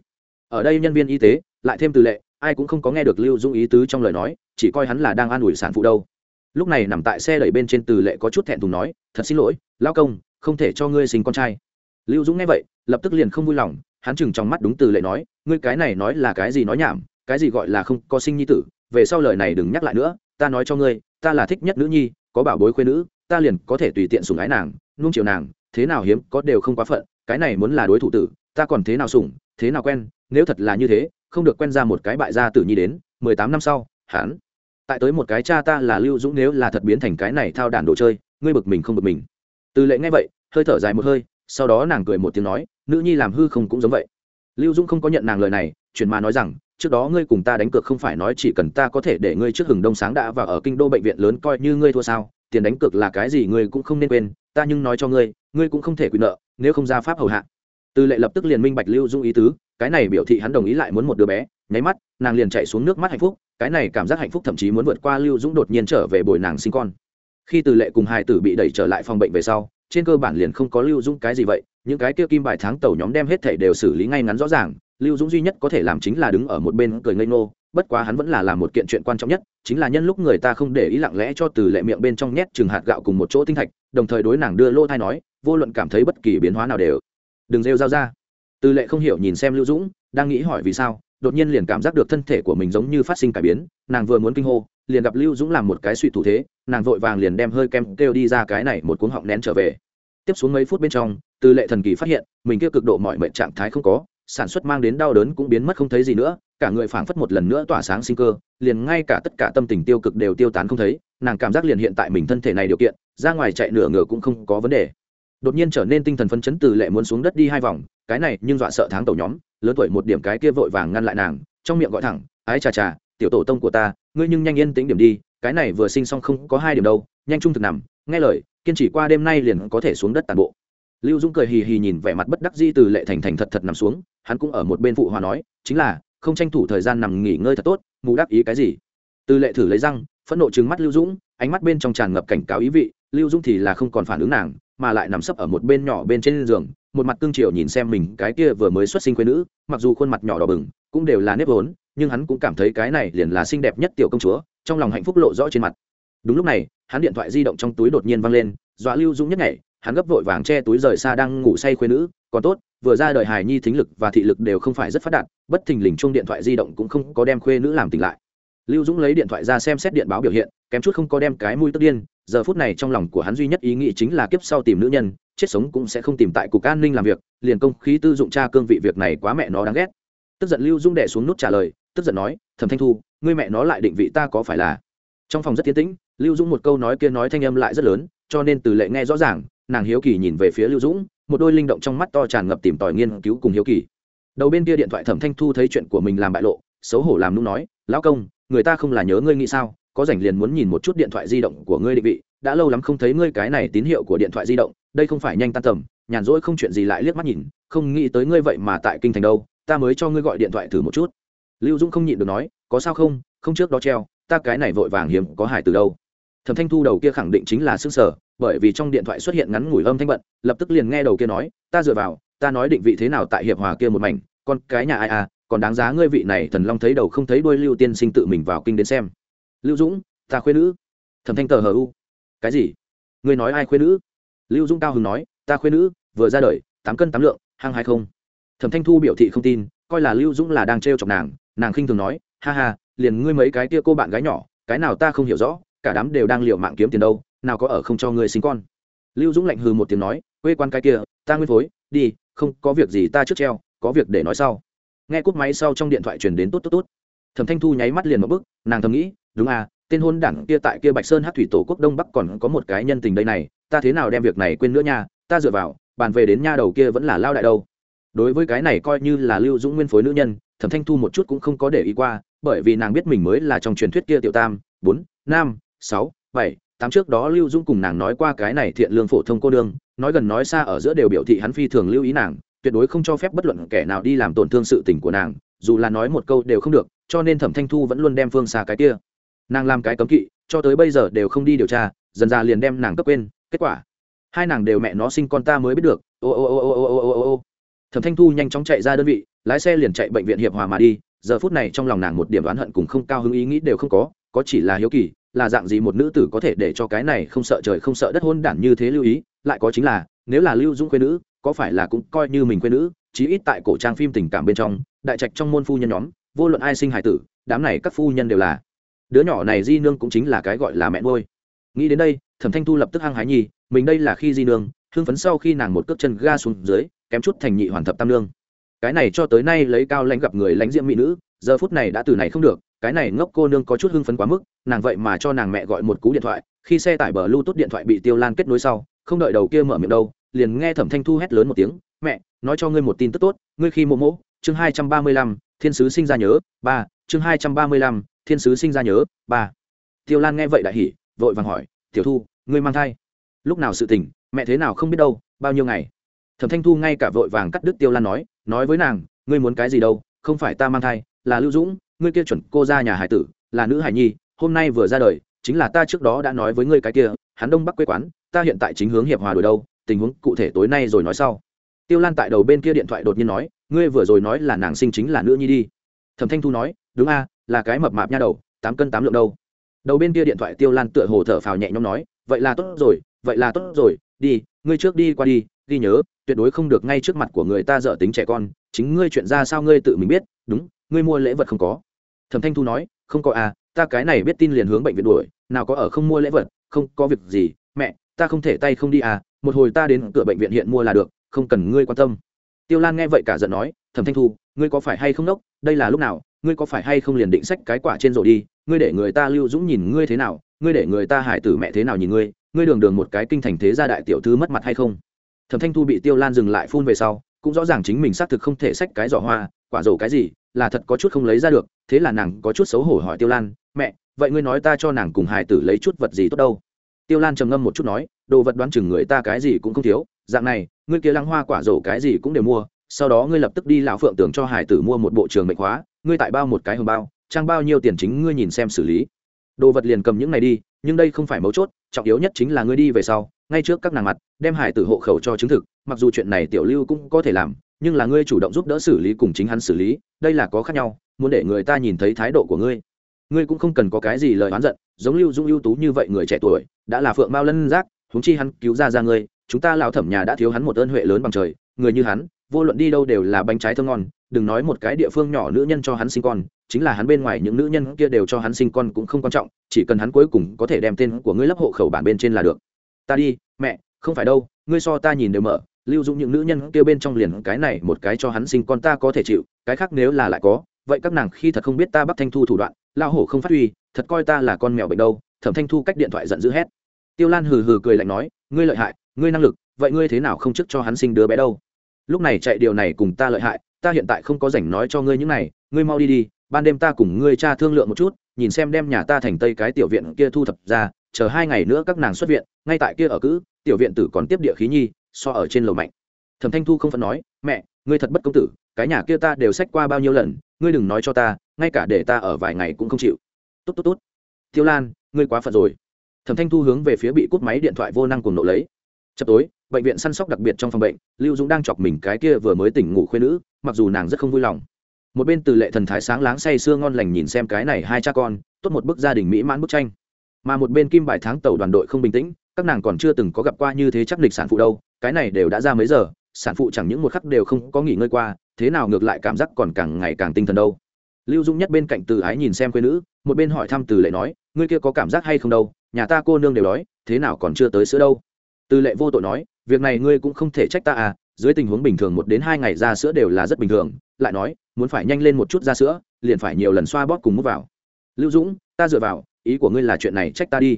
Ở đây nhân viên y tế, lại thêm từ lệ, ai cũng không có nghe được lưu dung ý tứ trong lời nói, chỉ coi hắn là đang an ủi sản phụ đâu. Lúc này nằm tại xe đẩy bên trên từ lệ có chút thẹn thùng nói, thật xin lỗi lao công, không thể cho ngươi sinh con trai. Lưu dũng nghe vậy, lập tức liền không vui lòng, hắn chừng trong mắt đúng từ lệ nói, ngươi cái này nói là cái gì nói nhảm, cái gì gọi là không có sinh nhi tử, về sau lời này đừng nhắc lại nữa, ta nói cho ngươi, ta là thích nhất nữ nhi, có bảo bối khuyên nữ, ta liền có thể tùy tiện sủng ái nàng, nuông chiều nàng, thế nào hiếm có đều không quá phận, cái này muốn là đối thủ tử ta còn thế nào sủng, thế nào quen, nếu thật là như thế, không được quen ra một cái bại gia tử nhi đến, mười tám năm sau, hắn, tại tới một cái cha ta là lưu dũng nếu là thật biến thành cái này thao đản đồ chơi, ngươi bực mình không bực mình. Từ lệ nghe vậy, hơi thở dài một hơi, sau đó nàng cười một tiếng nói, nữ nhi làm hư không cũng giống vậy. Lưu dũng không có nhận nàng lời này chuyển mà nói rằng, trước đó ngươi cùng ta đánh cược không phải nói chỉ cần ta có thể để ngươi trước hừng đông sáng đã và ở kinh đô bệnh viện lớn coi như ngươi thua sao, tiền đánh cược là cái gì ngươi cũng không nên quên, ta nhưng nói cho ngươi ngươi cũng không thể quyền nợ, nếu không ra pháp hầu hạ từ lệ lập tức liền minh bạch lưu Dung ý tứ, cái này biểu thị hắn đồng ý lại muốn một đứa bé, nháy mắt, nàng liền chạy xuống nước mắt hạnh phúc, cái này cảm giác hạnh phúc thậm chí muốn vượt qua lưu dũng đột nhiên trở về bồi nàng sinh con. Khi từ lệ cùng hai tử bị đẩy trở lại phòng bệnh về sau, trên cơ bản liền không có lưu dũng cái gì vậy, những cái kia kim bài tháng tàu nhóm đem hết thảy đều xử lý ngay ngắn rõ ràng, lưu dũng duy nhất có thể làm chính là đứng ở một bên cười ngây ngô, bất quá hắn vẫn là làm một kiện chuyện quan trọng nhất, chính là nhân lúc người ta không để ý lặng lẽ cho từ lệ miệng bên trong nhét chừng hạt gạo cùng một chỗ tinh thạch, đồng thời đối nàng đưa lô thai nói, vô luận cảm thấy bất kỳ biến hóa nào đều đừng rêu rao ra. Tư lệ không hiểu nhìn xem lưu dũng, đang nghĩ hỏi vì sao, đột nhiên liền cảm giác được thân thể của mình giống như phát sinh cải biến, nàng vừa muốn kinh hô, liền gặp lưu dũng làm một cái suy thủ thế, nàng vội vàng liền đem hơi kem kêu đi ra cái này một cuốn họng nén trở về. Tiếp xuống mấy phút bên trong, Tư lệ thần kỳ phát hiện, mình kia cực độ mọi mệnh trạng thái không có, sản xuất mang đến đau đớn cũng biến mất không thấy gì nữa, cả người phảng phất một lần nữa tỏa sáng sinh cơ, liền ngay cả tất cả tâm tình tiêu cực đều tiêu tán không thấy, nàng cảm giác liền hiện tại mình thân thể này điều kiện, ra ngoài chạy nửa ngựa cũng không có vấn đề đột nhiên trở nên tinh thần phấn chấn từ lệ muốn xuống đất đi hai vòng, cái này nhưng dọa sợ tháng tổ nhóm, lớn tuổi một điểm cái kia vội vàng ngăn lại nàng, trong miệng gọi thẳng, ái chà chà, tiểu tổ tông của ta, ngươi nhưng nhanh yên tĩnh điểm đi, cái này vừa sinh xong không có hai điểm đâu, nhanh trung thực nằm, nghe lời, kiên trì qua đêm nay liền có thể xuống đất tàn bộ. Lưu dũng cười hì hì nhìn vẻ mặt bất đắc di từ lệ thành thành thật thật nằm xuống, hắn cũng ở một bên phụ hòa nói, chính là, không tranh thủ thời gian nằm nghỉ ngơi thật tốt, mù đắc ý cái gì? Từ lệ thử lấy răng, phẫn nộ trừng mắt lưu dũng, ánh mắt bên trong tràn ngập cảnh cáo ý vị, lưu dũng thì là không còn phản ứng nàng mà lại nằm sấp ở một bên nhỏ bên trên giường, một mặt cương triều nhìn xem mình cái kia vừa mới xuất sinh quê nữ, mặc dù khuôn mặt nhỏ đỏ bừng, cũng đều là nếp vốn, nhưng hắn cũng cảm thấy cái này liền là xinh đẹp nhất tiểu công chúa, trong lòng hạnh phúc lộ rõ trên mặt. Đúng lúc này, hắn điện thoại di động trong túi đột nhiên văng lên, dọa lưu dũng nhất ngày hắn gấp vội vàng che túi rời xa đang ngủ say quê nữ, còn tốt, vừa ra đời hài nhi thính lực và thị lực đều không phải rất phát đạt, bất thình lình chung điện thoại di động cũng không có đem khuê nữ làm tỉnh lại. Lưu dũng lấy điện thoại ra xem xét điện báo biểu hiện, kém chút không có đem cái mũi tức điên giờ phút này trong lòng của hắn duy nhất ý nghĩ chính là kiếp sau tìm nữ nhân, chết sống cũng sẽ không tìm tại cục an ninh làm việc, liền công khí tư dụng tra cương vị việc này quá mẹ nó đáng ghét. Tức giận lưu dung đệ xuống nút trả lời, tức giận nói, thẩm thanh thu, ngươi mẹ nó lại định vị ta có phải là? Trong phòng rất tiến tĩnh, lưu dũng một câu nói kia nói thanh âm lại rất lớn, cho nên từ lệ nghe rõ ràng, nàng hiếu kỳ nhìn về phía lưu dũng một đôi linh động trong mắt to tràn ngập tìm tòi nghiên cứu cùng hiếu kỳ. Đầu bên kia điện thoại thẩm thanh thu thấy chuyện của mình làm bại lộ, xấu hổ làm nung nói, lão công, người ta không là nhớ ngươi nghĩ sao? Có rảnh liền muốn nhìn một chút điện thoại di động của ngươi định vị, đã lâu lắm không thấy ngươi cái này tín hiệu của điện thoại di động, đây không phải nhanh tan tầm, nhàn rỗi không chuyện gì lại liếc mắt nhìn, không nghĩ tới ngươi vậy mà tại kinh thành đâu, ta mới cho ngươi gọi điện thoại thử một chút. Lưu dũng không nhịn được nói, có sao không không trước đó treo, ta cái này vội vàng hiếm có hải từ đâu. Thẩm thanh thu đầu kia khẳng định chính là xương sở bởi vì trong điện thoại xuất hiện ngắn ngủi âm thanh bận, lập tức liền nghe đầu kia nói, ta dựa vào, ta nói định vị thế nào tại hiệp hòa kia một mảnh, con cái nhà ai à còn đáng giá ngươi vị này thần long thấy đầu không thấy đuôi lưu tiên sinh tự mình vào kinh đến xem lưu dũng, ta khuyên nữ. Thẩm thanh tờ hờ u. Cái gì? Ngươi nói ai khuyên nữ? Lưu dũng cao hứng nói, ta khuyên nữ, vừa ra đời, tám cân tám lượng, hăng hay không? Thẩm thanh thu biểu thị không tin, coi là lưu dũng là đang t chọc nàng nàng khinh thường nói, ha ha, liền ngươi mấy cái kia cô bạn gái nhỏ, cái nào ta không hiểu rõ, cả đám đều đang liệu mạng kiếm tiền đâu, nào có ở không cho ngươi sinh con. Lưu dũng lạnh hừ một tiếng nói, quê quan cái kia, ta nguyên phối, đi, không có việc gì ta trước treo, có việc để nói sau. Nghe cút máy sau trong điện thoại truyền đến tốt tốt tốt thẩm thanh thu nháy mắt liền một bức nàng thầm nghĩ, đúng à tên hôn đảng kia tại kia bạch sơn hát thủy tổ quốc đông bắc còn có một cái nhân tình đây này, ta thế nào đem việc này quên nữa nha, ta dựa vào, bàn về đến nha đầu kia vẫn là lao đại đâu. Đối với cái này coi như là lưu dũng nguyên phối nữ nhân, thẩm thanh thu một chút cũng không có để ý qua, bởi vì nàng biết mình mới là trong truyền thuyết kia tiểu tam, bốn, năm, sáu, bảy, tám trước đó lưu dũng cùng nàng nói qua cái này thiện lương phổ thông cô đương nói gần nói xa ở giữa đều biểu thị hắn phi thường lưu ý nàng, tuyệt đối không cho phép bất luận kẻ nào đi làm tổn thương sự tình của nàng, dù là nói một câu đều không được cho nên thẩm thanh thu vẫn luôn đem phương xa cái kia. Nàng làm cái cấm kỵ, cho tới bây giờ đều không đi điều tra, dần ra liền đem nàng cấp quên, kết quả. Hai nàng đều mẹ nó sinh con ta mới biết được ô ô ô ô ô ô ô ô. Thẩm thanh thu nhanh chóng chạy ra đơn vị, lái xe liền chạy bệnh viện hiệp hòa mà đi, giờ phút này trong lòng nàng một điểm oán hận cùng không cao hứng ý nghĩ đều không có có chỉ là hiếu kỳ, là dạng gì một nữ tử có thể để cho cái này không sợ trời không sợ đất hôn đản như thế lưu ý, lại có chính là, nếu là lưu dũng quê nữ, có phải là cũng coi như mình quê nữ, chí ít tại cổ trang phim tình cảm bên trong, đại trạch trong môn phu nhân nhóm vô luận ai sinh hài tử, đám này các phu nhân đều là. Đứa nhỏ này di nương cũng chính là cái gọi là mẹ nuôi. Nghĩ đến đây, thẩm thanh thu lập tức hăng hái nhi mình đây là khi di nương, hưng phấn sau khi nàng một cước chân ga xuống dưới, kém chút thành nhị hoàn thập tam nương. Cái này cho tới nay lấy cao lãnh gặp người lãnh diễm mỹ nữ, giờ phút này đã từ này không được, cái này ngốc cô nương có chút hưng phấn quá mức, nàng vậy mà cho nàng mẹ gọi một cú điện thoại, khi xe tải bờ lưu tốt điện thoại bị tiêu lan kết nối sau, không đợi đầu kia mở miệng đâu, liền nghe thẩm thanh thu hét lớn một tiếng, mẹ, nói cho ngươi một tin tức tốt, ngươi khi mộ mỗ chương hai trăm ba mươi lăm thiên sứ sinh ra nhớ, ba, chương hai trăm ba mươi lăm, thiên sứ sinh ra nhớ, ba. Tiêu lan nghe vậy đại hỉ, vội vàng hỏi, tiểu thu, ngươi mang thai? Lúc nào sự tỉnh mẹ thế nào không biết đâu, bao nhiêu ngày? Thẩm thanh thu ngay cả vội vàng cắt đứt tiêu lan nói nói với nàng, ngươi muốn cái gì đâu, không phải ta mang thai, là lưu dũng, ngươi kia chuẩn cô ra nhà hải tử, là nữ hải nhi, hôm nay vừa ra đời, chính là ta trước đó đã nói với ngươi cái kia, hắn đông bắc quê quán, ta hiện tại chính hướng hiệp hòa đổi đâu, tình huống cụ thể tối nay rồi nói sau. Tiêu lan tại đầu bên kia điện thoại đột nhiên nói ngươi vừa rồi nói là nàng sinh chính là nữ nhi đi. Thẩm thanh thu nói, đúng a, là cái mập mạp nha đầu, tám cân tám lượng đâu. Đầu bên kia điện thoại tiêu lan tựa hồ thở phào nhẹ nhõm nói, vậy là tốt rồi, vậy là tốt rồi, đi, ngươi trước đi qua đi, ghi nhớ, tuyệt đối không được ngay trước mặt của người ta dở tính trẻ con, chính ngươi chuyện ra sao ngươi tự mình biết, đúng, ngươi mua lễ vật không có. Thẩm thanh thu nói, không có à ta cái này biết tin liền hướng bệnh viện đuổi, nào có ở không mua lễ vật, không có việc gì, mẹ, ta không thể tay không đi à một hồi ta đến cửa bệnh viện hiện mua là được, không cần ngươi quan tâm tiêu lan nghe vậy cả giận nói, thẩm thanh thu, ngươi có phải hay không nốc? đây là lúc nào? Ngươi có phải hay không liền định sách cái quả trên rổ đi? Ngươi để người ta lưu dũng nhìn ngươi thế nào? Ngươi để người ta hải tử mẹ thế nào nhìn ngươi? Ngươi đường đường một cái kinh thành thế gia đại tiểu thư mất mặt hay không? Thẩm thanh thu bị tiêu lan dừng lại phun về sau, cũng rõ ràng chính mình xác thực không thể xách cái giỏ hoa, quả rổ cái gì, là thật có chút không lấy ra được, thế là nàng có chút xấu hổ hỏi tiêu lan, mẹ, vậy ngươi nói ta cho nàng cùng Hải tử lấy chút vật gì tốt đâu? Tiêu lan trầm ngâm một chút nói, đồ vật đoán chừng người ta cái gì cũng không thiếu, dạng này ngươi kia lăng hoa quả rổ cái gì cũng đều mua, sau đó ngươi lập tức đi lão phượng tưởng cho hải tử mua một bộ trường mệnh khóa, ngươi tại bao một cái hồng bao, trang bao nhiêu tiền chính ngươi nhìn xem xử lý. Đồ vật liền cầm những này đi, nhưng đây không phải mấu chốt, trọng yếu nhất chính là ngươi đi về sau, ngay trước các nàng mặt, đem hải tử hộ khẩu cho chứng thực, mặc dù chuyện này tiểu lưu cũng có thể làm, nhưng là ngươi chủ động giúp đỡ xử lý cùng chính hắn xử lý, đây là có khác nhau, muốn để người ta nhìn thấy thái độ của ngươi. Ngươi cũng không cần có cái gì lời oán giận, giống lưu dung ưu tú như vậy người trẻ tuổi, đã là phượng mao lân giác húng chi hắn cứu ra ra ngươi chúng ta lão thẩm nhà đã thiếu hắn một ơn huệ lớn bằng trời, người như hắn, vô luận đi đâu đều là bánh trái thơm ngon, đừng nói một cái địa phương nhỏ nữ nhân cho hắn sinh con, chính là hắn bên ngoài những nữ nhân kia đều cho hắn sinh con cũng không quan trọng, chỉ cần hắn cuối cùng có thể đem tên của ngươi lấp hộ khẩu bản bên trên là được. Ta đi, mẹ, không phải đâu, ngươi so ta nhìn đều mở, lưu dụng những nữ nhân kia bên trong liền cái này một cái cho hắn sinh con ta có thể chịu, cái khác nếu là lại có, vậy các nàng khi thật không biết ta bắt thanh thu thủ đoạn lao hổ không phát huy, thật coi ta là con mèo bệnh đâu, thẩm thanh thu cách điện thoại giận dữ hét. Tiêu lan hừ hừ cười lạnh nói, ngươi lợi hại ngươi năng lực, vậy ngươi thế nào không chức cho hắn sinh đứa bé đâu? Lúc này chạy điều này cùng ta lợi hại, ta hiện tại không có rảnh nói cho ngươi những này, ngươi mau đi đi, ban đêm ta cùng ngươi cha thương lượng một chút, nhìn xem đem nhà ta thành tây cái tiểu viện kia thu thập ra, chờ hai ngày nữa các nàng xuất viện, ngay tại kia ở cữ tiểu viện tử còn tiếp địa khí nhi, so ở trên lầu mạnh. Thẩm thanh thu không phận nói, mẹ, ngươi thật bất công tử, cái nhà kia ta đều xách qua bao nhiêu lần, ngươi đừng nói cho ta, ngay cả để ta ở vài ngày cũng không chịu. Tốt tốt tốt. Tiêu lan, ngươi quá phận rồi. Thẩm thanh thu hướng về phía bị cút máy điện thoại vô năng cùng nộ lấy chập tối, bệnh viện săn sóc đặc biệt trong phòng bệnh, lưu dũng đang chọc mình cái kia vừa mới tỉnh ngủ khuyên nữ, mặc dù nàng rất không vui lòng. Một bên từ lệ thần thái sáng láng say sưa ngon lành nhìn xem cái này hai cha con, tốt một bức gia đình mỹ mãn bức tranh. Mà một bên kim bài tháng tàu đoàn đội không bình tĩnh, các nàng còn chưa từng có gặp qua như thế chắc lịch sản phụ đâu, cái này đều đã ra mấy giờ, sản phụ chẳng những một khắc đều không có nghỉ ngơi qua, thế nào ngược lại cảm giác còn càng ngày càng tinh thần đâu. Lưu dung nhất bên cạnh từ ái nhìn xem quê nữ, một bên hỏi thăm từ lệ nói, ngươi kia có cảm giác hay không đâu? Nhà ta cô nương đều đói, thế nào còn chưa tới sữa đâu? Từ lệ vô tội nói, việc này ngươi cũng không thể trách ta à dưới tình huống bình thường một đến hai ngày ra sữa đều là rất bình thường. Lại nói, muốn phải nhanh lên một chút ra sữa, liền phải nhiều lần xoa bóp cùng mút vào. Lưu dũng, ta dựa vào, ý của ngươi là chuyện này trách ta đi.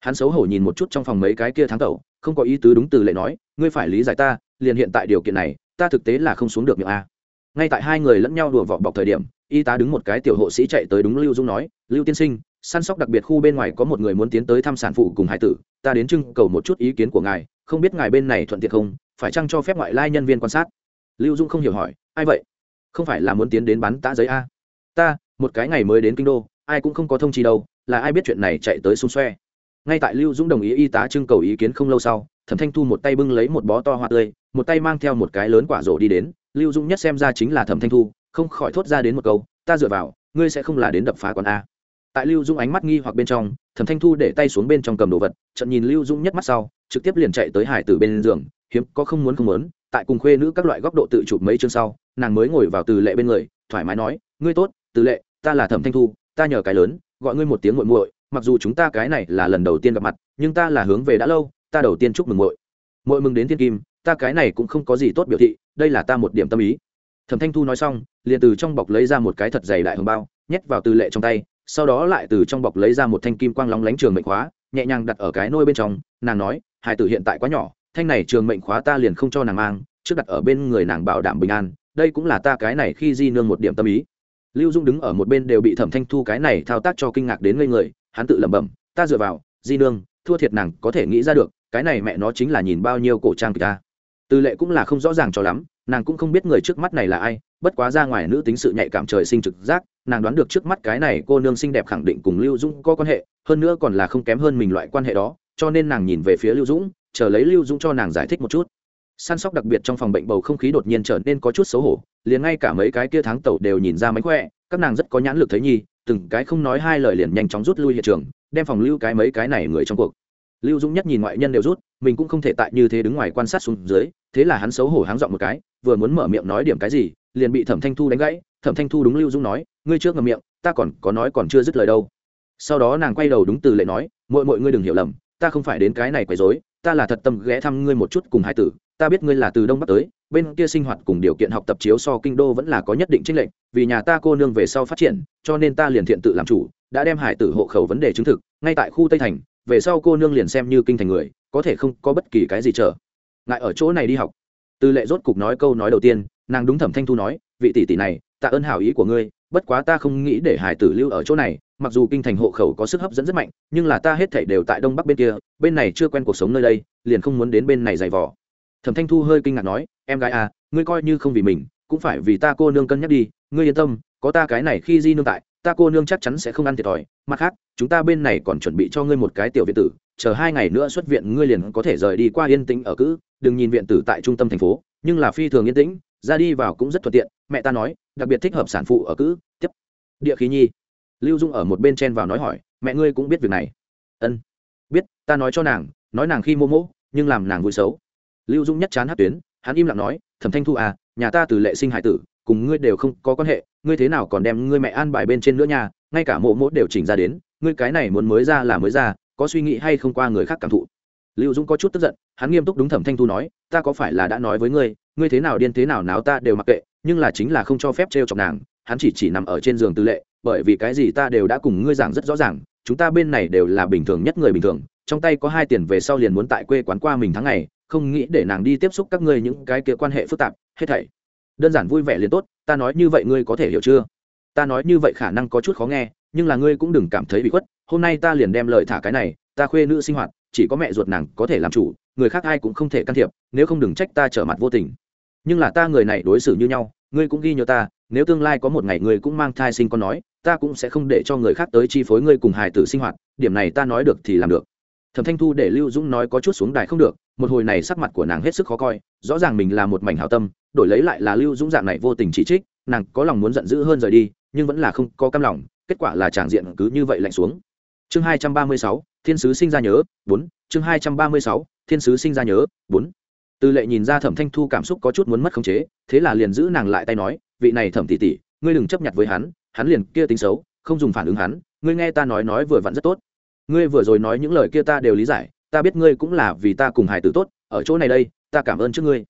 Hắn xấu hổ nhìn một chút trong phòng mấy cái kia tháng tẩu, không có ý tứ đúng từ lệ nói, ngươi phải lý giải ta, liền hiện tại điều kiện này, ta thực tế là không xuống được miệng a. Ngay tại hai người lẫn nhau đùa vỏ bọc thời điểm, y tá đứng một cái tiểu hộ sĩ chạy tới đúng lưu Dũng nói, lưu tiên sinh săn sóc đặc biệt khu bên ngoài có một người muốn tiến tới thăm sản phụ cùng hải tử, ta đến trưng cầu một chút ý kiến của ngài, không biết ngài bên này thuận tiện không, phải chăng cho phép ngoại lai nhân viên quan sát? Lưu dung không hiểu hỏi, ai vậy? Không phải là muốn tiến đến bán tã giấy a? Ta, một cái ngày mới đến kinh đô, ai cũng không có thông chi đâu, là ai biết chuyện này chạy tới xung xoe. Ngay tại lưu dũng đồng ý y tá trưng cầu ý kiến không lâu sau, thẩm thanh thu một tay bưng lấy một bó to hoa tươi, một tay mang theo một cái lớn quả rổ đi đến, lưu dũng nhất xem ra chính là thẩm thanh thu, không khỏi thốt ra đến một câu, ta dựa vào, ngươi sẽ không là đến đập phá quán a tại lưu dung ánh mắt nghi hoặc bên trong, thẩm thanh thu để tay xuống bên trong cầm đồ vật trận nhìn lưu dung nhất mắt sau, trực tiếp liền chạy tới hải tử bên giường, hiếm có không muốn không muốn, tại cùng khuê nữ các loại góc độ tự chụp mấy chương sau, nàng mới ngồi vào từ lệ bên người, thoải mái nói, ngươi tốt, từ lệ, ta là thẩm thanh thu, ta nhờ cái lớn, gọi ngươi một tiếng muội muội, mặc dù chúng ta cái này là lần đầu tiên gặp mặt, nhưng ta là hướng về đã lâu, ta đầu tiên chúc mừng muội. Muội mừng đến thiên kim, ta cái này cũng không có gì tốt biểu thị, đây là ta một điểm tâm ý. Thẩm thanh thu nói xong, liền từ trong bọc lấy ra một cái thật dày đại hồng bao, nhét vào từ lệ trong tay sau đó lại từ trong bọc lấy ra một thanh kim quang lóng lánh trường mệnh khóa, nhẹ nhàng đặt ở cái nôi bên trong, nàng nói, hải tử hiện tại quá nhỏ, thanh này trường mệnh khóa ta liền không cho nàng mang, trước đặt ở bên người nàng bảo đảm bình an, đây cũng là ta cái này khi di nương một điểm tâm ý. Lưu dung đứng ở một bên đều bị thẩm thanh thu cái này thao tác cho kinh ngạc đến ngây người, hắn tự lẩm bẩm, ta dựa vào, di nương, thua thiệt nàng có thể nghĩ ra được, cái này mẹ nó chính là nhìn bao nhiêu cổ trang kịch ta. Tư lệ cũng là không rõ ràng cho lắm nàng cũng không biết người trước mắt này là ai, bất quá ra ngoài nữ tính sự nhạy cảm trời sinh trực giác, nàng đoán được trước mắt cái này cô nương xinh đẹp khẳng định cùng lưu dũng có quan hệ, hơn nữa còn là không kém hơn mình loại quan hệ đó, cho nên nàng nhìn về phía lưu dũng, chờ lấy lưu dũng cho nàng giải thích một chút. Săn sóc đặc biệt trong phòng bệnh bầu không khí đột nhiên trở nên có chút xấu hổ, liền ngay cả mấy cái kia tháng tẩu đều nhìn ra mánh khỏe, các nàng rất có nhãn lực thấy nhi, từng cái không nói hai lời liền nhanh chóng rút lui hiện trường, đem phòng lưu cái mấy cái này người trong cuộc lưu dũng nhất nhìn ngoại nhân đều rút, mình cũng không thể tại như thế đứng ngoài quan sát xuống dưới, thế là hắn xấu hổ háng dọn một cái, vừa muốn mở miệng nói điểm cái gì, liền bị thẩm thanh thu đánh gãy. Thẩm thanh thu đúng lưu dũng nói, ngươi trước ngầm miệng, ta còn có nói còn chưa dứt lời đâu. Sau đó nàng quay đầu đúng từ lệ nói mọi mọi ngươi đừng hiểu lầm, ta không phải đến cái này quấy rối, ta là thật tâm ghé thăm ngươi một chút cùng hai tử, ta biết ngươi là từ đông bắc tới, bên kia sinh hoạt cùng điều kiện học tập chiếu so kinh đô vẫn là có nhất định trinh lệnh vì nhà ta cô nương về sau phát triển, cho nên ta liền thiện tự làm chủ, đã đem hải tử hộ khẩu vấn đề chứng thực, ngay tại khu tây thành về sau cô nương liền xem như kinh thành người, có thể không có bất kỳ cái gì trở ngại ở chỗ này đi học. Tư lệ rốt cục nói câu nói đầu tiên, nàng đúng thẩm thanh thu nói, vị tỷ tỷ này, tạ ơn hảo ý của ngươi, bất quá ta không nghĩ để hải tử lưu ở chỗ này, mặc dù kinh thành hộ khẩu có sức hấp dẫn rất mạnh, nhưng là ta hết thảy đều tại đông bắc bên kia, bên này chưa quen cuộc sống nơi đây, liền không muốn đến bên này dày vò. Thẩm thanh thu hơi kinh ngạc nói, em gái à ngươi coi như không vì mình, cũng phải vì ta cô nương cân nhắc đi, ngươi yên tâm, có ta cái này khi di nương tại ta cô nương chắc chắn sẽ không ăn thiệt thòi. Mặt khác, chúng ta bên này còn chuẩn bị cho ngươi một cái tiểu viện tử. Chờ hai ngày nữa xuất viện ngươi liền có thể rời đi qua yên tĩnh ở cữ đừng nhìn viện tử tại trung tâm thành phố, nhưng là phi thường yên tĩnh, ra đi vào cũng rất thuận tiện. Mẹ ta nói, đặc biệt thích hợp sản phụ ở cữ tiếp. Địa khí nhi. Lưu dung ở một bên chen vào nói hỏi, mẹ ngươi cũng biết việc này. Ân. Biết, ta nói cho nàng, nói nàng khi mô mỗ, nhưng làm nàng vui xấu. Lưu dung nhất chán hát tuyến, hắn im lặng nói, thẩm thanh thu à nhà ta từ lệ sinh hải tử cùng ngươi đều không có quan hệ, ngươi thế nào còn đem ngươi mẹ an bài bên trên nữa nha, ngay cả mộ mỗ đều chỉnh ra đến, ngươi cái này muốn mới ra là mới ra, có suy nghĩ hay không qua người khác cảm thụ. Lưu dũng có chút tức giận, hắn nghiêm túc đúng thẩm thanh thu nói, ta có phải là đã nói với ngươi ngươi thế nào điên thế nào náo ta đều mặc kệ, nhưng là chính là không cho phép t chọc nàng, hắn chỉ chỉ nằm ở trên giường tư lệ, bởi vì cái gì ta đều đã cùng ngươi giảng rất rõ ràng, chúng ta bên này đều là bình thường nhất người bình thường, trong tay có hai tiền về sau liền muốn tại quê quán qua mình tháng ngày, không nghĩ để nàng đi tiếp xúc các ngươi những cái kia quan hệ phức tạp, hết thảy đơn giản vui vẻ liền tốt, ta nói như vậy ngươi có thể hiểu chưa? Ta nói như vậy khả năng có chút khó nghe, nhưng là ngươi cũng đừng cảm thấy bị khuất, hôm nay ta liền đem lời thả cái này, ta khuê nữ sinh hoạt, chỉ có mẹ ruột nàng có thể làm chủ, người khác ai cũng không thể can thiệp, nếu không đừng trách ta trở mặt vô tình. Nhưng là ta người này đối xử như nhau, ngươi cũng ghi nhớ ta, nếu tương lai có một ngày ngươi cũng mang thai sinh con nói, ta cũng sẽ không để cho người khác tới chi phối ngươi cùng hài tử sinh hoạt, điểm này ta nói được thì làm được. Thẩm thanh thu để lưu dũng nói có chút xuống đài không được, một hồi này sắc mặt của nàng hết sức khó coi, rõ ràng mình là một mảnh hảo tâm đổi lấy lại là lưu dũng dạng này vô tình chỉ trích, nàng có lòng muốn giận dữ hơn rời đi, nhưng vẫn là không có cam lòng, kết quả là tràng diện cứ như vậy lạnh xuống. Chương hai trăm ba mươi sáu, thiên sứ sinh ra nhớ, bốn, chương hai trăm ba mươi sáu, thiên sứ sinh ra nhớ, bốn. Tư lệ nhìn ra thẩm thanh thu cảm xúc có chút muốn mất khống chế, thế là liền giữ nàng lại tay nói, vị này thẩm tỷ tỷ, ngươi đừng chấp nhận với hắn hắn liền kia tính xấu, không dùng phản ứng hắn, ngươi nghe ta nói nói vừa vặn rất tốt. Ngươi vừa rồi nói những lời kia ta đều lý giải, ta biết ngươi cũng là vì ta cùng hải tử tốt, ở chỗ này đây, ta cảm ơn trước ngươi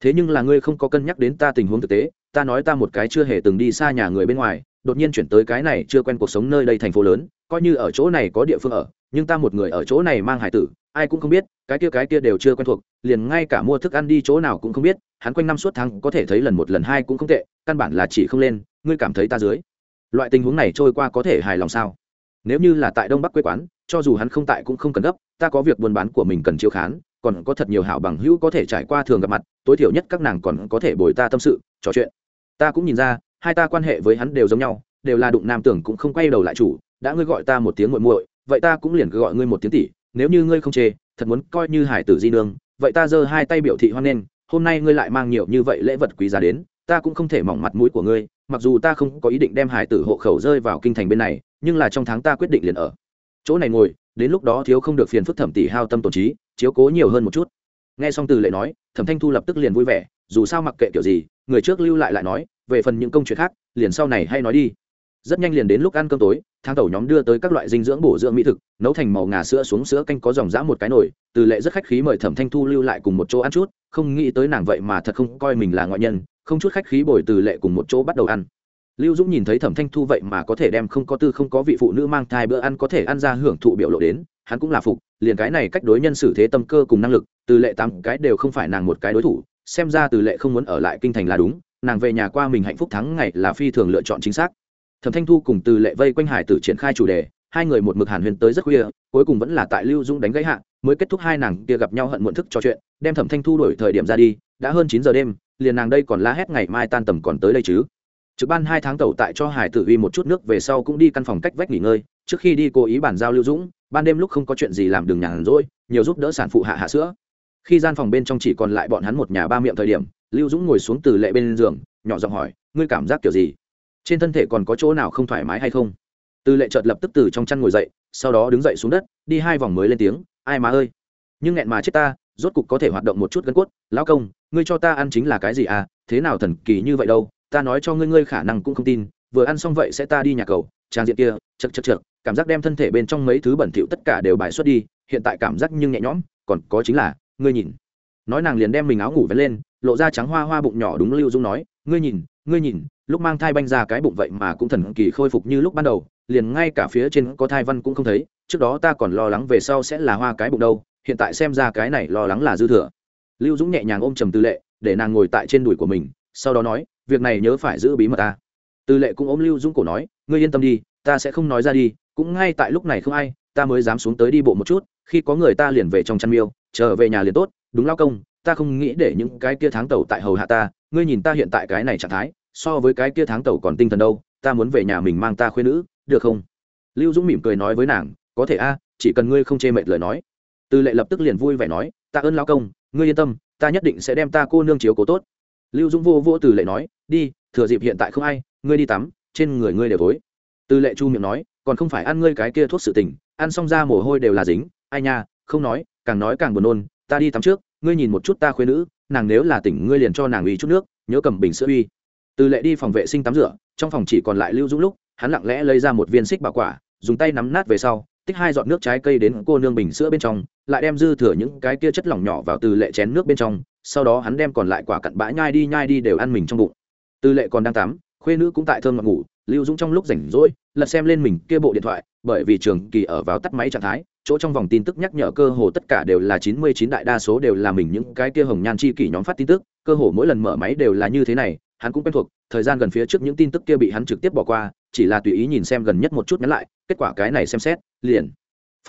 thế nhưng là ngươi không có cân nhắc đến ta tình huống thực tế, ta nói ta một cái chưa hề từng đi xa nhà người bên ngoài, đột nhiên chuyển tới cái này chưa quen cuộc sống nơi đây thành phố lớn, coi như ở chỗ này có địa phương ở, nhưng ta một người ở chỗ này mang hải tử, ai cũng không biết, cái kia cái kia đều chưa quen thuộc, liền ngay cả mua thức ăn đi chỗ nào cũng không biết, hắn quanh năm suốt tháng có thể thấy lần một lần hai cũng không tệ, căn bản là chỉ không lên, ngươi cảm thấy ta dưới. Loại tình huống này trôi qua có thể hài lòng sao? Nếu như là tại đông bắc quê quán, cho dù hắn không tại cũng không cần gấp, ta có việc buôn bán của mình cần chiếu khán còn có thật nhiều hảo bằng hữu có thể trải qua thường gặp mặt, tối thiểu nhất các nàng còn có thể bồi ta tâm sự, trò chuyện. Ta cũng nhìn ra, hai ta quan hệ với hắn đều giống nhau, đều là đụng nam tưởng cũng không quay đầu lại chủ, đã ngươi gọi ta một tiếng muội muội, vậy ta cũng liền gọi ngươi một tiếng tỷ, nếu như ngươi không chê, thật muốn coi như hải tử di nương, vậy ta giơ hai tay biểu thị hoan nghênh, hôm nay ngươi lại mang nhiều như vậy lễ vật quý giá đến, ta cũng không thể mỏng mặt mũi của ngươi, mặc dù ta không có ý định đem hải tử hộ khẩu rơi vào kinh thành bên này, nhưng là trong tháng ta quyết định liền ở. Chỗ này ngồi đến lúc đó thiếu không được phiền phức thẩm tỷ hao tâm tổn trí, chiếu cố nhiều hơn một chút. Nghe xong từ lệ nói, thẩm thanh thu lập tức liền vui vẻ, dù sao mặc kệ kiểu gì, người trước lưu lại lại nói, về phần những công chuyện khác, liền sau này hay nói đi. Rất nhanh liền đến lúc ăn cơm tối thang tẩu nhóm đưa tới các loại dinh dưỡng bổ dưỡng mỹ thực, nấu thành màu ngà sữa xuống sữa canh có dòng dã một cái nồi. Từ lệ rất khách khí mời thẩm thanh thu lưu lại cùng một chỗ ăn chút, không nghĩ tới nàng vậy mà thật không coi mình là ngoại nhân, không chút khách khí bồi từ lệ cùng một chỗ bắt đầu ăn lưu dũng nhìn thấy thẩm thanh thu vậy mà có thể đem không có tư không có vị phụ nữ mang thai bữa ăn có thể ăn ra hưởng thụ biểu lộ đến, hắn cũng là phục, liền cái này cách đối nhân xử thế tâm cơ cùng năng lực, từ lệ tám cái đều không phải nàng một cái đối thủ, xem ra từ lệ không muốn ở lại kinh thành là đúng, nàng về nhà qua mình hạnh phúc thắng ngày là phi thường lựa chọn chính xác. Thẩm thanh thu cùng từ lệ vây quanh hải tử triển khai chủ đề, hai người một mực hàn huyền tới rất khuya, cuối cùng vẫn là tại lưu dũng đánh gãy hạ, mới kết thúc hai nàng kia gặp nhau hận muộn thức trò chuyện, đem thẩm thanh thu đổi thời điểm ra đi, đã hơn chín giờ đêm, liền nàng đây còn la hét ngày mai tan tầm còn tới đây chứ trực ban hai tháng tẩu tại cho hải tử uy một chút nước về sau cũng đi căn phòng cách vách nghỉ ngơi, trước khi đi cố ý bàn giao lưu dũng, ban đêm lúc không có chuyện gì làm đường nhàn rỗi, nhiều giúp đỡ sản phụ hạ hạ sữa. Khi gian phòng bên trong chỉ còn lại bọn hắn một nhà ba miệng thời điểm, lưu dũng ngồi xuống từ lệ bên giường, nhỏ giọng hỏi, ngươi cảm giác kiểu gì? Trên thân thể còn có chỗ nào không thoải mái hay không? Từ lệ chợt lập tức từ trong chăn ngồi dậy, sau đó đứng dậy xuống đất, đi hai vòng mới lên tiếng, ai má ơi, nhưng nghẹn mà chết ta, rốt cục có thể hoạt động một chút gân cốt. Lão công, ngươi cho ta ăn chính là cái gì à? Thế nào thần kỳ như vậy đâu? Ta nói cho ngươi ngươi khả năng cũng không tin, vừa ăn xong vậy sẽ ta đi nhà cầu, trang diện kia, chật chật chật cảm giác đem thân thể bên trong mấy thứ bẩn thỉu tất cả đều bài xuất đi, hiện tại cảm giác nhưng nhẹ nhõm, còn có chính là, ngươi nhìn. Nói nàng liền đem mình áo ngủ vén lên, lộ ra trắng hoa hoa bụng nhỏ đúng lưu dung nói, ngươi nhìn ngươi nhìn, lúc mang thai banh ra cái bụng vậy mà cũng thần kỳ khôi phục như lúc ban đầu, liền ngay cả phía trên có thai văn cũng không thấy, trước đó ta còn lo lắng về sau sẽ là hoa cái bụng đâu, hiện tại xem ra cái này lo lắng là dư thừa. Lưu dũng nhẹ nhàng ôm trầm tư lệ, để nàng ngồi tại trên đùi của mình, sau đó nói việc này nhớ phải giữ bí mật ta. Từ lệ cũng ôm lưu dũng cổ nói, ngươi yên tâm đi, ta sẽ không nói ra đi, cũng ngay tại lúc này không ai, ta mới dám xuống tới đi bộ một chút, khi có người ta liền về trong chăn miêu, trở về nhà liền tốt, đúng lao công, ta không nghĩ để những cái kia tháng tàu tại hầu hạ ta, ngươi nhìn ta hiện tại cái này trạng thái, so với cái kia tháng tàu còn tinh thần đâu, ta muốn về nhà mình mang ta khuyên nữ, được không? Lưu dũng mỉm cười nói với nàng, có thể a, chỉ cần ngươi không chê mệt lời nói. Từ lệ lập tức liền vui vẻ nói, ta ơn lao công, ngươi yên tâm, ta nhất định sẽ đem ta cô nương chiếu cố tốt lưu dũng vô vô từ lệ nói, đi, thừa dịp hiện tại không ai, ngươi đi tắm, trên người ngươi đều tối từ lệ chu miệng nói, còn không phải ăn ngươi cái kia thuốc sự tình, ăn xong ra mồ hôi đều là dính, ai nha, không nói, càng nói càng buồn nôn, ta đi tắm trước, ngươi nhìn một chút ta khuyên nữ, nàng nếu là tỉnh ngươi liền cho nàng uy chút nước, nhớ cầm bình sữa uy. Từ lệ đi phòng vệ sinh tắm rửa, trong phòng chỉ còn lại lưu dũng lúc, hắn lặng lẽ lấy ra một viên xích bảo quả, dùng tay nắm nát về sau, tích hai giọt nước trái cây đến cô nương bình sữa bên trong, lại đem dư thừa những cái kia chất lỏng nhỏ vào từ lệ chén nước bên trong sau đó hắn đem còn lại quả cặn bã nhai đi nhai đi đều ăn mình trong bụng. Tư lệ còn đang tắm, khuê nữ cũng tại thơm ngọt ngủ, lưu dũng trong lúc rảnh rỗi, lật xem lên mình kia bộ điện thoại, bởi vì trường kỳ ở vào tắt máy trạng thái, chỗ trong vòng tin tức nhắc nhở cơ hồ tất cả đều là chín mươi chín đại đa số đều là mình những cái kia hồng nhan chi kỷ nhóm phát tin tức, cơ hồ mỗi lần mở máy đều là như thế này, hắn cũng quen thuộc, thời gian gần phía trước những tin tức kia bị hắn trực tiếp bỏ qua, chỉ là tùy ý nhìn xem gần nhất một chút nhắn lại, kết quả cái này xem xét, liền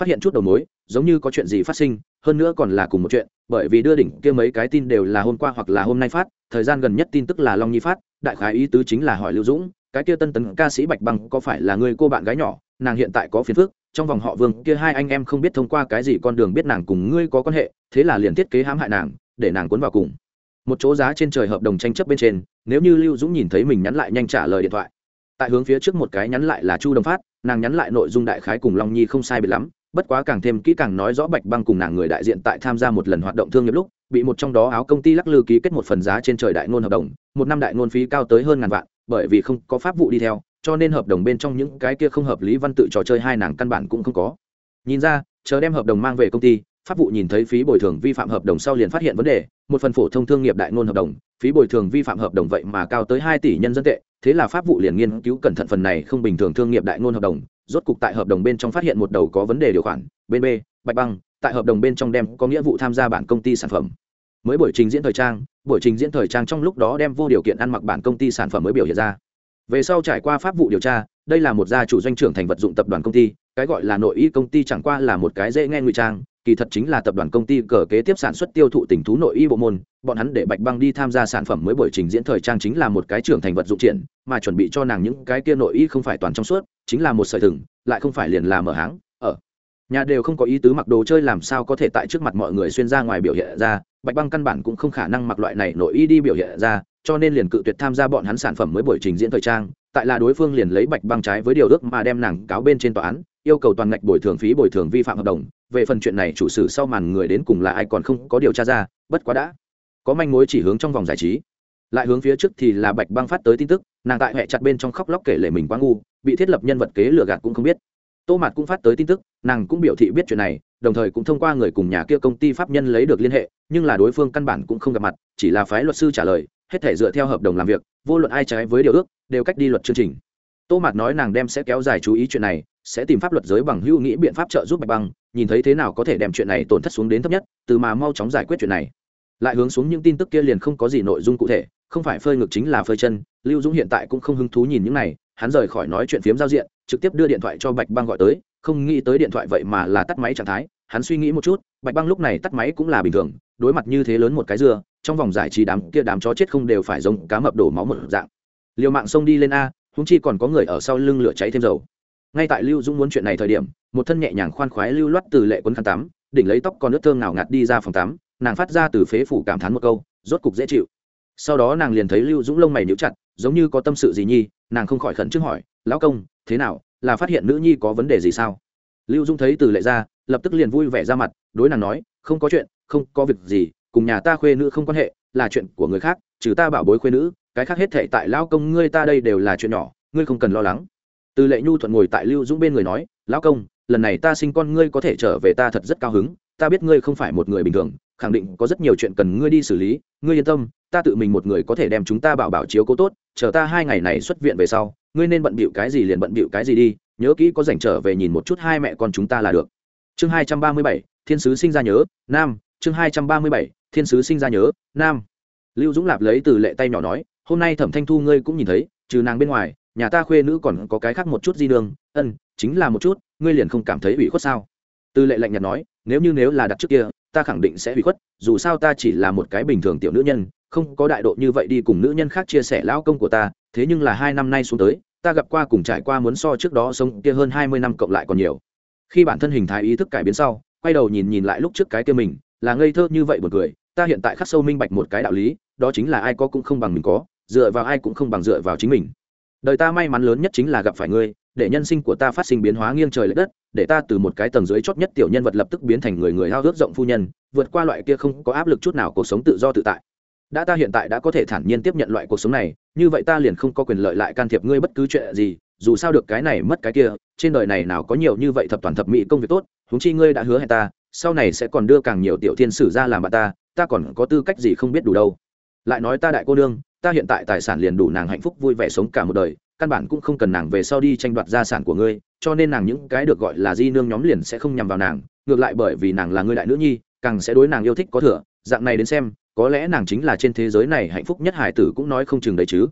phát hiện chút đầu mối, giống như có chuyện gì phát sinh, hơn nữa còn là cùng một chuyện bởi vì đưa đỉnh kia mấy cái tin đều là hôm qua hoặc là hôm nay phát, thời gian gần nhất tin tức là long nhi phát, đại khái ý tứ chính là hỏi lưu dũng, cái kia tân tấn ca sĩ bạch băng có phải là người cô bạn gái nhỏ, nàng hiện tại có phiền phức, trong vòng họ vương, kia hai anh em không biết thông qua cái gì con đường biết nàng cùng ngươi có quan hệ, thế là liền thiết kế hãm hại nàng, để nàng cuốn vào cùng. Một chỗ giá trên trời hợp đồng tranh chấp bên trên, nếu như lưu dũng nhìn thấy mình nhắn lại nhanh trả lời điện thoại. Tại hướng phía trước một cái nhắn lại là chu đồng phát, nàng nhắn lại nội dung đại khái cùng long nhi không sai biệt lắm bất quá càng thêm kỹ càng nói rõ bạch băng cùng nàng người đại diện tại tham gia một lần hoạt động thương nghiệp lúc, bị một trong đó áo công ty lắc lư ký kết một phần giá trên trời đại ngôn hợp đồng, một năm đại ngôn phí cao tới hơn ngàn vạn, bởi vì không có pháp vụ đi theo, cho nên hợp đồng bên trong những cái kia không hợp lý văn tự trò chơi hai nàng căn bản cũng không có. Nhìn ra, chờ đem hợp đồng mang về công ty pháp vụ nhìn thấy phí bồi thường vi phạm hợp đồng sau liền phát hiện vấn đề, một phần phổ thông thương nghiệp đại ngôn hợp đồng, phí bồi thường vi phạm hợp đồng vậy mà cao tới hai tỷ nhân dân tệ, thế là pháp vụ liền nghiên cứu cẩn thận phần này không bình thường thương nghiệp đại ngôn hợp đồng, rốt cục tại hợp đồng bên trong phát hiện một đầu có vấn đề điều khoản, bên b, bạch băng, tại hợp đồng bên trong đem có nghĩa vụ tham gia bản công ty sản phẩm. Mới buổi trình diễn thời trang, buổi trình diễn thời trang trong lúc đó đem vô điều kiện ăn mặc bản công ty sản phẩm mới biểu hiện ra. Về sau trải qua pháp vụ điều tra, đây là một gia chủ doanh trưởng thành vật dụng tập đoàn công ty, cái gọi là nội y công ty chẳng qua là một cái dễ nghe ngụy trang kỳ thật chính là tập đoàn công ty cờ kế tiếp sản xuất tiêu thụ tình thú nội y bộ môn, bọn hắn để bạch băng đi tham gia sản phẩm mới buổi trình diễn thời trang chính là một cái trưởng thành vật dụng triển, mà chuẩn bị cho nàng những cái kia nội y không phải toàn trong suốt, chính là một sợi thừng, lại không phải liền là mở háng, ở. Nhà đều không có ý tứ mặc đồ chơi làm sao có thể tại trước mặt mọi người xuyên ra ngoài biểu hiện ra, bạch băng căn bản cũng không khả năng mặc loại này nội y đi biểu hiện ra, cho nên liền cự tuyệt tham gia bọn hắn sản phẩm mới buổi trình diễn thời trang, tại là đối phương liền lấy bạch băng trái với điều ước mà đem nàng cáo bên trên tòa án, yêu cầu toàn ngạch bồi thường phí bồi thường vi phạm hợp đồng về phần chuyện này chủ sử sau màn người đến cùng là ai còn không có điều tra ra, bất quá đã có manh mối chỉ hướng trong vòng giải trí. Lại hướng phía trước thì là bạch băng phát tới tin tức, nàng tại hệ chặt bên trong khóc lóc kể lể mình quá ngu, bị thiết lập nhân vật kế lừa gạt cũng không biết. Tô mạt cũng phát tới tin tức, nàng cũng biểu thị biết chuyện này, đồng thời cũng thông qua người cùng nhà kia công ty pháp nhân lấy được liên hệ, nhưng là đối phương căn bản cũng không gặp mặt, chỉ là phái luật sư trả lời, hết thể dựa theo hợp đồng làm việc, vô luận ai trái với điều ước, đều cách đi luật chương trình. Tô mạt nói nàng đem sẽ kéo dài chú ý chuyện này sẽ tìm pháp luật giới bằng hữu nghĩ biện pháp trợ giúp bạch băng, nhìn thấy thế nào có thể đem chuyện này tổn thất xuống đến thấp nhất, từ mà mau chóng giải quyết chuyện này. Lại hướng xuống những tin tức kia liền không có gì nội dung cụ thể, không phải phơi ngực chính là phơi chân, lưu dũng hiện tại cũng không hứng thú nhìn những này, hắn rời khỏi nói chuyện phiếm giao diện, trực tiếp đưa điện thoại cho bạch băng gọi tới, không nghĩ tới điện thoại vậy mà là tắt máy trạng thái, hắn suy nghĩ một chút, bạch băng lúc này tắt máy cũng là bình thường, đối mặt như thế lớn một cái dưa, trong vòng giải trí đám kia đám chó chết không đều phải giống cá mập đổ máu một dạng. Liều mạng xông đi lên a húng chi còn có người ở sau lưng lửa cháy thêm dầu ngay tại lưu dũng muốn chuyện này thời điểm, một thân nhẹ nhàng khoan khoái lưu loát từ lệ quấn khăn tắm, đỉnh lấy tóc con nước thơm nào ngạt đi ra phòng tắm, nàng phát ra từ phế phủ cảm thán một câu, rốt cục dễ chịu. Sau đó nàng liền thấy lưu dũng lông mày níu chặt, giống như có tâm sự gì nhi, nàng không khỏi khẩn trương hỏi, lão công, thế nào, là phát hiện nữ nhi có vấn đề gì sao? Lưu dũng thấy từ lệ ra, lập tức liền vui vẻ ra mặt, đối nàng nói, không có chuyện, không có việc gì, cùng nhà ta khuê nữ không quan hệ, là chuyện của người khác, trừ ta bảo bối khuê nữ, cái khác hết thể tại lão công ngươi ta đây đều là chuyện nhỏ, ngươi không cần lo lắng từ lệ nhu thuận ngồi tại lưu dũng bên người nói, lão công, lần này ta sinh con ngươi có thể trở về ta thật rất cao hứng. Ta biết ngươi không phải một người bình thường, khẳng định có rất nhiều chuyện cần ngươi đi xử lý. Ngươi yên tâm, ta tự mình một người có thể đem chúng ta bảo bảo chiếu cố tốt. Chờ ta hai ngày này xuất viện về sau, ngươi nên bận bịu cái gì liền bận bịu cái gì đi. Nhớ kỹ có dành trở về nhìn một chút hai mẹ con chúng ta là được. Chương hai trăm ba mươi bảy, thiên sứ sinh ra nhớ, nam. Chương hai trăm ba mươi bảy, thiên sứ sinh ra nhớ, nam. Lưu dũng lạp lấy từ lệ tay nhỏ nói, hôm nay thẩm thanh thu ngươi cũng nhìn thấy, trừ nàng bên ngoài nhà ta khuê nữ còn có cái khác một chút di đường, ân chính là một chút ngươi liền không cảm thấy ủy khuất sao? Tư lệ lạnh nhạt nói nếu như nếu là đặt trước kia ta khẳng định sẽ ủy khuất dù sao ta chỉ là một cái bình thường tiểu nữ nhân không có đại độ như vậy đi cùng nữ nhân khác chia sẻ lão công của ta thế nhưng là hai năm nay xuống tới ta gặp qua cùng trải qua muốn so trước đó sống kia hơn hai mươi năm cộng lại còn nhiều. Khi bản thân hình thái ý thức cải biến sau quay đầu nhìn nhìn lại lúc trước cái kia mình là ngây thơ như vậy một người ta hiện tại khắc sâu minh bạch một cái đạo lý đó chính là ai có cũng không bằng mình có dựa vào ai cũng không bằng dựa vào chính mình đời ta may mắn lớn nhất chính là gặp phải ngươi, để nhân sinh của ta phát sinh biến hóa nghiêng trời l ệ đất, để ta từ một cái tầng dưới chót nhất tiểu nhân vật lập tức biến thành người người hao ước rộng phu nhân, vượt qua loại kia không có áp lực chút nào cuộc sống tự do tự tại. Đã ta hiện tại đã có thể thản nhiên tiếp nhận loại cuộc sống này, như vậy ta liền không có quyền lợi lại can thiệp ngươi bất cứ chuyện gì, dù sao được cái này mất cái kia, trên đời này nào có nhiều như vậy thập toàn thập mỹ công việc tốt, huống chi ngươi đã hứa hẹn ta, sau này sẽ còn đưa càng nhiều tiểu thiên sử ra làm bạn ta ta còn có tư cách gì không biết đủ đâu. Lại nói ta đại cô nương ta hiện tại tài sản liền đủ nàng hạnh phúc vui vẻ sống cả một đời, căn bản cũng không cần nàng về sau đi tranh đoạt gia sản của ngươi, cho nên nàng những cái được gọi là di nương nhóm liền sẽ không nhằm vào nàng, ngược lại bởi vì nàng là người đại nữ nhi, càng sẽ đối nàng yêu thích có thừa, dạng này đến xem, có lẽ nàng chính là trên thế giới này hạnh phúc nhất hải tử cũng nói không chừng đấy chứ.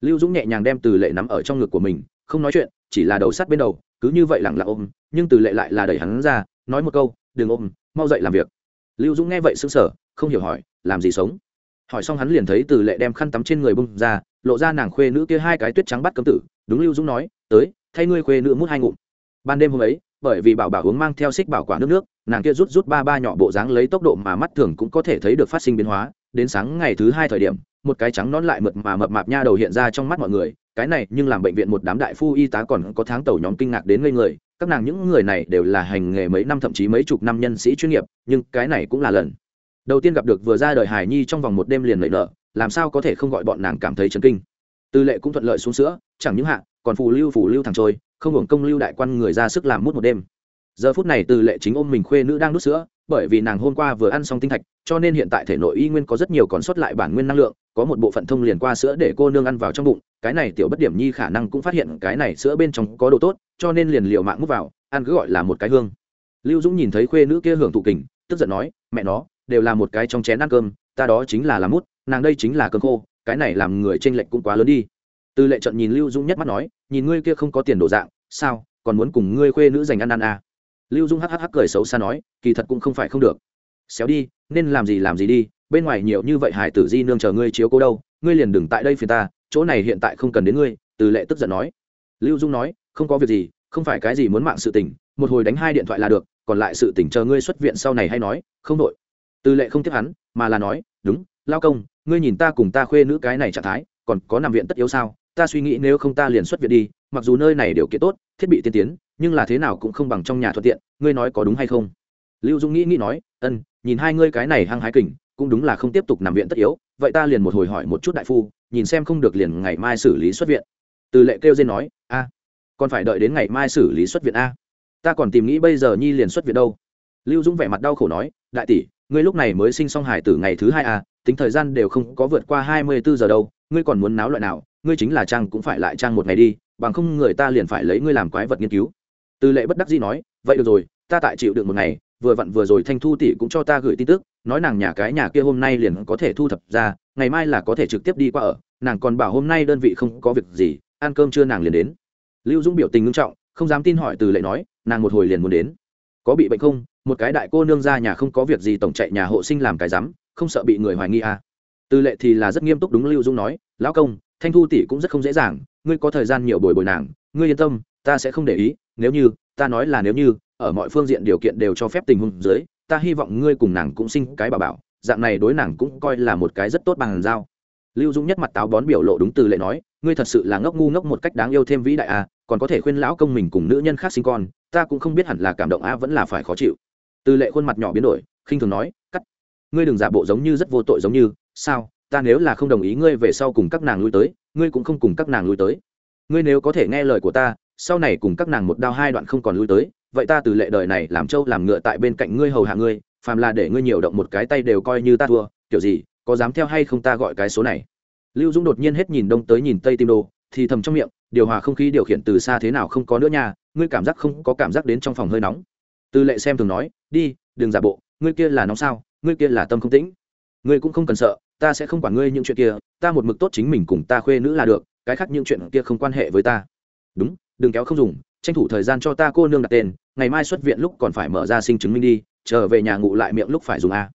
Lưu dũng nhẹ nhàng đem từ lệ nắm ở trong ngực của mình, không nói chuyện, chỉ là đầu sắt bên đầu, cứ như vậy lặng lặng ôm, nhưng từ lệ lại là đẩy hắn ra, nói một câu, đừng ôm, mau dậy làm việc. Lưu dũng nghe vậy sững sờ, không hiểu hỏi, làm gì sống? Hỏi xong hắn liền thấy từ lệ đem khăn tắm trên người bung ra, lộ ra nàng khuê nữ kia hai cái tuyết trắng bắt cấm tử, đúng lưu dũng nói, tới, thay ngươi khuê nữ mút hai ngụm. Ban đêm hôm ấy, bởi vì bảo bảo hướng mang theo xích bảo quả nước nước, nàng kia rút rút ba ba nhỏ bộ dáng lấy tốc độ mà mắt thường cũng có thể thấy được phát sinh biến hóa. Đến sáng ngày thứ hai thời điểm, một cái trắng nón lại mượt mà mập mạp nha đầu hiện ra trong mắt mọi người. Cái này nhưng làm bệnh viện một đám đại phu y tá còn có tháng tàu nhóm kinh ngạc đến ngây người. Các nàng những người này đều là hành nghề mấy năm, thậm chí mấy chục năm nhân sĩ chuyên nghiệp, nhưng cái này cũng là lần đầu tiên gặp được vừa ra đời hải nhi trong vòng một đêm liền lợi nở, làm sao có thể không gọi bọn nàng cảm thấy chấn kinh? Tư lệ cũng thuận lợi xuống sữa, chẳng những hạ, còn phù lưu phù lưu thằng trôi, không hưởng công lưu đại quan người ra sức làm mút một đêm. Giờ phút này từ lệ chính ôm mình khuê nữ đang nuốt sữa, bởi vì nàng hôm qua vừa ăn xong tinh thạch, cho nên hiện tại thể nội y nguyên có rất nhiều còn sót lại bản nguyên năng lượng, có một bộ phận thông liền qua sữa để cô nương ăn vào trong bụng, cái này tiểu bất điểm nhi khả năng cũng phát hiện cái này sữa bên trong có độ tốt, cho nên liền liều mạng mút vào, ăn cứ gọi là một cái hương. Lưu dũng nhìn thấy khuê nữ kia hưởng thụ kình, tức giận nói, mẹ nó đều là một cái trong chén ăn cơm, ta đó chính là làm mút, nàng đây chính là cơm khô, cái này làm người tranh lệch cũng quá lớn đi. Từ lệ trận nhìn lưu Dung nhất mắt nói, nhìn ngươi kia không có tiền đổ dạng, sao, còn muốn cùng ngươi khuê nữ dành ăn ăn à. lưu dung hắc hắc cười xấu xa nói, kỳ thật cũng không phải không được. Xéo đi, nên làm gì làm gì đi, bên ngoài nhiều như vậy hải tử di nương chờ ngươi chiếu cố đâu, ngươi liền đừng tại đây phiền ta, chỗ này hiện tại không cần đến ngươi, từ lệ tức giận nói. Lưu dung nói, không có việc gì, không phải cái gì muốn mạng sự tình, một hồi đánh hai điện thoại là được, còn lại sự tình chờ ngươi xuất viện sau này hay nói, không đội từ lệ không tiếp hắn, mà là nói, đúng, lao công, ngươi nhìn ta cùng ta khuê nữ cái này trạng thái, còn có nằm viện tất yếu sao? Ta suy nghĩ nếu không ta liền xuất viện đi, mặc dù nơi này điều kiện tốt, thiết bị tiên tiến, nhưng là thế nào cũng không bằng trong nhà thuận tiện, ngươi nói có đúng hay không? Lưu dung nghĩ nghĩ nói, ân, nhìn hai ngươi cái này hăng hái kình, cũng đúng là không tiếp tục nằm viện tất yếu, vậy ta liền một hồi hỏi một chút đại phu, nhìn xem không được liền ngày mai xử lý xuất viện. Từ lệ kêu dên nói, a, còn phải đợi đến ngày mai xử lý xuất viện a. Ta còn tìm nghĩ bây giờ nhi liền xuất viện đâu. Lưu Dung vẻ mặt đau khổ nói, đại tỷ ngươi lúc này mới sinh xong hải tử ngày thứ hai à? tính thời gian đều không có vượt qua hai mươi bốn giờ đâu, ngươi còn muốn náo loại nào, ngươi chính là trang cũng phải lại trang một ngày đi, bằng không người ta liền phải lấy ngươi làm quái vật nghiên cứu. Tư lệ bất đắc dĩ nói, vậy được rồi, ta tại chịu được một ngày, vừa vặn vừa rồi thanh thu tỷ cũng cho ta gửi tin tức, nói nàng nhà cái nhà kia hôm nay liền có thể thu thập ra, ngày mai là có thể trực tiếp đi qua ở, nàng còn bảo hôm nay đơn vị không có việc gì, ăn cơm trưa nàng liền đến. Lưu dũng biểu tình nghiêm trọng, không dám tin hỏi từ lệ nói, nàng một hồi liền muốn đến. Có bị bệnh không? Một cái đại cô nương ra nhà không có việc gì, tổng chạy nhà hộ sinh làm cái rắm không sợ bị người hoài nghi à. từ lệ thì là rất nghiêm túc đúng lưu Dung nói, lão công, thanh thu tỷ cũng rất không dễ dàng, ngươi có thời gian nhiều bồi bồi nàng, ngươi yên tâm, ta sẽ không để ý, nếu như, ta nói là nếu như, ở mọi phương diện điều kiện đều cho phép tình huống dưới, ta hy vọng ngươi cùng nàng cũng sinh cái bà bảo, dạng này đối nàng cũng coi là một cái rất tốt bằng giao lưu dũng nhất mặt táo bón biểu lộ đúng từ lệ nói, ngươi thật sự là ngốc ngu ngốc một cách đáng yêu thêm vĩ đại à còn có thể khuyên lão công mình cùng nữ nhân khác sinh con, ta cũng không biết hẳn là cảm động a vẫn là phải khó chịu từ lệ khuôn mặt nhỏ biến đổi, khinh thường nói, cắt, ngươi đừng giả bộ giống như rất vô tội giống như, sao, ta nếu là không đồng ý ngươi về sau cùng các nàng lui tới, ngươi cũng không cùng các nàng lui tới. Ngươi nếu có thể nghe lời của ta, sau này cùng các nàng một đao hai đoạn không còn lui tới, vậy ta từ lệ đời này làm trâu làm ngựa tại bên cạnh ngươi hầu hạ ngươi, phàm là để ngươi nhiều động một cái tay đều coi như ta thua, kiểu gì, có dám theo hay không ta gọi cái số này. Lưu dũng đột nhiên hết nhìn đông tới nhìn tây tim đồ, thì thầm trong miệng, điều hòa không khí điều khiển từ xa thế nào không có nữa nha, ngươi cảm giác không có cảm giác đến trong phòng hơi nóng từ lệ xem thường nói, đi, đừng giả bộ, ngươi kia là nóng sao, ngươi kia là tâm không tĩnh. Ngươi cũng không cần sợ, ta sẽ không quản ngươi những chuyện kia, ta một mực tốt chính mình cùng ta khuê nữ là được, cái khác những chuyện kia không quan hệ với ta. Đúng, đừng kéo không dùng, tranh thủ thời gian cho ta cô nương đặt tên, ngày mai xuất viện lúc còn phải mở ra sinh chứng minh đi, trở về nhà ngủ lại miệng lúc phải dùng a.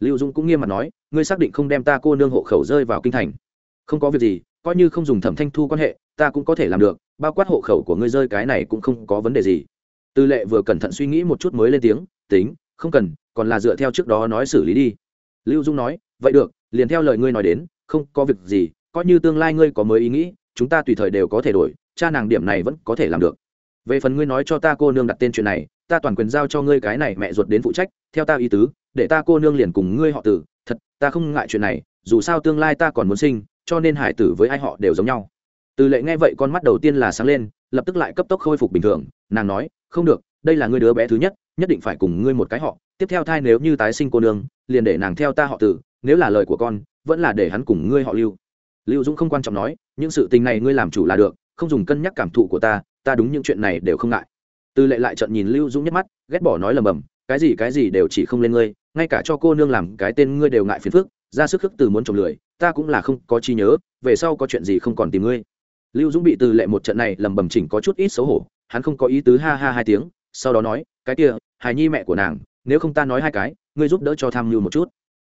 Lưu dung cũng nghiêm mặt nói, ngươi xác định không đem ta cô nương hộ khẩu rơi vào kinh thành. Không có việc gì, coi như không dùng thẩm thanh thu quan hệ, ta cũng có thể làm được, bao quát hộ khẩu của ngươi rơi cái này cũng không có vấn đề gì tư lệ vừa cẩn thận suy nghĩ một chút mới lên tiếng, tính, không cần, còn là dựa theo trước đó nói xử lý đi. Lưu dung nói, vậy được, liền theo lời ngươi nói đến, không có việc gì, coi như tương lai ngươi có mới ý nghĩ, chúng ta tùy thời đều có thể đổi, cha nàng điểm này vẫn có thể làm được. Về phần ngươi nói cho ta cô nương đặt tên chuyện này, ta toàn quyền giao cho ngươi cái này mẹ ruột đến phụ trách, theo ta ý tứ, để ta cô nương liền cùng ngươi họ tử. Thật, ta không ngại chuyện này, dù sao tương lai ta còn muốn sinh, cho nên hải tử với ai họ đều giống nhau. Từ lệ nghe vậy con mắt đầu tiên là sáng lên, lập tức lại cấp tốc khôi phục bình thường, nàng nói không được, đây là ngươi đứa bé thứ nhất nhất định phải cùng ngươi một cái họ. Tiếp theo thai nếu như tái sinh cô nương, liền để nàng theo ta họ tử, nếu là lời của con, vẫn là để hắn cùng ngươi họ lưu. Lưu dũng không quan trọng nói, những sự tình này ngươi làm chủ là được, không dùng cân nhắc cảm thụ của ta ta đúng những chuyện này đều không ngại. Tư lệ lại trận nhìn lưu dũng nhất mắt, ghét bỏ nói lầm bầm, cái gì cái gì đều chỉ không lên ngươi, ngay cả cho cô nương làm cái tên ngươi đều ngại phiền phức, ra sức khước từ muốn trồng lười, ta cũng là không có chi nhớ, về sau có chuyện gì không còn tìm ngươi. Lưu dũng bị từ lệ một trận này lầm bầm chỉnh có chút ít xấu hổ hắn không có ý tứ ha ha hai tiếng, sau đó nói, cái kia, hài nhi mẹ của nàng, nếu không ta nói hai cái, ngươi giúp đỡ cho tham mưu một chút.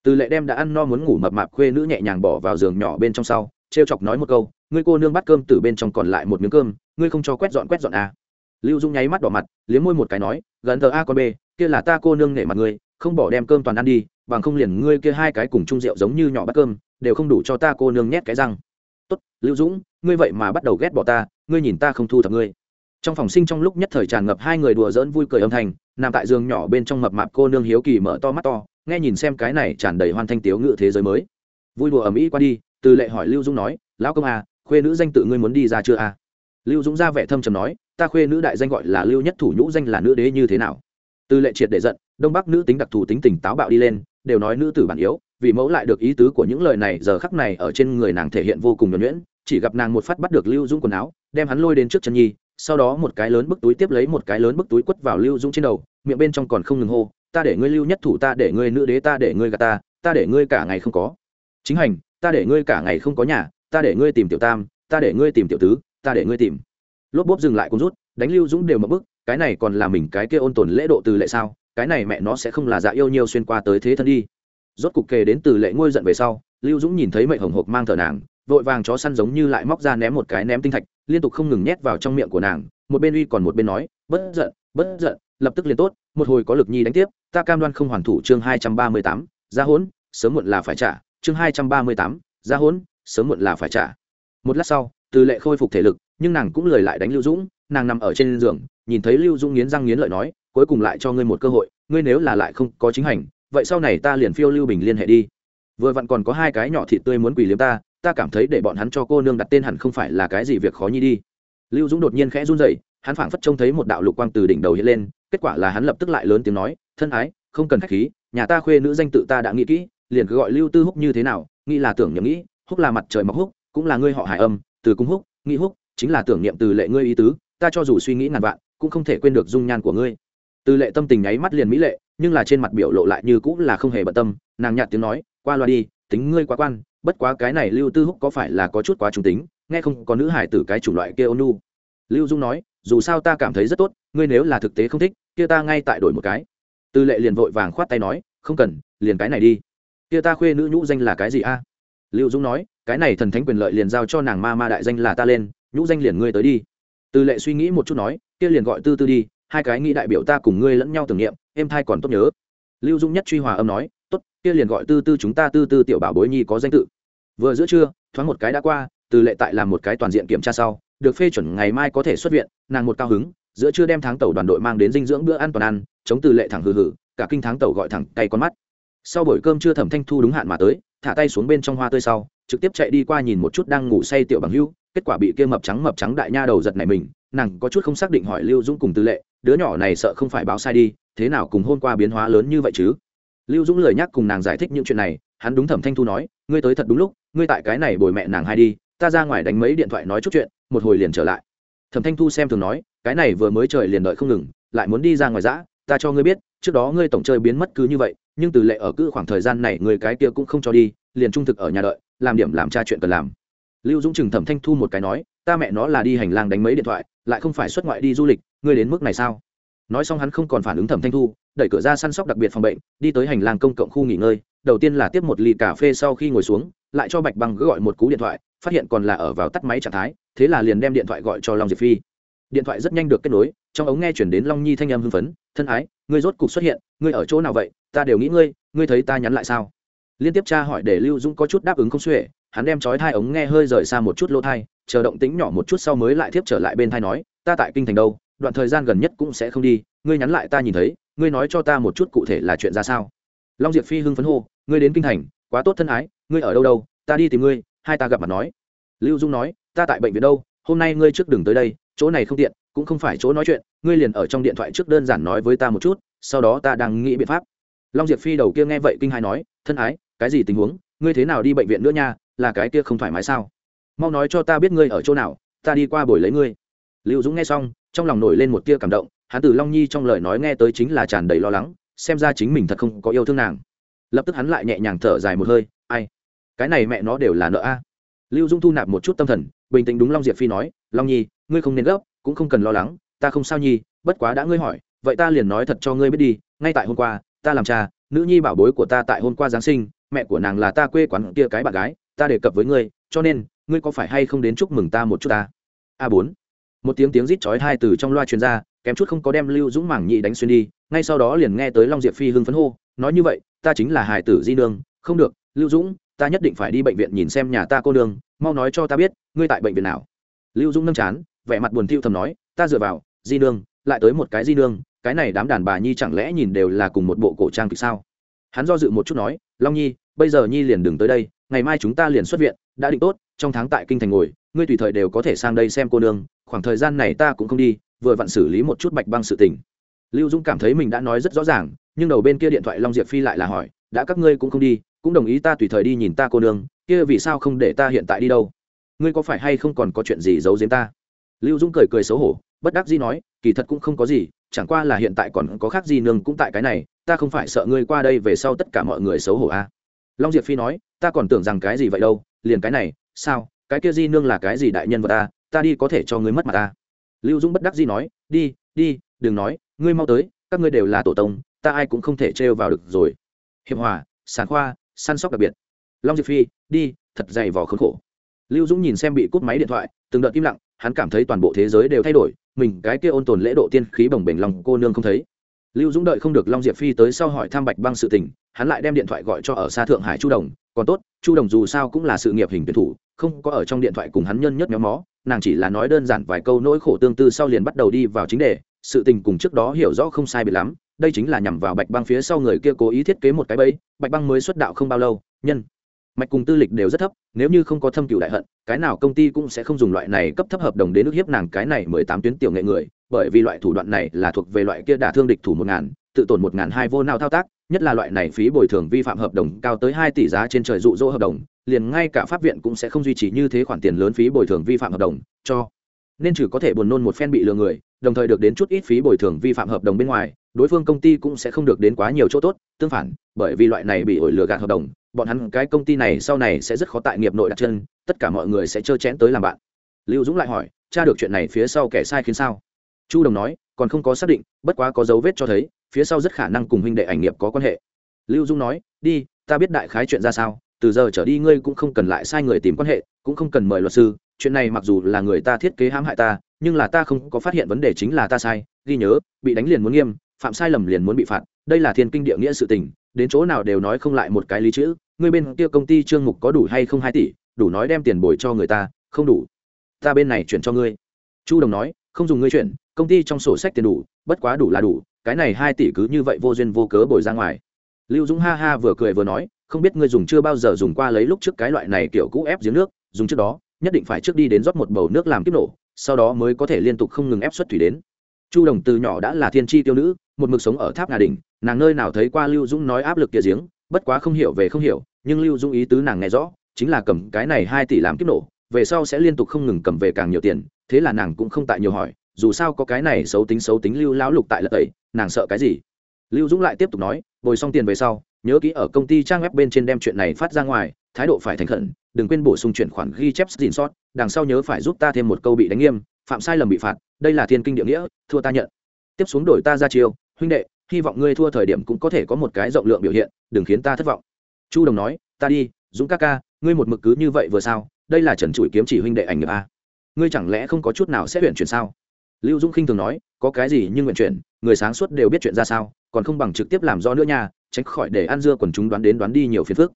Từ lệ đem đã ăn no muốn ngủ mập mạp khuê nữ nhẹ nhàng bỏ vào giường nhỏ bên trong sau t chọc nói một câu, ngươi cô nương bắt cơm từ bên trong còn lại một miếng cơm, ngươi không cho quét dọn quét dọn à. lưu dung nháy mắt đỏ mặt, liếm môi một cái nói, gần tờ a con b kia là ta cô nương nể mặt ngươi, không bỏ đem cơm toàn ăn đi, bằng không liền ngươi kia hai cái cùng chung rượu giống như nhỏ bắt cơm, đều không đủ cho ta cô nương nhét cái răng. Tốt, lưu dũng, ngươi vậy mà bắt đầu ghét bỏ ta, ngươi nhìn ta không thu thập ngươi trong phòng sinh trong lúc nhất thời tràn ngập hai người đùa giỡn vui cười âm thanh, nằm tại giường nhỏ bên trong mập mạp cô nương hiếu kỳ mở to mắt to, nghe nhìn xem cái này tràn đầy hoan thanh tiếu ngự thế giới mới. Vui đùa ầm ĩ qua đi, từ lệ hỏi lưu dũng nói, lão công à khuê nữ danh tự ngươi muốn đi ra chưa à? Lưu dũng ra vẻ thâm trầm nói, ta khuê nữ đại danh gọi là lưu nhất thủ nhũ danh là nữ đế như thế nào? Từ lệ triệt để giận, đông bắc nữ tính đặc thù tính tình táo bạo đi lên, đều nói nữ tử bản yếu, vì mẫu lại được ý tứ của những lời này giờ khắc này ở trên người nàng thể hiện vô cùng nhuẩn nhuyễn, chỉ gặp nàng một phát bắt được lưu dũng quần áo, đem hắn lôi đến trước chân nhi sau đó một cái lớn bức túi tiếp lấy một cái lớn bức túi quất vào lưu dũng trên đầu, miệng bên trong còn không ngừng hô, ta để ngươi lưu nhất thủ, ta để ngươi nữ đế, ta để ngươi gà ta ta để ngươi cả ngày không có. Chính hành, ta để ngươi cả ngày không có nhà, ta để ngươi tìm tiểu tam, ta để ngươi tìm tiểu tứ, ta để ngươi tìm. Lốp bốp dừng lại cũng rút, đánh lưu dũng đều mất bức cái này còn là mình, cái kia ôn tồn lễ độ từ lệ sao? Cái này mẹ nó sẽ không là dạ yêu nhiều xuyên qua tới thế thân đi. Rốt cục kề đến từ lệ ngôi giận về sau, lưu dũng nhìn thấy mệnh hồng hộc mang thở nàng, vội vàng chó săn giống như lại móc ra ném một cái ném tinh thạch liên tục không ngừng nhét vào trong miệng của nàng, một bên uy còn một bên nói, bất giận bất giận, lập tức liền tốt, một hồi có lực nhi đánh tiếp, ta cam đoan không hoàn thủ chương hai trăm ba mươi tám, ra hỗn sớm muộn là phải trả, chương hai trăm ba mươi tám, ra hỗn sớm muộn là phải trả. Một lát sau, từ lệ khôi phục thể lực, nhưng nàng cũng lời lại đánh lưu dũng, nàng nằm ở trên giường, nhìn thấy lưu dũng nghiến răng nghiến lợi nói, cuối cùng lại cho ngươi một cơ hội, ngươi nếu là lại không có chính hành, vậy sau này ta liền phiêu lưu bình liên hệ đi. Vừa vặn còn có hai cái nhỏ thịt tươi muốn quỳ liếm ta ta cảm thấy để bọn hắn cho cô nương đặt tên hẳn không phải là cái gì việc khó nhi đi. Lưu dũng đột nhiên khẽ run rẩy, hắn phảng phất trông thấy một đạo lục quang từ đỉnh đầu hiện lên, kết quả là hắn lập tức lại lớn tiếng nói, thân ái, không cần khách khí, nhà ta khuê nữ danh tự ta đã nghĩ kỹ, liền cứ gọi lưu tư húc như thế nào, nghĩ là tưởng nhầm nghĩ, húc là mặt trời mọc húc, cũng là ngươi họ hải âm, từ cung húc, nghĩ húc, chính là tưởng niệm từ lệ ngươi ý tứ, ta cho dù suy nghĩ ngàn vạn, cũng không thể quên được dung nhan của ngươi. Từ lệ tâm tình nháy mắt liền mỹ lệ, nhưng là trên mặt biểu lộ lại như cũng là không hề bận tâm, nàng nhạt tiếng nói, qua loa đi, tính ngươi quá quan bất quá cái này lưu tư húc có phải là có chút quá trung tính, nghe không có nữ hải tử cái chủng loại kia ônu lưu dung nói, dù sao ta cảm thấy rất tốt, ngươi nếu là thực tế không thích, kia ta ngay tại đổi một cái. Tư lệ liền vội vàng khoát tay nói, không cần, liền cái này đi. Kia ta khuê nữ nhũ danh là cái gì a? Lưu dung nói, cái này thần thánh quyền lợi liền giao cho nàng ma ma đại danh là ta lên, nhũ danh liền ngươi tới đi. Tư lệ suy nghĩ một chút nói, kia liền gọi tư tư đi, hai cái nghĩ đại biểu ta cùng ngươi lẫn nhau tưởng niệm em thai còn tốt nhớ. Lưu dung nhất truy hòa âm nói tốt, kia liền gọi tư tư chúng ta tư tư tiểu bảo bối nhi có danh tự. Vừa giữa trưa, thoáng một cái đã qua, từ lệ tại làm một cái toàn diện kiểm tra sau, được phê chuẩn ngày mai có thể xuất viện, nàng một cao hứng, giữa trưa đem tháng tàu đoàn đội mang đến dinh dưỡng bữa ăn toàn ăn, chống từ lệ thẳng hừ hừ, cả kinh tháng tàu gọi thẳng cay con mắt. Sau buổi cơm trưa thẩm thanh thu đúng hạn mà tới, thả tay xuống bên trong hoa tươi sau, trực tiếp chạy đi qua nhìn một chút đang ngủ say tiểu bằng hưu, kết quả bị kia mập trắng mập trắng đại nha đầu giật này mình, nàng có chút không xác định hỏi lưu dũng cùng tư lệ, đứa nhỏ này sợ không phải báo sai đi, thế nào cùng hôn qua biến hóa lớn như vậy chứ? Lưu dũng lời nhắc cùng nàng giải thích những chuyện này, hắn đúng thẩm thanh thu nói, ngươi tới thật đúng lúc, ngươi tại cái này bồi mẹ nàng hai đi, ta ra ngoài đánh mấy điện thoại nói chút chuyện, một hồi liền trở lại. Thẩm thanh thu xem thường nói, cái này vừa mới trời liền đợi không ngừng, lại muốn đi ra ngoài giã ta cho ngươi biết, trước đó ngươi tổng chơi biến mất cứ như vậy, nhưng từ lệ ở cứ khoảng thời gian này người cái kia cũng không cho đi, liền trung thực ở nhà đợi, làm điểm làm tra chuyện cần làm. Lưu dũng chừng thẩm thanh thu một cái nói, ta mẹ nó là đi hành lang đánh mấy điện thoại, lại không phải xuất ngoại đi du lịch, ngươi đến mức này sao? Nói xong hắn không còn phản ứng thẩm thanh thu đẩy cửa ra săn sóc đặc biệt phòng bệnh, đi tới hành lang công cộng khu nghỉ ngơi, đầu tiên là tiếp một ly cà phê sau khi ngồi xuống, lại cho bạch băng gọi một cú điện thoại, phát hiện còn là ở vào tắt máy trạng thái, thế là liền đem điện thoại gọi cho long diệp phi. Điện thoại rất nhanh được kết nối, trong ống nghe chuyển đến long nhi thanh em hưng phấn, thân ái, ngươi rốt cục xuất hiện, ngươi ở chỗ nào vậy? Ta đều nghĩ ngươi ngươi thấy ta nhắn lại sao? Liên tiếp tra hỏi để lưu dũng có chút đáp ứng không xuể, hắn đem chói thai ống nghe hơi rời xa một chút lỗ thai chờ động tính nhỏ một chút sau mới lại tiếp trở lại bên thai nói, ta tại kinh thành đâu, đoạn thời gian gần nhất cũng sẽ không đi, ngươi nhắn lại ta nhìn thấy ngươi nói cho ta một chút cụ thể là chuyện ra sao? Long diệp phi hưng phấn hô, ngươi đến kinh thành, quá tốt thân ái, ngươi ở đâu đâu, ta đi tìm ngươi, hai ta gặp mặt nói. Lưu dung nói, ta tại bệnh viện đâu, hôm nay ngươi trước đừng tới đây, chỗ này không tiện, cũng không phải chỗ nói chuyện, ngươi liền ở trong điện thoại trước đơn giản nói với ta một chút, sau đó ta đang nghĩ biện pháp. Long diệp phi đầu kia nghe vậy kinh hai nói, thân ái, cái gì tình huống, ngươi thế nào đi bệnh viện nữa nha, là cái kia không thoải mái sao? Mau nói cho ta biết ngươi ở chỗ nào, ta đi qua buổi lấy ngươi. Lưu dũng nghe xong, trong lòng nổi lên một tia cảm động hắn từ long nhi trong lời nói nghe tới chính là tràn đầy lo lắng, xem ra chính mình thật không có yêu thương nàng. Lập tức hắn lại nhẹ nhàng thở dài một hơi, ai? Cái này mẹ nó đều là nợ a. Lưu dung thu nạp một chút tâm thần, bình tĩnh đúng long diệp phi nói, long nhi, ngươi không nên gấp, cũng không cần lo lắng, ta không sao nhi, bất quá đã ngươi hỏi, vậy ta liền nói thật cho ngươi biết đi, ngay tại hôm qua, ta làm cha, nữ nhi bảo bối của ta tại hôm qua giáng sinh, mẹ của nàng là ta quê quán kia cái bạn gái, ta đề cập với ngươi, cho nên, ngươi có phải hay không đến chúc mừng ta một chút ta? A bốn. Một tiếng tiếng rít chói hai từ trong loa truyền ra kém chút không có đem lưu dũng mảng nhị đánh xuyên đi, ngay sau đó liền nghe tới long diệp phi hưng phấn hô, nói như vậy, ta chính là hải tử di nương, không được, lưu dũng, ta nhất định phải đi bệnh viện nhìn xem nhà ta cô nương, mau nói cho ta biết, ngươi tại bệnh viện nào? Lưu dũng nâng chán, vẻ mặt buồn thiu thầm nói, ta dựa vào, di nương, lại tới một cái di nương, cái này đám đàn bà nhi chẳng lẽ nhìn đều là cùng một bộ cổ trang kịch sao? Hắn do dự một chút nói, long nhi, bây giờ nhi liền đừng tới đây, ngày mai chúng ta liền xuất viện, đã định tốt, trong tháng tại kinh thành ngồi, ngươi tùy thời đều có thể sang đây xem cô nương, khoảng thời gian này ta cũng không đi vừa vặn xử lý một chút bạch băng sự tình. Lưu dũng cảm thấy mình đã nói rất rõ ràng, nhưng đầu bên kia điện thoại long diệp phi lại là hỏi, đã các ngươi cũng không đi, cũng đồng ý ta tùy thời đi nhìn ta cô nương, kia vì sao không để ta hiện tại đi đâu? Ngươi có phải hay không còn có chuyện gì giấu giếm ta? Lưu dũng cười cười xấu hổ, bất đắc dĩ nói, kỳ thật cũng không có gì, chẳng qua là hiện tại còn có khác gì nương cũng tại cái này, ta không phải sợ ngươi qua đây về sau tất cả mọi người xấu hổ à. long diệp phi nói, ta còn tưởng rằng cái gì vậy đâu, liền cái này, sao, cái kia di nương là cái gì đại nhân vật ta ta đi có thể cho ngươi mất mặt ta lưu dũng bất đắc dĩ nói, đi đi, đừng nói, ngươi mau tới, các ngươi đều là tổ tông, ta ai cũng không thể trêu vào được rồi. Hiệp hòa sản khoa, săn sóc đặc biệt. Long diệp phi, đi, thật dày vò khốn khổ. Lưu dũng nhìn xem bị cút máy điện thoại, từng đợt im lặng, hắn cảm thấy toàn bộ thế giới đều thay đổi, mình, cái kia ôn tồn lễ độ tiên khí bồng bềnh lòng cô nương không thấy. Lưu dũng đợi không được long diệp phi tới sau hỏi thăm bạch băng sự tình, hắn lại đem điện thoại gọi cho ở xa thượng hải chu đồng. Còn tốt, chu đồng dù sao cũng là sự nghiệp hình tuyển thủ, không có ở trong điện thoại cùng hắn nhân nhất méo mó nàng chỉ là nói đơn giản vài câu nỗi khổ tương tư sau liền bắt đầu đi vào chính đề, sự tình cùng trước đó hiểu rõ không sai bị lắm, đây chính là nhằm vào bạch băng phía sau người kia cố ý thiết kế một cái bẫy, bạch băng mới xuất đạo không bao lâu, nhân mạch cùng tư lịch đều rất thấp, nếu như không có thâm cựu đại hận, cái nào công ty cũng sẽ không dùng loại này cấp thấp hợp đồng đến nước hiếp nàng cái này mười tám tuyến tiểu nghệ người, bởi vì loại thủ đoạn này là thuộc về loại kia đả thương địch thủ một ngàn, tự tổn một ngàn hai vô nào thao tác, nhất là loại này phí bồi thường vi phạm hợp đồng cao tới hai tỷ giá trên trời dụ dỗ hợp đồng liền ngay cả pháp viện cũng sẽ không duy trì như thế khoản tiền lớn phí bồi thường vi phạm hợp đồng, cho nên trừ có thể buồn nôn một phen bị lừa người, đồng thời được đến chút ít phí bồi thường vi phạm hợp đồng bên ngoài, đối phương công ty cũng sẽ không được đến quá nhiều chỗ tốt, tương phản, bởi vì loại này bị ổi lừa gạt hợp đồng, bọn hắn cái công ty này sau này sẽ rất khó tại nghiệp nội đặt chân, tất cả mọi người sẽ trơ chẽn tới làm bạn. Lưu dũng lại hỏi, cha được chuyện này phía sau kẻ sai khiến sao? Chu đồng nói, còn không có xác định, bất quá có dấu vết cho thấy, phía sau rất khả năng cùng huynh đệ ảnh nghiệp có quan hệ. Lưu dung nói, đi, ta biết đại khái chuyện ra sao từ giờ trở đi ngươi cũng không cần lại sai người tìm quan hệ, cũng không cần mời luật sư, chuyện này mặc dù là người ta thiết kế hãm hại ta, nhưng là ta không có phát hiện vấn đề chính là ta sai, ghi nhớ, bị đánh liền muốn nghiêm, phạm sai lầm liền muốn bị phạt, đây là thiên kinh địa nghĩa sự tình, đến chỗ nào đều nói không lại một cái lý chữ, ngươi bên kia công ty trương mục có đủ hay không hai tỷ, đủ nói đem tiền bồi cho người ta, không đủ. Ta bên này chuyển cho ngươi. Chu đồng nói, không dùng ngươi chuyển, công ty trong sổ sách tiền đủ, bất quá đủ là đủ, cái này hai tỷ cứ như vậy vô duyên vô cớ bồi ra ngoài. Lưu dũng ha ha vừa cười vừa nói không biết ngươi dùng chưa bao giờ dùng qua lấy lúc trước cái loại này kiểu cũ ép giếng nước, dùng trước đó, nhất định phải trước đi đến rót một bầu nước làm kiếp nổ, sau đó mới có thể liên tục không ngừng ép xuất thủy đến. Chu đồng từ nhỏ đã là thiên tri tiêu nữ, một mực sống ở tháp ngà đình nàng nơi nào thấy qua lưu dũng nói áp lực kia giếng, bất quá không hiểu về không hiểu, nhưng lưu dũng ý tứ nàng nghe rõ, chính là cầm cái này hai tỷ làm kiếp nổ, về sau sẽ liên tục không ngừng cầm về càng nhiều tiền, thế là nàng cũng không tại nhiều hỏi, dù sao có cái này xấu tính xấu tính lưu lão lục tại lật tẩy, nàng sợ cái gì? Lưu dũng lại tiếp tục nói, bồi xong tiền về sau nhớ kỹ ở công ty trang web bên trên đem chuyện này phát ra ngoài, thái độ phải thành khẩn, đừng quên bổ sung chuyển khoản ghi chép xin sót, đằng sau nhớ phải giúp ta thêm một câu bị đánh nghiêm, phạm sai lầm bị phạt, đây là thiên kinh địa nghĩa, thua ta nhận. Tiếp xuống đổi ta ra chiêu, huynh đệ, hy vọng ngươi thua thời điểm cũng có thể có một cái rộng lượng biểu hiện, đừng khiến ta thất vọng. Chu đồng nói, ta đi, dũng ca ca, ngươi một mực cứ như vậy vừa sao, đây là trần trụi kiếm chỉ huynh đệ ảnh nghiệp a. Ngươi chẳng lẽ không có chút nào sẽ huyện chuyển sao? Lưu dũng khinh thường nói, có cái gì nhưng nguyện chuyển, người sáng suốt đều biết chuyện ra sao, còn không bằng trực tiếp làm do nữa nha tránh khỏi để ăn dưa quần chúng đoán đến đoán đi nhiều phiền phức.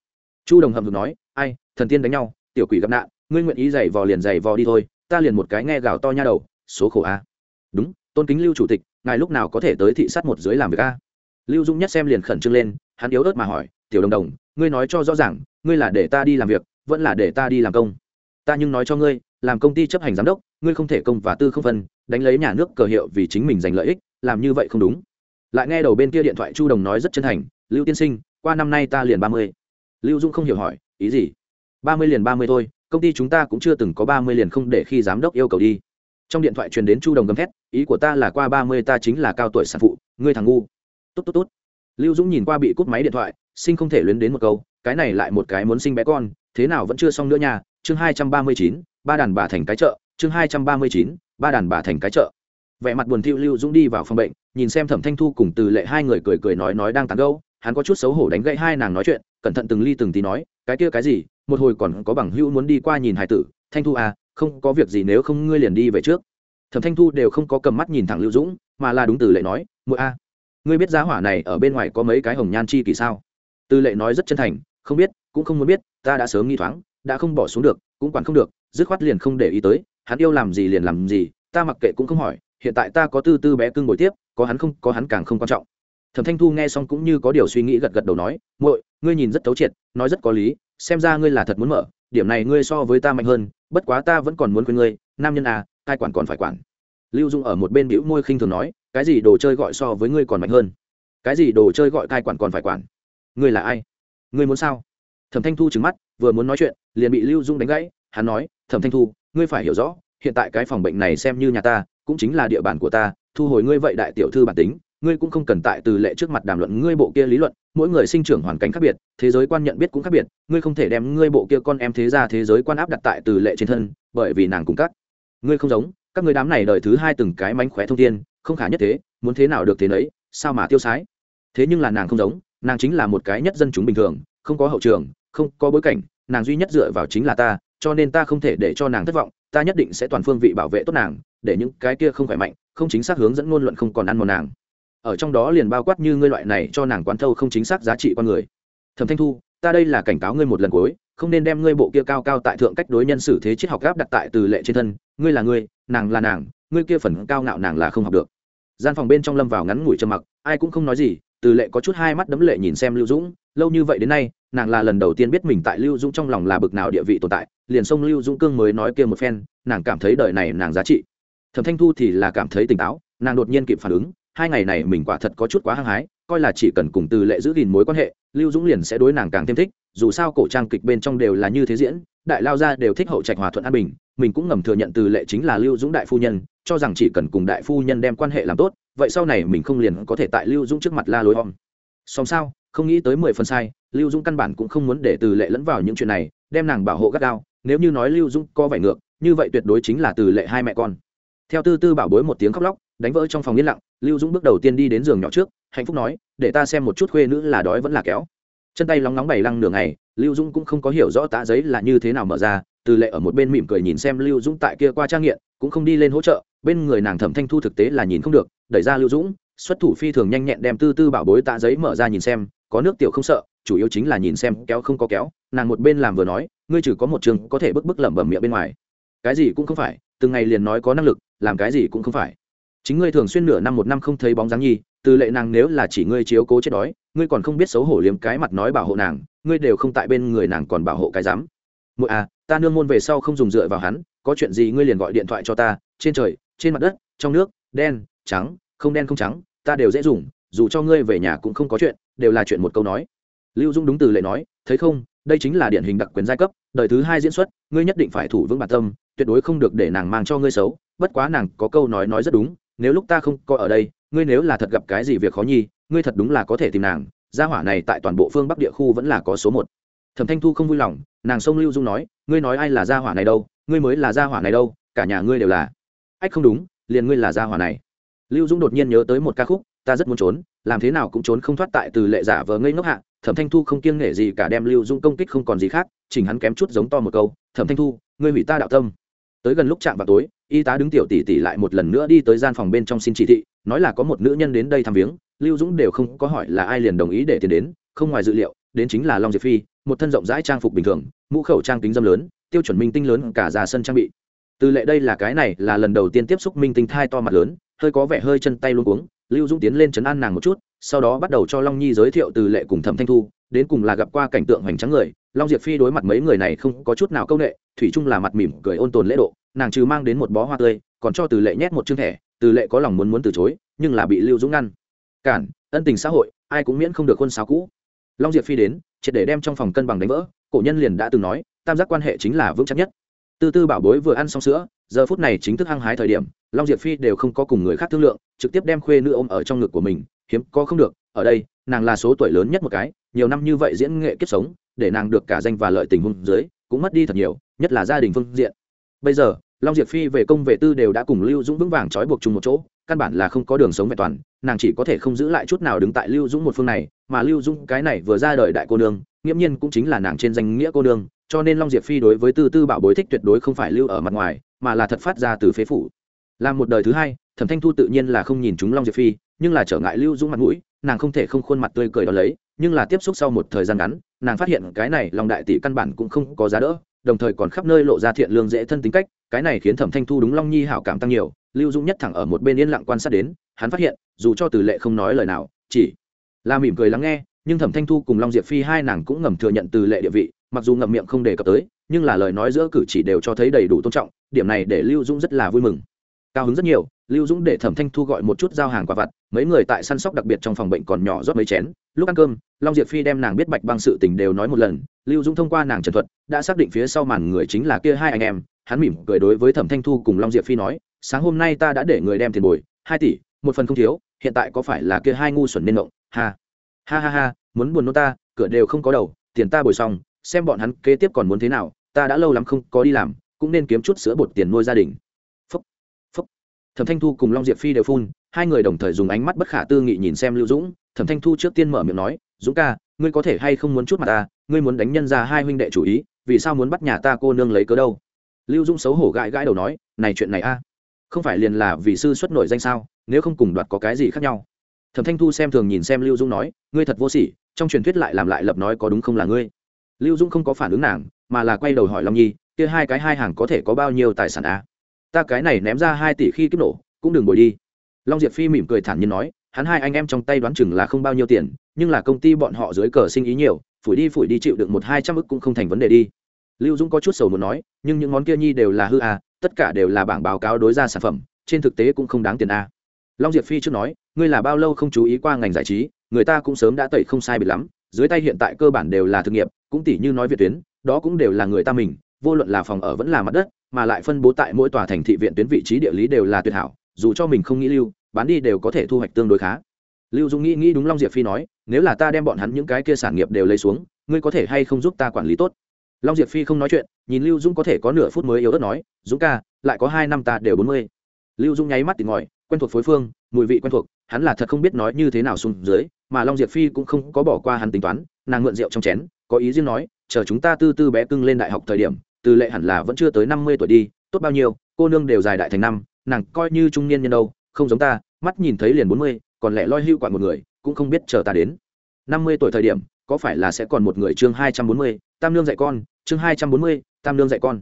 Chu đồng hầm hực nói, ai, thần tiên đánh nhau, tiểu quỷ gặp nạn, ngươi nguyện ý giày vò liền giày vò đi thôi, ta liền một cái nghe gào to nha đầu, số khổ a. Đúng, tôn kính lưu chủ tịch, ngài lúc nào có thể tới thị sát một dưới làm việc a? Lưu dũng nhất xem liền khẩn trương lên, hắn yếu ớt mà hỏi, tiểu đồng đồng, ngươi nói cho rõ ràng, ngươi là để ta đi làm việc, vẫn là để ta đi làm công? Ta nhưng nói cho ngươi, làm công ty chấp hành giám đốc, ngươi không thể công và tư không phân, đánh lấy nhà nước cờ hiệu vì chính mình giành lợi ích, làm như vậy không đúng. Lại nghe đầu bên kia điện thoại chu đồng nói rất chân thành lưu tiên sinh, qua năm nay ta liền ba mươi. Lưu dung không hiểu hỏi, ý gì? Ba mươi liền ba mươi thôi, công ty chúng ta cũng chưa từng có ba mươi liền không để khi giám đốc yêu cầu đi. Trong điện thoại truyền đến chu đồng gầm thét, ý của ta là qua ba mươi ta chính là cao tuổi sản phụ, ngươi thằng ngu. Tốt tốt tốt. Lưu dũng nhìn qua bị cúp máy điện thoại, sinh không thể luyến đến một câu, cái này lại một cái muốn sinh bé con, thế nào vẫn chưa xong nữa nha, chương hai trăm ba mươi chín, ba đàn bà thành cái chợ, chương hai trăm ba mươi chín, ba đàn bà thành cái chợ. Vẻ mặt buồn thiu lưu dũng đi vào phòng bệnh, nhìn xem thẩm thanh thu cùng từ lệ hai người cười cười nói nói đang tán gẫu hắn có chút xấu hổ đánh gãy hai nàng nói chuyện, cẩn thận từng ly từng tí nói, cái kia cái gì, một hồi còn có bằng hữu muốn đi qua nhìn hải tử, thanh thu à không có việc gì nếu không ngươi liền đi về trước. Thẩm thanh thu đều không có cầm mắt nhìn thẳng lưu dũng, mà là đúng từ lệ nói mỗi a, ngươi biết giá hỏa này ở bên ngoài có mấy cái hồng nhan chi kỳ sao? Tư lệ nói rất chân thành, không biết, cũng không muốn biết, ta đã sớm nghi thoáng, đã không bỏ xuống được, cũng quản không được, dứt khoát liền không để ý tới, hắn yêu làm gì liền làm gì, ta mặc kệ cũng không hỏi, hiện tại ta có tư tư bé cưng bồi tiếp, có hắn không, có hắn càng không quan trọng thẩm thanh thu nghe xong cũng như có điều suy nghĩ gật gật đầu nói, muội, ngươi nhìn rất thấu triệt, nói rất có lý, xem ra ngươi là thật muốn mở, điểm này ngươi so với ta mạnh hơn, bất quá ta vẫn còn muốn khuyên ngươi, nam nhân à ai quản còn phải quản. Lưu dung ở một bên bĩu môi khinh thường nói, cái gì đồ chơi gọi so với ngươi còn mạnh hơn? Cái gì đồ chơi gọi cai quản còn phải quản? Ngươi là ai? Ngươi muốn sao? Thẩm thanh thu trừng mắt, vừa muốn nói chuyện, liền bị lưu dung đánh gãy, hắn nói, thẩm thanh thu, ngươi phải hiểu rõ, hiện tại cái phòng bệnh này xem như nhà ta, cũng chính là địa bàn của ta, thu hồi ngươi vậy đại tiểu thư bản tính ngươi cũng không cần tại từ lệ trước mặt đàm luận ngươi bộ kia lý luận, mỗi người sinh trưởng hoàn cảnh khác biệt, thế giới quan nhận biết cũng khác biệt, ngươi không thể đem ngươi bộ kia con em thế ra thế giới quan áp đặt tại từ lệ trên thân, bởi vì nàng cùng các ngươi không giống, các ngươi đám này đời thứ hai từng cái mánh khóe thông thiên, không khả nhất thế, muốn thế nào được thế nấy, sao mà tiêu sái? Thế nhưng là nàng không giống, nàng chính là một cái nhất dân chúng bình thường, không có hậu trường, không có bối cảnh, nàng duy nhất dựa vào chính là ta, cho nên ta không thể để cho nàng thất vọng, ta nhất định sẽ toàn phương vị bảo vệ tốt nàng, để những cái kia không khỏe mạnh, không chính xác hướng dẫn ngôn luận không còn ăn một nàng ở trong đó liền bao quát như ngươi loại này cho nàng quán thâu không chính xác giá trị con người. Thẩm thanh thu, ta đây là cảnh cáo ngươi một lần cuối, không nên đem ngươi bộ kia cao cao tại thượng cách đối nhân xử thế triết học gáp đặt tại từ lệ trên thân, ngươi là ngươi, nàng là nàng, ngươi kia phần cao ngạo nàng là không học được. Gian phòng bên trong lâm vào ngắn ngủi trầm mặc, ai cũng không nói gì, từ lệ có chút hai mắt đấm lệ nhìn xem lưu dũng, lâu như vậy đến nay, nàng là lần đầu tiên biết mình tại lưu dũng trong lòng là bực nào địa vị tồn tại, liền xông lưu dũng cương mới nói kia một phen, nàng cảm thấy đời này nàng giá trị. Thẩm thanh thu thì là cảm thấy tỉnh táo, nàng đột nhiên kịp phản ứng hai ngày này mình quả thật có chút quá hăng hái, coi là chỉ cần cùng từ lệ giữ gìn mối quan hệ, lưu dũng liền sẽ đối nàng càng thêm thích, dù sao cổ trang kịch bên trong đều là như thế diễn, đại lao gia đều thích hậu trạch hòa thuận an bình, mình cũng ngầm thừa nhận từ lệ chính là lưu dũng đại phu nhân, cho rằng chỉ cần cùng đại phu nhân đem quan hệ làm tốt, vậy sau này mình không liền có thể tại lưu dũng trước mặt la lối om xong sao, không nghĩ tới mười phần sai, lưu dũng căn bản cũng không muốn để từ lệ lẫn vào những chuyện này, đem nàng bảo hộ gắt gao, nếu như nói lưu dũng có vẻ ngược, như vậy tuyệt đối chính là từ lệ hai mẹ con. Theo tư tư bảo bối một tiếng khóc lóc đánh vỡ trong phòng yên lặng, lưu dũng bước đầu tiên đi đến giường nhỏ trước, hạnh phúc nói, để ta xem một chút khuê nữ là đói vẫn là kéo. Chân tay lóng nóng bày lăng nửa ngày, lưu dũng cũng không có hiểu rõ tạ giấy là như thế nào mở ra, từ lệ ở một bên mỉm cười nhìn xem lưu dũng tại kia qua trang nghiện, cũng không đi lên hỗ trợ, bên người nàng thẩm thanh thu thực tế là nhìn không được, đẩy ra lưu dũng, xuất thủ phi thường nhanh nhẹn đem tư tư bảo bối tạ giấy mở ra nhìn xem, có nước tiểu không sợ, chủ yếu chính là nhìn xem kéo không có kéo. Nàng một bên làm vừa nói, ngươi chỉ có một trường có thể bức bức lẩm bẩm miệng bên ngoài. Cái gì cũng không phải, từng ngày liền nói có năng lực, làm cái gì cũng không phải chính ngươi thường xuyên nửa năm một năm không thấy bóng dáng nhi, từ lệ nàng nếu là chỉ ngươi chiếu cố chết đói, ngươi còn không biết xấu hổ liếm cái mặt nói bảo hộ nàng, ngươi đều không tại bên người nàng còn bảo hộ cái dám. Mỗi à ta nương môn về sau không dùng dựa vào hắn, có chuyện gì ngươi liền gọi điện thoại cho ta, trên trời, trên mặt đất, trong nước, đen, trắng, không đen không trắng, ta đều dễ dùng, dù cho ngươi về nhà cũng không có chuyện, đều là chuyện một câu nói. Lưu dung đúng từ lệ nói, thấy không, đây chính là điển hình đặc quyền giai cấp, đời thứ hai diễn xuất, ngươi nhất định phải thủ vững bản tâm, tuyệt đối không được để nàng mang cho ngươi xấu, bất quá nàng có câu nói nói rất đúng nếu lúc ta không có ở đây, ngươi nếu là thật gặp cái gì việc khó nhi, ngươi thật đúng là có thể tìm nàng. Gia hỏa này tại toàn bộ phương bắc địa khu vẫn là có số một. Thẩm thanh thu không vui lòng, nàng sông lưu dung nói, ngươi nói ai là gia hỏa này đâu, ngươi mới là gia hỏa này đâu, cả nhà ngươi đều là. Ách không đúng, liền ngươi là gia hỏa này. Lưu dung đột nhiên nhớ tới một ca khúc, ta rất muốn trốn, làm thế nào cũng trốn không thoát tại từ lệ giả vờ ngây ngốc hạ. Thẩm thanh thu không kiêng nể gì cả đem lưu dung công kích không còn gì khác, chỉnh hắn kém chút giống to một câu, thẩm thanh thu, ngươi hủy ta đạo tâm tới gần lúc chạm vào tối, y tá đứng tiểu tỷ tỷ lại một lần nữa đi tới gian phòng bên trong xin chỉ thị, nói là có một nữ nhân đến đây thăm viếng, lưu dũng đều không có hỏi là ai liền đồng ý để tiền đến, không ngoài dự liệu, đến chính là long diệp phi, một thân rộng rãi trang phục bình thường, mũ khẩu trang kính dâm lớn, tiêu chuẩn minh tinh lớn cả ra sân trang bị. Từ lệ đây là cái này là lần đầu tiên tiếp xúc minh tinh thai to mặt lớn, hơi có vẻ hơi chân tay luôn cuống, lưu dũng tiến lên chấn an nàng một chút, sau đó bắt đầu cho long nhi giới thiệu từ lệ cùng thẩm thanh thu, đến cùng là gặp qua cảnh tượng hoành tráng người long diệp phi đối mặt mấy người này không có chút nào công nghệ thủy chung là mặt mỉm cười ôn tồn lễ độ, nàng trừ mang đến một bó hoa tươi, còn cho từ lệ nhét một chương thẻ, từ lệ có lòng muốn muốn từ chối, nhưng là bị lưu dũng ngăn. Cản, ân tình xã hội, ai cũng miễn không được quân sáo cũ. Long diệp phi đến, triệt để đem trong phòng cân bằng đánh vỡ, cổ nhân liền đã từng nói, tam giác quan hệ chính là vững chắc nhất. Tư tư bảo bối vừa ăn xong sữa, giờ phút này chính thức hăng hái thời điểm, long diệp phi đều không có cùng người khác thương lượng, trực tiếp đem khuê nữ ôm ở trong ngực của mình, hiếm có không được, ở đây, nàng là số tuổi lớn nhất một cái, nhiều năm như vậy diễn nghệ kiếp sống để nàng được cả danh và lợi tình huống dưới, cũng mất đi thật nhiều, nhất là gia đình phương diện. Bây giờ, long diệp phi về công về tư đều đã cùng lưu dũng vững vàng trói buộc chung một chỗ, căn bản là không có đường sống vẹn toàn, nàng chỉ có thể không giữ lại chút nào đứng tại lưu dũng một phương này, mà lưu dũng cái này vừa ra đời đại cô nương, nghiễm nhiên cũng chính là nàng trên danh nghĩa cô nương, cho nên long diệp phi đối với tư tư bảo bối thích tuyệt đối không phải lưu ở mặt ngoài, mà là thật phát ra từ phế phủ. Làm một đời thứ hai, thẩm thanh thu tự nhiên là không nhìn chúng long diệp phi, nhưng là trở ngại lưu dũng mặt mũi, nàng không thể không khuôn mặt tươi cười đó lấy nhưng là tiếp xúc sau một thời gian ngắn, nàng phát hiện cái này long đại tỷ căn bản cũng không có giá đỡ, đồng thời còn khắp nơi lộ ra thiện lương dễ thân tính cách, cái này khiến thẩm thanh thu đúng long nhi hảo cảm tăng nhiều, lưu dũng nhất thẳng ở một bên yên lặng quan sát đến, hắn phát hiện, dù cho từ lệ không nói lời nào, chỉ là mỉm cười lắng nghe, nhưng thẩm thanh thu cùng long diệp phi hai nàng cũng ngầm thừa nhận từ lệ địa vị, mặc dù ngậm miệng không đề cập tới, nhưng là lời nói giữa cử chỉ đều cho thấy đầy đủ tôn trọng, điểm này để lưu dũng rất là vui mừng. Cao hứng rất nhiều, lưu dũng để thẩm thanh thu gọi một chút giao hàng quả vặt, mấy người tại săn sóc đặc biệt trong phòng bệnh còn nhỏ rót mấy chén, lúc ăn cơm long diệp phi đem nàng biết bạch băng sự tình đều nói một lần, lưu dũng thông qua nàng trần thuật, đã xác định phía sau màn người chính là kia hai anh em, hắn mỉm cười đối với thẩm thanh thu cùng long diệp phi nói, sáng hôm nay ta đã để người đem tiền bồi, hai tỷ, một phần không thiếu, hiện tại có phải là kia hai ngu xuẩn nên động ha ha ha ha, muốn buồn nô ta, cửa đều không có đầu, tiền ta bồi xong, xem bọn hắn kế tiếp còn muốn thế nào, ta đã lâu lắm không có đi làm, cũng nên kiếm chút sữa bột tiền nuôi gia đình. Phúc phúc. Thẩm thanh thu cùng long diệp phi đều phun, hai người đồng thời dùng ánh mắt bất khả tư nghị nhìn xem lưu dũng, thẩm thanh thu trước tiên mở miệng nói dũng ca, ngươi có thể hay không muốn chút mặt ta? Ngươi muốn đánh nhân ra hai huynh đệ chủ ý, vì sao muốn bắt nhà ta cô nương lấy cớ đâu? Lưu dũng xấu hổ gãi gãi đầu nói, này chuyện này a, không phải liền là vì sư xuất nổi danh sao? Nếu không cùng đoạt có cái gì khác nhau? Thẩm thanh thu xem thường nhìn xem lưu dũng nói, ngươi thật vô sỉ, trong truyền thuyết lại làm lại lập nói có đúng không là ngươi? Lưu dũng không có phản ứng nàng, mà là quay đầu hỏi long nhi, kia hai cái hai hàng có thể có bao nhiêu tài sản a? Ta cái này ném ra hai tỷ khi kiếp nổ, cũng đừng bồi đi. Long diệp phi mỉm cười thản nhiên nói hắn hai anh em trong tay đoán chừng là không bao nhiêu tiền, nhưng là công ty bọn họ dưới cờ sinh ý nhiều, phủi đi phủi đi chịu được một hai trăm ức cũng không thành vấn đề đi. Lưu dũng có chút sầu muốn nói, nhưng những món kia nhi đều là hư à tất cả đều là bảng báo cáo đối ra sản phẩm, trên thực tế cũng không đáng tiền a long diệp phi trước nói, ngươi là bao lâu không chú ý qua ngành giải trí, người ta cũng sớm đã tẩy không sai biệt lắm, dưới tay hiện tại cơ bản đều là thực nghiệp, cũng tỷ như nói việt tuyến, đó cũng đều là người ta mình, vô luận là phòng ở vẫn là mặt đất, mà lại phân bố tại mỗi tòa thành thị viện tuyến vị trí địa lý đều là tuyệt hảo, dù cho mình không nghĩ lưu bán đi đều có thể thu hoạch tương đối khá. Lưu dung nghĩ nghĩ đúng long diệp phi nói, nếu là ta đem bọn hắn những cái kia sản nghiệp đều lấy xuống, ngươi có thể hay không giúp ta quản lý tốt? Long diệp phi không nói chuyện, nhìn lưu dung có thể có nửa phút mới yếu ớt nói, dũng ca, lại có hai năm ta đều bốn mươi. Lưu dung nháy mắt tìm ngòi quen thuộc phối phương, mùi vị quen thuộc, hắn là thật không biết nói như thế nào xuống dưới, mà long diệp phi cũng không có bỏ qua hắn tính toán, nàng mượn rượu trong chén, có ý riêng nói, chờ chúng ta tư tư bé cưng lên đại học thời điểm, từ lệ hẳn là vẫn chưa tới năm mươi tuổi đi, tốt bao nhiêu, cô nương đều dài đại thành năm, nàng coi như trung niên nhân đâu không giống ta, mắt nhìn thấy liền bốn mươi, còn lẽ loi hưu quản một người, cũng không biết chờ ta đến. Năm mươi tuổi thời điểm, có phải là sẽ còn một người chương hai trăm bốn mươi, tam lương dạy con, chương hai trăm bốn mươi, tam lương dạy con.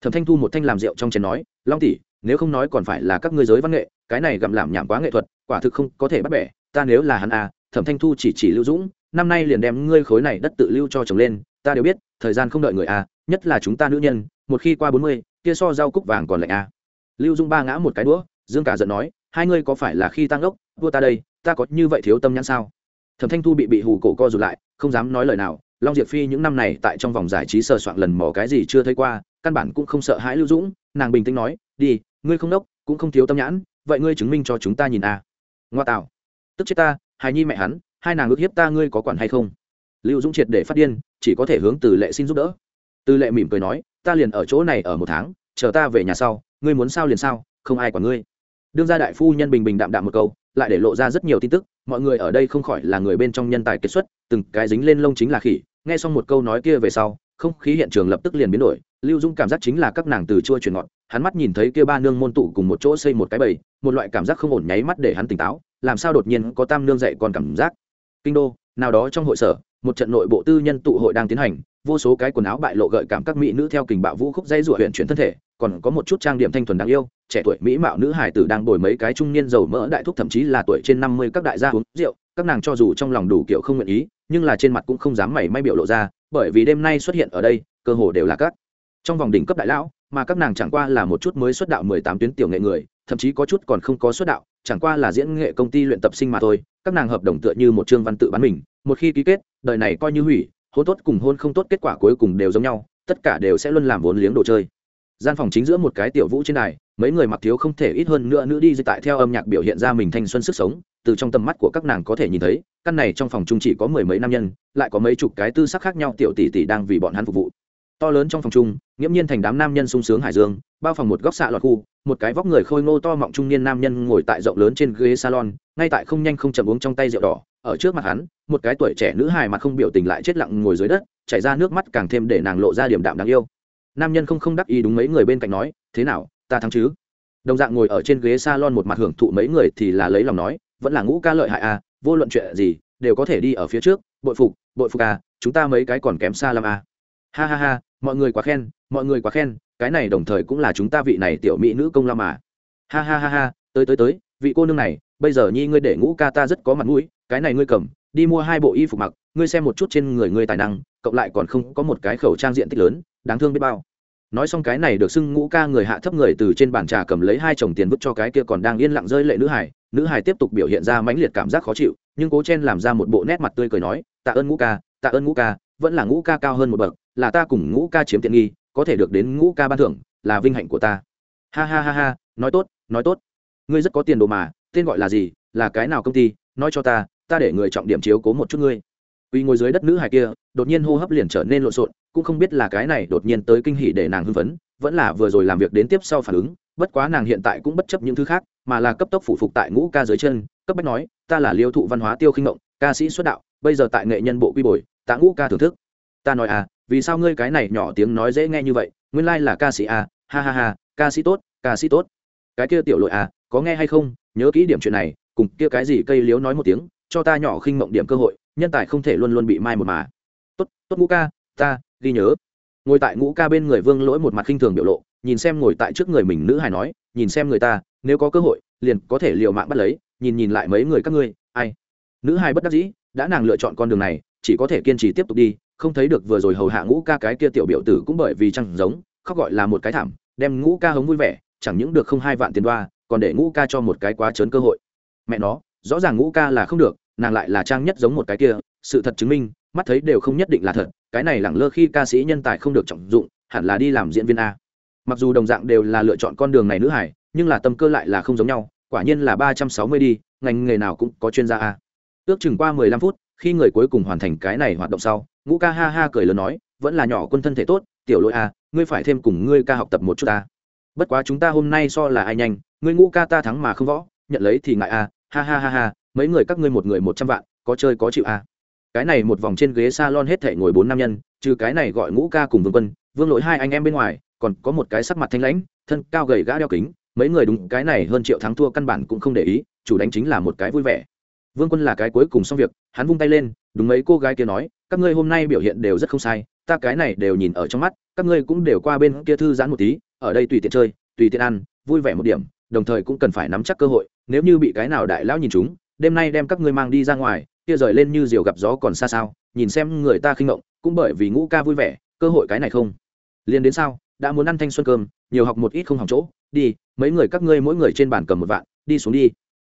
Thẩm thanh thu một thanh làm rượu trong chén nói, long tỷ, nếu không nói còn phải là các ngươi giới văn nghệ, cái này gặm làm nhảm quá nghệ thuật, quả thực không có thể bắt bẻ, ta nếu là hắn à thẩm thanh thu chỉ chỉ lưu dũng, năm nay liền đem ngươi khối này đất tự lưu cho chồng lên, ta đều biết, thời gian không đợi người à nhất là chúng ta nữ nhân, một khi qua bốn mươi, kia so rau cúc vàng còn lạnh à. Lưu dung ba ngã một cái đũa, dương cả giận nói hai ngươi có phải là khi tăng ốc, vua ta đây, ta có như vậy thiếu tâm nhãn sao? Thẩm thanh thu bị bị hù cổ co rụt lại, không dám nói lời nào. Long diệp phi những năm này tại trong vòng giải trí sờ soạn lần mò cái gì chưa thấy qua, căn bản cũng không sợ hãi lưu dũng. Nàng bình tĩnh nói, đi, ngươi không đốc cũng không thiếu tâm nhãn, vậy ngươi chứng minh cho chúng ta nhìn à. ngoa tạo. Tức chết ta, hài nhi mẹ hắn, hai nàng ước hiếp ta, ngươi có quản hay không? Lưu dũng triệt để phát điên, chỉ có thể hướng từ lệ xin giúp đỡ. Từ lệ mỉm cười nói, ta liền ở chỗ này ở một tháng, chờ ta về nhà sau, ngươi muốn sao liền sao, không ai quản ngươi đương gia đại phu nhân bình bình đạm đạm một câu, lại để lộ ra rất nhiều tin tức, mọi người ở đây không khỏi là người bên trong nhân tài kết xuất, từng cái dính lên lông chính là khỉ, nghe xong một câu nói kia về sau, không khí hiện trường lập tức liền biến đổi, lưu dung cảm giác chính là các nàng từ chua chuyển ngọt, hắn mắt nhìn thấy kia ba nương môn tụ cùng một chỗ xây một cái bầy, một loại cảm giác không ổn nháy mắt để hắn tỉnh táo, làm sao đột nhiên có tam nương dậy còn cảm giác. Kinh đô, nào đó trong hội sở, một trận nội bộ tư nhân tụ hội đang tiến hành, vô số cái quần áo bại lộ gợi cảm các mỹ nữ theo kình bạo vũ khúc dây rủa huyện chuyển thân thể còn có một chút trang điểm thanh thuần đáng yêu, trẻ tuổi mỹ mạo nữ hải tử đang bồi mấy cái trung niên giàu mỡ đại thúc, thậm chí là tuổi trên năm mươi các đại gia uống rượu, các nàng cho dù trong lòng đủ kiểu không nguyện ý, nhưng là trên mặt cũng không dám mảy may biểu lộ ra, bởi vì đêm nay xuất hiện ở đây, cơ hồ đều là các. Trong vòng đỉnh cấp đại lão, mà các nàng chẳng qua là một chút mới xuất đạo mười tám tuyến tiểu nghệ người, thậm chí có chút còn không có xuất đạo, chẳng qua là diễn nghệ công ty luyện tập sinh mà thôi, các nàng hợp đồng tựa như một chương văn tự bán mình, một khi ký kết, đời này coi như hủy, hôn tốt cùng hôn không tốt kết quả cuối cùng đều giống nhau, tất cả đều sẽ luôn làm vốn liếng đồ chơi gian phòng chính giữa một cái tiểu vũ trên đài, mấy người mặc thiếu không thể ít hơn nữa nữ đi dư tại theo âm nhạc biểu hiện ra mình thanh xuân sức sống, từ trong tầm mắt của các nàng có thể nhìn thấy, căn này trong phòng chung chỉ có mười mấy nam nhân, lại có mấy chục cái tư sắc khác nhau tiểu tỷ tỷ đang vì bọn hắn phục vụ. To lớn trong phòng chung, nghiễm nhiên thành đám nam nhân sung sướng hải dương, bao phòng một góc xạ lọt khu, một cái vóc người khôi ngô to mọng trung niên nam nhân ngồi tại rộng lớn trên ghế salon, ngay tại không nhanh không chậm uống trong tay rượu đỏ, ở trước mặt hắn, một cái tuổi trẻ nữ hài mặt không biểu tình lại chết lặng ngồi dưới đất, chảy ra nước mắt càng thêm để nàng lộ ra điểm đạm đáng yêu nam nhân không không đắc ý đúng mấy người bên cạnh nói, thế nào, ta thắng chứ? Đồng dạng ngồi ở trên ghế salon một mặt hưởng thụ mấy người thì là lấy lòng nói, vẫn là ngũ ca lợi hại à vô luận chuyện gì, đều có thể đi ở phía trước, bội phục bội phục à chúng ta mấy cái còn kém xa lắm à. Ha ha ha, mọi người quá khen, mọi người quá khen, cái này đồng thời cũng là chúng ta vị này tiểu mỹ nữ công lao mà ha ha ha ha, tới tới tới, vị cô nương này, bây giờ nhi ngươi để ngũ ca ta rất có mặt mũi, cái này ngươi cầm, đi mua hai bộ y phục mặc, ngươi xem một chút trên người ngươi tài năng, cộng lại còn không có một cái khẩu trang diện tích lớn đáng thương biết bao. Nói xong cái này được xưng ngũ ca người hạ thấp người từ trên bàn trà cầm lấy hai chồng tiền vứt cho cái kia còn đang yên lặng rơi lệ nữ hải nữ hải tiếp tục biểu hiện ra mãnh liệt cảm giác khó chịu, nhưng cố chen làm ra một bộ nét mặt tươi cười nói, tạ ơn ngũ ca, tạ ơn ngũ ca, vẫn là ngũ ca cao hơn một bậc, là ta cùng ngũ ca chiếm tiện nghi, có thể được đến ngũ ca ban thưởng, là vinh hạnh của ta. Ha ha ha ha, nói tốt nói tốt. Ngươi rất có tiền đồ mà, tên gọi là gì, là cái nào công ty, nói cho ta ta để người trọng điểm chiếu cố một chút ngươi uy ngồi dưới đất nữ hài kia, đột nhiên hô hấp liền trở nên lộn xộn, cũng không biết là cái này đột nhiên tới kinh hỉ để nàng hưng phấn, vẫn là vừa rồi làm việc đến tiếp sau phản ứng, bất quá nàng hiện tại cũng bất chấp những thứ khác, mà là cấp tốc phụ phục tại ngũ ca dưới chân, cấp bách nói, ta là liêu thụ văn hóa tiêu khinh động ca sĩ xuất đạo, bây giờ tại nghệ nhân bộ quy bồi, tạ ngũ ca thưởng thức. Ta nói à vì sao ngươi cái này nhỏ tiếng nói dễ nghe như vậy, nguyên lai、like、là ca sĩ à ha ha ha, ca sĩ tốt, ca sĩ tốt. Cái kia tiểu lội à có nghe hay không, nhớ kỹ điểm chuyện này, cùng kia cái gì cây liếu nói một tiếng, cho ta nhỏ khinh mộng điểm cơ hội nhân tài không thể luôn luôn bị mai một mà. Tốt tốt ngũ ca, ta, ghi nhớ. Ngồi tại ngũ ca bên người vương lỗi một mặt khinh thường biểu lộ, nhìn xem ngồi tại trước người mình nữ hài nói, nhìn xem người ta, nếu có cơ hội, liền có thể liều mạng bắt lấy, nhìn nhìn lại mấy người các ngươi, ai. Nữ hài bất đắc dĩ, đã nàng lựa chọn con đường này, chỉ có thể kiên trì tiếp tục đi, không thấy được vừa rồi hầu hạ ngũ ca cái kia tiểu biểu tử cũng bởi vì chẳng giống, khóc gọi là một cái thảm, đem ngũ ca hống vui vẻ, chẳng những được không hai vạn tiền đoa, còn để ngũ ca cho một cái quá trớn cơ hội. Mẹ nó, rõ ràng ngũ ca là không được nàng lại là trang nhất giống một cái kia, sự thật chứng minh, mắt thấy đều không nhất định là thật, cái này lẳng lơ khi ca sĩ nhân tài không được trọng dụng, hẳn là đi làm diễn viên a. Mặc dù đồng dạng đều là lựa chọn con đường này nữ hải, nhưng là tâm cơ lại là không giống nhau, quả nhiên là ba trăm sáu mươi đi, ngành nghề nào cũng có chuyên gia a. Ước chừng qua mười lăm phút, khi người cuối cùng hoàn thành cái này hoạt động sau, ngũ ca ha ha cười lớn nói, vẫn là nhỏ quân thân thể tốt, tiểu lỗi a, ngươi phải thêm cùng ngươi ca học tập một chút ta bất quá chúng ta hôm nay so là ai nhanh, ngươi ngũ ca ta thắng mà không võ, nhận lấy thì ngại a, ha ha ha ha mấy người các ngươi một người một trăm vạn, có chơi có chịu à? cái này một vòng trên ghế salon hết thể ngồi bốn nam nhân, trừ cái này gọi ngũ ca cùng vương quân, vương lỗi hai anh em bên ngoài, còn có một cái sắc mặt thanh lãnh, thân cao gầy gã đeo kính, mấy người đúng cái này hơn triệu thắng thua căn bản cũng không để ý, chủ đánh chính là một cái vui vẻ vương quân là cái cuối cùng xong việc, hắn vung tay lên, đúng mấy cô gái kia nói, các ngươi hôm nay biểu hiện đều rất không sai, ta cái này đều nhìn ở trong mắt, các ngươi cũng đều qua bên kia thư giãn một tí, ở đây tùy tiện chơi, tùy tiện ăn, vui vẻ một điểm, đồng thời cũng cần phải nắm chắc cơ hội, nếu như bị cái nào đại lão nhìn chúng đêm nay đem các ngươi mang đi ra ngoài, kia rời lên như diều gặp gió còn xa sao, nhìn xem người ta khinh ngộng, cũng bởi vì ngũ ca vui vẻ, cơ hội cái này không? Liền đến sao, đã muốn ăn thanh xuân cơm, nhiều học một ít không hỏng chỗ, đi, mấy người các ngươi mỗi người trên bàn cầm một vạn, đi xuống đi.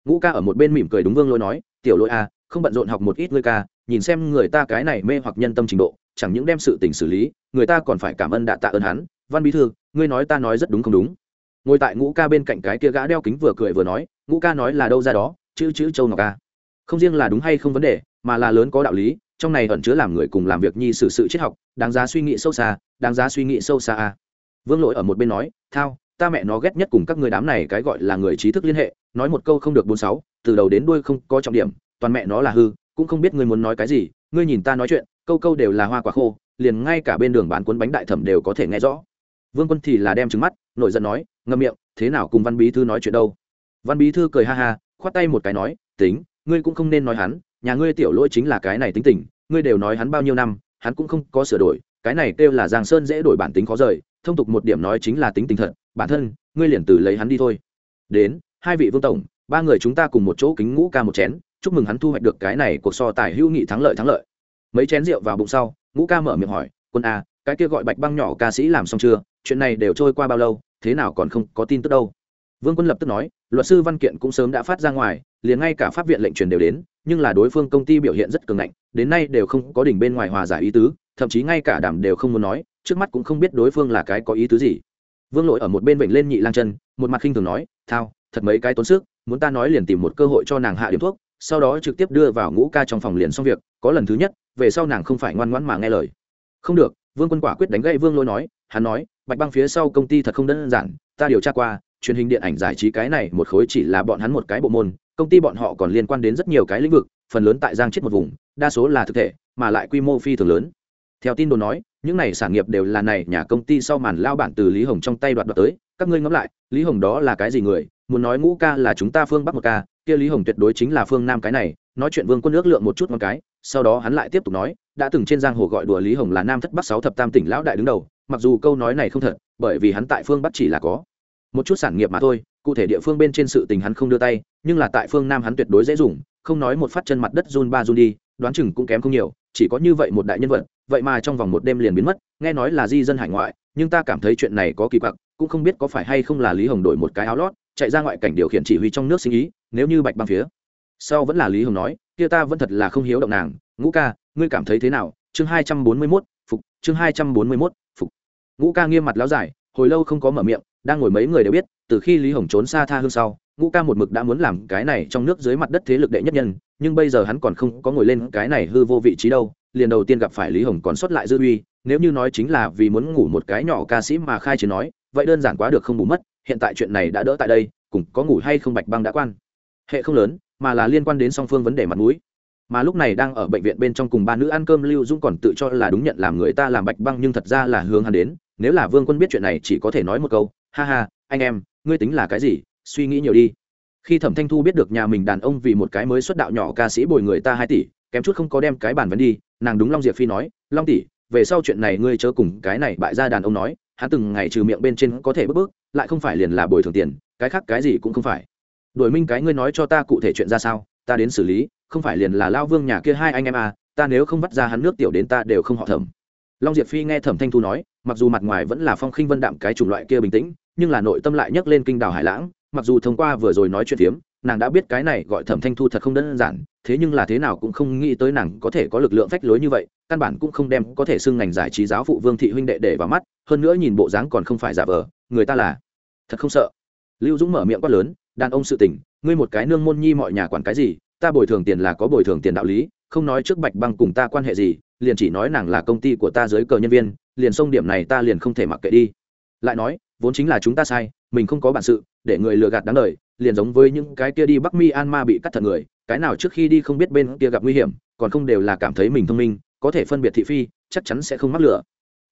Ngũ ca ở một bên mỉm cười đúng vương lỗi nói, tiểu lỗi à không bận rộn học một ít ngươi ca, nhìn xem người ta cái này mê hoặc nhân tâm trình độ, chẳng những đem sự tình xử lý, người ta còn phải cảm ơn đạ tạ ơn hắn. Văn bí thư, ngươi nói ta nói rất đúng không đúng? Ngồi tại ngũ ca bên cạnh cái kia gã đeo kính vừa cười vừa nói, ngũ ca nói là đâu ra đó chữ chữ châu ngọc ca không riêng là đúng hay không vấn đề, mà là lớn có đạo lý, trong này ẩn chứa làm người cùng làm việc nhi xử sự triết học, đáng giá suy nghĩ sâu xa, đáng giá suy nghĩ sâu xa a. Vương lỗi ở một bên nói, thao, ta mẹ nó ghét nhất cùng các người đám này cái gọi là người trí thức liên hệ, nói một câu không được bốn sáu, từ đầu đến đuôi không có trọng điểm, toàn mẹ nó là hư, cũng không biết ngươi muốn nói cái gì, ngươi nhìn ta nói chuyện, câu câu đều là hoa quả khô, liền ngay cả bên đường bán cuốn bánh đại thẩm đều có thể nghe rõ. Vương quân thì là đem trứng mắt, nổi giận nói, ngậm miệng, thế nào cùng văn bí thư nói chuyện đâu? Văn bí thư cười ha ha khoát tay một cái nói, tính, ngươi cũng không nên nói hắn, nhà ngươi tiểu lỗi chính là cái này tính tình, ngươi đều nói hắn bao nhiêu năm, hắn cũng không có sửa đổi, cái này kêu là giang sơn dễ đổi bản tính khó rời, thông tục một điểm nói chính là tính tình thật, bản thân, ngươi liền từ lấy hắn đi thôi. Đến, hai vị vương tổng, ba người chúng ta cùng một chỗ kính ngũ ca một chén, chúc mừng hắn thu hoạch được cái này cuộc so tài hữu nghị thắng lợi thắng lợi. Mấy chén rượu vào bụng sau, ngũ ca mở miệng hỏi, quân a, cái kia gọi bạch băng nhỏ ca sĩ làm xong chưa? Chuyện này đều trôi qua bao lâu, thế nào còn không có tin tức đâu? Vương quân lập tức nói, luật sư văn kiện cũng sớm đã phát ra ngoài, liền ngay cả pháp viện lệnh truyền đều đến, nhưng là đối phương công ty biểu hiện rất cường ngạnh, đến nay đều không có đỉnh bên ngoài hòa giải ý tứ, thậm chí ngay cả đảm đều không muốn nói, trước mắt cũng không biết đối phương là cái có ý tứ gì. Vương lội ở một bên vịnh lên nhị lang chân, một mặt khinh thường nói, thao, thật mấy cái tốn sức, muốn ta nói liền tìm một cơ hội cho nàng hạ điểm thuốc, sau đó trực tiếp đưa vào ngũ ca trong phòng liền xong việc, có lần thứ nhất, về sau nàng không phải ngoan ngoãn mà nghe lời. Không được. Vương quân quả quyết đánh gậy vương Lỗi nói, hắn nói, bạch băng phía sau công ty thật không đơn giản, ta điều tra qua truyền hình điện ảnh giải trí cái này một khối chỉ là bọn hắn một cái bộ môn, công ty bọn họ còn liên quan đến rất nhiều cái lĩnh vực, phần lớn tại giang chết một vùng, đa số là thực thể, mà lại quy mô phi thường lớn. Theo tin đồn nói, những này sản nghiệp đều là này nhà công ty sau màn lao bản từ lý hồng trong tay đoạt đoạt tới. Các ngươi ngẫm lại, lý hồng đó là cái gì người? Muốn nói ngũ ca là chúng ta phương bắc một ca, kia lý hồng tuyệt đối chính là phương nam cái này. Nói chuyện vương quân ước lượng một chút một cái, sau đó hắn lại tiếp tục nói, đã từng trên giang hồ gọi đùa lý hồng là nam thất bắc sáu thập tam tỉnh lão đại đứng đầu. Mặc dù câu nói này không thật, bởi vì hắn tại phương bắc chỉ là có một chút sản nghiệp mà thôi, cụ thể địa phương bên trên sự tình hắn không đưa tay, nhưng là tại phương nam hắn tuyệt đối dễ dùng, không nói một phát chân mặt đất run ba run đi, đoán chừng cũng kém không nhiều, chỉ có như vậy một đại nhân vật, vậy mà trong vòng một đêm liền biến mất, nghe nói là di dân hải ngoại, nhưng ta cảm thấy chuyện này có kỳ quặc, cũng không biết có phải hay không là lý hồng đổi một cái áo lót, chạy ra ngoại cảnh điều khiển chỉ huy trong nước sinh ý, nếu như bạch băng phía sau vẫn là lý hồng nói, kia ta vẫn thật là không hiếu động nàng, ngũ ca, ngươi cảm thấy thế nào chương hai trăm bốn mươi mốt, phục, chương hai trăm bốn mươi mốt, phục ngũ ca nghiêm mặt láo dài hồi lâu không có mở miệng, đang ngồi mấy người đều biết, từ khi lý hồng trốn xa tha hương sau, ngũ ca một mực đã muốn làm cái này trong nước dưới mặt đất thế lực đệ nhất nhân, nhưng bây giờ hắn còn không có ngồi lên cái này hư vô vị trí đâu, liền đầu tiên gặp phải lý hồng còn xuất lại dư uy, nếu như nói chính là vì muốn ngủ một cái nhỏ ca sĩ mà khai chỉ nói, vậy đơn giản quá được không bù mất, hiện tại chuyện này đã đỡ tại đây, cùng có ngủ hay không bạch băng đã quan. Hệ không lớn, mà là liên quan đến song phương vấn đề mặt mũi mà lúc này đang ở bệnh viện bên trong cùng ba nữ ăn cơm, lưu dung còn tự cho là đúng nhận làm người ta làm bạch băng, nhưng thật ra là hướng hắn đến. Nếu là vương quân biết chuyện này, chỉ có thể nói một câu, ha ha, anh em, ngươi tính là cái gì? Suy nghĩ nhiều đi. Khi thẩm thanh thu biết được nhà mình đàn ông vì một cái mới xuất đạo nhỏ ca sĩ bồi người ta hai tỷ, kém chút không có đem cái bản vấn đi, nàng đúng long diệp phi nói, long tỷ, về sau chuyện này ngươi chớ cùng cái này bại ra đàn ông nói, hắn từng ngày trừ miệng bên trên có thể bước bước lại không phải liền là bồi thường tiền, cái khác cái gì cũng không phải. Đổi minh cái ngươi nói cho ta cụ thể chuyện ra sao, ta đến xử lý không phải liền là lao vương nhà kia hai anh em à ta nếu không vắt ra hắn nước tiểu đến ta đều không họ thẩm. Long diệp phi nghe thẩm thanh thu nói, mặc dù mặt ngoài vẫn là phong khinh vân đạm cái chủng loại kia bình tĩnh, nhưng là nội tâm lại nhấc lên kinh đào hải lãng, mặc dù thông qua vừa rồi nói chuyện phiếm, nàng đã biết cái này gọi thẩm thanh thu thật không đơn giản, thế nhưng là thế nào cũng không nghĩ tới nàng có thể có lực lượng phách lối như vậy, căn bản cũng không đem có thể xưng ngành giải trí giáo phụ vương thị huynh đệ để vào mắt, hơn nữa nhìn bộ dáng còn không phải giả vờ, người ta là thật không sợ. Lưu dũng mở miệng quát lớn, đàn ông sự tình, ngươi một cái nương môn nhi mọi nhà quản cái gì ta bồi thường tiền là có bồi thường tiền đạo lý, không nói trước bạch băng cùng ta quan hệ gì, liền chỉ nói nàng là công ty của ta dưới cờ nhân viên, liền xông điểm này ta liền không thể mặc kệ đi. Lại nói, vốn chính là chúng ta sai, mình không có bản sự, để người lừa gạt đáng lời liền giống với những cái kia đi bắc mi an ma bị cắt thật người, cái nào trước khi đi không biết bên kia gặp nguy hiểm, còn không đều là cảm thấy mình thông minh, có thể phân biệt thị phi, chắc chắn sẽ không mắc lửa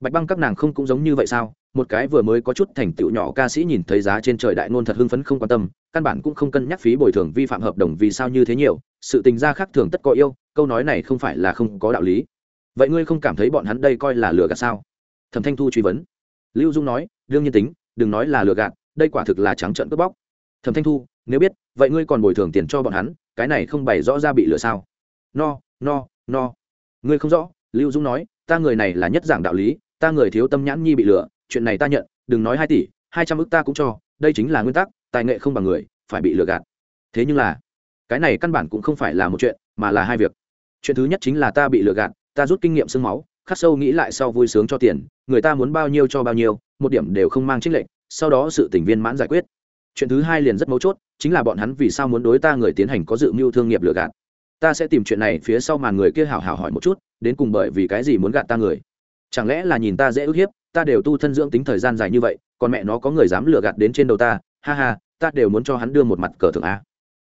bạch băng các nàng không cũng giống như vậy sao? Một cái vừa mới có chút thành tựu nhỏ ca sĩ nhìn thấy giá trên trời đại ngôn thật hưng phấn không quan tâm, căn bản cũng không cân nhắc phí bồi thường vi phạm hợp đồng vì sao như thế nhiều, sự tình gia khác thường tất có yêu, câu nói này không phải là không có đạo lý. Vậy ngươi không cảm thấy bọn hắn đây coi là lừa gạt sao? Thẩm thanh thu truy vấn. Lưu dung nói, đương nhiên tính, đừng nói là lừa gạt, đây quả thực là trắng trợn cướp bóc. Thẩm thanh thu, nếu biết, vậy ngươi còn bồi thường tiền cho bọn hắn, cái này không bày rõ ra bị lừa sao? No no no. Ngươi không rõ, lưu dung nói, ta người này là nhất giảng đạo lý, ta người thiếu tâm nhãn nhi bị lừa chuyện này ta nhận, đừng nói hai tỷ, hai trăm ức ta cũng cho, đây chính là nguyên tắc, tài nghệ không bằng người, phải bị lừa gạt. Thế nhưng là, cái này căn bản cũng không phải là một chuyện, mà là hai việc. Chuyện thứ nhất chính là ta bị lừa gạt, ta rút kinh nghiệm sương máu, khắc sâu nghĩ lại sau vui sướng cho tiền, người ta muốn bao nhiêu cho bao nhiêu, một điểm đều không mang trích lệnh, sau đó sự tình viên mãn giải quyết. Chuyện thứ hai liền rất mấu chốt, chính là bọn hắn vì sao muốn đối ta người tiến hành có dự mưu thương nghiệp lừa gạt. Ta sẽ tìm chuyện này phía sau màn người kia hảo hảo hỏi một chút, đến cùng bởi vì cái gì muốn gạt ta người? Chẳng lẽ là nhìn ta dễ ức hiếp ta đều tu thân dưỡng tính thời gian dài như vậy, còn mẹ nó có người dám lừa gạt đến trên đầu ta, ha ha, ta đều muốn cho hắn đưa một mặt cờ thưởng a.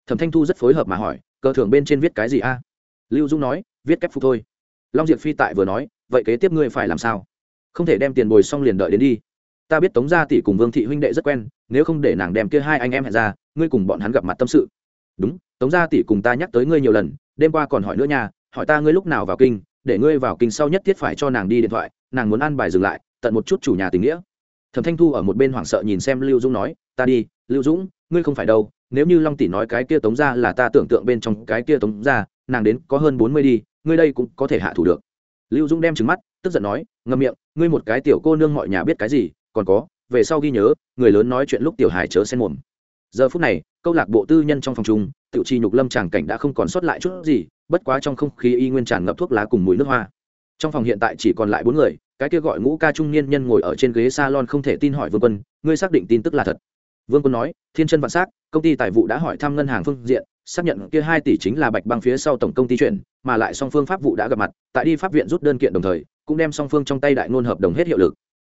Thẩm thanh thu rất phối hợp mà hỏi, cờ thưởng bên trên viết cái gì a? Lưu dung nói, viết kép phục thôi. Long diệp phi tại vừa nói, vậy kế tiếp ngươi phải làm sao? Không thể đem tiền bồi xong liền đợi đến đi. Ta biết tống gia tỷ cùng vương thị huynh đệ rất quen, nếu không để nàng đem kia hai anh em hẹn ra, ngươi cùng bọn hắn gặp mặt tâm sự. Đúng, tống gia tỷ cùng ta nhắc tới ngươi nhiều lần, đêm qua còn hỏi nữa nha, hỏi ta ngươi lúc nào vào kinh, để ngươi vào kinh sau nhất thiết phải cho nàng đi điện thoại, nàng muốn ăn bài dừng lại tận một chút chủ nhà tình nghĩa. Thẩm thanh thu ở một bên hoảng sợ nhìn xem lưu dũng nói, ta đi, lưu dũng, ngươi không phải đâu, nếu như long tỷ nói cái kia tống ra là ta tưởng tượng bên trong cái kia tống ra nàng đến có hơn bốn mươi đi, ngươi đây cũng có thể hạ thủ được. Lưu dũng đem trứng mắt, tức giận nói ngâm miệng, ngươi một cái tiểu cô nương mọi nhà biết cái gì, còn có, về sau ghi nhớ, người lớn nói chuyện lúc tiểu hài chớ xen mồm. Giờ phút này, câu lạc bộ tư nhân trong phòng chung, tiểu chi nhục lâm tràng cảnh đã không còn sót lại chút gì, bất quá trong không khí y nguyên tràn ngập thuốc lá cùng mùi nước hoa trong phòng hiện tại chỉ còn lại bốn người, cái kia gọi ngũ ca trung niên nhân ngồi ở trên ghế salon không thể tin hỏi vương quân, ngươi xác định tin tức là thật? Vương quân nói, thiên chân vạn s công ty tài vụ đã hỏi thăm ngân hàng phương diện, xác nhận kia hai tỷ chính là bạch băng phía sau tổng công ty chuyển, mà lại song phương pháp vụ đã gặp mặt, tại đi pháp viện rút đơn kiện đồng thời, cũng đem song phương trong tay đại ngôn hợp đồng hết hiệu lực.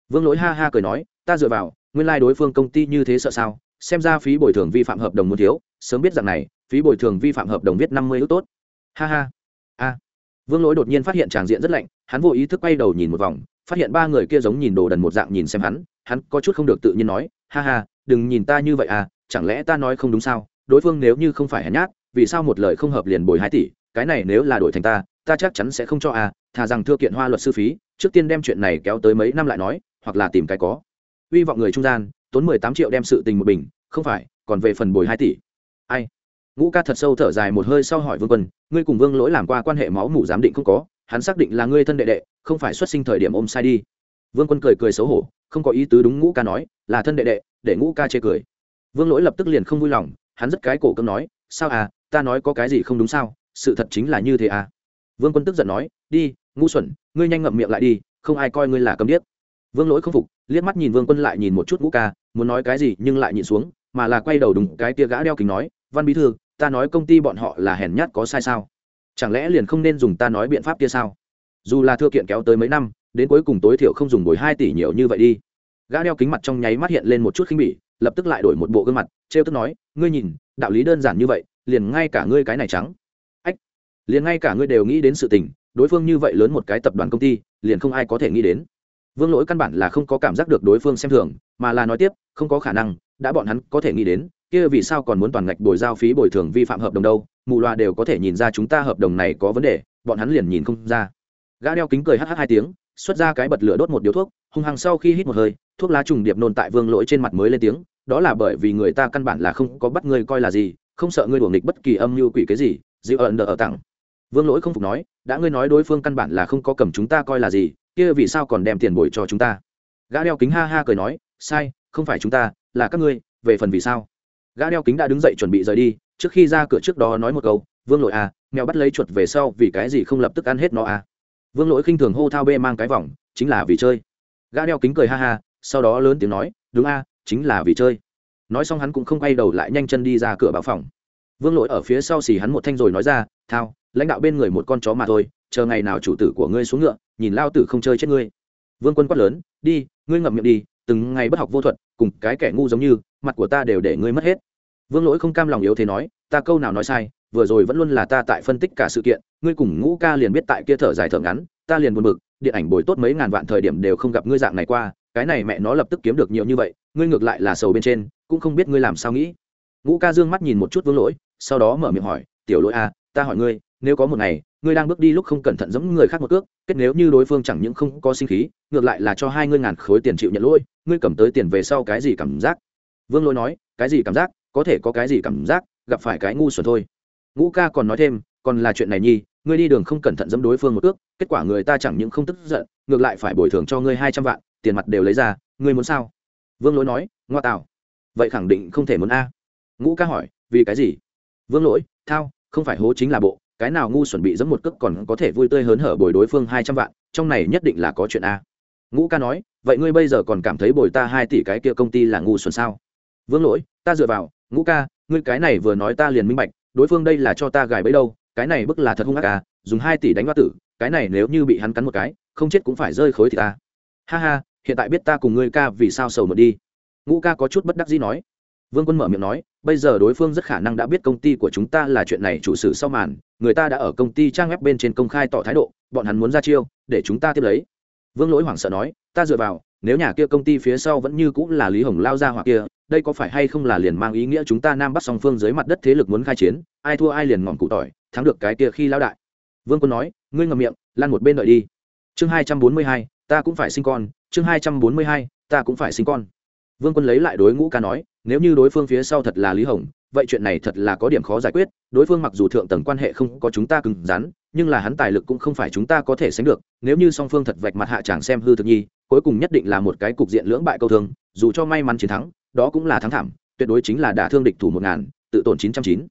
Vương lỗi ha ha cười nói, ta dựa vào, nguyên lai、like、đối phương công ty như thế sợ sao? Xem ra phí bồi thường vi phạm hợp đồng muốn thiếu, sớm biết rằng này, phí bồi thường vi phạm hợp đồng viết năm mươi ước tốt. Ha ha. A vương lỗi đột nhiên phát hiện tràng diện rất lạnh, hắn vô ý thức quay đầu nhìn một vòng, phát hiện ba người kia giống nhìn đồ đần một dạng nhìn xem hắn hắn có chút không được tự nhiên nói, ha ha, đừng nhìn ta như vậy à chẳng lẽ ta nói không đúng sao? Đối phương nếu như không phải hèn nhát, vì sao một lời không hợp liền bồi hai tỷ? Cái này nếu là đổi thành ta ta chắc chắn sẽ không cho à thà rằng thưa kiện hoa luật sư phí, trước tiên đem chuyện này kéo tới mấy năm lại nói, hoặc là tìm cái có. Hy vọng người trung gian, tốn mười tám triệu đem sự tình một bình, không phải, còn về phần bồi hai tỷ. Ai? Ngũ ca thật sâu thở dài một hơi sau hỏi vương quân, ngươi cùng vương lỗi làm qua quan hệ máu mủ giám định không có? Hắn xác định là ngươi thân đệ đệ, không phải xuất sinh thời điểm ôm sai đi. Vương quân cười cười xấu hổ, không có ý tứ đúng ngũ ca nói, là thân đệ đệ, để ngũ ca chê cười. Vương lỗi lập tức liền không vui lòng, hắn rất cái cổ cấm nói, sao à ta nói có cái gì không đúng sao? Sự thật chính là như thế à. Vương quân tức giận nói, đi, ngu xuẩn, ngươi nhanh ngậm miệng lại đi, không ai coi ngươi là cấm điếc. Vương lỗi không phục, liếc mắt nhìn vương quân lại nhìn một chút ngũ ca, muốn nói cái gì nhưng lại nhìn xuống, mà là quay đầu đúng cái tia gã đeo kính nói, văn bí thư ta nói công ty bọn họ là hèn nhát có sai sao? Chẳng lẽ liền không nên dùng ta nói biện pháp kia sao? Dù là thưa kiện kéo tới mấy năm, đến cuối cùng tối thiểu không dùng bồi hai tỷ nhiều như vậy đi. Gã đeo kính mặt trong nháy mắt hiện lên một chút khinh bỉ, lập tức lại đổi một bộ gương mặt, trêu tức nói, ngươi nhìn, đạo lý đơn giản như vậy, liền ngay cả ngươi cái này trắng. Ách, liền ngay cả ngươi đều nghĩ đến sự tình, đối phương như vậy lớn một cái tập đoàn công ty, liền không ai có thể nghĩ đến. Vương lỗi căn bản là không có cảm giác được đối phương xem thường, mà là nói tiếp, không có khả năng, đã bọn hắn có thể nghĩ đến kia vì sao còn muốn toàn ngạch bồi giao phí bồi thường vi phạm hợp đồng đâu? Mù loà đều có thể nhìn ra chúng ta hợp đồng này có vấn đề, bọn hắn liền nhìn không ra. Gã đeo kính cười hh hai tiếng, xuất ra cái bật lửa đốt một điếu thuốc, hung hăng sau khi hít một hơi, thuốc lá trùng điệp nôn tại vương lỗi trên mặt mới lên tiếng, đó là bởi vì người ta căn bản là không có bắt ngươi coi là gì, không sợ ngươi đuổi nghịch bất kỳ âm mưu quỷ cái gì dịu ẩn đỡ ở tặng. Vương lỗi không phục nói, đã ngươi nói đối phương căn bản là không có cầm chúng ta coi là gì, kia vì sao còn đem tiền bồi cho chúng ta? Gã đeo kính ha ha cười nói, sai, không phải chúng ta, là các ngươi, về phần vì sao? Gã đeo kính đã đứng dậy chuẩn bị rời đi, trước khi ra cửa trước đó nói một câu, vương lỗi à mèo bắt lấy chuột về sau vì cái gì không lập tức ăn hết nó à? Vương lỗi khinh thường hô thao bê mang cái vòng, chính là vì chơi. Gã đeo kính cười ha ha, sau đó lớn tiếng nói, đúng a chính là vì chơi. Nói xong hắn cũng không quay đầu lại nhanh chân đi ra cửa báo phòng. Vương lỗi ở phía sau xì hắn một thanh rồi nói ra, thao, lãnh đạo bên người một con chó mà thôi, chờ ngày nào chủ tử của ngươi xuống ngựa, nhìn lao tử không chơi chết ngươi. Vương quân quát lớn, đi, ngươi ngậm miệng đi, từng ngày bất học vô thuật, cùng cái kẻ ngu giống như, mặt của ta đều để ngươi mất hết vương lỗi không cam lòng yếu thế nói ta câu nào nói sai vừa rồi vẫn luôn là ta tại phân tích cả sự kiện ngươi cùng ngũ ca liền biết tại kia thở dài thở ngắn ta liền buồn bực điện ảnh bồi tốt mấy ngàn vạn thời điểm đều không gặp ngươi dạng này qua cái này mẹ nó lập tức kiếm được nhiều như vậy ngươi ngược lại là sầu bên trên cũng không biết ngươi làm sao nghĩ. Ngũ ca dương mắt nhìn một chút vương lỗi sau đó mở miệng hỏi tiểu lỗi a à, ta hỏi ngươi nếu có một ngày ngươi đang bước đi lúc không cẩn thận giống người khác một cước kết nếu như đối phương chẳng những không có sinh khí ngược lại là cho hai ngươi ngàn khối tiền chịu nhận lỗi ngươi cầm tới tiền về sau cái gì cảm giác? Vương lỗi nói cái gì cảm giác? Có thể có cái gì cảm giác, gặp phải cái ngu xuẩn thôi. Ngũ ca còn nói thêm, còn là chuyện này nhi ngươi đi đường không cẩn thận dẫm đối phương một ước kết quả người ta chẳng những không tức giận, ngược lại phải bồi thường cho ngươi hai trăm vạn, tiền mặt đều lấy ra, ngươi muốn sao? Vương lỗi nói, ngoa tạo. Vậy khẳng định không thể muốn a. Ngũ ca hỏi, vì cái gì? Vương lỗi, thao, không phải hố chính là bộ, cái nào ngu chuẩn bị dẫm một cước còn có thể vui tươi hớn hở bồi đối phương hai trăm vạn, trong này nhất định là có chuyện a. Ngũ ca nói, vậy ngươi bây giờ còn cảm thấy bồi ta hai tỷ cái kia công ty là ngu xuẩn sao? Vương lỗi, ta dựa vào ngũ ca, ngươi cái này vừa nói ta liền minh bạch, đối phương đây là cho ta gài bẫy đâu, cái này bức là thật hung ác ca dùng hai tỷ đánh hoa tử, cái này nếu như bị hắn cắn một cái, không chết cũng phải rơi khối thì ta. Ha ha, hiện tại biết ta cùng ngươi ca vì sao sầu mượn đi. Ngũ ca có chút bất đắc dĩ nói. Vương quân mở miệng nói, bây giờ đối phương rất khả năng đã biết công ty của chúng ta là chuyện này chủ sử sau màn, người ta đã ở công ty trang web bên trên công khai tỏ thái độ, bọn hắn muốn ra chiêu, để chúng ta tiếp lấy. Vương lỗi hoảng sợ nói, ta dựa vào, nếu nhà kia công ty phía sau vẫn như cũng là lý hồng lao ra hoặc kia đây có phải hay không là liền mang ý nghĩa chúng ta nam bắc song phương dưới mặt đất thế lực muốn khai chiến, ai thua ai liền ngọn cụ tỏi, thắng được cái kia khi lão đại. Vương quân nói, ngươi ngậm miệng, lan một bên đợi đi. Chương hai trăm bốn mươi hai, ta cũng phải sinh con, chương hai trăm bốn mươi hai, ta cũng phải sinh con. Vương quân lấy lại đối ngũ ca nói, nếu như đối phương phía sau thật là lý hồng, vậy chuyện này thật là có điểm khó giải quyết, đối phương mặc dù thượng tầng quan hệ không có chúng ta cứng rắn, nhưng là hắn tài lực cũng không phải chúng ta có thể sánh được, nếu như song phương thật vạch mặt hạ chẳng xem hư thực nhi, cuối cùng nhất định là một cái cục diện lưỡng bại câu thương dù cho may mắn chiến thắng đó cũng là thắng thảm, tuyệt đối chính là đả thương địch thủ một ngàn, tự tổn chín trăm chín.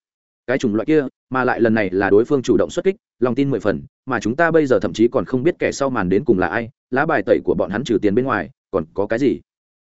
Cái chủng loại kia, mà lại lần này là đối phương chủ động xuất kích, lòng tin mười phần, mà chúng ta bây giờ thậm chí còn không biết kẻ sau màn đến cùng là ai, lá bài tẩy của bọn hắn trừ tiền bên ngoài, còn có cái gì?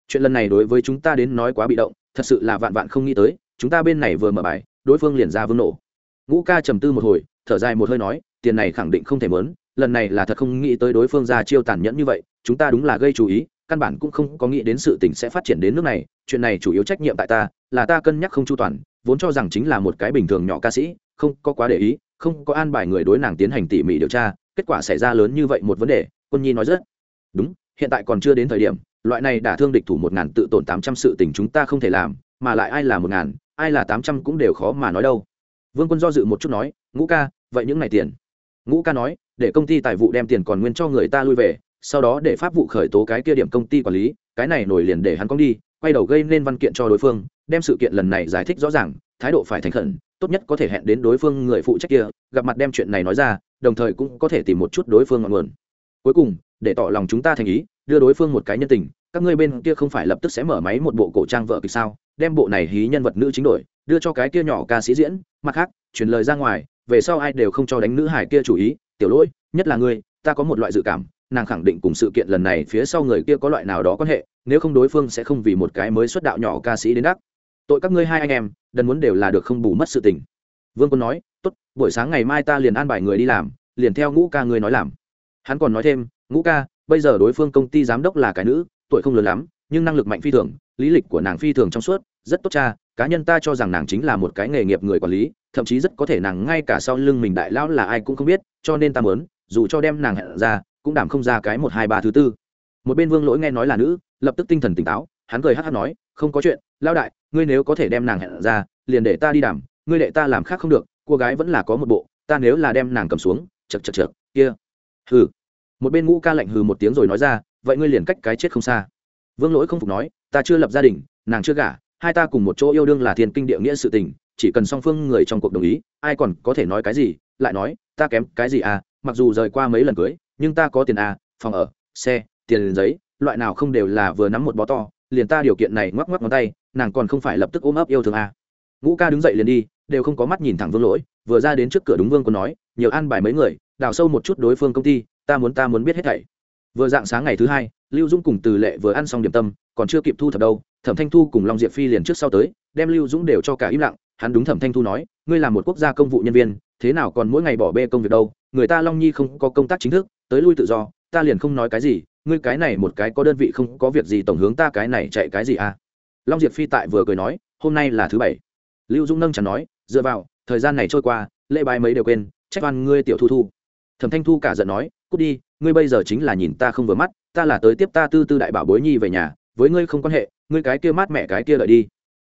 Chuyện lần này đối với chúng ta đến nói quá bị động, thật sự là vạn vạn không nghĩ tới, chúng ta bên này vừa mở bài, đối phương liền ra vương nổ. Ngũ ca trầm tư một hồi, thở dài một hơi nói, tiền này khẳng định không thể mớn, lần này là thật không nghĩ tới đối phương ra chiêu tàn nhẫn như vậy, chúng ta đúng là gây chú ý căn bản cũng không có nghĩ đến sự tình sẽ phát triển đến nước này, chuyện này chủ yếu trách nhiệm tại ta, là ta cân nhắc không chu toàn, vốn cho rằng chính là một cái bình thường nhỏ ca sĩ, không có quá để ý, không có an bài người đối nàng tiến hành tỉ mỉ điều tra, kết quả xảy ra lớn như vậy một vấn đề, quân nhi nói rất đúng, hiện tại còn chưa đến thời điểm, loại này đả thương địch thủ một ngàn tự tổn tám trăm sự tình chúng ta không thể làm, mà lại ai là một ngàn, ai là tám trăm cũng đều khó mà nói đâu. Vương quân do dự một chút nói, ngũ ca, vậy những ngày tiền? Ngũ ca nói, để công ty tài vụ đem tiền còn nguyên cho người ta lui về sau đó để pháp vụ khởi tố cái kia điểm công ty quản lý, cái này nổi liền để hắn cong đi, quay đầu gây nên văn kiện cho đối phương, đem sự kiện lần này giải thích rõ ràng, thái độ phải thành khẩn, tốt nhất có thể hẹn đến đối phương người phụ trách kia, gặp mặt đem chuyện này nói ra, đồng thời cũng có thể tìm một chút đối phương ngọn nguồn. Cuối cùng, để tỏ lòng chúng ta thành ý, đưa đối phương một cái nhân tình, các ngươi bên kia không phải lập tức sẽ mở máy một bộ cổ trang vợ kịch sao, đem bộ này hí nhân vật nữ chính đổi, đưa cho cái kia nhỏ ca sĩ diễn, mặt khác, truyền lời ra ngoài, về sau ai đều không cho đánh nữ hải kia chủ ý, tiểu lỗi, nhất là ngươi, ta có một loại dự cảm nàng khẳng định cùng sự kiện lần này phía sau người kia có loại nào đó quan hệ, nếu không đối phương sẽ không vì một cái mới xuất đạo nhỏ ca sĩ đến đắc. Tội các ngươi hai anh em, đần muốn đều là được không bù mất sự tình. Vương quân nói, tốt, buổi sáng ngày mai ta liền an bài người đi làm, liền theo ngũ ca ngươi nói làm. Hắn còn nói thêm, ngũ ca, bây giờ đối phương công ty giám đốc là cái nữ, tuổi không lớn lắm, nhưng năng lực mạnh phi thường, lý lịch của nàng phi thường trong suốt, rất tốt cha, cá nhân ta cho rằng nàng chính là một cái nghề nghiệp người quản lý, thậm chí rất có thể nàng ngay cả sau lưng mình đại lão là ai cũng không biết, cho nên ta muốn, dù cho đem nàng hẹn ra cũng đảm không ra cái một hai ba thứ tư. Một bên vương lỗi nghe nói là nữ, lập tức tinh thần tỉnh táo, hắn cười hát hát nói, không có chuyện lao đại, ngươi nếu có thể đem nàng hẹn ra, liền để ta đi đảm ngươi đệ ta làm khác không được, cô gái vẫn là có một bộ, ta nếu là đem nàng cầm xuống chật chật chật kia. Hừ. Một bên ngũ ca lạnh hừ một tiếng rồi nói ra, vậy ngươi liền cách cái chết không xa. Vương lỗi không phục nói, ta chưa lập gia đình, nàng chưa gả, hai ta cùng một chỗ yêu đương là thiên kinh địa nghĩa sự tình, chỉ cần song phương người trong cuộc đồng ý, ai còn có thể nói cái gì, lại nói, ta kém cái gì à mặc dù rời qua mấy lần cưới nhưng ta có tiền à phòng ở, xe, tiền giấy, loại nào không đều là vừa nắm một bó to, liền ta điều kiện này ngoắc ngoắc ngón tay, nàng còn không phải lập tức ôm ấp yêu thương à. ngũ ca đứng dậy liền đi, đều không có mắt nhìn thẳng vương lỗi, vừa ra đến trước cửa đúng vương còn nói, nhiều an bài mấy người, đào sâu một chút đối phương công ty, ta muốn ta muốn biết hết thảy vừa dạng sáng ngày thứ hai, lưu dũng cùng từ lệ vừa ăn xong điểm tâm, còn chưa kịp thu thập đâu, thẩm thanh thu cùng long diệp phi liền trước sau tới, đem lưu dũng đều cho cả im lặng hắn đúng thẩm thanh thu nói, ngươi là một quốc gia công vụ nhân viên, thế nào còn mỗi ngày bỏ bê công việc đâu người ta long nhi không có công tác chính thức, tới lui tự do, ta liền không nói cái gì, ngươi cái này một cái có đơn vị không có việc gì tổng hướng ta cái này chạy cái gì à? Long diệp phi tại vừa cười nói, hôm nay là thứ bảy. Lưu dũng nâng chẳng nói, dựa vào, thời gian này trôi qua, lễ bài mấy đều quên, trách oan ngươi tiểu thu thu. Thẩm thanh thu cả giận nói, cút đi, ngươi bây giờ chính là nhìn ta không vừa mắt, ta là tới tiếp ta tư tư đại bảo bối nhi về nhà, với ngươi không quan hệ, ngươi cái kia mát mẹ cái kia đợi đi.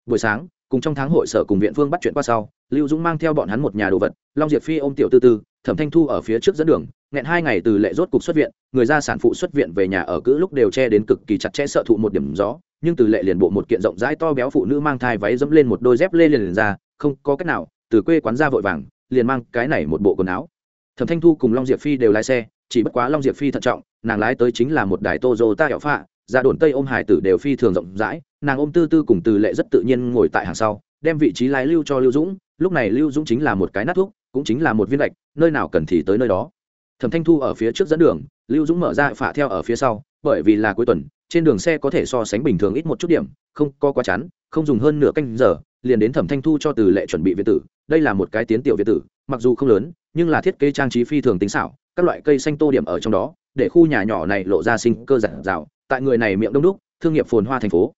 Buổi sáng, cùng trong tháng hội sở cùng viện phương bắt chuyện qua sau, lưu dũng mang theo bọn hắn một nhà đồ vật, long diệp phi ôm tiểu tư tư thẩm thanh thu ở phía trước dẫn đường nghẹn hai ngày từ lệ rốt cục xuất viện người ra sản phụ xuất viện về nhà ở cữ lúc đều che đến cực kỳ chặt chẽ sợ thụ một điểm gió nhưng từ lệ liền bộ một kiện rộng rãi to béo phụ nữ mang thai váy dẫm lên một đôi dép lê liền, liền ra không có cách nào từ quê quán ra vội vàng liền mang cái này một bộ quần áo. Thẩm thanh thu cùng long diệp phi đều lái xe chỉ bất quá long diệp phi thận trọng nàng lái tới chính là một đài tô dô ta hẹo phạ ra đồn tây ôm hải tử đều phi thường rộng rãi nàng ôm tư tư cùng từ lệ rất tự nhiên ngồi tại hàng sau đem vị trí lái lưu cho lưu dũng lúc này lưu dũng chính là một cái nát thuốc cũng chính là một viên gạch nơi nào cần thì tới nơi đó. Thẩm thanh thu ở phía trước dẫn đường, lưu dũng mở ra phả theo ở phía sau, bởi vì là cuối tuần, trên đường xe có thể so sánh bình thường ít một chút điểm, không co quá chắn không dùng hơn nửa canh giờ, liền đến thẩm thanh thu cho từ lệ chuẩn bị việt tử. Đây là một cái tiến tiểu việt tử, mặc dù không lớn, nhưng là thiết kế trang trí phi thường tính xảo, các loại cây xanh tô điểm ở trong đó, để khu nhà nhỏ này lộ ra sinh cơ giản rào tại người này miệng đông đúc, thương nghiệp phồn hoa thành phố.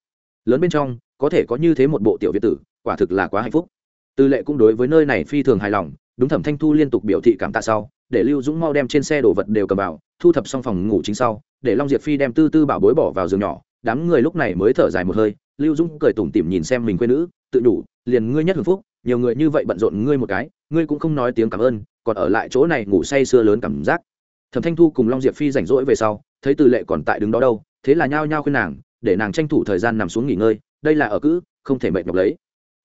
Lớn bên trong, có thể có như thế một bộ tiểu việt tử, quả thực là quá hạnh phúc. Tư lệ cũng đối với nơi này phi thường hài lòng đúng thẩm thanh thu liên tục biểu thị cảm tạ sau, để lưu dũng mau đem trên xe đồ vật đều cầm vào, thu thập xong phòng ngủ chính sau, để long diệp phi đem tư tư bảo bối bỏ vào giường nhỏ. Đám người lúc này mới thở dài một hơi, lưu dũng cười tủm tỉm nhìn xem mình quê nữ, tự đủ liền ngươi nhất hưởng phúc, nhiều người như vậy bận rộn ngươi một cái, ngươi cũng không nói tiếng cảm ơn, còn ở lại chỗ này ngủ say sưa lớn cảm giác. Thẩm thanh thu cùng long diệp phi rảnh rỗi về sau, thấy từ lệ còn tại đứng đó đâu, thế là nhao nhao khuyên nàng, để nàng tranh thủ thời gian nằm xuống nghỉ ngơi, đây là ở cữ không thể mệt nhọc lấy.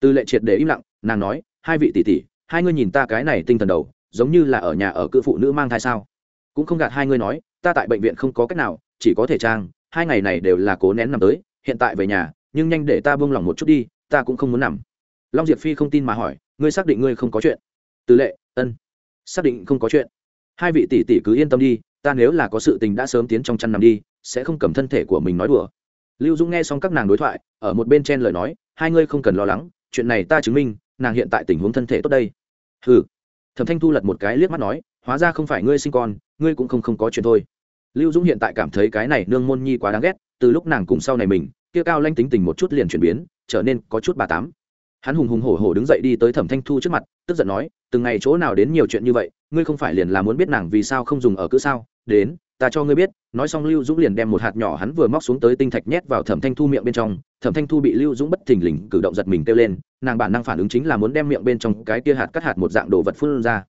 Từ lệ triệt để im lặng, nàng nói, hai vị tỷ tỷ hai ngươi nhìn ta cái này tinh thần đầu, giống như là ở nhà ở cự phụ nữ mang thai sao? Cũng không gạt hai ngươi nói, ta tại bệnh viện không có cách nào, chỉ có thể trang, hai ngày này đều là cố nén nằm tới, hiện tại về nhà, nhưng nhanh để ta buông lỏng một chút đi, ta cũng không muốn nằm. Long diệp phi không tin mà hỏi, ngươi xác định ngươi không có chuyện? Từ lệ, ân. Xác định không có chuyện. Hai vị tỷ tỷ cứ yên tâm đi, ta nếu là có sự tình đã sớm tiến trong chăn nằm đi, sẽ không cầm thân thể của mình nói đùa. Lưu dũng nghe xong các nàng đối thoại, ở một bên trên lời nói, hai ngươi không cần lo lắng, chuyện này ta chứng minh nàng hiện tại tình huống thân thể tốt đây. Hừ. Thẩm thanh thu lật một cái liếc mắt nói, hóa ra không phải ngươi sinh con, ngươi cũng không không có chuyện thôi. Lưu dũng hiện tại cảm thấy cái này nương môn nhi quá đáng ghét, từ lúc nàng cùng sau này mình, kia cao lanh tính tình một chút liền chuyển biến, trở nên có chút bà tám. Hắn hùng hùng hổ hổ đứng dậy đi tới thẩm thanh thu trước mặt, tức giận nói, từng ngày chỗ nào đến nhiều chuyện như vậy, ngươi không phải liền là muốn biết nàng vì sao không dùng ở cữ sao? Đến, ta cho ngươi biết. Nói xong lưu dũng liền đem một hạt nhỏ hắn vừa móc xuống tới tinh thạch nhét vào thẩm thanh thu miệng bên trong thẩm thanh thu bị lưu dũng bất thình lình cử động giật mình kêu lên, nàng bản năng phản ứng chính là muốn đem miệng bên trong cái tia hạt cắt hạt một dạng đồ vật phun ra.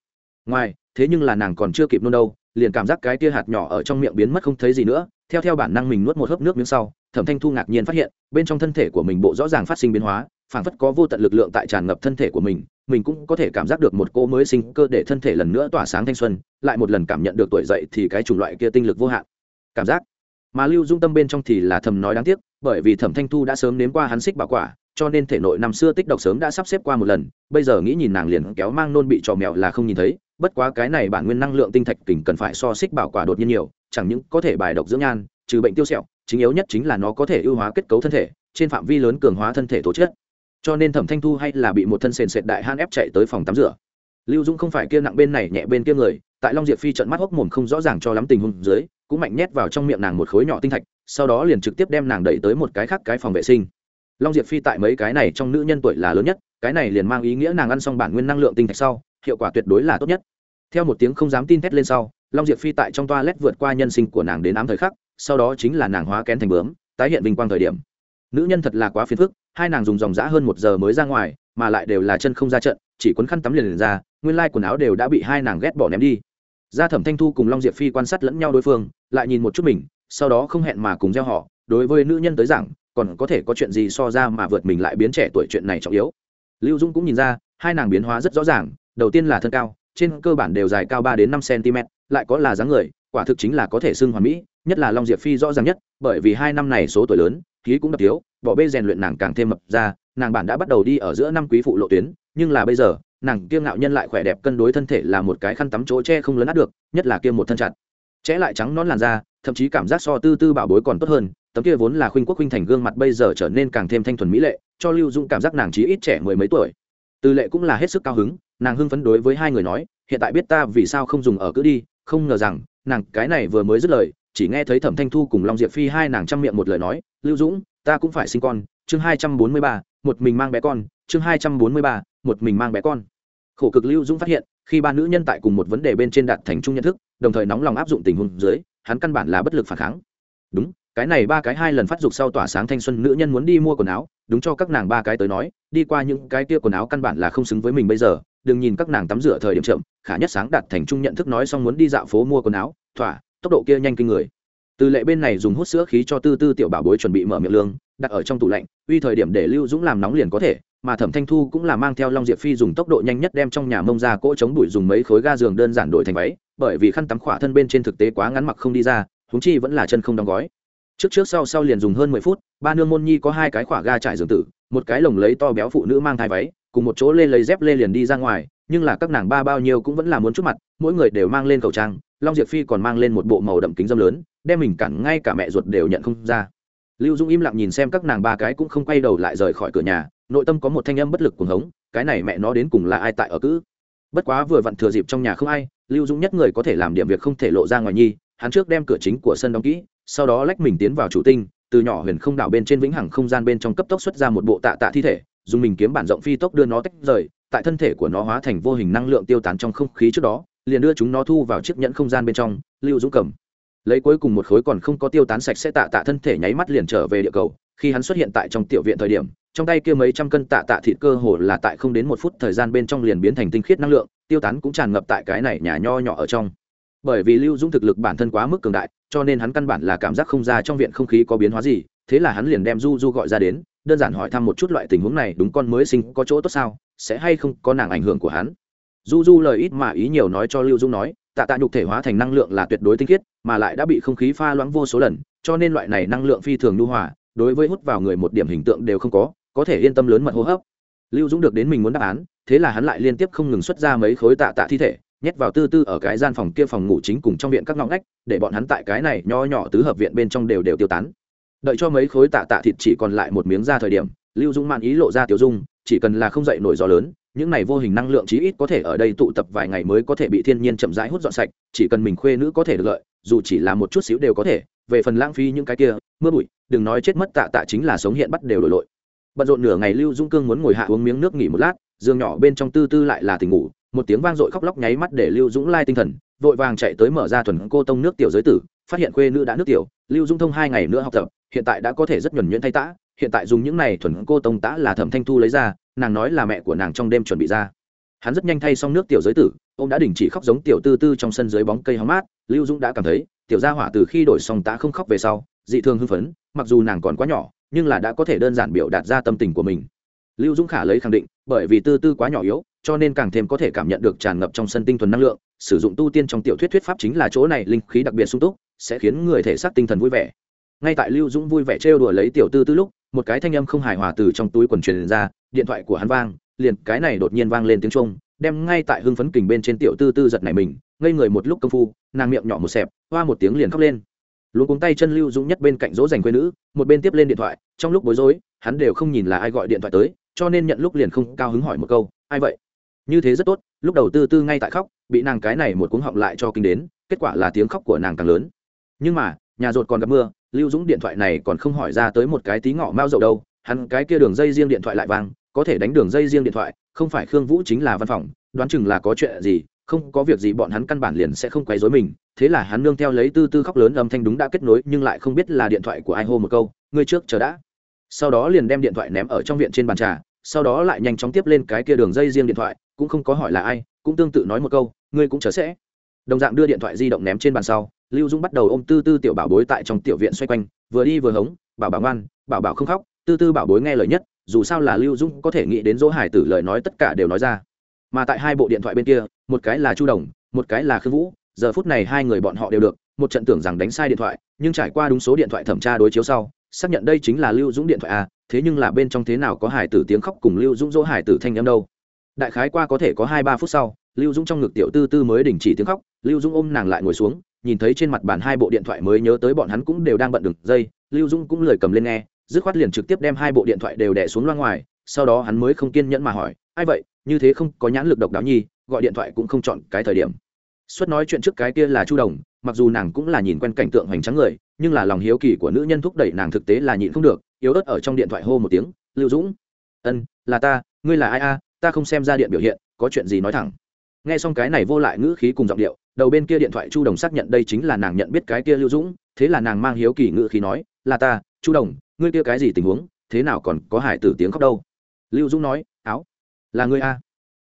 Ngoài, thế nhưng là nàng còn chưa kịp nôn đâu, liền cảm giác cái tia hạt nhỏ ở trong miệng biến mất không thấy gì nữa, theo theo bản năng mình nuốt một hớp nước miếng sau, thẩm thanh thu ngạc nhiên phát hiện, bên trong thân thể của mình bộ rõ ràng phát sinh biến hóa, phảng phất có vô tận lực lượng tại tràn ngập thân thể của mình mình cũng có thể cảm giác được một cô mới sinh cơ để thân thể lần nữa tỏa sáng thanh xuân, lại một lần cảm nhận được tuổi dậy thì cái chủng loại kia tinh lực vô hạn. Cảm giác. Mà lưu dung tâm bên trong thì là thầm nói đáng tiếc bởi vì thẩm thanh thu đã sớm nếm qua hắn xích bảo quả, cho nên thể nội năm xưa tích độc sớm đã sắp xếp qua một lần, bây giờ nghĩ nhìn nàng liền kéo mang nôn bị trò mèo là không nhìn thấy, bất quá cái này bản nguyên năng lượng tinh thạch kình cần phải so xích bảo quả đột nhiên nhiều, chẳng những có thể bài độc dưỡng nhan, trừ bệnh tiêu sẹo, chính yếu nhất chính là nó có thể ưu hóa kết cấu thân thể, trên phạm vi lớn cường hóa thân thể tố chất cho nên thẩm thanh thu hay là bị một thân sền sệt đại han ép chạy tới phòng tắm rửa. Lưu dũng không phải kia nặng bên này nhẹ bên kia người, tại long diệp phi trận mắt hốc mồm không rõ ràng cho lắm tình huống dưới, cũng mạnh nhét vào trong miệng nàng một khối nhỏ tinh thạch sau đó liền trực tiếp đem nàng đẩy tới một cái khác cái phòng vệ sinh. Long diệp phi tại mấy cái này trong nữ nhân tuổi là lớn nhất cái này liền mang ý nghĩa nàng ăn xong bản nguyên năng lượng tinh thạch sau hiệu quả tuyệt đối là tốt nhất. Theo một tiếng không dám tin thét lên sau long diệp phi tại trong toa lét vượt qua nhân sinh của nàng đến ám thời khắc sau đó chính là nàng hóa kén thành bướm tái hiện vinh quang thời điểm. Nữ nhân thật là quá phiền phức hai nàng dùng dòng giã hơn một giờ mới ra ngoài mà lại đều là chân không ra trận chỉ quấn khăn tắm liền, liền ra nguyên lai quần áo đều đã bị hai nàng ghét bỏ ném đi. Ra thẩm thanh thu cùng long diệp phi quan sát lẫn nhau đối phương lại nhìn một chút mình sau đó không hẹn mà cùng gieo họ, đối với nữ nhân tới rằng còn có thể có chuyện gì so ra mà vượt mình lại biến trẻ tuổi chuyện này trọng yếu. Lưu dung cũng nhìn ra, hai nàng biến hóa rất rõ ràng, đầu tiên là thân cao, trên cơ bản đều dài cao ba đến năm cm, lại có là dáng người, quả thực chính là có thể xưng hoàn mỹ, nhất là long diệp phi rõ ràng nhất, bởi vì hai năm này số tuổi lớn, khí cũng đập thiếu, bỏ bê rèn luyện nàng càng thêm mập ra, nàng bản đã bắt đầu đi ở giữa năm quý phụ lộ tuyến, nhưng là bây giờ, nàng kia ngạo nhân lại khỏe đẹp cân đối thân thể là một cái khăn tắm chỗ che không lớn át được, nhất là kia một thân chặt. Trẻ lại trắng non làn da thậm chí cảm giác so tư tư bảo bối còn tốt hơn, tấm kia vốn là khuynh quốc khuynh thành gương mặt bây giờ trở nên càng thêm thanh thuần mỹ lệ, cho lưu dung cảm giác nàng trí ít trẻ mười mấy tuổi. Tư lệ cũng là hết sức cao hứng, nàng hưng phấn đối với hai người nói, hiện tại biết ta vì sao không dùng ở cứ đi, không ngờ rằng, nàng cái này vừa mới dứt lời, chỉ nghe thấy thẩm thanh thu cùng long diệp phi hai nàng chăm miệng một lời nói, lưu dũng, ta cũng phải sinh con, chương hai trăm bốn mươi ba, một mình mang bé con, chương hai trăm bốn mươi ba, một mình mang bé con. Khổ cực lưu dũng phát hiện, khi ba nữ nhân tại cùng một vấn đề bên trên đạt thành chung nhận thức, đồng thời nóng lòng áp dụng tình huống dưới hắn căn bản là bất lực phản kháng. Đúng, cái này ba cái hai lần phát dục sau tỏa sáng thanh xuân nữ nhân muốn đi mua quần áo, đúng cho các nàng ba cái tới nói, đi qua những cái kia quần áo căn bản là không xứng với mình bây giờ, đừng nhìn các nàng tắm rửa thời điểm chậm, khả nhất sáng đạt thành trung nhận thức nói xong muốn đi dạo phố mua quần áo, thỏa, tốc độ kia nhanh kinh người. Từ lệ bên này dùng hút sữa khí cho tư tư tiểu bảo bối chuẩn bị mở miệng lương đặt ở trong tủ lạnh, uy thời điểm để lưu dũng làm nóng liền có thể, mà thẩm thanh thu cũng là mang theo long diệp phi dùng tốc độ nhanh nhất đem trong nhà mông ra cỗ chống đuổi dùng mấy khối ga giường đơn giản đổi thành váy, bởi vì khăn tắm khỏa thân bên trên thực tế quá ngắn mặc không đi ra húng chi vẫn là chân không đóng gói. Trước trước sau sau liền dùng hơn mười phút, ba nương môn nhi có hai cái khỏa ga trải giường tử, một cái lồng lấy to béo phụ nữ mang thai váy, cùng một chỗ lên lấy dép lê liền đi ra ngoài, nhưng là các nàng ba bao nhiêu cũng vẫn là muốn chút mặt, mỗi người đều mang lên khẩu trang, long diệp phi còn mang lên một bộ màu đậm kính dâm lớn, đem mình cản ngay cả mẹ ruột đều nhận không ra lưu dũng im lặng nhìn xem các nàng ba cái cũng không quay đầu lại rời khỏi cửa nhà, nội tâm có một thanh âm bất lực cuồng hống, cái này mẹ nó đến cùng là ai tại ở cữ bất quá vừa vặn thừa dịp trong nhà không ai, lưu dũng nhất người có thể làm điểm việc không thể lộ ra ngoài nhi, hắn trước đem cửa chính của sân đóng kỹ, sau đó lách mình tiến vào chủ tinh, từ nhỏ huyền không đảo bên trên vĩnh hằng không gian bên trong cấp tốc xuất ra một bộ tạ tạ thi thể, dùng mình kiếm bản rộng phi tốc đưa nó tách rời, tại thân thể của nó hóa thành vô hình năng lượng tiêu tán trong không khí trước đó, liền đưa chúng nó thu vào chiếc nhẫn không gian bên trong, lưu dũng cầm lấy cuối cùng một khối còn không có tiêu tán sạch sẽ tạ tạ thân thể nháy mắt liền trở về địa cầu. Khi hắn xuất hiện tại trong tiểu viện thời điểm, trong tay kia mấy trăm cân tạ tạ thịt cơ hồ là tại không đến một phút thời gian bên trong liền biến thành tinh khiết năng lượng, tiêu tán cũng tràn ngập tại cái này nhà nho nhỏ ở trong. Bởi vì lưu dũng thực lực bản thân quá mức cường đại, cho nên hắn căn bản là cảm giác không ra trong viện không khí có biến hóa gì, thế là hắn liền đem du du gọi ra đến, đơn giản hỏi thăm một chút loại tình huống này, đúng con mới sinh có chỗ tốt sao, sẽ hay không có nàng ảnh hưởng của hắn. Du du lời ít mà ý nhiều nói cho lưu dũng nói tạ tạ nhục thể hóa thành năng lượng là tuyệt đối tinh khiết, mà lại đã bị không khí pha loãng vô số lần, cho nên loại này năng lượng phi thường nhu hòa, đối với hút vào người một điểm hình tượng đều không có có thể yên tâm lớn mật hô hấp. Lưu dũng được đến mình muốn đáp án, thế là hắn lại liên tiếp không ngừng xuất ra mấy khối tạ tạ thi thể, nhét vào tư tư ở cái gian phòng kia phòng ngủ chính cùng trong viện các ngõ ngách, để bọn hắn tại cái này nho nhỏ tứ hợp viện bên trong đều đều tiêu tán. Đợi cho mấy khối tạ tạ thịt chỉ còn lại một miếng ra thời điểm, lưu dũng mạn ý lộ ra tiểu dung, chỉ cần là không dậy nổi gió lớn những này vô hình năng lượng chí ít có thể ở đây tụ tập vài ngày mới có thể bị thiên nhiên chậm rãi hút dọn sạch, chỉ cần mình khuê nữ có thể được lợi, dù chỉ là một chút xíu đều có thể. Về phần lãng phí những cái kia, mưa bụi, đừng nói chết mất tạ tạ chính là sống hiện bắt đều đổi lội bận rộn nửa ngày lưu dung cương muốn ngồi hạ uống miếng nước nghỉ một lát, giường nhỏ bên trong tư tư lại là tình ngủ, một tiếng vang dội khóc lóc nháy mắt để lưu dũng lai tinh thần, vội vàng chạy tới mở ra thuần cô tông nước tiểu giới tử, phát hiện khuê nữ đã nước tiểu. Lưu dung thông hai ngày nữa học tập, hiện tại đã có thể rất nhuẩn nhuyễn thay tã hiện tại dùng những này thuần cô tông tã là thẩm thanh thu lấy ra, nàng nói là mẹ của nàng trong đêm chuẩn bị ra. Hắn rất nhanh thay xong nước tiểu giới tử, ông đã đình chỉ khóc giống tiểu tư tư trong sân dưới bóng cây hóng mát, lưu dũng đã cảm thấy, tiểu gia hỏa từ khi đổi xong tã không khóc về sau, dị thường hưng phấn, mặc dù nàng còn quá nhỏ, nhưng là đã có thể đơn giản biểu đạt ra tâm tình của mình. Lưu dũng khả lấy khẳng định, bởi vì tư tư quá nhỏ yếu, cho nên càng thêm có thể cảm nhận được tràn ngập trong sân tinh thuần năng lượng, sử dụng tu tiên trong tiểu thuyết thuyết pháp chính là chỗ này linh khí đặc biệt sung túc, sẽ khiến người thể xác tinh thần vui vẻ. Ngay tại lưu dũng vui vẻ trêu đùa lấy tiểu tư tư lúc một cái thanh âm không hài hòa từ trong túi quần truyền ra, điện thoại của hắn vang, liền cái này đột nhiên vang lên tiếng trung đem ngay tại hưng phấn kình bên trên tiểu tư tư giật này mình, ngây người một lúc công phu, nàng miệng nhỏ một xẹp, hoa một tiếng liền khóc lên. Luôn cuống tay chân lưu dũng nhất bên cạnh dỗ dành quê nữ, một bên tiếp lên điện thoại, trong lúc bối rối, hắn đều không nhìn là ai gọi điện thoại tới, cho nên nhận lúc liền không cao hứng hỏi một câu, ai vậy? Như thế rất tốt. Lúc đầu tư tư ngay tại khóc, bị nàng cái này một cuống họng lại cho kinh đến, kết quả là tiếng khóc của nàng càng lớn. Nhưng mà, nhà rột còn gặp mưa lưu dũng điện thoại này còn không hỏi ra tới một cái tí ngọ mao dậu đâu, hắn cái kia đường dây riêng điện thoại lại vang, có thể đánh đường dây riêng điện thoại, không phải khương vũ chính là văn phòng, đoán chừng là có chuyện gì, không có việc gì bọn hắn căn bản liền sẽ không quấy rối mình, thế là hắn nương theo lấy tư tư khóc lớn âm thanh đúng đã kết nối, nhưng lại không biết là điện thoại của ai hô một câu, ngươi trước chờ đã. Sau đó liền đem điện thoại ném ở trong viện trên bàn trà, sau đó lại nhanh chóng tiếp lên cái kia đường dây riêng điện thoại, cũng không có hỏi là ai, cũng tương tự nói một câu, ngươi cũng chờ sẽ đồng dạng đưa điện thoại di động ném trên bàn sau, lưu dung bắt đầu ôm tư tư tiểu bảo bối tại trong tiểu viện xoay quanh, vừa đi vừa hống, bảo bảo ngoan, bảo bảo không khóc, tư tư bảo bối nghe lời nhất, dù sao là lưu dung có thể nghĩ đến dỗ hải tử lời nói tất cả đều nói ra. Mà tại hai bộ điện thoại bên kia, một cái là chu đồng, một cái là khương vũ, giờ phút này hai người bọn họ đều được, một trận tưởng rằng đánh sai điện thoại, nhưng trải qua đúng số điện thoại thẩm tra đối chiếu sau, xác nhận đây chính là lưu dũng điện thoại a thế nhưng là bên trong thế nào có hải tử tiếng khóc cùng lưu dũng dỗ hải tử thanh âm đâu. Đại khái qua có thể có hai ba phút sau lưu dũng trong ngực tiểu tư tư mới đình chỉ tiếng khóc, lưu dũng ôm nàng lại ngồi xuống, nhìn thấy trên mặt bàn hai bộ điện thoại mới nhớ tới bọn hắn cũng đều đang bận đường dây, lưu dũng cũng lời cầm lên nghe, dứt khoát liền trực tiếp đem hai bộ điện thoại đều đẻ xuống loa ngoài, sau đó hắn mới không kiên nhẫn mà hỏi, ai vậy? Như thế không có nhãn lực độc đáo nhi, gọi điện thoại cũng không chọn cái thời điểm. Xuất nói chuyện trước cái kia là chu đồng, mặc dù nàng cũng là nhìn quen cảnh tượng hoành trắng người, nhưng là lòng hiếu kỳ của nữ nhân thúc đẩy nàng thực tế là nhịn không được, yếu ớt ở trong điện thoại hô một tiếng, lưu dũng. Ân, là ta, ngươi là ai a? Ta không xem ra điện biểu hiện, có chuyện gì nói thẳng nghe xong cái này vô lại ngữ khí cùng giọng điệu, đầu bên kia điện thoại chu đồng xác nhận đây chính là nàng nhận biết cái kia lưu dũng, thế là nàng mang hiếu kỳ ngữ khí nói, là ta, chu đồng, ngươi kia cái gì tình huống, thế nào còn có hải tử tiếng khóc đâu? Lưu dũng nói, áo, là ngươi a.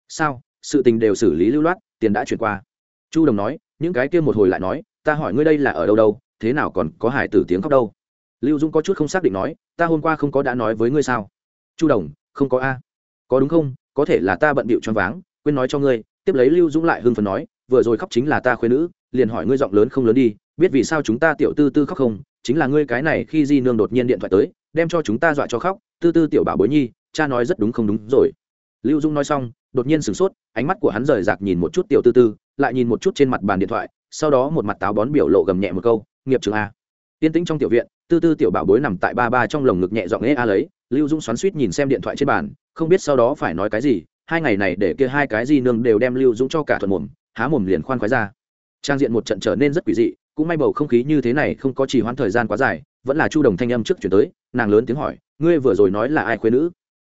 Sao, sự tình đều xử lý lưu loát, tiền đã chuyển qua. Chu đồng nói, những cái kia một hồi lại nói, ta hỏi ngươi đây là ở đâu đâu, thế nào còn có hải tử tiếng khóc đâu? Lưu dũng có chút không xác định nói, ta hôm qua không có đã nói với ngươi sao? Chu đồng, không có a. Có đúng không? Có thể là ta bận bịu choáng váng, quên nói cho ngươi tiếp lấy lưu dũng lại hưng phần nói, vừa rồi khóc chính là ta khuyên nữ, liền hỏi ngươi giọng lớn không lớn đi, biết vì sao chúng ta tiểu tư tư khóc không? Chính là ngươi cái này khi di nương đột nhiên điện thoại tới, đem cho chúng ta dọa cho khóc, tư tư tiểu bảo bối nhi, cha nói rất đúng không đúng rồi. Lưu dung nói xong, đột nhiên sửng sốt, ánh mắt của hắn rời rạc nhìn một chút tiểu tư tư, lại nhìn một chút trên mặt bàn điện thoại, sau đó một mặt táo bón biểu lộ gầm nhẹ một câu, nghiệp trường a. Tiên tĩnh trong tiểu viện, tư tư tiểu bảo bối nằm tại ba ba trong lồng ngực nhẹ dọn nghe a lấy, lưu dũng xoắn suýt nhìn xem điện thoại trên bàn, không biết sau đó phải nói cái gì hai ngày này để kia hai cái gì nương đều đem lưu dũng cho cả thuận mồm, há mồm liền khoan khoái ra. Trang diện một trận trở nên rất quỷ dị, cũng may bầu không khí như thế này không có trì hoãn thời gian quá dài, vẫn là chu đồng thanh âm trước chuyển tới, nàng lớn tiếng hỏi, ngươi vừa rồi nói là ai khuyên nữ?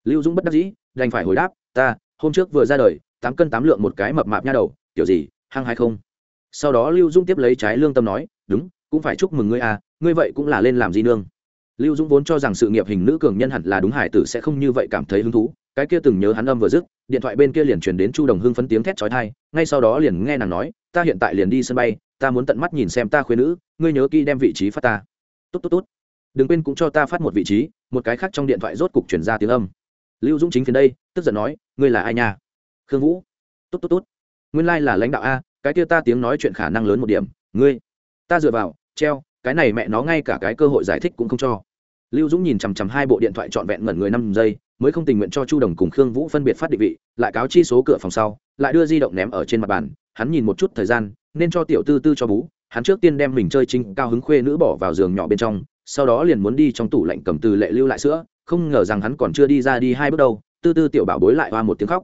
Lưu dũng bất đắc dĩ, đành phải hồi đáp, ta, hôm trước vừa ra đời, tám cân tám lượng một cái mập mạp nha đầu, kiểu gì, hăng hay không? Sau đó lưu dũng tiếp lấy trái lương tâm nói, đúng, cũng phải chúc mừng ngươi à ngươi vậy cũng là lên làm gì nương lưu dũng vốn cho rằng sự nghiệp hình nữ cường nhân hẳn là đúng, hải tử sẽ không như vậy cảm thấy hứng thú. Cái kia từng nhớ hắn âm vừa dứt, điện thoại bên kia liền truyền đến chu đồng hưng phấn tiếng thét chói tai, ngay sau đó liền nghe nàng nói, ta hiện tại liền đi sân bay, ta muốn tận mắt nhìn xem ta khuyên nữ, ngươi nhớ kỹ đem vị trí phát ta. Tốt tốt tốt. Đừng quên cũng cho ta phát một vị trí. Một cái khác trong điện thoại rốt cục chuyển ra tiếng âm. Lưu dũng chính phiền đây, tức giận nói, ngươi là ai nha? Khương vũ. Tốt tốt tốt. Nguyên lai、like、là lãnh đạo a, cái kia ta tiếng nói chuyện khả năng lớn một điểm. Ngươi, ta dựa vào, treo cái này mẹ nó ngay cả cái cơ hội giải thích cũng không cho. Lưu dũng nhìn chằm chằm hai bộ điện thoại trọn vẹn ngẩn người năm giây, mới không tình nguyện cho chu đồng cùng khương vũ phân biệt phát định vị, lại cáo chi số cửa phòng sau, lại đưa di động ném ở trên mặt bàn. Hắn nhìn một chút thời gian, nên cho tiểu tư tư cho bú. Hắn trước tiên đem mình chơi chính cao hứng khuê nữ bỏ vào giường nhỏ bên trong, sau đó liền muốn đi trong tủ lạnh cầm từ lệ lưu lại sữa. Không ngờ rằng hắn còn chưa đi ra đi hai bước đâu. Tư tư tiểu bảo bối lại hoa một tiếng khóc.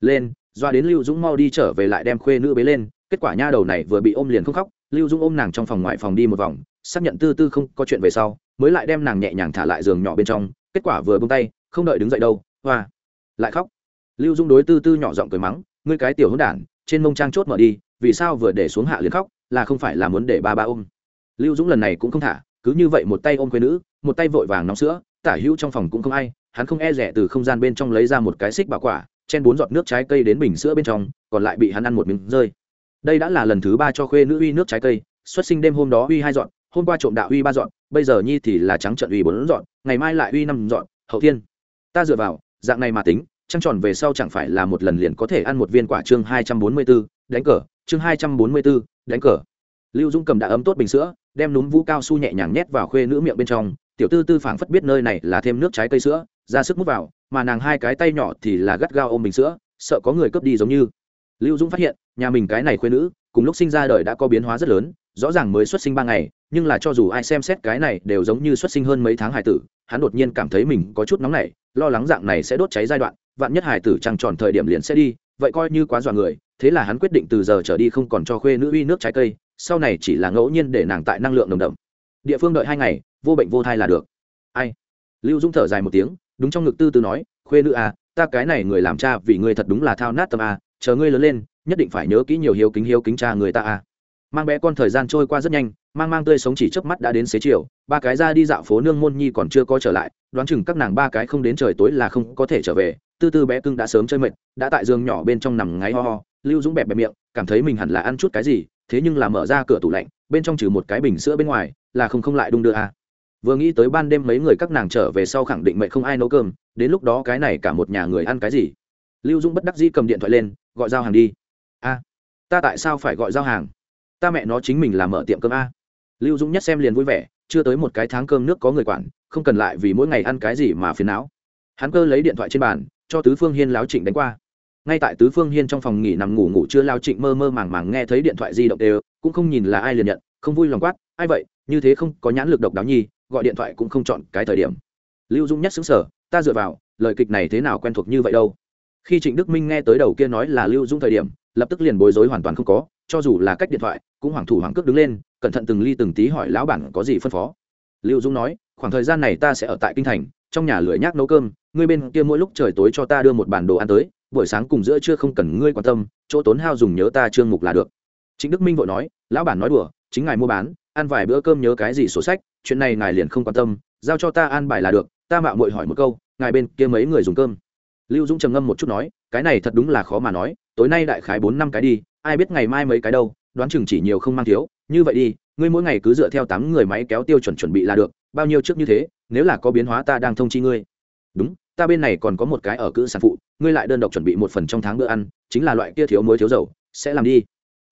Lên, doa đến lưu dũng mau đi trở về lại đem khuê nữ bế lên. Kết quả nha đầu này vừa bị ôm liền không khóc lưu Dung ôm nàng trong phòng ngoại phòng đi một vòng, xác nhận tư tư không có chuyện về sau, mới lại đem nàng nhẹ nhàng thả lại giường nhỏ bên trong, kết quả vừa bông tay, không đợi đứng dậy đâu, hoa, lại khóc. Lưu Dung đối tư tư nhỏ giọng cười mắng, ngươi cái tiểu hỗn đản, trên mông trang chốt mở đi, vì sao vừa để xuống hạ liền khóc, là không phải là muốn để ba ba ôm? Lưu dũng lần này cũng không thả, cứ như vậy một tay ôm quê nữ, một tay vội vàng nóng sữa, tả hữu trong phòng cũng không ai, hắn không e rẻ từ không gian bên trong lấy ra một cái xích bảo quả, chen bốn giọt nước trái cây đến bình sữa bên trong, còn lại bị hắn ăn một miếng rơi đây đã là lần thứ ba cho khuê nữ uy nước trái cây xuất sinh đêm hôm đó uy hai dọn hôm qua trộm đạo uy ba dọn bây giờ nhi thì là trắng trận uy bốn dọn ngày mai lại uy năm dọn hậu thiên. Ta dựa vào dạng này mà tính trăng tròn về sau chẳng phải là một lần liền có thể ăn một viên quả chương hai trăm bốn mươi 244, đánh cờ chương hai trăm bốn mươi 244, đánh cờ. Lưu dung cầm đã ấm tốt bình sữa đem núm vũ cao su nhẹ nhàng nhét vào khuê nữ miệng bên trong tiểu tư tư phảng phất biết nơi này là thêm nước trái cây sữa ra sức mút vào mà nàng hai cái tay nhỏ thì là gắt gao ôm bình sữa sợ có người cướp đi giống như. Lưu dũng phát hiện nhà mình cái này khuê nữ, cùng lúc sinh ra đời đã có biến hóa rất lớn, rõ ràng mới xuất sinh ba ngày, nhưng là cho dù ai xem xét cái này đều giống như xuất sinh hơn mấy tháng hải tử, hắn đột nhiên cảm thấy mình có chút nóng nảy, lo lắng dạng này sẽ đốt cháy giai đoạn, vạn nhất hải tử trăng tròn thời điểm liền sẽ đi, vậy coi như quá dọa người, thế là hắn quyết định từ giờ trở đi không còn cho khuê nữ uy nước trái cây, sau này chỉ là ngẫu nhiên để nàng tại năng lượng đồng đậm. Địa phương đợi hai ngày, vô bệnh vô thai là được. Ai? Lưu dũng thở dài một tiếng, đúng trong ngực tư tư nói, khuê nữ à ta cái này người làm cha vì ngươi thật đúng là thao nát tâm à chờ ngươi lớn lên, nhất định phải nhớ kỹ nhiều hiếu kính hiếu kính cha người ta à mang bé con thời gian trôi qua rất nhanh, mang mang tươi sống chỉ chớp mắt đã đến xế chiều, ba cái ra đi dạo phố nương môn nhi còn chưa có trở lại, đoán chừng các nàng ba cái không đến trời tối là không có thể trở về, tư tư bé cưng đã sớm chơi mệt, đã tại giường nhỏ bên trong nằm ngáy ho ho, lưu dũng bẹp bẹp miệng, cảm thấy mình hẳn là ăn chút cái gì, thế nhưng là mở ra cửa tủ lạnh, bên trong trừ một cái bình sữa bên ngoài, là không không lại đung đưa à. vừa nghĩ tới ban đêm mấy người các nàng trở về sau khẳng định mệt không ai nấu cơm, đến lúc đó cái này cả một nhà người ăn cái gì lưu dũng bất đắc dĩ cầm điện thoại lên gọi giao hàng đi. A, ta tại sao phải gọi giao hàng? Ta mẹ nó chính mình làm mở tiệm cơm a. Lưu dũng nhất xem liền vui vẻ, chưa tới một cái tháng cơm nước có người quản, không cần lại vì mỗi ngày ăn cái gì mà phiền não. Hắn cơ lấy điện thoại trên bàn, cho tứ phương hiên láo trịnh đánh qua. Ngay tại tứ phương hiên trong phòng nghỉ nằm ngủ ngủ chưa lao trịnh mơ mơ màng màng nghe thấy điện thoại di động đều, cũng không nhìn là ai liền nhận, không vui lòng quát, ai vậy? Như thế không có nhãn lực độc đáo nhi gọi điện thoại cũng không chọn cái thời điểm. Lưu dung nhất xứng sở ta dựa vào, lời kịch này thế nào quen thuộc như vậy đâu? Khi trịnh đức minh nghe tới đầu kia nói là lưu dung thời điểm, lập tức liền bối rối hoàn toàn không có, cho dù là cách điện thoại, cũng hoàng thủ hoàng cước đứng lên, cẩn thận từng ly từng tí hỏi lão bản có gì phân phó. Lưu dung nói, khoảng thời gian này ta sẽ ở tại kinh thành, trong nhà lưỡi nhác nấu cơm, ngươi bên kia mỗi lúc trời tối cho ta đưa một bản đồ ăn tới, buổi sáng cùng giữa trưa không cần ngươi quan tâm, chỗ tốn hao dùng nhớ ta trương mục là được. Chính đức minh vội nói, lão bản nói đùa, chính ngài mua bán, ăn vài bữa cơm nhớ cái gì sổ sách, chuyện này ngài liền không quan tâm, giao cho ta ăn bài là được, ta mạo muội hỏi một câu, ngài bên kia mấy người dùng cơm? Lưu dũng trầm ngâm một chút nói, cái này thật đúng là khó mà nói, tối nay đại khái bốn năm cái đi, ai biết ngày mai mấy cái đâu, đoán chừng chỉ nhiều không mang thiếu, như vậy đi, ngươi mỗi ngày cứ dựa theo tám người máy kéo tiêu chuẩn chuẩn bị là được, bao nhiêu trước như thế, nếu là có biến hóa ta đang thông chi ngươi. Đúng, ta bên này còn có một cái ở cữ sản phụ, ngươi lại đơn độc chuẩn bị một phần trong tháng bữa ăn, chính là loại kia thiếu muối thiếu dầu, sẽ làm đi.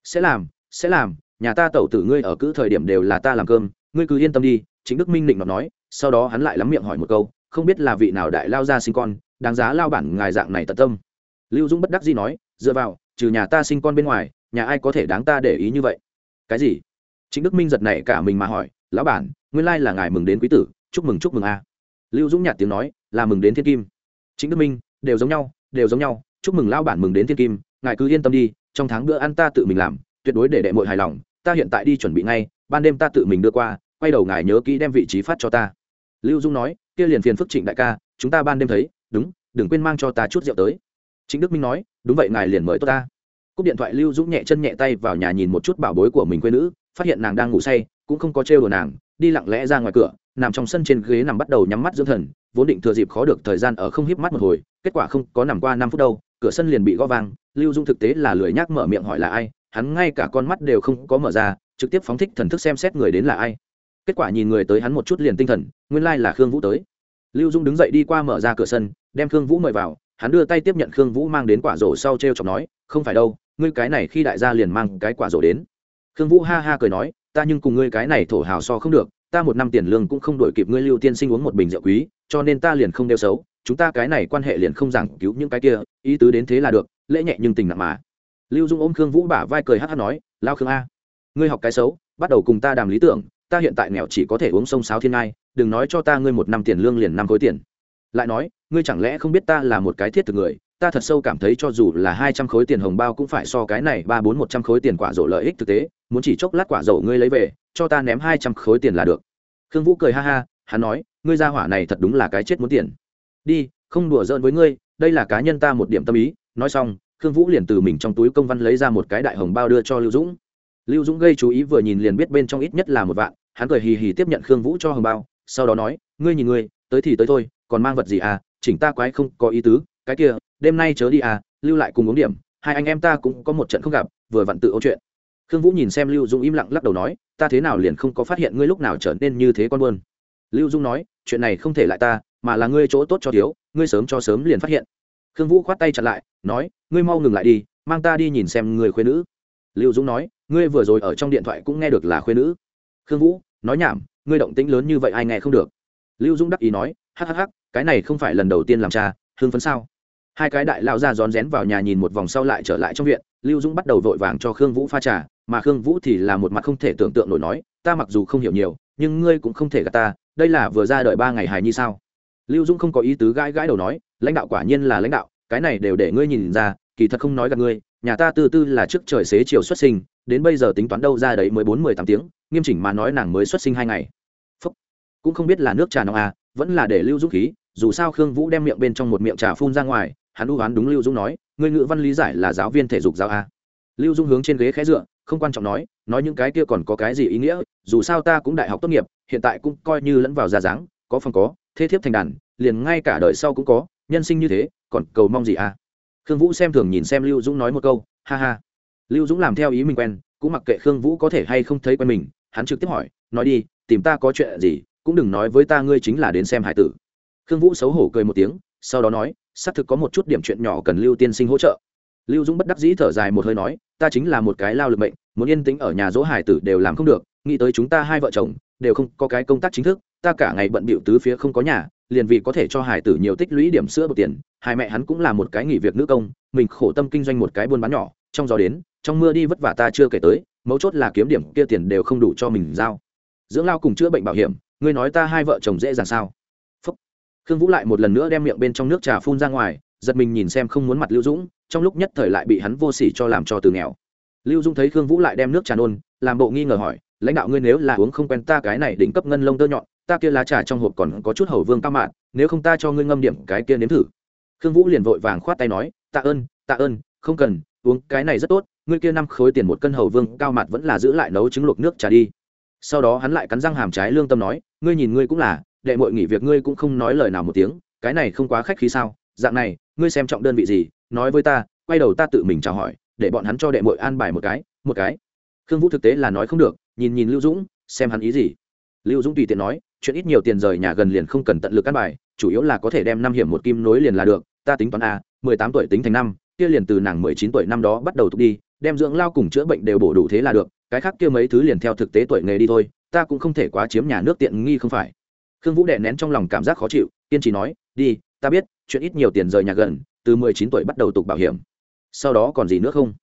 Sẽ làm sẽ làm, nhà ta tẩu tử ngươi ở cữ thời điểm đều là ta làm cơm, ngươi cứ yên tâm đi chính đức minh định nó nói, sau đó hắn lại lắm miệng hỏi một câu, không biết là vị nào đại lao ra sinh con đáng giá lao bản ngài dạng này tận tâm. Lưu dũng bất đắc dĩ nói, dựa vào, trừ nhà ta sinh con bên ngoài, nhà ai có thể đáng ta để ý như vậy? Cái gì? Chính đức minh giật này cả mình mà hỏi, lão bản, nguyên lai là ngài mừng đến quý tử, chúc mừng chúc mừng a. Lưu dũng nhạt tiếng nói, là mừng đến thiên kim. Chính đức minh, đều giống nhau, đều giống nhau, chúc mừng lão bản mừng đến thiên kim, ngài cứ yên tâm đi, trong tháng bữa ăn ta tự mình làm, tuyệt đối để đệ mội hài lòng, ta hiện tại đi chuẩn bị ngay, ban đêm ta tự mình đưa qua, quay đầu ngài nhớ kỹ đem vị trí phát cho ta. Lưu dung nói, kia liền phiền phức trịnh đại ca, chúng ta ban đêm thấy đúng, đừng quên mang cho ta chút rượu tới. Chính đức minh nói, đúng vậy, ngài liền mời tôi ta. Cúp điện thoại lưu dũng nhẹ chân nhẹ tay vào nhà nhìn một chút bảo bối của mình quê nữ, phát hiện nàng đang ngủ say, cũng không có trêu đồ nàng, đi lặng lẽ ra ngoài cửa, nằm trong sân trên ghế nằm bắt đầu nhắm mắt dưỡng thần, vốn định thừa dịp khó được thời gian ở không híp mắt một hồi, kết quả không có nằm qua năm phút đâu, cửa sân liền bị gõ vang, lưu dung thực tế là lười nhác mở miệng hỏi là ai, hắn ngay cả con mắt đều không có mở ra, trực tiếp phóng thích thần thức xem xét người đến là ai. Kết quả nhìn người tới hắn một chút liền tinh thần, nguyên lai là khương vũ tới. Lưu dung đứng dậy đi qua mở ra cửa sân đem khương vũ mời vào, hắn đưa tay tiếp nhận khương vũ mang đến quả rổ sau t r e o chọc nói, không phải đâu, ngươi cái này khi đại gia liền mang cái quả rổ đến. Khương vũ ha ha cười nói, ta nhưng cùng ngươi cái này thổ hào so không được, ta một năm tiền lương cũng không đổi kịp ngươi lưu tiên sinh uống một bình rượu quý, cho nên ta liền không đeo xấu, chúng ta cái này quan hệ liền không giảng cứu những cái kia, ý tứ đến thế là được, lễ nhẹ nhưng tình nặng mà. Lưu dung ôm khương vũ bả vai cười hát hát nói, lao khương a, ngươi học cái xấu, bắt đầu cùng ta đàm lý tưởng, ta hiện tại nghèo chỉ có thể uống sông sáo thiên ngai, đừng nói cho ta ngươi một năm tiền lương liền năm khối tiền. Lại nói ngươi chẳng lẽ không biết ta là một cái thiết thực người? Ta thật sâu cảm thấy cho dù là hai trăm khối tiền hồng bao cũng phải so cái này ba bốn một trăm khối tiền quả rổ lợi ích thực tế, muốn chỉ chốc lát quả rổ ngươi lấy về, cho ta ném hai trăm khối tiền là được. Khương vũ cười ha ha, hắn nói, ngươi ra hỏa này thật đúng là cái chết muốn tiền. Đi, không đùa giỡn với ngươi, đây là cá nhân ta một điểm tâm ý. Nói xong, khương vũ liền từ mình trong túi công văn lấy ra một cái đại hồng bao đưa cho lưu dũng. Lưu dũng gây chú ý vừa nhìn liền biết bên trong ít nhất là một vạn, hắn cười hì hì tiếp nhận khương vũ cho hồng bao, sau đó nói, ngươi nhìn ngươi, tới thì tới thôi, còn mang vật gì à? Chỉnh ta quái không có ý tứ, cái kia, đêm nay chớ đi à lưu lại cùng uống điểm, hai anh em ta cũng có một trận không gặp, vừa vặn tự ôn chuyện. Khương vũ nhìn xem lưu dung im lặng lắc đầu nói, ta thế nào liền không có phát hiện ngươi lúc nào trở nên như thế con buôn? Lưu dung nói, chuyện này không thể lại ta, mà là ngươi chỗ tốt cho thiếu, ngươi sớm cho sớm liền phát hiện. Khương vũ khoát tay chặn lại, nói, ngươi mau ngừng lại đi, mang ta đi nhìn xem người khuyên nữ. Lưu Dung nói, ngươi vừa rồi ở trong điện thoại cũng nghe được là khuyên nữ. Khương vũ, nói nhảm, ngươi động tĩnh lớn như vậy ai nghe không được. Lưu Dung đắc ý nói, hắc hắc hắc cái này không phải lần đầu tiên làm cha hương phấn sao? Hai cái đại lao ra rón rén vào nhà nhìn một vòng sau lại trở lại trong viện, lưu dũng bắt đầu vội vàng cho khương vũ pha trà, mà khương vũ thì là một mặt không thể tưởng tượng nổi nói, ta mặc dù không hiểu nhiều, nhưng ngươi cũng không thể gạt ta, đây là vừa ra đợi ba ngày hài như sao? Lưu dũng không có ý tứ gãi gãi đầu nói, lãnh đạo quả nhiên là lãnh đạo, cái này đều để ngươi nhìn ra, kỳ thật không nói gặp ngươi, nhà ta tư tư là trước trời xế chiều xuất sinh, đến bây giờ tính toán đâu ra đấy mới bốn mười tám tiếng, nghiêm chỉnh mà nói nàng mới xuất sinh hai ngày. Phúc. cũng không biết là nước trà nóng à vẫn là để lưu dũng khí, dù sao khương vũ đem miệng bên trong một miệng trà phun ra ngoài, hắn u hoán đúng lưu dũng nói người ngữ văn lý giải là giáo viên thể dục giáo a. Lưu dũng hướng trên ghế khẽ dựa, không quan trọng nói nói những cái kia còn có cái gì ý nghĩa, dù sao ta cũng đại học tốt nghiệp, hiện tại cũng coi như lẫn vào gia dáng, có phần có, thế thiếp thành đàn, liền ngay cả đời sau cũng có, nhân sinh như thế, còn cầu mong gì à khương vũ xem thường nhìn xem lưu dũng nói một câu, ha ha. Lưu dũng làm theo ý mình quen, cũng mặc kệ khương vũ có thể hay không thấy quen mình, hắn trực tiếp hỏi, nói đi, tìm ta có chuyện gì? Cũng đừng nói với ta ngươi chính là đến xem hải tử. Khương vũ xấu hổ cười một tiếng, sau đó nói, xác thực có một chút điểm chuyện nhỏ cần lưu tiên sinh hỗ trợ. Lưu dũng bất đắc dĩ thở dài một hơi nói, ta chính là một cái lao lực mệnh, muốn yên tĩnh ở nhà dỗ hải tử đều làm không được, nghĩ tới chúng ta hai vợ chồng, đều không có cái công tác chính thức, ta cả ngày bận bịu tứ phía không có nhà, liền vì có thể cho hải tử nhiều tích lũy điểm sữa bột tiền, hai mẹ hắn cũng là một cái nghỉ việc nữ công, mình khổ tâm kinh doanh một cái buôn bán nhỏ, trong gió đến, trong mưa đi vất vả ta chưa kể tới, mấu chốt là kiếm điểm kia tiền đều không đủ cho mình giao. Dưỡng lao cùng chữa bệnh bảo hiểm ngươi nói ta hai vợ chồng dễ dàng sao? Phúc. khương vũ lại một lần nữa đem miệng bên trong nước trà phun ra ngoài, giật mình nhìn xem không muốn mặt lưu dũng, trong lúc nhất thời lại bị hắn vô sỉ cho làm cho từ nghèo. Lưu dung thấy khương vũ lại đem nước trà nôn, làm bộ nghi ngờ hỏi, lãnh đạo ngươi nếu là uống không quen ta cái này đỉnh cấp ngân lông tơ nhọn, ta kia lá trà trong hộp còn có chút hầu vương cao mạn, nếu không ta cho ngươi ngâm điểm cái kia nếm thử. Khương vũ liền vội vàng khoát tay nói, tạ ơn tạ ơn, không cần, uống cái này rất tốt, ngươi kia năm khối tiền một cân hầu vương cao mạt vẫn là giữ lại nấu trứng luộc nước trà đi sau đó hắn lại cắn răng hàm trái lương tâm nói, ngươi nhìn ngươi cũng là, đệ muội nghỉ việc ngươi cũng không nói lời nào một tiếng, cái này không quá khách khí sao? Dạng này, ngươi xem trọng đơn vị gì, nói với ta, quay đầu ta tự mình chào hỏi, để bọn hắn cho đệ muội an bài một cái một cái. Khương vũ thực tế là nói không được, nhìn nhìn lưu dũng, xem hắn ý gì. Lưu dũng tùy tiện nói, chuyện ít nhiều tiền rời nhà gần liền không cần tận lực an bài, chủ yếu là có thể đem năm hiểm một kim nối liền là được, ta tính toán a, mười tám tuổi tính thành năm, kia liền từ nàng mười chín tuổi năm đó bắt đầu tục đi đem dưỡng lao cùng chữa bệnh đều bổ đủ thế là được, cái khác kia mấy thứ liền theo thực tế tuổi nghề đi thôi, ta cũng không thể quá chiếm nhà nước tiện nghi không phải. Khương vũ đệ nén trong lòng cảm giác khó chịu, kiên trì nói, đi, ta biết, chuyện ít nhiều tiền rời nhà gần, từ mười chín tuổi bắt đầu tục bảo hiểm. Sau đó còn gì nữa không?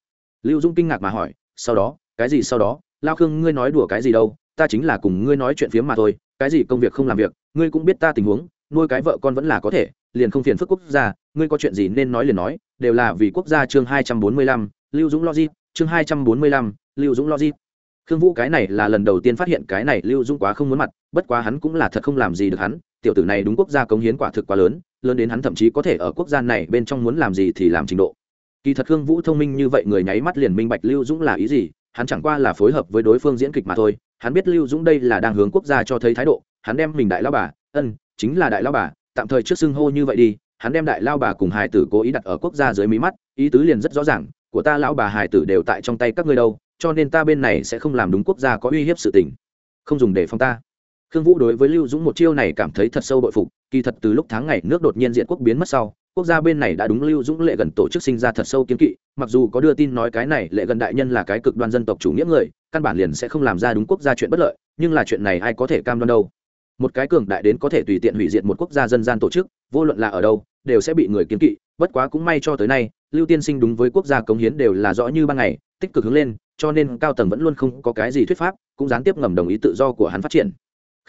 Lưu dung kinh ngạc mà hỏi, sau đó, cái gì sau đó? Lao khương, ngươi nói đùa cái gì đâu? Ta chính là cùng ngươi nói chuyện phiếm mà thôi, cái gì công việc không làm việc, ngươi cũng biết ta tình huống, nuôi cái vợ con vẫn là có thể, liền không phiền phức quốc gia, ngươi có chuyện gì nên nói liền nói, đều là vì quốc gia chương hai trăm bốn mươi lăm lưu dũng logic, chương hai trăm bốn mươi lăm, lưu dũng logic. Khương vũ cái này là lần đầu tiên phát hiện cái này lưu dũng quá không muốn mặt, bất quá hắn cũng là thật không làm gì được hắn, tiểu tử này đúng quốc gia cống hiến quả thực quá lớn lớn đến hắn thậm chí có thể ở quốc gia này bên trong muốn làm gì thì làm trình độ. Kỳ thật khương vũ thông minh như vậy người nháy mắt liền minh bạch lưu dũng là ý gì, hắn chẳng qua là phối hợp với đối phương diễn kịch mà thôi, hắn biết lưu dũng đây là đang hướng quốc gia cho thấy thái độ, hắn đem mình đại lao bà, ân, chính là đại lao bà, tạm thời trước xưng hô như vậy đi, hắn đem đại lao bà cùng hài tử cố ý đặt ở quốc gia dưới mí mắt, ý tứ liền rất rõ ràng của ta lão bà hài tử đều tại trong tay các ngươi đâu, cho nên ta bên này sẽ không làm đúng quốc gia có uy hiếp sự tình. Không dùng để phong ta. Khương vũ đối với lưu dũng một chiêu này cảm thấy thật sâu bội phục, kỳ thật từ lúc tháng ngày nước đột nhiên diện quốc biến mất sau, quốc gia bên này đã đúng lưu dũng lệ gần tổ chức sinh ra thật sâu kiến kỵ, mặc dù có đưa tin nói cái này lệ gần đại nhân là cái cực đoan dân tộc chủ nghĩa người, căn bản liền sẽ không làm ra đúng quốc gia chuyện bất lợi, nhưng là chuyện này ai có thể cam đoan đâu một cái cường đại đến có thể tùy tiện hủy diệt một quốc gia dân gian tổ chức, vô luận là ở đâu, đều sẽ bị người kiến kỵ, bất quá cũng may cho tới nay, lưu tiên sinh đúng với quốc gia cống hiến đều là rõ như ban ngày, tích cực hướng lên, cho nên cao tầng vẫn luôn không có cái gì thuyết pháp, cũng gián tiếp ngầm đồng ý tự do của hắn phát triển.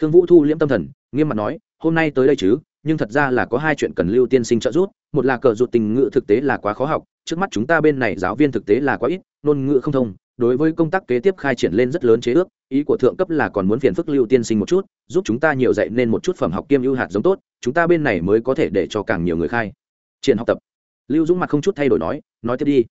Khương vũ thu liễm tâm thần, nghiêm mặt nói, hôm nay tới đây chứ, nhưng thật ra là có hai chuyện cần lưu tiên sinh trợ giúp, một là cờ rụt tình ngữ thực tế là quá khó học, trước mắt chúng ta bên này giáo viên thực tế là quá ít, ngôn ngữ không thông đối với công tác kế tiếp khai triển lên rất lớn chế ước, ý của thượng cấp là còn muốn phiền phức lưu tiên sinh một chút, giúp chúng ta nhiều dạy nên một chút phẩm học kiêm ưu hạt giống tốt, chúng ta bên này mới có thể để cho càng nhiều người khai. Triển học tập. Lưu dũng mặt không chút thay đổi nói nói tiếp đi.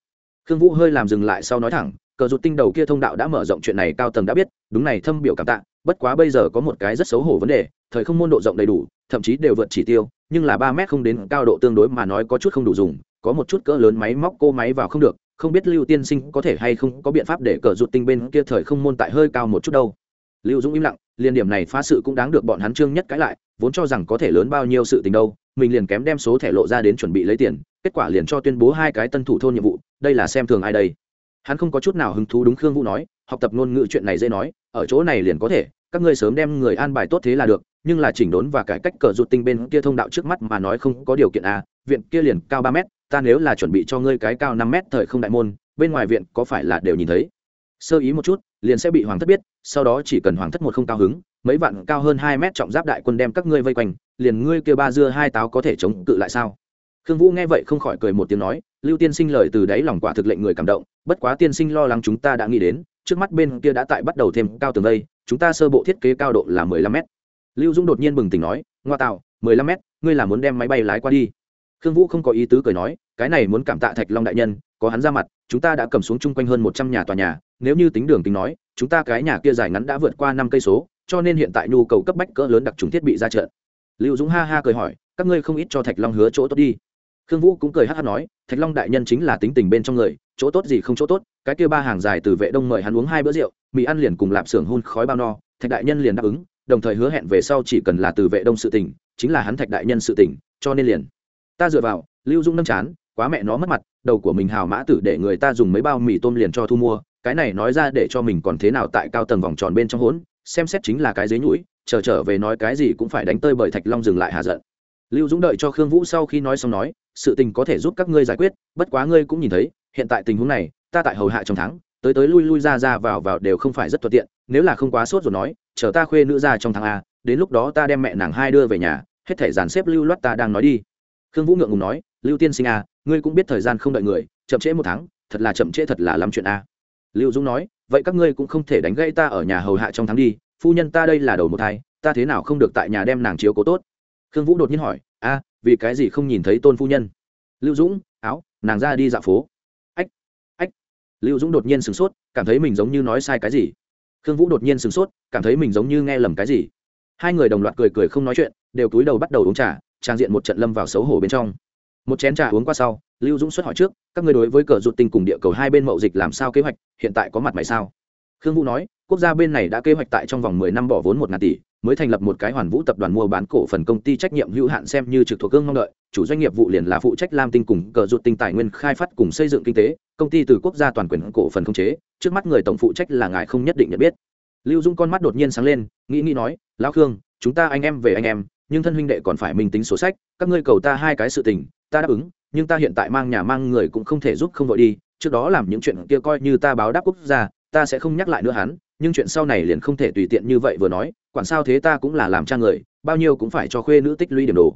Khương vũ hơi làm dừng lại sau nói thẳng, cờ rụt tinh đầu kia thông đạo đã mở rộng chuyện này cao tầng đã biết, đúng này thâm biểu cảm tạ, bất quá bây giờ có một cái rất xấu hổ vấn đề, thời không môn độ rộng đầy đủ, thậm chí đều vượt chỉ tiêu, nhưng là ba mét không đến cao độ tương đối mà nói có chút không đủ dùng, có một chút cỡ lớn máy móc cô máy vào không được không biết lưu tiên sinh có thể hay không có biện pháp để cờ rụt tinh bên kia thời không môn tại hơi cao một chút đâu. Lưu dũng im lặng liên điểm này phá sự cũng đáng được bọn hắn trương nhất cãi lại, vốn cho rằng có thể lớn bao nhiêu sự tình đâu, mình liền kém đem số thẻ lộ ra đến chuẩn bị lấy tiền, kết quả liền cho tuyên bố hai cái tân thủ thôn nhiệm vụ, đây là xem thường ai đây. Hắn không có chút nào hứng thú đúng khương vũ nói, học tập ngôn ngữ chuyện này dễ nói, ở chỗ này liền có thể, các ngươi sớm đem người an bài tốt thế là được, nhưng là chỉnh đốn và cải cách cờ rụt tinh bên kia thông đạo trước mắt mà nói không có điều kiện à viện kia liền cao ba mét ta nếu là chuẩn bị cho ngươi cái cao năm mét thời không đại môn, bên ngoài viện có phải là đều nhìn thấy? Sơ ý một chút, liền sẽ bị hoàng thất biết, sau đó chỉ cần hoàng thất một không cao hứng, mấy vạn cao hơn hai mét trọng giáp đại quân đem các ngươi vây quanh, liền ngươi kia ba dưa hai táo có thể chống cự lại sao? Khương vũ nghe vậy không khỏi cười một tiếng nói, lưu tiên sinh lời từ đáy lòng quả thực lệnh người cảm động, bất quá tiên sinh lo lắng chúng ta đã nghĩ đến, trước mắt bên kia đã tại bắt đầu thêm cao tường vây chúng ta sơ bộ thiết kế cao độ là mười lăm mét. Lưu dũng đột nhiên bừng tỉnh nói, ngoa tạo, mười lăm mét, ngươi là muốn đem máy bay lái qua đi? Khương vũ không có ý tứ cười nói, cái này muốn cảm tạ thạch long đại nhân, có hắn ra mặt, chúng ta đã cầm xuống chung quanh hơn một trăm nhà tòa nhà, nếu như tính đường tính nói, chúng ta cái nhà kia dài ngắn đã vượt qua năm cây số, cho nên hiện tại nhu cầu cấp bách cỡ lớn đặc trùng thiết bị ra trận lưu dũng ha ha cười hỏi, các ngươi không ít cho thạch long hứa chỗ tốt đi. Khương vũ cũng cười hát hát nói, thạch long đại nhân chính là tính tình bên trong người, chỗ tốt gì không chỗ tốt, cái kia ba hàng dài từ vệ đông mời hắn uống hai bữa rượu, mì ăn liền cùng lạp xưởng hun khói bao no, thạch đại nhân liền đáp ứng, đồng thời hứa hẹn về sau chỉ cần là từ vệ đông sự tình, chính là hắn thạch đại nhân sự tình, cho nên liền ta dựa vào lưu dung nâng chán quá mẹ nó mất mặt đầu của mình hào mã tử để người ta dùng mấy bao mì tôm liền cho thu mua cái này nói ra để cho mình còn thế nào tại cao tầng vòng tròn bên trong hỗn xem xét chính là cái dế nhũi chờ trở, trở về nói cái gì cũng phải đánh tơi bởi thạch long dừng lại hạ giận. Lưu dũng đợi cho khương vũ sau khi nói xong nói sự tình có thể giúp các ngươi giải quyết bất quá ngươi cũng nhìn thấy hiện tại tình huống này ta tại hầu hạ trong tháng tới tới lui lui ra ra vào vào đều không phải rất thuận tiện nếu là không quá sốt rồi nói chờ ta khuê nữ ra trong tháng a đến lúc đó ta đem mẹ nàng hai đưa về nhà hết thể dàn xếp lưu loát ta đang nói đi khương vũ ngượng ngùng nói, lưu tiên sinh a ngươi cũng biết thời gian không đợi người, chậm trễ một tháng, thật là chậm trễ thật là lắm chuyện a lưu dũng nói, vậy các ngươi cũng không thể đánh gãy ta ở nhà hầu hạ trong tháng đi, phu nhân ta đây là đầu một thai, ta thế nào không được tại nhà đem nàng chiếu cố tốt? Khương vũ đột nhiên hỏi a vì cái gì không nhìn thấy tôn phu nhân? Lưu dũng, áo, nàng ra đi dạo phố. Ách ách. Lưu dũng đột nhiên sửng sốt, cảm thấy mình giống như nói sai cái gì. Khương vũ đột nhiên sửng sốt, cảm thấy mình giống như nghe lầm cái gì. Hai người đồng loạt cười cười không nói chuyện, đều cúi đầu bắt đầu uống trà trang diện một trận lâm vào xấu hổ bên trong. Một chén trà uống qua sau, lưu dũng xuất hỏi trước, các người đối với cờ rụt tình cùng địa cầu hai bên mậu dịch làm sao kế hoạch, hiện tại có mặt mày sao? Khương vũ nói, quốc gia bên này đã kế hoạch tại trong vòng mười năm bỏ vốn một ngàn tỷ, mới thành lập một cái hoàn vũ tập đoàn mua bán cổ phần công ty trách nhiệm hữu hạn xem như trực thuộc gương mong đợi, chủ doanh nghiệp vụ liền là phụ trách lam tinh cùng cờ rụt tinh tài nguyên khai phát cùng xây dựng kinh tế, công ty từ quốc gia toàn quyền cổ phần không chế, trước mắt người tổng phụ trách là ngài không nhất định nhận biết. Lưu dung con mắt đột nhiên sáng lên, nghĩ nghĩ nói, lão khương, chúng ta anh em về anh em nhưng thân huynh đệ còn phải minh tính số sách, các ngươi cầu ta hai cái sự tình, ta đáp ứng, nhưng ta hiện tại mang nhà mang người cũng không thể giúp không vội đi, trước đó làm những chuyện kia coi như ta báo đáp quốc gia, ta sẽ không nhắc lại nữa hắn, nhưng chuyện sau này liền không thể tùy tiện như vậy vừa nói, quản sao thế ta cũng là làm cha người, bao nhiêu cũng phải cho khuê nữ tích lũy điểm đồ.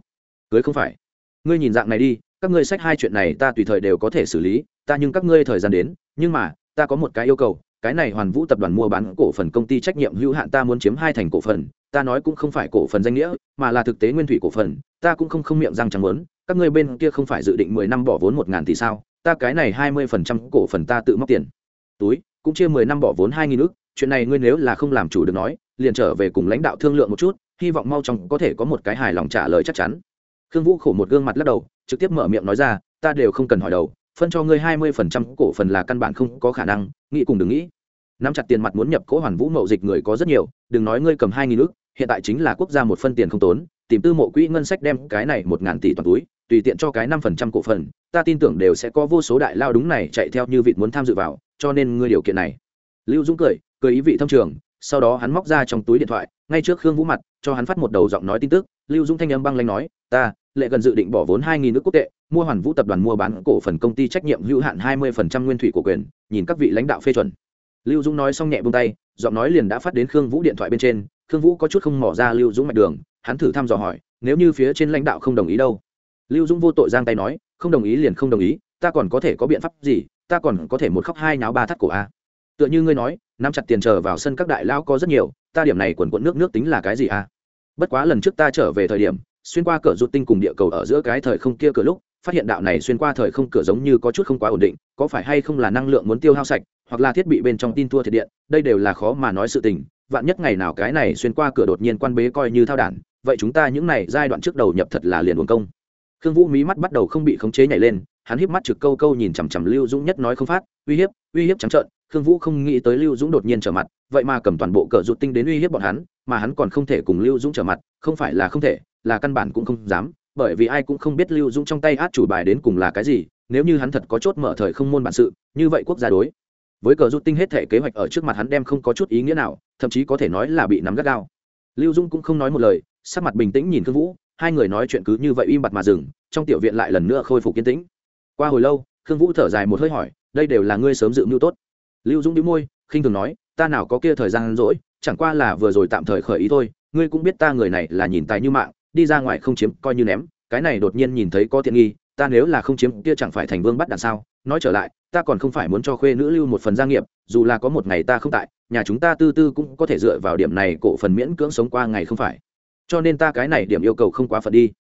Cưới không phải. Ngươi nhìn dạng này đi, các ngươi sách hai chuyện này ta tùy thời đều có thể xử lý, ta nhưng các ngươi thời gian đến, nhưng mà, ta có một cái yêu cầu, cái này hoàn vũ tập đoàn mua bán cổ phần công ty trách nhiệm hữu hạn ta muốn chiếm hai thành cổ phần ta nói cũng không phải cổ phần danh nghĩa, mà là thực tế nguyên thủy cổ phần, ta cũng không không miệng răng chẳng muốn, các ngươi bên kia không phải dự định mười năm bỏ vốn một ngàn tỷ sao, ta cái này hai mươi phần trăm cổ phần ta tự móc tiền. Túi, cũng chia mười năm bỏ vốn hai nghìn ước chuyện này ngươi nếu là không làm chủ được nói, liền trở về cùng lãnh đạo thương lượng một chút, hy vọng mau chóng có thể có một cái hài lòng trả lời chắc chắn. Khương vũ khổ một gương mặt lắc đầu, trực tiếp mở miệng nói ra, ta đều không cần hỏi đầu, phân cho ngươi hai mươi phần trăm cổ phần là căn bản không có khả năng, nghĩ cùng đừng nghĩ. Nắm chặt tiền mặt muốn nhập cổ hoàn vũ mậu dịch người có rất nhiều, đừng nói ngươi cầm hai nghìn ước hiện tại chính là quốc gia một phân tiền không tốn, tìm tư mộ quỹ ngân sách đem cái này một ngàn tỷ toàn túi, tùy tiện cho cái năm phần trăm cổ phần, ta tin tưởng đều sẽ có vô số đại lao đúng này chạy theo như vị muốn tham dự vào, cho nên ngươi điều kiện này. Lưu dũng cười cười ý vị thông trường, sau đó hắn móc ra trong túi điện thoại, ngay trước khương vũ mặt, cho hắn phát một đầu giọng nói tin tức. Lưu dũng thanh âm băng lanh nói, ta, lệ gần dự định bỏ vốn hai nghìn nước quốc tệ, mua hoàn vũ tập đoàn mua bán cổ phần công ty trách nhiệm hữu hạn hai mươi phần trăm nguyên thủy của quyền, nhìn các vị lãnh đạo phê chuẩn. Lưu dũng nói xong nhẹ buông tay, giọng nói liền đã phát đến khương vũ điện thoại bên trên thương vũ có chút không mỏ ra lưu dũng mạch đường, hắn thử thăm dò hỏi, nếu như phía trên lãnh đạo không đồng ý đâu? Lưu dũng vô tội giang tay nói, không đồng ý liền không đồng ý, ta còn có thể có biện pháp gì, ta còn có thể một khóc hai náo ba thắt cổ a. Tựa như ngươi nói, nắm chặt tiền chờ vào sân các đại lao có rất nhiều, ta điểm này quần quận nước nước tính là cái gì a? Bất quá lần trước ta trở về thời điểm, xuyên qua cửa rụt tinh cùng địa cầu ở giữa cái thời không kia cửa lúc, phát hiện đạo này xuyên qua thời không cửa giống như có chút không quá ổn định, có phải hay không là năng lượng muốn tiêu hao sạch, hoặc là thiết bị bên trong tin tua thiệt điện, đây đều là khó mà nói sự tình vạn nhất ngày nào cái này xuyên qua cửa đột nhiên quan bế coi như thao đản, vậy chúng ta những này giai đoạn trước đầu nhập thật là liền buồn công. Khương vũ mí mắt bắt đầu không bị khống chế nhảy lên, hắn híp mắt trực câu câu nhìn chằm chằm lưu dũng nhất nói không phát, uy hiếp uy hiếp trắng trợn, khương vũ không nghĩ tới lưu dũng đột nhiên trở mặt, vậy mà cầm toàn bộ cờ rụt tinh đến uy hiếp bọn hắn, mà hắn còn không thể cùng lưu dũng trở mặt, không phải là không thể, là căn bản cũng không dám, bởi vì ai cũng không biết lưu dũng trong tay át chủ bài đến cùng là cái gì, nếu như hắn thật có chốt mở thời không môn bản sự, như vậy quốc gia đối với cờ rút tinh hết thể kế hoạch ở trước mặt hắn đem không có chút ý nghĩa nào, thậm chí có thể nói là bị nắm gắt gao. Lưu dung cũng không nói một lời, sắc mặt bình tĩnh nhìn khương vũ, hai người nói chuyện cứ như vậy im bặt mà dừng, trong tiểu viện lại lần nữa khôi phục kiên tĩnh. Qua hồi lâu, khương vũ thở dài một hơi hỏi, đây đều là ngươi sớm dự mưu tốt? Lưu dung đĩu môi, khinh thường nói, ta nào có kia thời gian rỗi, chẳng qua là vừa rồi tạm thời khởi ý thôi, ngươi cũng biết ta người này là nhìn tài như mạng, đi ra ngoài không chiếm, coi như ném, cái này đột nhiên nhìn thấy có tiện nghi, ta nếu là không chiếm, kia chẳng phải thành vương bắt đàn sao? Nói trở lại ta còn không phải muốn cho khuê nữ lưu một phần gia nghiệp, dù là có một ngày ta không tại, nhà chúng ta tư tư cũng có thể dựa vào điểm này cổ phần miễn cưỡng sống qua ngày không phải. Cho nên ta cái này điểm yêu cầu không quá phận đi.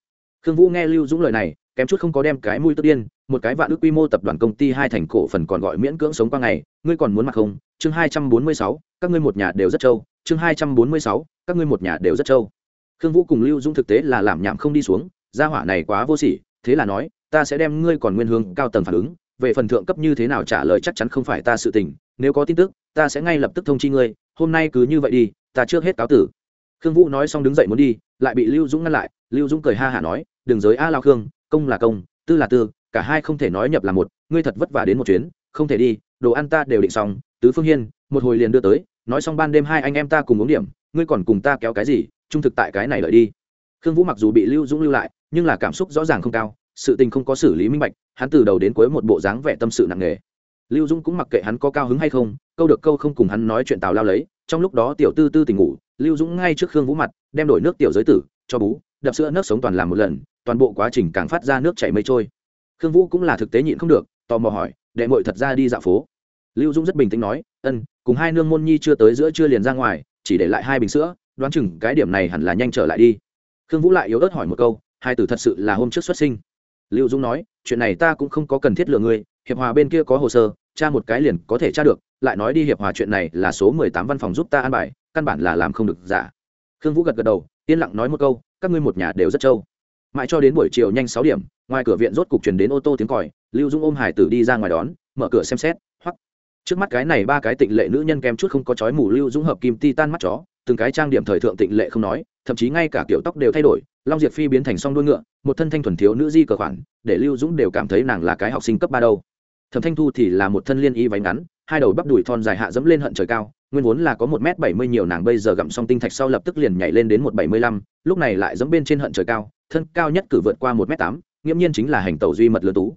Khương vũ nghe lưu dũng lời này, kém chút không có đem cái mũi tức điên, một cái vạn ước quy mô tập đoàn công ty hai thành cổ phần còn gọi miễn cưỡng sống qua ngày, ngươi còn muốn mặc không? Chương hai trăm bốn mươi sáu, các ngươi một nhà đều rất trâu. Chương hai trăm bốn mươi sáu, các ngươi một nhà đều rất trâu. Khương vũ cùng lưu dũng thực tế là làm nhảm không đi xuống, gia hỏa này quá vô sỉ, thế là nói, ta sẽ đem ngươi còn nguyên hướng cao tầng phản ứng về phần thượng cấp như thế nào trả lời chắc chắn không phải ta sự tình, nếu có tin tức, ta sẽ ngay lập tức thông chi ngươi, hôm nay cứ như vậy đi, ta trước hết cáo tử. Khương vũ nói xong đứng dậy muốn đi, lại bị lưu dũng ngăn lại, lưu dũng cười ha hả nói, đừng giới a lao khương, công là công, tư là tư, cả hai không thể nói nhập là một, ngươi thật vất vả đến một chuyến, không thể đi, đồ ăn ta đều định xong, tứ phương hiên, một hồi liền đưa tới, nói xong ban đêm hai anh em ta cùng uống điểm, ngươi còn cùng ta kéo cái gì, trung thực tại cái này lợi đi. Khương vũ mặc dù bị lưu dũng lưu lại, nhưng là cảm xúc rõ ràng không cao sự tình không có xử lý minh bạch, hắn từ đầu đến cuối một bộ dáng vẻ tâm sự nặng nề. Lưu dũng cũng mặc kệ hắn có cao hứng hay không, câu được câu không cùng hắn nói chuyện tào lao lấy, trong lúc đó tiểu tư tư tình ngủ, lưu dũng ngay trước khương vũ mặt, đem đổi nước tiểu giới tử, cho bú, đập sữa nước sống toàn làm một lần, toàn bộ quá trình càng phát ra nước chảy mây trôi. Khương vũ cũng là thực tế nhịn không được, tò mò hỏi, đệ mội thật ra đi dạo phố? Lưu dũng rất bình tĩnh nói, ân, cùng hai nương môn nhi chưa tới giữa chưa liền ra ngoài, chỉ để lại hai bình sữa, đoán chừng cái điểm này hẳn là nhanh trở lại đi. Khương vũ lại yếu ớt hỏi một câu, hai tử thật sự là hôm trước xuất sinh? Lưu dũng nói, chuyện này ta cũng không có cần thiết lừa ngươi, hiệp hòa bên kia có hồ sơ, tra một cái liền có thể tra được, lại nói đi hiệp hòa chuyện này là số mười tám văn phòng giúp ta an bài, căn bản là làm không được giả khương vũ gật gật đầu, yên lặng nói một câu, các ngươi một nhà đều rất trâu. Mãi cho đến buổi chiều nhanh sáu điểm, ngoài cửa viện rốt cục truyền đến ô tô tiếng còi, lưu dung ôm hải tử đi ra ngoài đón, mở cửa xem xét hoặc trước mắt cái này ba cái tịnh lệ nữ nhân kem chút không có chói mù lưu dung hợp kim ti tan mắt chó, từng cái trang điểm thời thượng tịnh lệ không nói, thậm chí ngay cả kiểu tóc đều thay đổi long diệp phi biến thành song đuôi ngựa, một thân thanh thuần thiếu nữ di cờ khoản, để lưu dũng đều cảm thấy nàng là cái học sinh cấp ba đâu. Thẩm thanh thu thì là một thân liên y váy ngắn, hai đầu bắp đùi thon dài hạ dẫm lên hận trời cao, nguyên vốn là có một m bảy mươi nhiều nàng bây giờ gặm xong tinh thạch sau lập tức liền nhảy lên đến một bảy mươi lăm, lúc này lại dẫm bên trên hận trời cao, thân cao nhất cử vượt qua một m tám, nghiễm nhiên chính là hành tẩu duy mật lứa tú.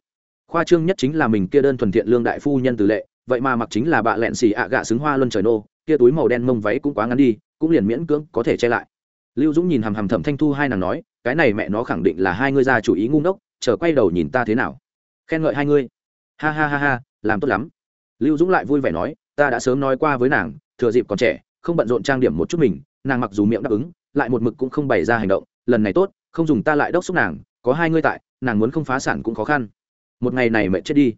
Khoa trương nhất chính là mình kia đơn thuần thiện lương đại phu nhân từ lệ, vậy mà mặc chính là bạ lẹn xì ạ gạ xứng hoa luân trời nô, kia túi màu đen mông váy cũng quá ngắn đi, cũng liền miễn cưỡng có thể che lại lưu dũng nhìn hàm hàm thẩm thanh thu hai nàng nói, cái này mẹ nó khẳng định là hai ngươi ra chủ ý ngu ngốc, chờ quay đầu nhìn ta thế nào. Khen ngợi hai ngươi. Ha ha ha ha, làm tốt lắm. Lưu dũng lại vui vẻ nói, ta đã sớm nói qua với nàng, thừa dịp còn trẻ, không bận rộn trang điểm một chút mình, nàng mặc dù miệng đáp ứng, lại một mực cũng không bày ra hành động, lần này tốt, không dùng ta lại đốc xúc nàng, có hai ngươi tại, nàng muốn không phá sản cũng khó khăn. Một ngày này mẹ chết đi.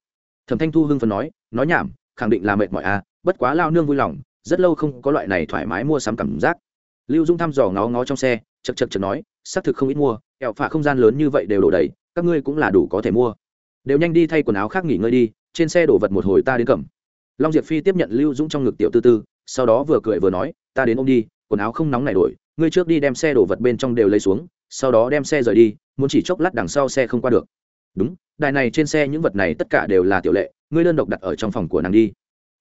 Thẩm thanh thu hưng phần nói nói nhảm, khẳng định là mệt mỏi à bất quá lao nương vui lòng, rất lâu không có loại này thoải mái mua sắm cảm giác lưu dung thăm dò ngó ngó trong xe chật chật chật nói, xác thực không ít mua, kẹo phạ không gian lớn như vậy đều đổ đầy, các ngươi cũng là đủ có thể mua. Đều nhanh đi thay quần áo khác nghỉ ngơi đi, trên xe đổ vật một hồi ta đến cầm. Long diệp phi tiếp nhận lưu dũng trong ngực tiểu tư tư, sau đó vừa cười vừa nói, ta đến ôm đi, quần áo không nóng này đổi, ngươi trước đi đem xe đổ vật bên trong đều lấy xuống, sau đó đem xe rời đi, muốn chỉ chốc lát đằng sau xe không qua được. Đúng, đài này trên xe những vật này tất cả đều là tiểu lệ, ngươi đơn độc đặt ở trong phòng của nàng đi.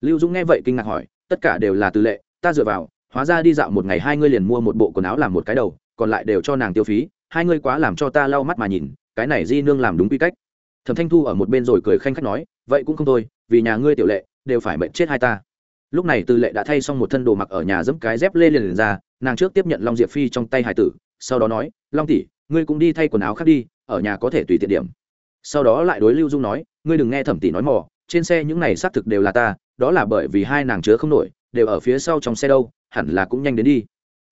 Lưu dũng nghe vậy kinh ngạc hỏi, tất cả đều là tư lệ, ta dựa vào hóa ra đi dạo một ngày hai ngươi liền mua một bộ quần áo làm một cái đầu còn lại đều cho nàng tiêu phí hai ngươi quá làm cho ta lau mắt mà nhìn cái này di nương làm đúng quy cách. Thẩm thanh thu ở một bên rồi cười khanh khách nói vậy cũng không thôi vì nhà ngươi tiểu lệ đều phải mệnh chết hai ta. Lúc này tư lệ đã thay xong một thân đồ mặc ở nhà dẫm cái dép lê liền, liền ra nàng trước tiếp nhận long diệp phi trong tay hải tử sau đó nói long tỷ ngươi cũng đi thay quần áo khác đi ở nhà có thể tùy tiện điểm. Sau đó lại đối lưu dung nói ngươi đừng nghe thẩm tỷ nói mò trên xe những này xác thực đều là ta đó là bởi vì hai nàng chứa không nổi đều ở phía sau trong xe đâu hẳn là cũng nhanh đến đi.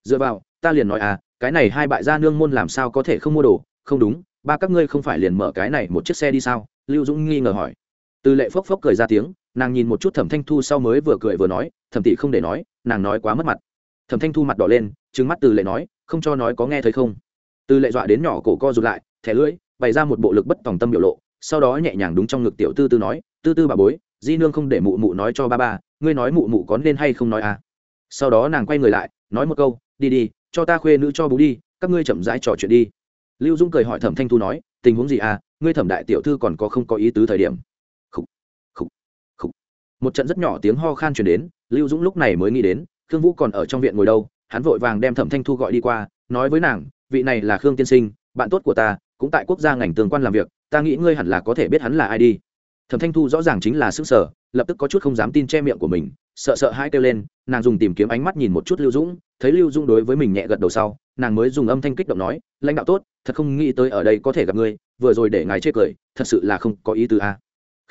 Dựa vào, ta liền nói à cái này hai bại gia nương môn làm sao có thể không mua đồ? Không đúng, ba các ngươi không phải liền mở cái này một chiếc xe đi sao? Lưu dũng nghi ngờ hỏi. Từ lệ phốc phốc cười ra tiếng, nàng nhìn một chút thẩm thanh thu sau mới vừa cười vừa nói, thẩm tỷ không để nói, nàng nói quá mất mặt. Thẩm thanh thu mặt đỏ lên trứng mắt từ lệ nói, không cho nói có nghe thấy không? Từ lệ dọa đến nhỏ cổ co rụt lại, thẻ lưỡi, bày ra một bộ lực bất tòng tâm biểu lộ, sau đó nhẹ nhàng đúng trong ngực tiểu tư tư nói, tư tư bà bối, di nương không để mụ mụ nói cho ba ba, ngươi nói mụ mụ có nên hay không nói à? Sau đó nàng quay người lại nói một câu đi đi cho ta khuê nữ cho bú đi các ngươi chậm rãi trò chuyện đi. Lưu dung cười hỏi thẩm thanh thu nói tình huống gì à? Ngươi thẩm đại tiểu thư còn có không có ý tứ thời điểm? Khúc, khúc, khúc. một trận rất nhỏ tiếng ho khan chuyển đến lưu dũng lúc này mới nghĩ đến khương vũ còn ở trong viện ngồi đâu hắn vội vàng đem thẩm thanh thu gọi đi qua nói với nàng vị này là khương tiên sinh bạn tốt của ta cũng tại quốc gia ngành tương quan làm việc ta nghĩ ngươi hẳn là có thể biết hắn là ai đi. Thẩm thanh thu rõ ràng chính là xứ sở lập tức có chút không dám tin che miệng của mình, sợ sợ hai kêu lên, nàng dùng tìm kiếm ánh mắt nhìn một chút lưu dũng, thấy lưu dũng đối với mình nhẹ gật đầu sau, nàng mới dùng âm thanh kích động nói, lãnh đạo tốt, thật không nghĩ tới ở đây có thể gặp ngươi, vừa rồi để ngài chê cười, thật sự là không có ý tứ a à.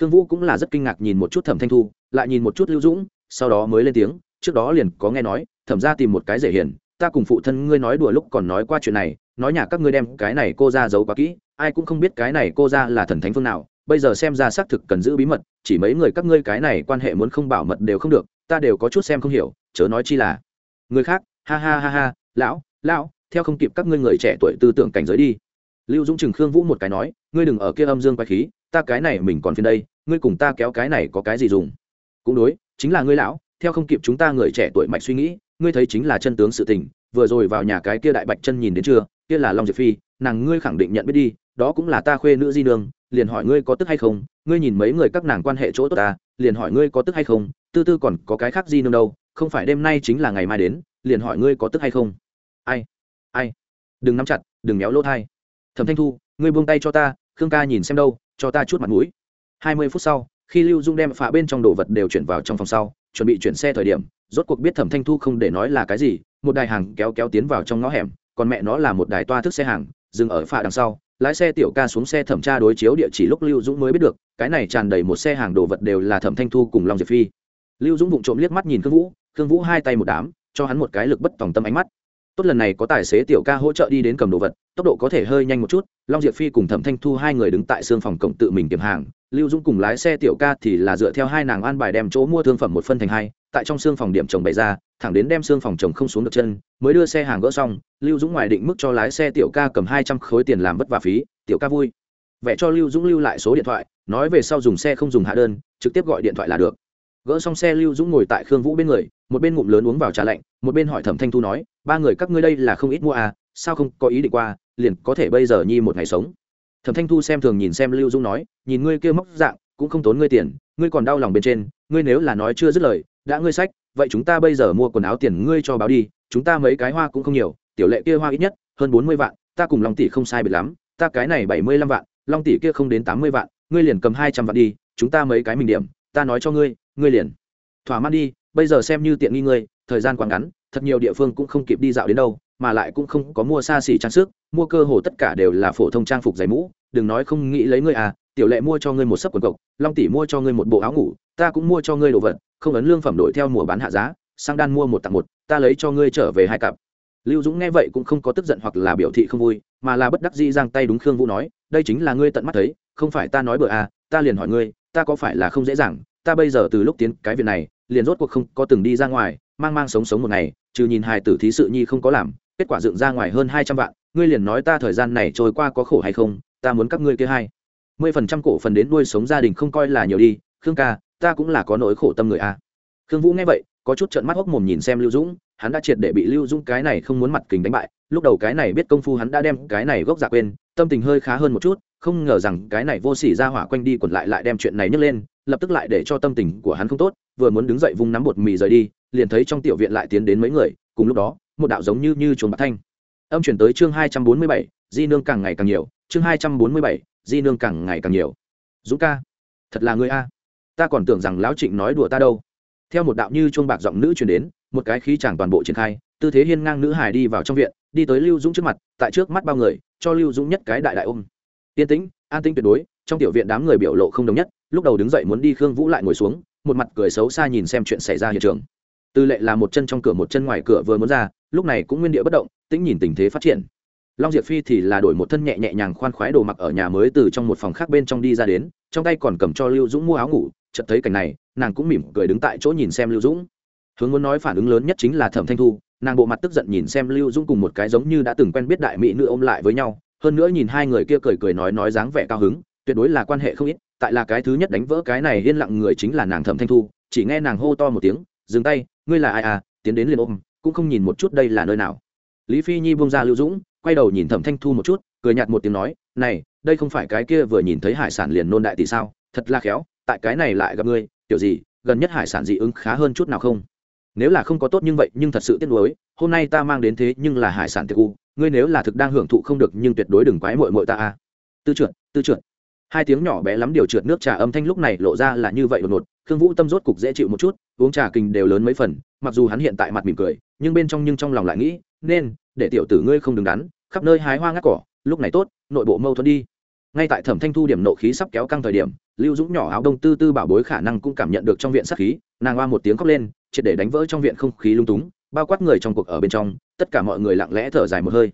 khương vũ cũng là rất kinh ngạc nhìn một chút thẩm thanh thu, lại nhìn một chút lưu dũng, sau đó mới lên tiếng, trước đó liền có nghe nói, thẩm ra tìm một cái dễ hiền, ta cùng phụ thân ngươi nói đùa lúc còn nói qua chuyện này, nói nhà các ngươi đem cái này cô ra giấu quá kỹ, ai cũng không biết cái này cô ra là thần thánh phương nào bây giờ xem ra xác thực cần giữ bí mật, chỉ mấy người các ngươi cái này quan hệ muốn không bảo mật đều không được, ta đều có chút xem không hiểu, chớ nói chi là. Người khác, ha ha ha ha, lão lão, theo không kịp các ngươi người trẻ tuổi tư tưởng cảnh giới đi. Lưu dũng chừng khương vũ một cái nói, ngươi đừng ở kia âm dương quay khí, ta cái này mình còn phiền đây, ngươi cùng ta kéo cái này có cái gì dùng? Cũng đối, chính là ngươi lão, theo không kịp chúng ta người trẻ tuổi mạch suy nghĩ, ngươi thấy chính là chân tướng sự tình, vừa rồi vào nhà cái kia đại bạch chân nhìn đến chưa, kia là long diệp phi, nàng ngươi khẳng định nhận biết đi, đó cũng là ta khuê nữ di nương liền hỏi ngươi có tức hay không, ngươi nhìn mấy người các nàng quan hệ chỗ tốt ta, liền hỏi ngươi có tức hay không, tư tư còn có cái khác gì nương đâu, không phải đêm nay chính là ngày mai đến, liền hỏi ngươi có tức hay không. Ai ai, đừng nắm chặt, đừng méo lỗ thai. Thẩm thanh thu, ngươi buông tay cho ta, khương ca nhìn xem đâu, cho ta chút mặt mũi. Hai mươi phút sau, khi lưu dung đem phá bên trong đồ vật đều chuyển vào trong phòng sau, chuẩn bị chuyển xe thời điểm, rốt cuộc biết thẩm thanh thu không để nói là cái gì, một đài hàng kéo kéo tiến vào trong ngõ hẻm, còn mẹ nó là một đài toa thức xe hàng, dừng ở phà đằng sau lái xe tiểu ca xuống xe thẩm tra đối chiếu địa chỉ lúc lưu dũng mới biết được, cái này tràn đầy một xe hàng đồ vật đều là thẩm thanh thu cùng long diệp phi. Lưu dũng vụng trộm liếc mắt nhìn khương vũ khương vũ hai tay một đám, cho hắn một cái lực bất tòng tâm ánh mắt. Tốt, lần này có tài xế tiểu ca hỗ trợ đi đến cầm đồ vật, tốc độ có thể hơi nhanh một chút, long diệp phi cùng thẩm thanh thu hai người đứng tại xương phòng cổng tự mình kiểm hàng, lưu dũng cùng lái xe tiểu ca thì là dựa theo hai nàng an bài đem chỗ mua thương phẩm một phân thành hai, tại trong xương phòng điểm trồng bày ra thẳng đến đem xương phòng chồng không xuống được chân, mới đưa xe hàng gỡ xong, lưu dũng ngoài định mức cho lái xe tiểu ca cầm hai trăm khối tiền làm vất vả phí, tiểu ca vui. Vẽ cho lưu dũng lưu lại số điện thoại, nói về sau dùng xe không dùng hạ đơn, trực tiếp gọi điện thoại là được. Gỡ xong xe, lưu dũng ngồi tại khương vũ bên người, một bên ngụm lớn uống vào trà lạnh, một bên hỏi thẩm thanh thu nói, ba người các ngươi đây là không ít mua à sao không có ý định qua, liền có thể bây giờ nhi một ngày sống. Thẩm thanh thu xem thường nhìn xem lưu dũng nói, nhìn ngươi kia móc dạng, cũng không tốn ngươi tiền, ngươi còn đau lòng bên trên, ngươi nếu là nói chưa dứt lời đã ngươi sách, vậy chúng ta bây giờ mua quần áo tiền ngươi cho báo đi, chúng ta mấy cái hoa cũng không nhiều, tiểu lệ kia hoa ít nhất, hơn bốn mươi vạn, ta cùng long tỷ không sai biệt lắm, ta cái này bảy mươi lăm vạn, long tỷ kia không đến tám mươi vạn, ngươi liền cầm hai trăm vạn đi, chúng ta mấy cái mình điểm, ta nói cho ngươi ngươi liền thỏa mãn đi, bây giờ xem như tiện nghi ngươi, thời gian quá ngắn, thật nhiều địa phương cũng không kịp đi dạo đến đâu, mà lại cũng không có mua xa xỉ trang sức, mua cơ hồ tất cả đều là phổ thông trang phục giày mũ, đừng nói không nghĩ lấy ngươi à tiểu lệ mua cho ngươi một sấp quần cộc, long tỷ mua cho ngươi một bộ áo ngủ, ta cũng mua cho ngươi đồ vật không ấn lương phẩm đổi theo mùa bán hạ giá, sang đan mua một tặng một, ta lấy cho ngươi trở về hai cặp. Lưu dũng nghe vậy cũng không có tức giận hoặc là biểu thị không vui, mà là bất đắc dĩ giang tay đúng khương vũ nói, đây chính là ngươi tận mắt thấy, không phải ta nói bừa à ta liền hỏi ngươi, ta có phải là không dễ dàng, ta bây giờ từ lúc tiến cái việc này, liền rốt cuộc không có từng đi ra ngoài, mang mang sống sống một ngày, trừ nhìn hài tử thí sự nhi không có làm, kết quả dựng ra ngoài hơn hai trăm vạn, ngươi liền nói ta thời gian này trôi qua có khổ hay không, ta muốn các ngươi kia hai. Mười phần trăm cổ phần đến nuôi sống gia đình không coi là nhiều đi, khương ca ta cũng là có nỗi khổ tâm người a. À. khương vũ nghe vậy, có chút trợn mắt hốc mồm nhìn xem lưu dũng, hắn đã triệt để bị lưu dũng cái này không muốn mặt kình đánh bại, lúc đầu cái này biết công phu hắn đã đem cái này gốc giả quên, tâm tình hơi khá hơn một chút, không ngờ rằng cái này vô sỉ ra hỏa quanh đi quẩn lại lại đem chuyện này nhấc lên, lập tức lại để cho tâm tình của hắn không tốt, vừa muốn đứng dậy vung nắm bột mì rời đi, liền thấy trong tiểu viện lại tiến đến mấy người, cùng lúc đó, một đạo giống như như chuồng bạc thanh. Âm chuyển tới chương hai trăm bốn mươi bảy, di nương càng ngày càng nhiều, chương hai trăm bốn mươi bảy, di nương càng ngày càng nhiều. Dũng ca, thật là người a ta còn tưởng rằng lão trịnh nói đùa ta đâu. Theo một đạo như chuông bạc giọng nữ truyền đến, một cái khí chàng toàn bộ triển khai, tư thế hiên ngang nữ hải đi vào trong viện, đi tới lưu dũng trước mặt, tại trước mắt bao người, cho lưu dũng nhất cái đại đại ôm. Yên tĩnh, an tĩnh tuyệt đối, trong tiểu viện đám người biểu lộ không đồng nhất, lúc đầu đứng dậy muốn đi khương vũ lại ngồi xuống, một mặt cười xấu xa nhìn xem chuyện xảy ra hiện trường. Tư lệ là một chân trong cửa một chân ngoài cửa vừa muốn ra, lúc này cũng nguyên địa bất động, tĩnh nhìn tình thế phát triển. Long diệp phi thì là đổi một thân nhẹ nhẹ nhàng khoan khoái đồ mặc ở nhà mới từ trong một phòng khác bên trong đi ra đến, trong tay còn cầm cho lưu dũng mua áo ngủ chợt thấy cảnh này, nàng cũng mỉm cười đứng tại chỗ nhìn xem lưu dũng. Hướng muốn nói phản ứng lớn nhất chính là thẩm thanh thu, nàng bộ mặt tức giận nhìn xem lưu dũng cùng một cái giống như đã từng quen biết đại mỹ nữ ôm lại với nhau, hơn nữa nhìn hai người kia cười cười nói nói dáng vẻ cao hứng, tuyệt đối là quan hệ không ít, tại là cái thứ nhất đánh vỡ cái này yên lặng người chính là nàng thẩm thanh thu, chỉ nghe nàng hô to một tiếng, dừng tay, ngươi là ai à? Tiến đến liền ôm, cũng không nhìn một chút đây là nơi nào. Lý phi nhi buông ra lưu dũng, quay đầu nhìn thẩm thanh thu một chút, cười nhạt một tiếng nói, này, đây không phải cái kia vừa nhìn thấy hải sản liền nôn đại tỷ sao? Thật là khéo tại cái này lại gặp ngươi kiểu gì, gần nhất hải sản dị ứng khá hơn chút nào không? Nếu là không có tốt như vậy, nhưng thật sự tiếc nuối, hôm nay ta mang đến thế nhưng là hải sản tiệc u ngươi nếu là thực đang hưởng thụ không được, nhưng tuyệt đối đừng quái mội mội ta a. Tư trượt tư trượt. Hai tiếng nhỏ bé lắm điều trượt nước trà âm thanh lúc này lộ ra là như vậy đột ngột, khương vũ tâm rốt cục dễ chịu một chút, uống trà kinh đều lớn mấy phần, mặc dù hắn hiện tại mặt mỉm cười, nhưng bên trong nhưng trong lòng lại nghĩ, nên, để tiểu tử ngươi không đứng đắn, khắp nơi hái hoa ngắt cỏ, lúc này tốt, nội bộ mâu thuẫn đi ngay tại thẩm thanh thu điểm nộ khí sắp kéo căng thời điểm, lưu dũng nhỏ áo đông tư tư bảo bối khả năng cũng cảm nhận được trong viện sát khí, nàng hoa một tiếng khóc lên, triệt để đánh vỡ trong viện không khí lung túng, bao quát người trong cuộc ở bên trong, tất cả mọi người lặng lẽ thở dài một hơi.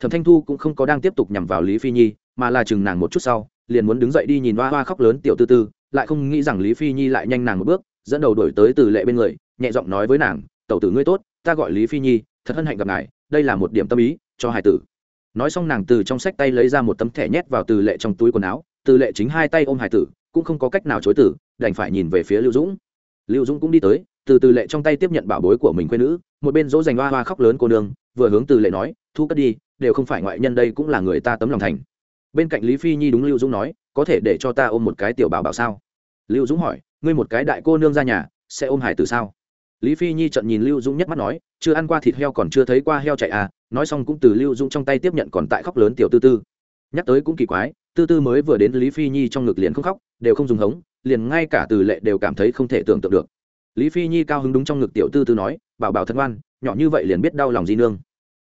Thẩm thanh thu cũng không có đang tiếp tục nhằm vào lý phi nhi, mà là chừng nàng một chút sau, liền muốn đứng dậy đi nhìn hoa hoa khóc lớn tiểu tư tư, lại không nghĩ rằng lý phi nhi lại nhanh nàng một bước, dẫn đầu đổi tới từ lệ bên người, nhẹ giọng nói với nàng, tẩu tử ngươi tốt, ta gọi lý phi nhi, thật hân hạnh gặp ngài, đây là một điểm tâm ý, cho hải tử nói xong nàng từ trong sách tay lấy ra một tấm thẻ nhét vào từ lệ trong túi quần áo, từ lệ chính hai tay ôm hải tử, cũng không có cách nào chối tử đành phải nhìn về phía lưu dũng. Lưu dũng cũng đi tới, từ từ lệ trong tay tiếp nhận bảo bối của mình quê nữ, một bên dỗ dành hoa hoa khóc lớn cô nương, vừa hướng từ lệ nói, thu cất đi, đều không phải ngoại nhân đây cũng là người ta tấm lòng thành. Bên cạnh lý phi nhi đúng lưu dũng nói, có thể để cho ta ôm một cái tiểu bảo bảo sao? Lưu dũng hỏi, ngươi một cái đại cô nương ra nhà, sẽ ôm hải tử sao? Lý phi nhi trận nhìn lưu dũng nhất mắt nói, chưa ăn qua thịt heo còn chưa thấy qua heo chạy à nói xong cũng từ lưu dũng trong tay tiếp nhận còn tại khóc lớn tiểu tư tư. Nhắc tới cũng kỳ quái, tư tư mới vừa đến lý phi nhi trong ngực liền không khóc, đều không dùng hống, liền ngay cả từ lệ đều cảm thấy không thể tưởng tượng được. Lý phi nhi cao hứng đúng trong ngực tiểu tư tư nói, bảo bảo thân ngoan, nhỏ như vậy liền biết đau lòng di nương.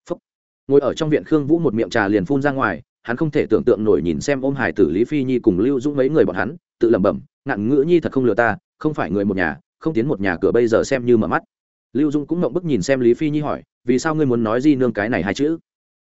Phúc. ngồi ở trong viện khương vũ một miệng trà liền phun ra ngoài, hắn không thể tưởng tượng nổi nhìn xem ôm hải tử lý phi nhi cùng lưu dũng mấy người bọn hắn, tự lẩm bẩm, ngạn ngữ nhi thật không lừa ta, không phải người một nhà, không tiến một nhà cửa bây giờ xem như mở mắt lưu Dung cũng ngộng bức nhìn xem lý phi nhi hỏi, vì sao ngươi muốn nói di nương cái này hai chữ?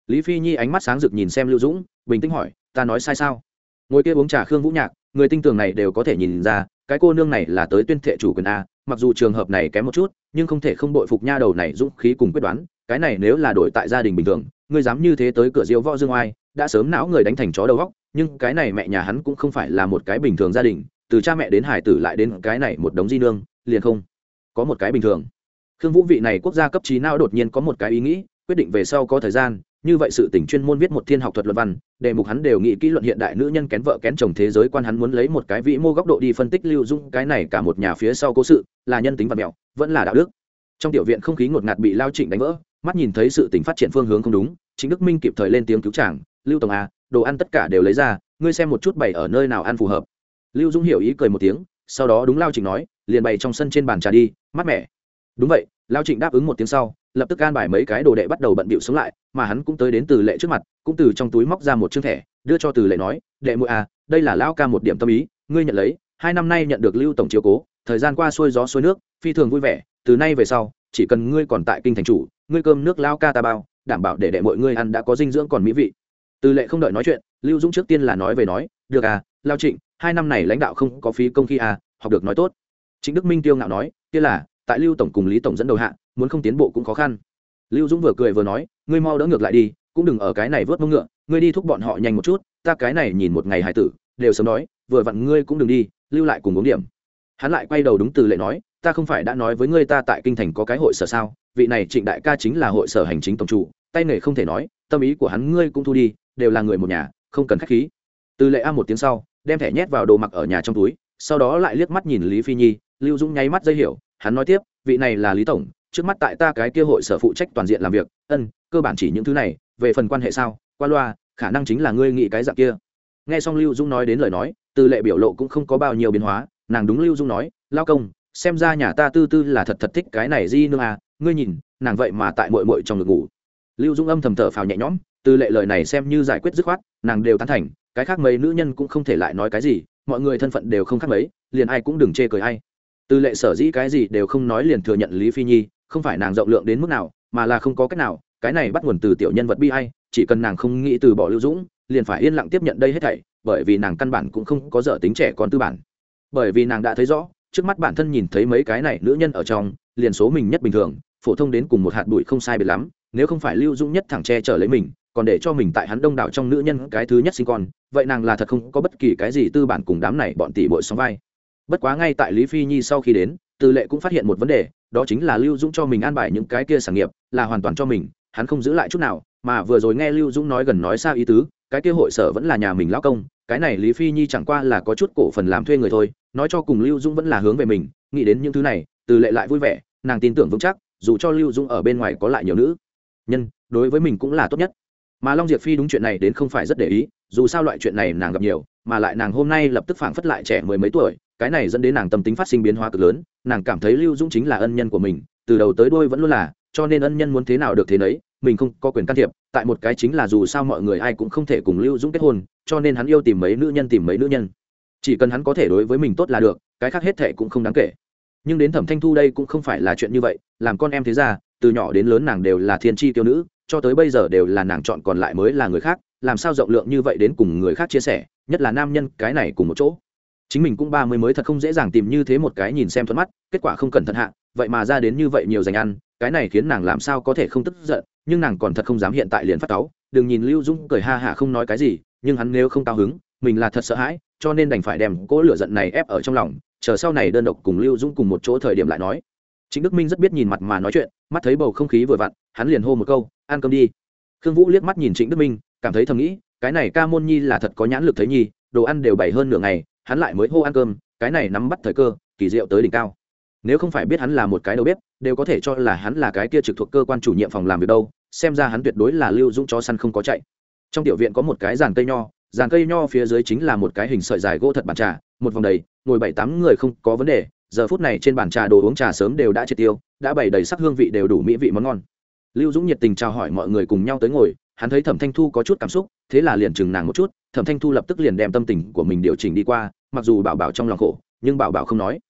Lý phi nhi ánh mắt sáng rực nhìn xem lưu dũng, bình tĩnh hỏi, ta nói sai sao? Ngồi kia uống trà khương vũ nhạc, người tinh tường này đều có thể nhìn ra, cái cô nương này là tới tuyên thệ chủ quyền a, mặc dù trường hợp này kém một chút, nhưng không thể không bội phục nha đầu này dũng khí cùng quyết đoán, cái này nếu là đổi tại gia đình bình thường, ngươi dám như thế tới cửa diêu võ dương oai, đã sớm não người đánh thành chó đầu góc nhưng cái này mẹ nhà hắn cũng không phải là một cái bình thường gia đình, từ cha mẹ đến hải tử lại đến cái này một đống di nương, liền không có một cái bình thường khương vũ vị này quốc gia cấp trí não đột nhiên có một cái ý nghĩ, quyết định về sau có thời gian, như vậy sự tỉnh chuyên môn viết một thiên học thuật luận văn, đề mục hắn đều nghĩ kỹ luận hiện đại nữ nhân kén vợ kén chồng thế giới, quan hắn muốn lấy một cái vĩ mô góc độ đi phân tích lưu dung cái này cả một nhà phía sau cố sự, là nhân tính và mẹo, vẫn là đạo đức. Trong tiểu viện không khí ngột ngạt bị lao trịnh đánh vỡ, mắt nhìn thấy sự tỉnh phát triển phương hướng không đúng chính đức minh kịp thời lên tiếng cứu chàng, lưu tổng à đồ ăn tất cả đều lấy ra, ngươi xem một chút bày ở nơi nào ăn phù hợp. Lưu dung hiểu ý cười một tiếng, sau đó đúng lao trịnh nói, liền bày trong sân trên bàn trà đi, mát mẻ đúng vậy, lao trịnh đáp ứng một tiếng sau, lập tức an bài mấy cái đồ đệ bắt đầu bận bịu sống lại, mà hắn cũng tới đến từ lệ trước mặt, cũng từ trong túi móc ra một chương thẻ, đưa cho từ lệ nói, đệ muội à đây là lao ca một điểm tâm ý, ngươi nhận lấy, hai năm nay nhận được lưu tổng chiếu cố, thời gian qua xuôi gió xuôi nước, phi thường vui vẻ, từ nay về sau, chỉ cần ngươi còn tại kinh thành chủ, ngươi cơm nước lao ca ta bao, đảm bảo để đệ mọi ngươi ăn đã có dinh dưỡng còn mỹ vị. Từ lệ không đợi nói chuyện, lưu dũng trước tiên là nói về nói, được à lao trịnh, hai năm này lãnh đạo không có phí công khi à học được nói tốt. Chính đức minh tiêu ngạo nói, kia là tại lưu tổng cùng lý tổng dẫn đầu hạ, muốn không tiến bộ cũng khó khăn. Lưu dũng vừa cười vừa nói, ngươi mau đỡ ngược lại đi, cũng đừng ở cái này vớt mông ngựa, ngươi đi thúc bọn họ nhanh một chút, ta cái này nhìn một ngày hải tử, đều sớm nói vừa vặn ngươi cũng đừng đi, lưu lại cùng uống điểm. Hắn lại quay đầu đúng từ lệ nói, ta không phải đã nói với ngươi ta tại kinh thành có cái hội sở sao, vị này trịnh đại ca chính là hội sở hành chính tổng chủ, tay nghề không thể nói, tâm ý của hắn ngươi cũng thu đi, đều là người một nhà, không cần khách khí. Từ lệ a một tiếng sau, đem thẻ nhét vào đồ mặc ở nhà trong túi, sau đó lại liếc mắt nhìn lý phi nhi, lưu dũng nháy mắt dây hiểu hắn nói tiếp, vị này là lý tổng, trước mắt tại ta cái kia hội sở phụ trách toàn diện làm việc, ân, cơ bản chỉ những thứ này, về phần quan hệ sao, qua loa, khả năng chính là ngươi nghĩ cái dạng kia. Nghe xong lưu dung nói đến lời nói, từ lệ biểu lộ cũng không có bao nhiêu biến hóa, nàng đúng lưu dung nói, lao công, xem ra nhà ta tư tư là thật thật thích cái này di nương à ngươi nhìn, nàng vậy mà tại mội mội trong ngực ngủ. Lưu dung âm thầm thở phào nhẹ nhõm, từ lệ lời này xem như giải quyết dứt khoát, nàng đều tán thành, cái khác mấy nữ nhân cũng không thể lại nói cái gì, mọi người thân phận đều không khác mấy, liền ai cũng đừng chê cười ai từ lệ sở dĩ cái gì đều không nói liền thừa nhận lý phi nhi, không phải nàng rộng lượng đến mức nào, mà là không có cách nào, cái này bắt nguồn từ tiểu nhân vật bi ai, chỉ cần nàng không nghĩ từ bỏ lưu dũng, liền phải yên lặng tiếp nhận đây hết thảy, bởi vì nàng căn bản cũng không có dở tính trẻ con tư bản. Bởi vì nàng đã thấy rõ, trước mắt bản thân nhìn thấy mấy cái này nữ nhân ở trong, liền số mình nhất bình thường, phổ thông đến cùng một hạt bụi không sai biệt lắm, nếu không phải lưu dũng nhất thẳng che chở lấy mình, còn để cho mình tại hắn đông đảo trong nữ nhân cái thứ nhất sinh con, vậy nàng là thật không có bất kỳ cái gì tư bản cùng đám này bọn tỷ bội sóng vai bất quá ngay tại lý phi nhi sau khi đến, từ lệ cũng phát hiện một vấn đề, đó chính là lưu dũng cho mình an bài những cái kia sản nghiệp, là hoàn toàn cho mình, hắn không giữ lại chút nào, mà vừa rồi nghe lưu dũng nói gần nói xa ý tứ, cái kia hội sở vẫn là nhà mình lão công, cái này lý phi nhi chẳng qua là có chút cổ phần làm thuê người thôi, nói cho cùng lưu dũng vẫn là hướng về mình, nghĩ đến những thứ này, từ lệ lại vui vẻ, nàng tin tưởng vững chắc, dù cho lưu dũng ở bên ngoài có lại nhiều nữ, nhân, đối với mình cũng là tốt nhất. Mà long diệp phi đúng chuyện này đến không phải rất để ý, dù sao loại chuyện này nàng gặp nhiều, mà lại nàng hôm nay lập tức phảng phất lại trẻ mười mấy tuổi cái này dẫn đến nàng tâm tính phát sinh biến hóa cực lớn, nàng cảm thấy lưu dũng chính là ân nhân của mình, từ đầu tới đôi vẫn luôn là, cho nên ân nhân muốn thế nào được thế nấy, mình không có quyền can thiệp, tại một cái chính là dù sao mọi người ai cũng không thể cùng lưu dũng kết hôn, cho nên hắn yêu tìm mấy nữ nhân tìm mấy nữ nhân. Chỉ cần hắn có thể đối với mình tốt là được, cái khác hết thệ cũng không đáng kể. Nhưng đến thẩm thanh thu đây cũng không phải là chuyện như vậy, làm con em thế ra, từ nhỏ đến lớn nàng đều là thiên tri tiêu nữ, cho tới bây giờ đều là nàng chọn còn lại mới là người khác, làm sao rộng lượng như vậy đến cùng người khác chia sẻ, nhất là nam nhân, cái này cùng một chỗ chính mình cũng ba mươi mới thật không dễ dàng tìm như thế một cái nhìn xem thuận mắt, kết quả không cẩn thận hạ, vậy mà ra đến như vậy nhiều dành ăn, cái này khiến nàng làm sao có thể không tức giận, nhưng nàng còn thật không dám hiện tại liền phát táo đừng nhìn lưu dũng cười ha hả không nói cái gì, nhưng hắn nếu không cao hứng, mình là thật sợ hãi, cho nên đành phải đem cỗ lửa giận này ép ở trong lòng, chờ sau này đơn độc cùng lưu dũng cùng một chỗ thời điểm lại nói. Chính đức minh rất biết nhìn mặt mà nói chuyện, mắt thấy bầu không khí vừa vặn, hắn liền hô một câu, ăn cơm đi. Khương vũ liếc mắt nhìn trịnh đức minh, cảm thấy thầm nghĩ, cái này ca môn nhi là thật có nhãn lực thấy nhi, đồ ăn đều bày hơn nửa ngày hắn lại mới hô ăn cơm, cái này nắm bắt thời cơ, kỳ diệu tới đỉnh cao. Nếu không phải biết hắn là một cái đầu bếp, đều có thể cho là hắn là cái kia trực thuộc cơ quan chủ nhiệm phòng làm việc đâu, xem ra hắn tuyệt đối là lưu dũng chó săn không có chạy. Trong tiểu viện có một cái giàn cây nho, giàn cây nho phía dưới chính là một cái hình sợi dài gỗ thật bàn trà, một vòng đầy, ngồi bảy tám người không có vấn đề, giờ phút này trên bàn trà đồ uống trà sớm đều đã triệt tiêu, đã bày đầy sắc hương vị đều đủ mỹ vị món ngon. Lưu dũng nhiệt tình chào hỏi mọi người cùng nhau tới ngồi, hắn thấy thẩm thanh thu có chút cảm xúc, thế là liền chừng nàng một chút thẩm thanh thu lập tức liền đem tâm tình của mình điều chỉnh đi qua, mặc dù bảo bảo trong lòng khổ, nhưng bảo bảo không nói.